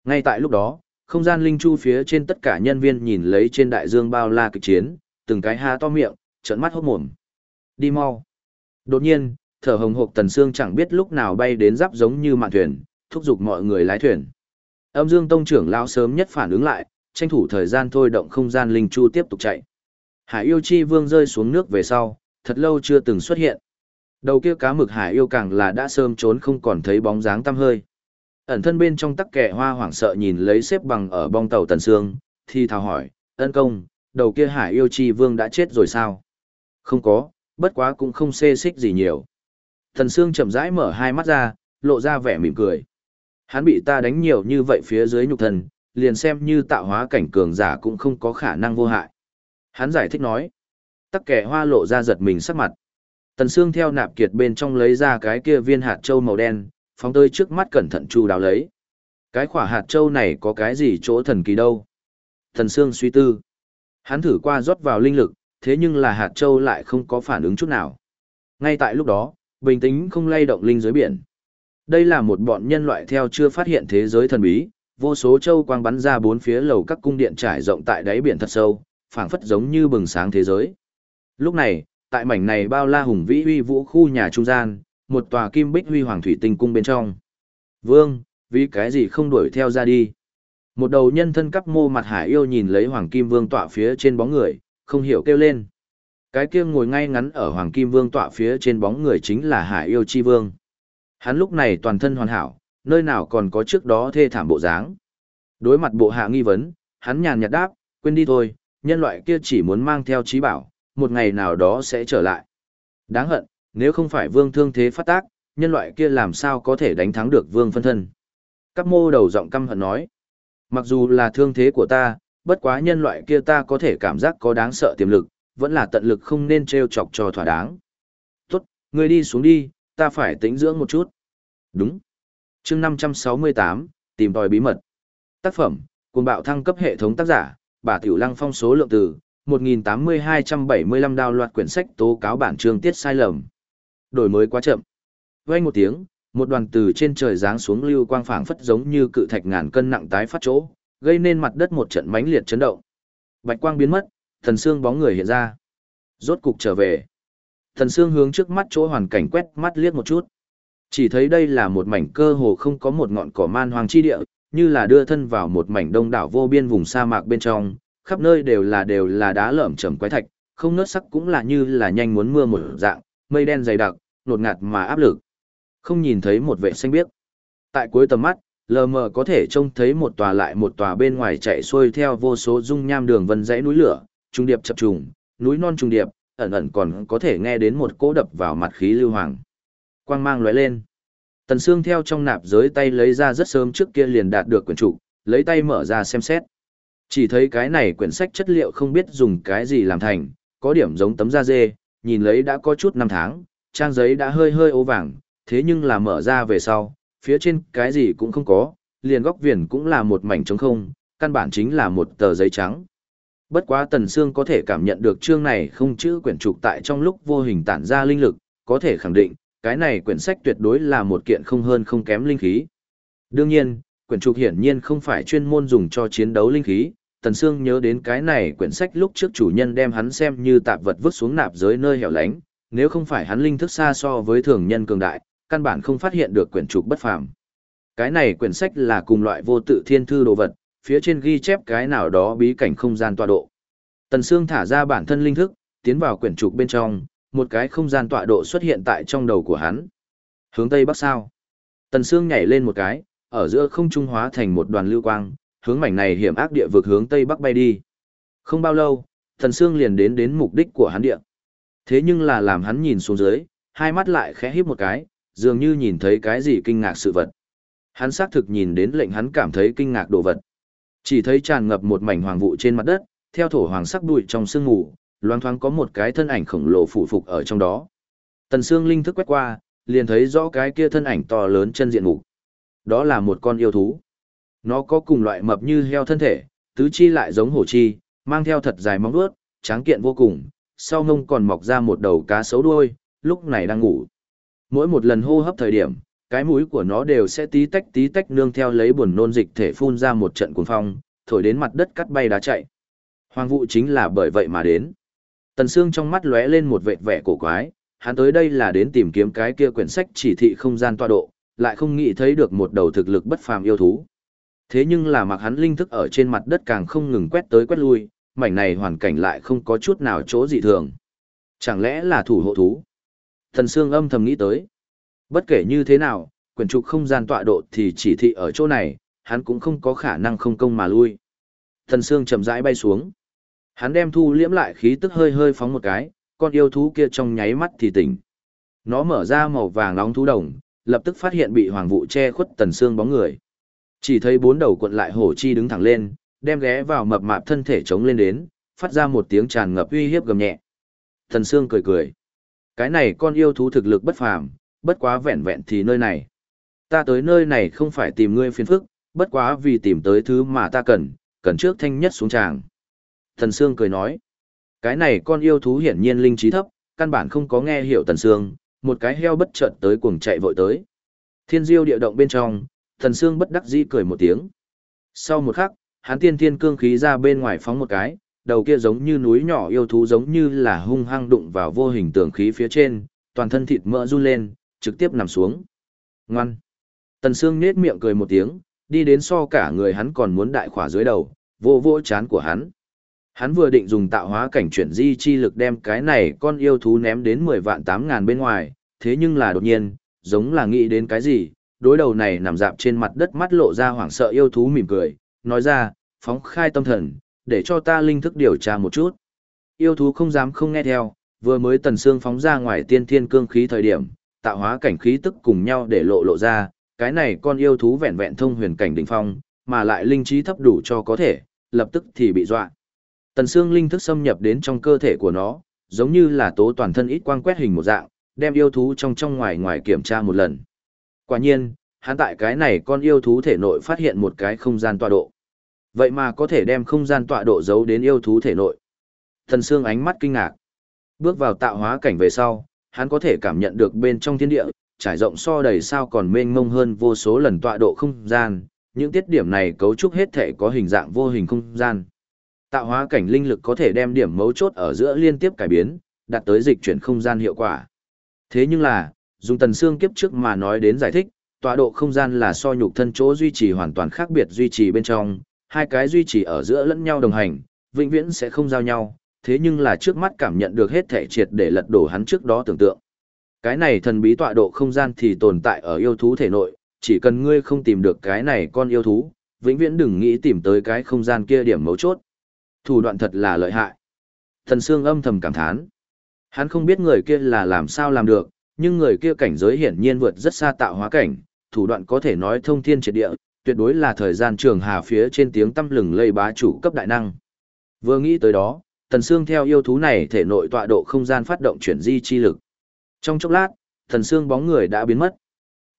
A: Ngay tại lúc đó, không gian linh chu phía trên tất cả nhân viên nhìn lấy trên đại dương bao la kịch chiến, từng cái há to miệng, trợn mắt hốt mồm. Đi mau. Đột nhiên, thở hồng hộc tần xương chẳng biết lúc nào bay đến giáp giống như mạn thuyền, thúc giục mọi người lái thuyền. Âm Dương Tông trưởng lão sớm nhất phản ứng lại, tranh thủ thời gian thôi động không gian linh chu tiếp tục chạy. Hải yêu chi vương rơi xuống nước về sau, thật lâu chưa từng xuất hiện. Đầu kia cá mực hải yêu càng là đã sớm trốn không còn thấy bóng dáng tăm hơi. Ẩn thân bên trong tắc kẻ hoa hoảng sợ nhìn lấy xếp bằng ở bong tàu tần sương, thì thào hỏi, ân công, đầu kia hải yêu chi vương đã chết rồi sao? Không có, bất quá cũng không xê xích gì nhiều. Thần Sương chậm rãi mở hai mắt ra, lộ ra vẻ mỉm cười. Hắn bị ta đánh nhiều như vậy phía dưới nhục thần, liền xem như tạo hóa cảnh cường giả cũng không có khả năng vô hại. Hắn giải thích nói. Tắc kẻ hoa lộ ra giật mình sắc mặt. Tần Sương theo nạp kiệt bên trong lấy ra cái kia viên hạt châu màu đen, phóng tới trước mắt cẩn thận chu đáo lấy. Cái khỏa hạt châu này có cái gì chỗ thần kỳ đâu? Tần Sương suy tư. Hắn thử qua rót vào linh lực, thế nhưng là hạt châu lại không có phản ứng chút nào. Ngay tại lúc đó, bình tĩnh không lay động linh dưới biển. Đây là một bọn nhân loại theo chưa phát hiện thế giới thần bí, vô số châu quang bắn ra bốn phía lầu các cung điện trải rộng tại đáy biển thật sâu, phảng phất giống như bừng sáng thế giới. Lúc này, tại mảnh này bao la hùng vĩ uy vũ khu nhà trung gian, một tòa kim bích huy hoàng thủy tinh cung bên trong. Vương, vì cái gì không đuổi theo ra đi? Một đầu nhân thân cắp mô mặt hải yêu nhìn lấy hoàng kim vương tọa phía trên bóng người, không hiểu kêu lên. Cái kia ngồi ngay ngắn ở hoàng kim vương tọa phía trên bóng người chính là hải yêu chi vương. Hắn lúc này toàn thân hoàn hảo, nơi nào còn có trước đó thê thảm bộ dáng. Đối mặt bộ hạ nghi vấn, hắn nhàn nhạt đáp, quên đi thôi, nhân loại kia chỉ muốn mang theo trí bảo, một ngày nào đó sẽ trở lại. Đáng hận, nếu không phải vương thương thế phát tác, nhân loại kia làm sao có thể đánh thắng được vương phân thân. Các mô đầu giọng căm hận nói, mặc dù là thương thế của ta, bất quá nhân loại kia ta có thể cảm giác có đáng sợ tiềm lực, vẫn là tận lực không nên treo chọc cho thỏa đáng. Tốt, ngươi đi xuống đi, ta phải tĩnh dưỡng một chút. Đúng. chương 568, tìm tòi bí mật. Tác phẩm, cùng bạo thăng cấp hệ thống tác giả, bà Tiểu Lăng phong số lượng từ, 1.8275 đào loạt quyển sách tố cáo bản chương tiết sai lầm. Đổi mới quá chậm. Vang một tiếng, một đoàn từ trên trời giáng xuống lưu quang phảng phất giống như cự thạch ngàn cân nặng tái phát chỗ, gây nên mặt đất một trận mãnh liệt chấn động. Bạch quang biến mất, thần xương bóng người hiện ra. Rốt cục trở về. Thần Sương hướng trước mắt chỗ hoàn cảnh quét mắt liếc một chút. Chỉ thấy đây là một mảnh cơ hồ không có một ngọn cỏ man hoàng chi địa, như là đưa thân vào một mảnh đông đảo vô biên vùng sa mạc bên trong, khắp nơi đều là đều là đá lởm chởm quái thạch, không nớt sắc cũng là như là nhanh muốn mưa một dạng, mây đen dày đặc, nột ngạt mà áp lực. Không nhìn thấy một vệ xanh biếc. Tại cuối tầm mắt, lờ mờ có thể trông thấy một tòa lại một tòa bên ngoài chạy xuôi theo vô số dung nham đường vân dãy núi lửa, trung điệp chập trùng, núi non trung điệp, ẩn ẩn còn có thể nghe đến một cỗ đập vào mặt khí lưu hoàng. Quang mang lóe lên. Tần Sương theo trong nạp giới tay lấy ra rất sớm trước kia liền đạt được quyển trục, lấy tay mở ra xem xét. Chỉ thấy cái này quyển sách chất liệu không biết dùng cái gì làm thành, có điểm giống tấm da dê, nhìn lấy đã có chút năm tháng, trang giấy đã hơi hơi ố vàng, thế nhưng là mở ra về sau, phía trên cái gì cũng không có, liền góc viền cũng là một mảnh trống không, căn bản chính là một tờ giấy trắng. Bất quá Tần Sương có thể cảm nhận được chương này không chữ quyển trục tại trong lúc vô hình tản ra linh lực, có thể khẳng định, cái này quyển sách tuyệt đối là một kiện không hơn không kém linh khí. Đương nhiên, quyển trục hiển nhiên không phải chuyên môn dùng cho chiến đấu linh khí, Tần Sương nhớ đến cái này quyển sách lúc trước chủ nhân đem hắn xem như tạp vật vứt xuống nạp dưới nơi hẻo lánh, nếu không phải hắn linh thức xa so với thường nhân cường đại, căn bản không phát hiện được quyển trục bất phàm. Cái này quyển sách là cùng loại vô tự thiên thư đồ vật, phía trên ghi chép cái nào đó bí cảnh không gian tọa độ. Tần Sương thả ra bản thân linh thức, tiến vào quyển trục bên trong, một cái không gian tọa độ xuất hiện tại trong đầu của hắn. Hướng tây bắc sao? Tần Sương nhảy lên một cái, ở giữa không trung hóa thành một đoàn lưu quang, hướng mảnh này hiểm ác địa vực hướng tây bắc bay đi. Không bao lâu, Tần Sương liền đến đến mục đích của hắn địa. Thế nhưng là làm hắn nhìn xuống dưới, hai mắt lại khẽ híp một cái, dường như nhìn thấy cái gì kinh ngạc sự vật. Hắn xác thực nhìn đến lệnh hắn cảm thấy kinh ngạc đồ vật. Chỉ thấy tràn ngập một mảnh hoàng vụ trên mặt đất, theo thổ hoàng sắc bụi trong sương ngủ, loang thoáng có một cái thân ảnh khổng lồ phụ phục ở trong đó. Tần Sương linh thức quét qua, liền thấy rõ cái kia thân ảnh to lớn chân diện mục. Đó là một con yêu thú. Nó có cùng loại mập như heo thân thể, tứ chi lại giống hổ chi, mang theo thật dài móng vuốt, tráng kiện vô cùng, sau mông còn mọc ra một đầu cá sấu đuôi, lúc này đang ngủ. Mỗi một lần hô hấp thời điểm, cái mũi của nó đều sẽ tí tách tí tách nương theo lấy buồn nôn dịch thể phun ra một trận cuồng phong, thổi đến mặt đất cắt bay đá chạy. Hoàng vụ chính là bởi vậy mà đến. Tần Sương trong mắt lóe lên một vệt vẻ cổ quái, hắn tới đây là đến tìm kiếm cái kia quyển sách chỉ thị không gian tọa độ, lại không nghĩ thấy được một đầu thực lực bất phàm yêu thú. Thế nhưng là mặc hắn linh thức ở trên mặt đất càng không ngừng quét tới quét lui, mảnh này hoàn cảnh lại không có chút nào chỗ dị thường. Chẳng lẽ là thủ hộ thú? Thần Sương âm thầm nghĩ tới. Bất kể như thế nào, quyển trục không gian tọa độ thì chỉ thị ở chỗ này, hắn cũng không có khả năng không công mà lui. Thần Sương chậm rãi bay xuống. Hắn đem thu liễm lại khí tức hơi hơi phóng một cái, con yêu thú kia trong nháy mắt thì tỉnh. Nó mở ra màu vàng nóng thú đồng, lập tức phát hiện bị hoàng vụ che khuất tần xương bóng người. Chỉ thấy bốn đầu cuộn lại hổ chi đứng thẳng lên, đem ghé vào mập mạp thân thể chống lên đến, phát ra một tiếng tràn ngập uy hiếp gầm nhẹ. Tần xương cười cười. Cái này con yêu thú thực lực bất phàm, bất quá vẹn vẹn thì nơi này. Ta tới nơi này không phải tìm ngươi phiền phức, bất quá vì tìm tới thứ mà ta cần, cần trước thanh nhất xuống tràng. thần Sương cười nói, cái này con yêu thú hiển nhiên linh trí thấp, căn bản không có nghe hiểu thần Sương, một cái heo bất chợt tới cuồng chạy vội tới. Thiên diêu địa động bên trong, thần Sương bất đắc dĩ cười một tiếng. Sau một khắc, hắn tiên thiên cương khí ra bên ngoài phóng một cái, đầu kia giống như núi nhỏ yêu thú giống như là hung hăng đụng vào vô hình tường khí phía trên, toàn thân thịt mỡ run lên, trực tiếp nằm xuống. Ngoan. Tần Sương nết miệng cười một tiếng, đi đến so cả người hắn còn muốn đại khỏa dưới đầu, vô vô chán của hắn. Hắn vừa định dùng tạo hóa cảnh chuyển di chi lực đem cái này con yêu thú ném đến 10 vạn 8 ngàn bên ngoài, thế nhưng là đột nhiên, giống là nghĩ đến cái gì, đối đầu này nằm dạp trên mặt đất mắt lộ ra hoảng sợ yêu thú mỉm cười, nói ra, phóng khai tâm thần, để cho ta linh thức điều tra một chút. Yêu thú không dám không nghe theo, vừa mới tần xương phóng ra ngoài tiên thiên cương khí thời điểm, tạo hóa cảnh khí tức cùng nhau để lộ lộ ra, cái này con yêu thú vẹn vẹn thông huyền cảnh đỉnh phong, mà lại linh trí thấp đủ cho có thể, lập tức thì bị dọa. Tần xương linh thức xâm nhập đến trong cơ thể của nó, giống như là tố toàn thân ít quang quét hình một dạng, đem yêu thú trong trong ngoài ngoài kiểm tra một lần. Quả nhiên, hắn tại cái này con yêu thú thể nội phát hiện một cái không gian tọa độ. Vậy mà có thể đem không gian tọa độ giấu đến yêu thú thể nội. Tần xương ánh mắt kinh ngạc. Bước vào tạo hóa cảnh về sau, hắn có thể cảm nhận được bên trong thiên địa, trải rộng so đầy sao còn mênh mông hơn vô số lần tọa độ không gian, những tiết điểm này cấu trúc hết thể có hình dạng vô hình không gian. Tạo hóa cảnh linh lực có thể đem điểm mấu chốt ở giữa liên tiếp cải biến, đạt tới dịch chuyển không gian hiệu quả. Thế nhưng là, dùng tần xương kiếp trước mà nói đến giải thích, tọa độ không gian là so nhục thân chỗ duy trì hoàn toàn khác biệt duy trì bên trong, hai cái duy trì ở giữa lẫn nhau đồng hành, vĩnh viễn sẽ không giao nhau, thế nhưng là trước mắt cảm nhận được hết thể triệt để lật đổ hắn trước đó tưởng tượng. Cái này thần bí tọa độ không gian thì tồn tại ở yêu thú thể nội, chỉ cần ngươi không tìm được cái này con yêu thú, vĩnh viễn đừng nghĩ tìm tới cái không gian kia điểm mấu chốt. Thủ đoạn thật là lợi hại. Thần Sương âm thầm cảm thán. Hắn không biết người kia là làm sao làm được, nhưng người kia cảnh giới hiển nhiên vượt rất xa tạo hóa cảnh, thủ đoạn có thể nói thông thiên triệt địa, tuyệt đối là thời gian trường hà phía trên tiếng tâm lừng lây bá chủ cấp đại năng. Vừa nghĩ tới đó, Tần Sương theo yêu thú này thể nội tọa độ không gian phát động chuyển di chi lực. Trong chốc lát, Tần Sương bóng người đã biến mất.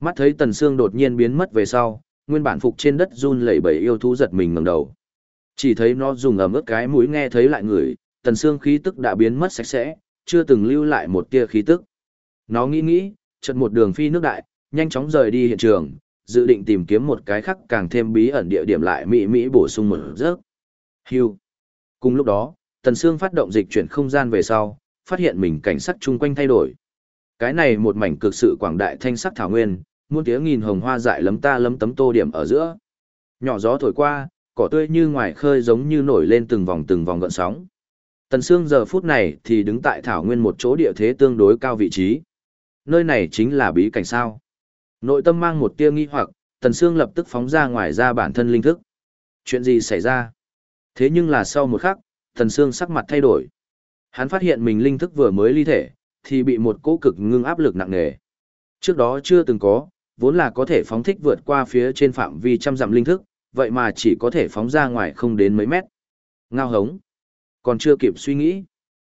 A: Mắt thấy Tần Sương đột nhiên biến mất về sau, nguyên bản phục trên đất run lẩy bẩy yêu thú giật mình ngẩng đầu. Chỉ thấy nó dùng ẩm ướt cái mũi nghe thấy lại người, Tần Sương khí tức đã biến mất sạch sẽ, chưa từng lưu lại một tia khí tức. Nó nghĩ nghĩ, chợt một đường phi nước đại, nhanh chóng rời đi hiện trường, dự định tìm kiếm một cái khác càng thêm bí ẩn địa điểm lại mỹ mỹ bổ sung một giấc. Hưu. Cùng lúc đó, Tần Sương phát động dịch chuyển không gian về sau, phát hiện mình cảnh sắc chung quanh thay đổi. Cái này một mảnh cực sự quảng đại thanh sắc thảo nguyên, muôn tiếng nghìn hồng hoa dại lấm ta lấm tấm tô điểm ở giữa. Nhỏ gió thổi qua, cỏ tươi như ngoài khơi giống như nổi lên từng vòng từng vòng gợn sóng. Tần Sương giờ phút này thì đứng tại thảo nguyên một chỗ địa thế tương đối cao vị trí. Nơi này chính là bí cảnh sao. Nội tâm mang một tia nghi hoặc, Tần Sương lập tức phóng ra ngoài ra bản thân linh thức. Chuyện gì xảy ra? Thế nhưng là sau một khắc, Tần Sương sắc mặt thay đổi. Hắn phát hiện mình linh thức vừa mới ly thể, thì bị một cỗ cực ngưng áp lực nặng nề. Trước đó chưa từng có, vốn là có thể phóng thích vượt qua phía trên phạm vi trăm dặm linh thức, vậy mà chỉ có thể phóng ra ngoài không đến mấy mét. Ngao hống. Còn chưa kịp suy nghĩ.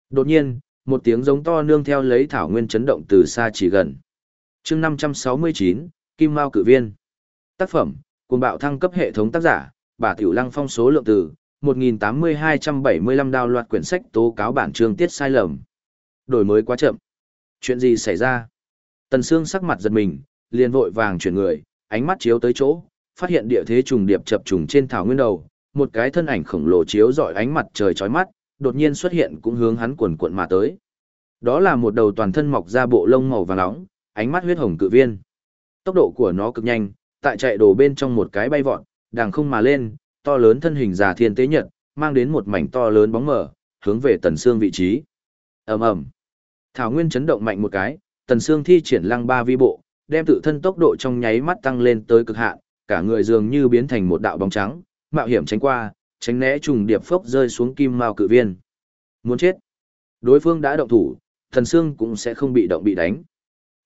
A: Đột nhiên, một tiếng giống to nương theo lấy thảo nguyên chấn động từ xa chỉ gần. chương 569, Kim Mao Cử Viên. Tác phẩm, cuồng bạo thăng cấp hệ thống tác giả, bà Tiểu Lăng phong số lượng từ, 1.8275 đào loạt quyển sách tố cáo bản chương tiết sai lầm. Đổi mới quá chậm. Chuyện gì xảy ra? Tần Sương sắc mặt giật mình, liền vội vàng chuyển người, ánh mắt chiếu tới chỗ, phát hiện địa thế trùng điệp chập trùng trên thảo nguyên đầu, một cái thân ảnh khổng lồ chiếu rọi ánh mặt trời chói mắt, đột nhiên xuất hiện cũng hướng hắn cuộn cuộn mà tới. Đó là một đầu toàn thân mọc ra bộ lông màu vàng nóng, ánh mắt huyết hồng cự viên. Tốc độ của nó cực nhanh, tại chạy đổ bên trong một cái bay vọt, đàng không mà lên, to lớn thân hình già thiên tế nhật, mang đến một mảnh to lớn bóng mở, hướng về tần xương vị trí. ầm ầm Thảo Nguyên chấn động mạnh một cái, Tần Sương thi triển lăng ba vi bộ, đem tự thân tốc độ trong nháy mắt tăng lên tới cực hạn, cả người dường như biến thành một đạo bóng trắng, mạo hiểm tránh qua, tránh né trùng điệp phốc rơi xuống kim mao cự viên. Muốn chết. Đối phương đã động thủ, Tần Sương cũng sẽ không bị động bị đánh.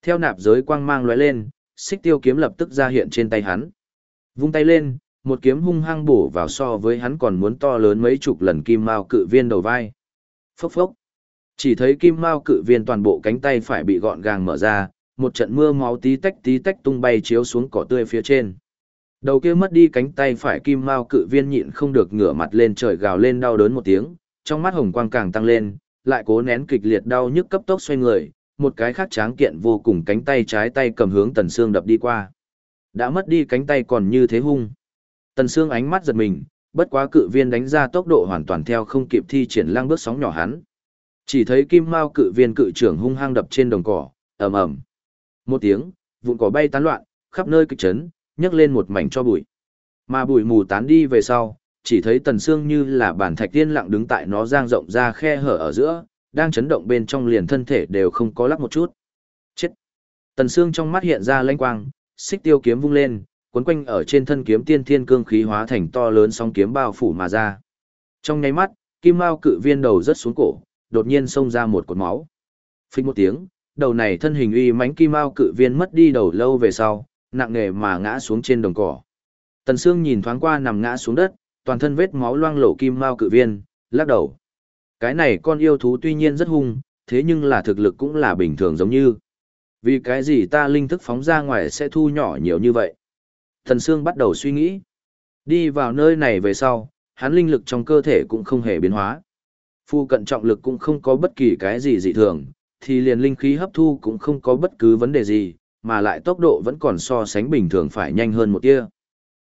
A: Theo nạp giới quang mang lóe lên, xích tiêu kiếm lập tức ra hiện trên tay hắn. Vung tay lên, một kiếm hung hăng bổ vào so với hắn còn muốn to lớn mấy chục lần kim mao cự viên đầu vai. Phốc phốc. Chỉ thấy kim mao cự viên toàn bộ cánh tay phải bị gọn gàng mở ra, một trận mưa máu tí tách tí tách tung bay chiếu xuống cỏ tươi phía trên. Đầu kia mất đi cánh tay phải kim mao cự viên nhịn không được ngửa mặt lên trời gào lên đau đớn một tiếng, trong mắt hồng quang càng tăng lên, lại cố nén kịch liệt đau nhức cấp tốc xoay người, một cái khác tráng kiện vô cùng cánh tay trái tay cầm hướng tần xương đập đi qua. Đã mất đi cánh tay còn như thế hung. Tần Sương ánh mắt giật mình, bất quá cự viên đánh ra tốc độ hoàn toàn theo không kịp thi triển lăng bước sóng nhỏ hắn. Chỉ thấy kim mao cự viên cự trưởng hung hăng đập trên đồng cỏ, ầm ầm. Một tiếng, vụn cỏ bay tán loạn, khắp nơi kịch chấn, nhấc lên một mảnh cho bụi. Mà bụi mù tán đi về sau, chỉ thấy tần xương như là bản thạch tiên lặng đứng tại nó giang rộng ra khe hở ở giữa, đang chấn động bên trong liền thân thể đều không có lắc một chút. Chết! Tần xương trong mắt hiện ra lanh quang, xích tiêu kiếm vung lên, cuốn quanh ở trên thân kiếm tiên thiên cương khí hóa thành to lớn song kiếm bao phủ mà ra. Trong nháy mắt, kim mao cự viên đầu rất xuống cổ, đột nhiên xông ra một cột máu. Phích một tiếng, đầu này thân hình uy mãnh kim mao cự viên mất đi đầu lâu về sau, nặng nề mà ngã xuống trên đồng cỏ. Tần Sương nhìn thoáng qua nằm ngã xuống đất, toàn thân vết máu loang lổ kim mao cự viên, lắc đầu. Cái này con yêu thú tuy nhiên rất hung, thế nhưng là thực lực cũng là bình thường giống như. Vì cái gì ta linh thức phóng ra ngoài sẽ thu nhỏ nhiều như vậy? Thần Sương bắt đầu suy nghĩ. Đi vào nơi này về sau, hắn linh lực trong cơ thể cũng không hề biến hóa. Phu cận trọng lực cũng không có bất kỳ cái gì dị thường, thì liền linh khí hấp thu cũng không có bất cứ vấn đề gì, mà lại tốc độ vẫn còn so sánh bình thường phải nhanh hơn một tia.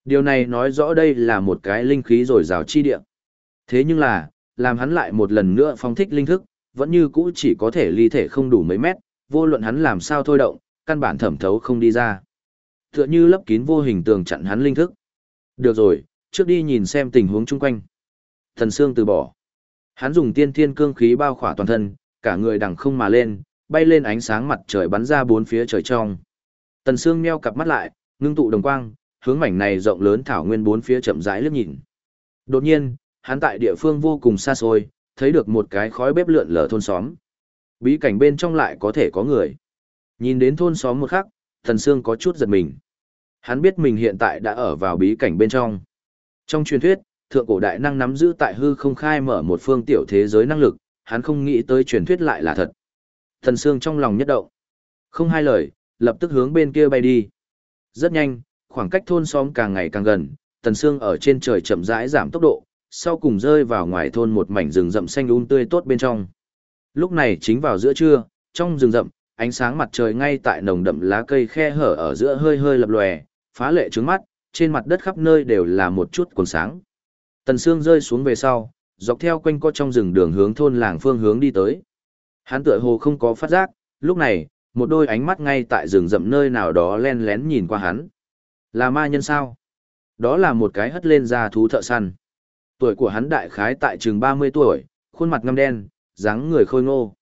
A: Điều này nói rõ đây là một cái linh khí rồi rào chi địa. Thế nhưng là, làm hắn lại một lần nữa phong thích linh thức, vẫn như cũ chỉ có thể ly thể không đủ mấy mét, vô luận hắn làm sao thôi động, căn bản thẩm thấu không đi ra. Tựa như lấp kín vô hình tường chặn hắn linh thức. Được rồi, trước đi nhìn xem tình huống chung quanh. Thần Sương từ bỏ. Hắn dùng tiên thiên cương khí bao khỏa toàn thân, cả người đằng không mà lên, bay lên ánh sáng mặt trời bắn ra bốn phía trời trong. Tần Sương meo cặp mắt lại, ngưng tụ đồng quang, hướng mảnh này rộng lớn thảo nguyên bốn phía chậm rãi liếc nhìn. Đột nhiên, hắn tại địa phương vô cùng xa xôi, thấy được một cái khói bếp lượn lờ thôn xóm. Bí cảnh bên trong lại có thể có người. Nhìn đến thôn xóm một khắc, Tần Sương có chút giật mình. Hắn biết mình hiện tại đã ở vào bí cảnh bên trong. Trong truyền thuyết, thượng cổ đại năng nắm giữ tại hư không khai mở một phương tiểu thế giới năng lực, hắn không nghĩ tới truyền thuyết lại là thật. Thần Sương trong lòng nhất động. Không hai lời, lập tức hướng bên kia bay đi. Rất nhanh, khoảng cách thôn xóm càng ngày càng gần, Tần Sương ở trên trời chậm rãi giảm tốc độ, sau cùng rơi vào ngoài thôn một mảnh rừng rậm xanh um tươi tốt bên trong. Lúc này chính vào giữa trưa, trong rừng rậm, ánh sáng mặt trời ngay tại nồng đậm lá cây khe hở ở giữa hơi hơi lập lòe, phá lệ trướng mắt, trên mặt đất khắp nơi đều là một chút cuồng sáng. Tần Sương rơi xuống về sau, dọc theo quanh co trong rừng đường hướng thôn làng phương hướng đi tới. Hắn tựa hồ không có phát giác, lúc này, một đôi ánh mắt ngay tại rừng rậm nơi nào đó len lén nhìn qua hắn. Là ma nhân sao? Đó là một cái hất lên ra thú thợ săn. Tuổi của hắn đại khái tại trường 30 tuổi, khuôn mặt ngăm đen, dáng người khôi ngô.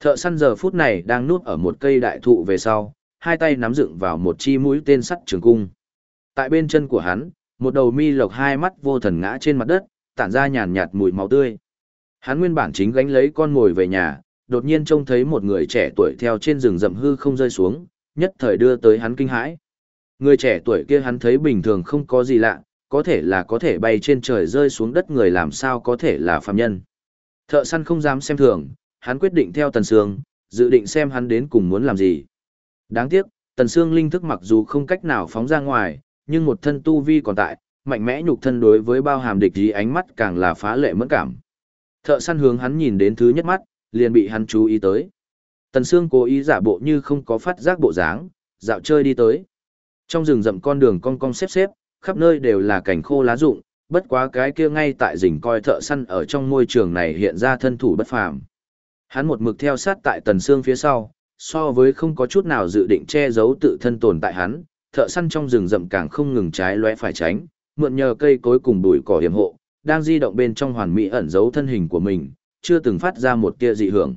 A: Thợ săn giờ phút này đang nuốt ở một cây đại thụ về sau, hai tay nắm dựng vào một chi mũi tên sắt trường cung. Tại bên chân của hắn, một đầu mi lộc hai mắt vô thần ngã trên mặt đất, tản ra nhàn nhạt mùi máu tươi. Hắn nguyên bản chính gánh lấy con mồi về nhà, đột nhiên trông thấy một người trẻ tuổi theo trên rừng rậm hư không rơi xuống, nhất thời đưa tới hắn kinh hãi. Người trẻ tuổi kia hắn thấy bình thường không có gì lạ, có thể là có thể bay trên trời rơi xuống đất người làm sao có thể là phàm nhân. Thợ săn không dám xem thường, hắn quyết định theo Tần Sương, dự định xem hắn đến cùng muốn làm gì. Đáng tiếc, Tần Sương linh thức mặc dù không cách nào phóng ra ngoài, nhưng một thân tu vi còn tại, mạnh mẽ nhục thân đối với bao hàm địch ý ánh mắt càng là phá lệ mẫn cảm. Thợ săn hướng hắn nhìn đến thứ nhất mắt, liền bị hắn chú ý tới. Tần Sương cố ý giả bộ như không có phát giác bộ dáng, dạo chơi đi tới. Trong rừng rậm con đường cong cong xếp xếp, khắp nơi đều là cảnh khô lá rụng, bất quá cái kia ngay tại rình coi thợ săn ở trong môi trường này hiện ra thân thủ bất phàm. Hắn một mực theo sát tại Tần Sương phía sau, so với không có chút nào dự định che giấu tự thân tồn tại hắn, thợ săn trong rừng rậm càng không ngừng trái lóe phải tránh, mượn nhờ cây cối cùng bụi cỏ hiểm hộ, đang di động bên trong hoàn mỹ ẩn giấu thân hình của mình, chưa từng phát ra một tia dị hưởng.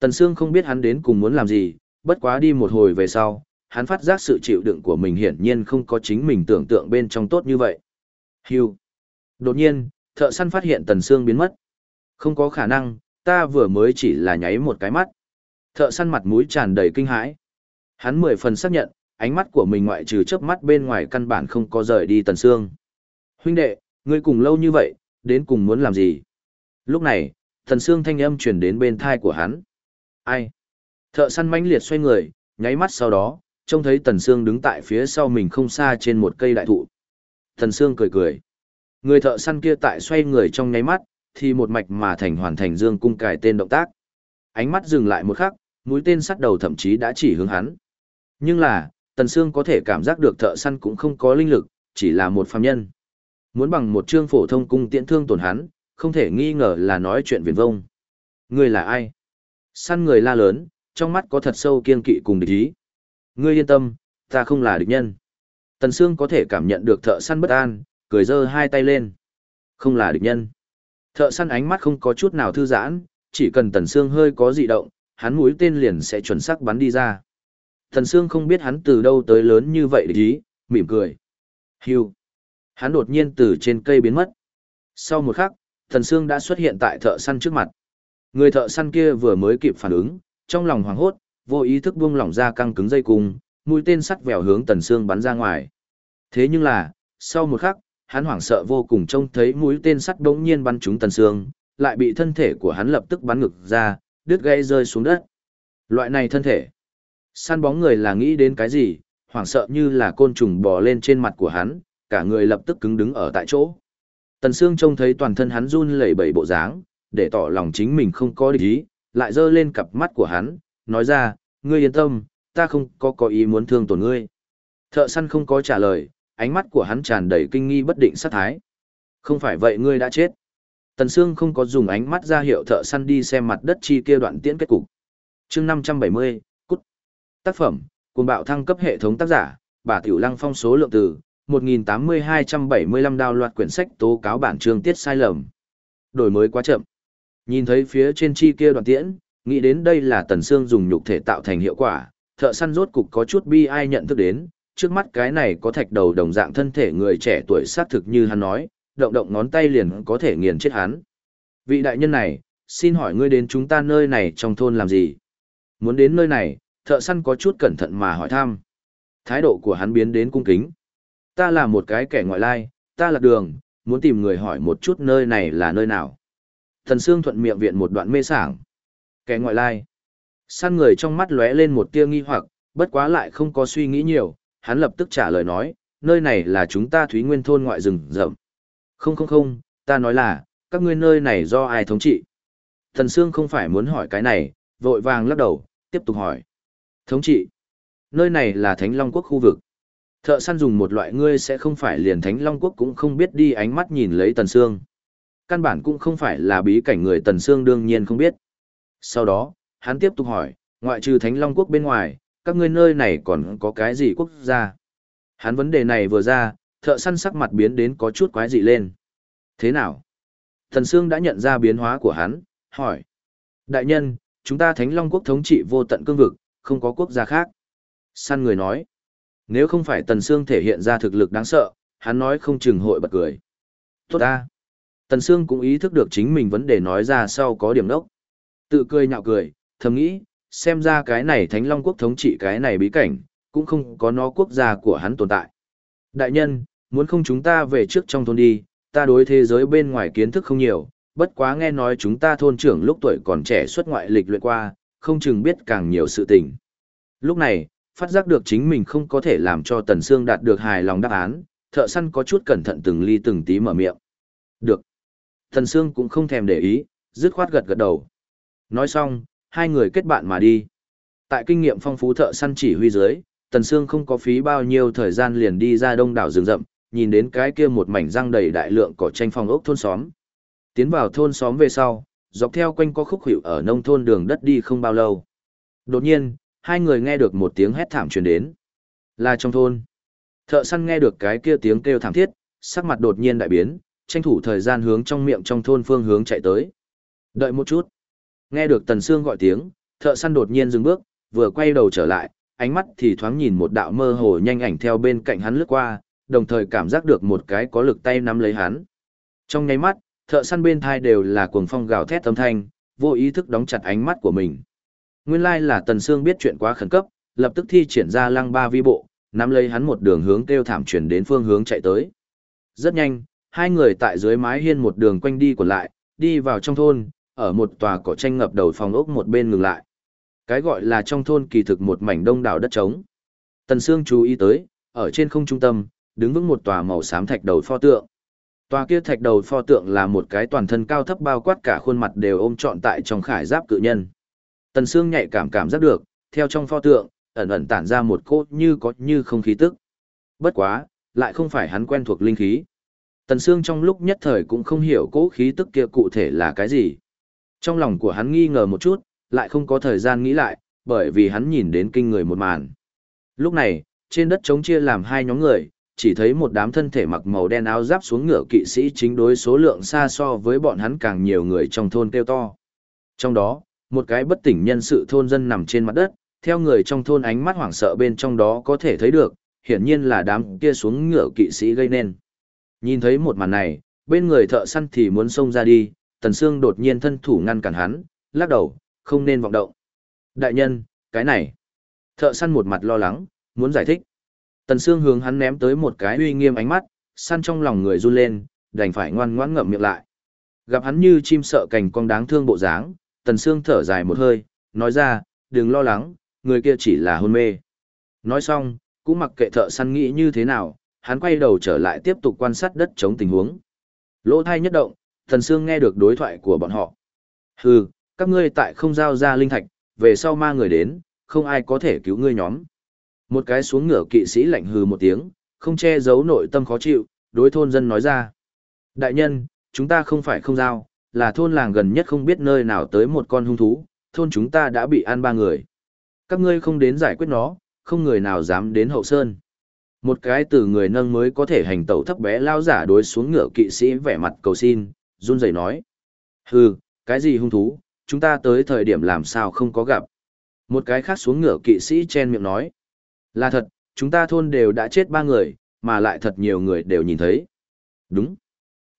A: Tần Sương không biết hắn đến cùng muốn làm gì, bất quá đi một hồi về sau, hắn phát giác sự chịu đựng của mình hiển nhiên không có chính mình tưởng tượng bên trong tốt như vậy. Hưu. Đột nhiên, thợ săn phát hiện Tần Sương biến mất. Không có khả năng, ta vừa mới chỉ là nháy một cái mắt. Thợ săn mặt mũi tràn đầy kinh hãi. Hắn mười phần xác nhận, ánh mắt của mình ngoại trừ chớp mắt bên ngoài căn bản không có rời đi Tần Sương. Huynh đệ, ngươi cùng lâu như vậy, đến cùng muốn làm gì? Lúc này, Tần Sương thanh âm truyền đến bên thai của hắn. Ai? Thợ săn mãnh liệt xoay người, nháy mắt sau đó, trông thấy Tần Sương đứng tại phía sau mình không xa trên một cây đại thụ. Tần Sương cười cười. Người thợ săn kia tại xoay người trong nháy mắt, thì một mạch mà thành hoàn thành dương cung cài tên động tác. Ánh mắt dừng lại một khắc, mũi tên sắt đầu thậm chí đã chỉ hướng hắn. Nhưng là, Tần Sương có thể cảm giác được thợ săn cũng không có linh lực, chỉ là một phàm nhân. Muốn bằng một chương phổ thông cung tiễn thương tổn hắn, không thể nghi ngờ là nói chuyện viển vông. Ngươi là ai? Săn người la lớn, trong mắt có thật sâu kiên kỵ cùng địch ý. Ngươi yên tâm, ta không là địch nhân. Tần Sương có thể cảm nhận được thợ săn bất an, cười giơ hai tay lên. Không là địch nhân. Thợ săn ánh mắt không có chút nào thư giãn, chỉ cần Tần Sương hơi có dị động, hắn mũi tên liền sẽ chuẩn xác bắn đi ra. Thần Sương không biết hắn từ đâu tới lớn như vậy để ý, mỉm cười. Hiu, Hắn đột nhiên từ trên cây biến mất. Sau một khắc, thần Sương đã xuất hiện tại thợ săn trước mặt. Người thợ săn kia vừa mới kịp phản ứng, trong lòng hoảng hốt, vô ý thức buông lỏng ra căng cứng dây cung, mũi tên sắt vèo hướng Tần Sương bắn ra ngoài. Thế nhưng là, sau một khắc, hắn hoảng sợ vô cùng trông thấy mũi tên sắt bỗng nhiên bắn trúng Tần Sương, lại bị thân thể của hắn lập tức bắn ngược ra, đứt gãy rơi xuống đất. Loại này thân thể, săn bóng người là nghĩ đến cái gì, hoảng sợ như là côn trùng bò lên trên mặt của hắn, cả người lập tức cứng đứng ở tại chỗ. Tần Sương trông thấy toàn thân hắn run lẩy bẩy bộ dáng, để tỏ lòng chính mình không có địch ý, lại giơ lên cặp mắt của hắn, nói ra, ngươi yên tâm, ta không có có ý muốn thương tổn ngươi. Thợ săn không có trả lời, ánh mắt của hắn tràn đầy kinh nghi bất định sát thái. Không phải vậy ngươi đã chết. Tần Sương không có dùng ánh mắt ra hiệu thợ săn đi xem mặt đất chi kia đoạn tiễn kết cục. chương 570, Cút. Tác phẩm, cuồng bạo thăng cấp hệ thống tác giả, bà Tiểu Lăng phong số lượng từ, 1.8275 đào loạt quyển sách tố cáo bản chương tiết sai lầm. Đổi mới quá chậm. Nhìn thấy phía trên chi kia đoạn tiễn, nghĩ đến đây là Tần Sương dùng nhục thể tạo thành hiệu quả, thợ săn rốt cục có chút bi ai nhận thức đến, trước mắt cái này có thạch đầu đồng dạng thân thể người trẻ tuổi xác thực như hắn nói, động động ngón tay liền có thể nghiền chết hắn. Vị đại nhân này, xin hỏi ngươi đến chúng ta nơi này trong thôn làm gì? Muốn đến nơi này, thợ săn có chút cẩn thận mà hỏi thăm. Thái độ của hắn biến đến cung kính. Ta là một cái kẻ ngoại lai, ta là đường, muốn tìm người hỏi một chút nơi này là nơi nào. Thần Sương thuận miệng viện một đoạn mê sảng. Kẻ ngoại lai. Săn người trong mắt lóe lên một tia nghi hoặc, bất quá lại không có suy nghĩ nhiều, hắn lập tức trả lời nói, nơi này là chúng ta Thúy Nguyên thôn ngoại rừng rậm. Không không không, ta nói là, các ngươi nơi này do ai thống trị? Thần Sương không phải muốn hỏi cái này, vội vàng lắc đầu, tiếp tục hỏi. Thống trị? Nơi này là Thánh Long Quốc khu vực. Thợ săn dùng một loại ngươi sẽ không phải liền Thánh Long Quốc cũng không biết đi ánh mắt nhìn lấy Tần Sương. Căn bản cũng không phải là bí cảnh người Tần Sương đương nhiên không biết. Sau đó, hắn tiếp tục hỏi, ngoại trừ Thánh Long Quốc bên ngoài, các ngươi nơi này còn có cái gì quốc gia? Hắn vấn đề này vừa ra, thợ săn sắc mặt biến đến có chút quái dị lên. Thế nào? Thần Sương đã nhận ra biến hóa của hắn, hỏi. Đại nhân, chúng ta Thánh Long Quốc thống trị vô tận cương vực, không có quốc gia khác. Săn người nói. Nếu không phải Tần Sương thể hiện ra thực lực đáng sợ, hắn nói không chừng hội bật cười. Tốt ta. Tần Sương cũng ý thức được chính mình vấn đề nói ra sau có điểm đốc. Tự cười nhạo cười, thầm nghĩ, xem ra cái này Thánh Long Quốc thống trị cái này bí cảnh, cũng không có nó quốc gia của hắn tồn tại. Đại nhân, muốn không chúng ta về trước trong thôn đi, ta đối thế giới bên ngoài kiến thức không nhiều, bất quá nghe nói chúng ta thôn trưởng lúc tuổi còn trẻ xuất ngoại lịch luyện qua, không chừng biết càng nhiều sự tình. Lúc này, phát giác được chính mình không có thể làm cho Tần Sương đạt được hài lòng đáp án, thợ săn có chút cẩn thận từng ly từng tí mở miệng. Được. Tần Sương cũng không thèm để ý, dứt khoát gật gật đầu. Nói xong, hai người kết bạn mà đi. Tại kinh nghiệm phong phú thợ săn chỉ huy dưới, Tần Sương không có phí bao nhiêu thời gian liền đi ra đông đảo rừng rậm, nhìn đến cái kia một mảnh răng đầy đại lượng cỏ tranh phong ốc thôn xóm. Tiến vào thôn xóm về sau, dọc theo quanh có khúc hiệu ở nông thôn đường đất đi không bao lâu. Đột nhiên, hai người nghe được một tiếng hét thảm truyền đến. Là trong thôn. Thợ săn nghe được cái kia tiếng kêu thảm thiết, sắc mặt đột nhiên đại biến, tranh thủ thời gian hướng trong miệng trong thôn phương hướng chạy tới. Đợi một chút. Nghe được Tần Sương gọi tiếng, Thợ săn đột nhiên dừng bước, vừa quay đầu trở lại, ánh mắt thì thoáng nhìn một đạo mơ hồ nhanh ảnh theo bên cạnh hắn lướt qua, đồng thời cảm giác được một cái có lực tay nắm lấy hắn. Trong nháy mắt, thợ săn bên thai đều là cuồng phong gào thét âm thanh, vô ý thức đóng chặt ánh mắt của mình. Nguyên lai là Tần Sương biết chuyện quá khẩn cấp, lập tức thi triển ra lăng ba vi bộ, nắm lấy hắn một đường hướng kêu thảm chuyển đến phương hướng chạy tới. Rất nhanh, hai người tại dưới mái hiên một đường quanh đi còn lại, đi vào trong thôn, ở một tòa cỏ tranh ngập đầu phòng ốc một bên ngừng lại. Cái gọi là trong thôn kỳ thực một mảnh đông đảo đất trống. Tần Sương chú ý tới, ở trên không trung tâm, đứng vững một tòa màu xám thạch đầu pho tượng. Tòa kia thạch đầu pho tượng là một cái toàn thân cao thấp bao quát cả khuôn mặt đều ôm trọn tại trong khải giáp cự nhân. Tần Sương nhạy cảm cảm giác được, theo trong pho tượng, ẩn ẩn tản ra một cốt như có như không khí tức. Bất quá, lại không phải hắn quen thuộc linh khí. Tần Sương trong lúc nhất thời cũng không hiểu cỗ khí tức kia cụ thể là cái gì. Trong lòng của hắn nghi ngờ một chút, lại không có thời gian nghĩ lại, bởi vì hắn nhìn đến kinh người một màn. Lúc này, trên đất trống chia làm hai nhóm người, chỉ thấy một đám thân thể mặc màu đen áo giáp xuống ngựa kỵ sĩ chính đối số lượng xa so với bọn hắn càng nhiều người trong thôn kêu to. Trong đó, một cái bất tỉnh nhân sự thôn dân nằm trên mặt đất, theo người trong thôn ánh mắt hoảng sợ bên trong đó có thể thấy được, hiển nhiên là đám kia xuống ngựa kỵ sĩ gây nên. Nhìn thấy một màn này, bên người thợ săn thì muốn xông ra đi, Tần Sương đột nhiên thân thủ ngăn cản hắn, lắc đầu, không nên vọng động. Đại nhân, cái này. Thợ săn một mặt lo lắng, muốn giải thích. Tần Sương hướng hắn ném tới một cái uy nghiêm ánh mắt, săn trong lòng người run lên, đành phải ngoan ngoãn ngậm miệng lại. Gặp hắn như chim sợ cành cong đáng thương bộ dáng, Tần Sương thở dài một hơi, nói ra, đừng lo lắng, người kia chỉ là hôn mê. Nói xong, cũng mặc kệ thợ săn nghĩ như thế nào, hắn quay đầu trở lại tiếp tục quan sát đất chống tình huống. Lỗ thai nhất động, Tần Sương nghe được đối thoại của bọn họ. Hừ, các ngươi tại không giao ra linh thạch, về sau ma người đến, không ai có thể cứu ngươi nhóm. Một cái xuống ngựa kỵ sĩ lạnh hừ một tiếng, không che giấu nội tâm khó chịu, đối thôn dân nói ra. Đại nhân, chúng ta không phải không giao, là thôn làng gần nhất không biết nơi nào tới một con hung thú, thôn chúng ta đã bị ăn ba người. Các ngươi không đến giải quyết nó, không người nào dám đến hậu sơn. Một cái từ người nâng mới có thể hành tẩu thấp bé lao giả đối xuống ngựa kỵ sĩ vẻ mặt cầu xin, run rẩy nói. Hừ, cái gì hung thú, chúng ta tới thời điểm làm sao không có gặp. Một cái khác xuống ngựa kỵ sĩ chen miệng nói. Là thật, chúng ta thôn đều đã chết ba người, mà lại thật nhiều người đều nhìn thấy. Đúng.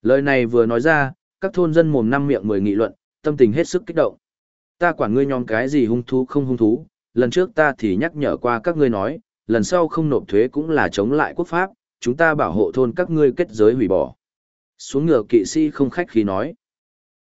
A: Lời này vừa nói ra, các thôn dân mồm năm miệng mười nghị luận, tâm tình hết sức kích động. Ta quản ngươi nhóm cái gì hung thú không hung thú, lần trước ta thì nhắc nhở qua các ngươi nói, lần sau không nộp thuế cũng là chống lại quốc pháp, chúng ta bảo hộ thôn các ngươi kết giới hủy bỏ. Xuống ngựa kỵ sĩ không khách khí nói.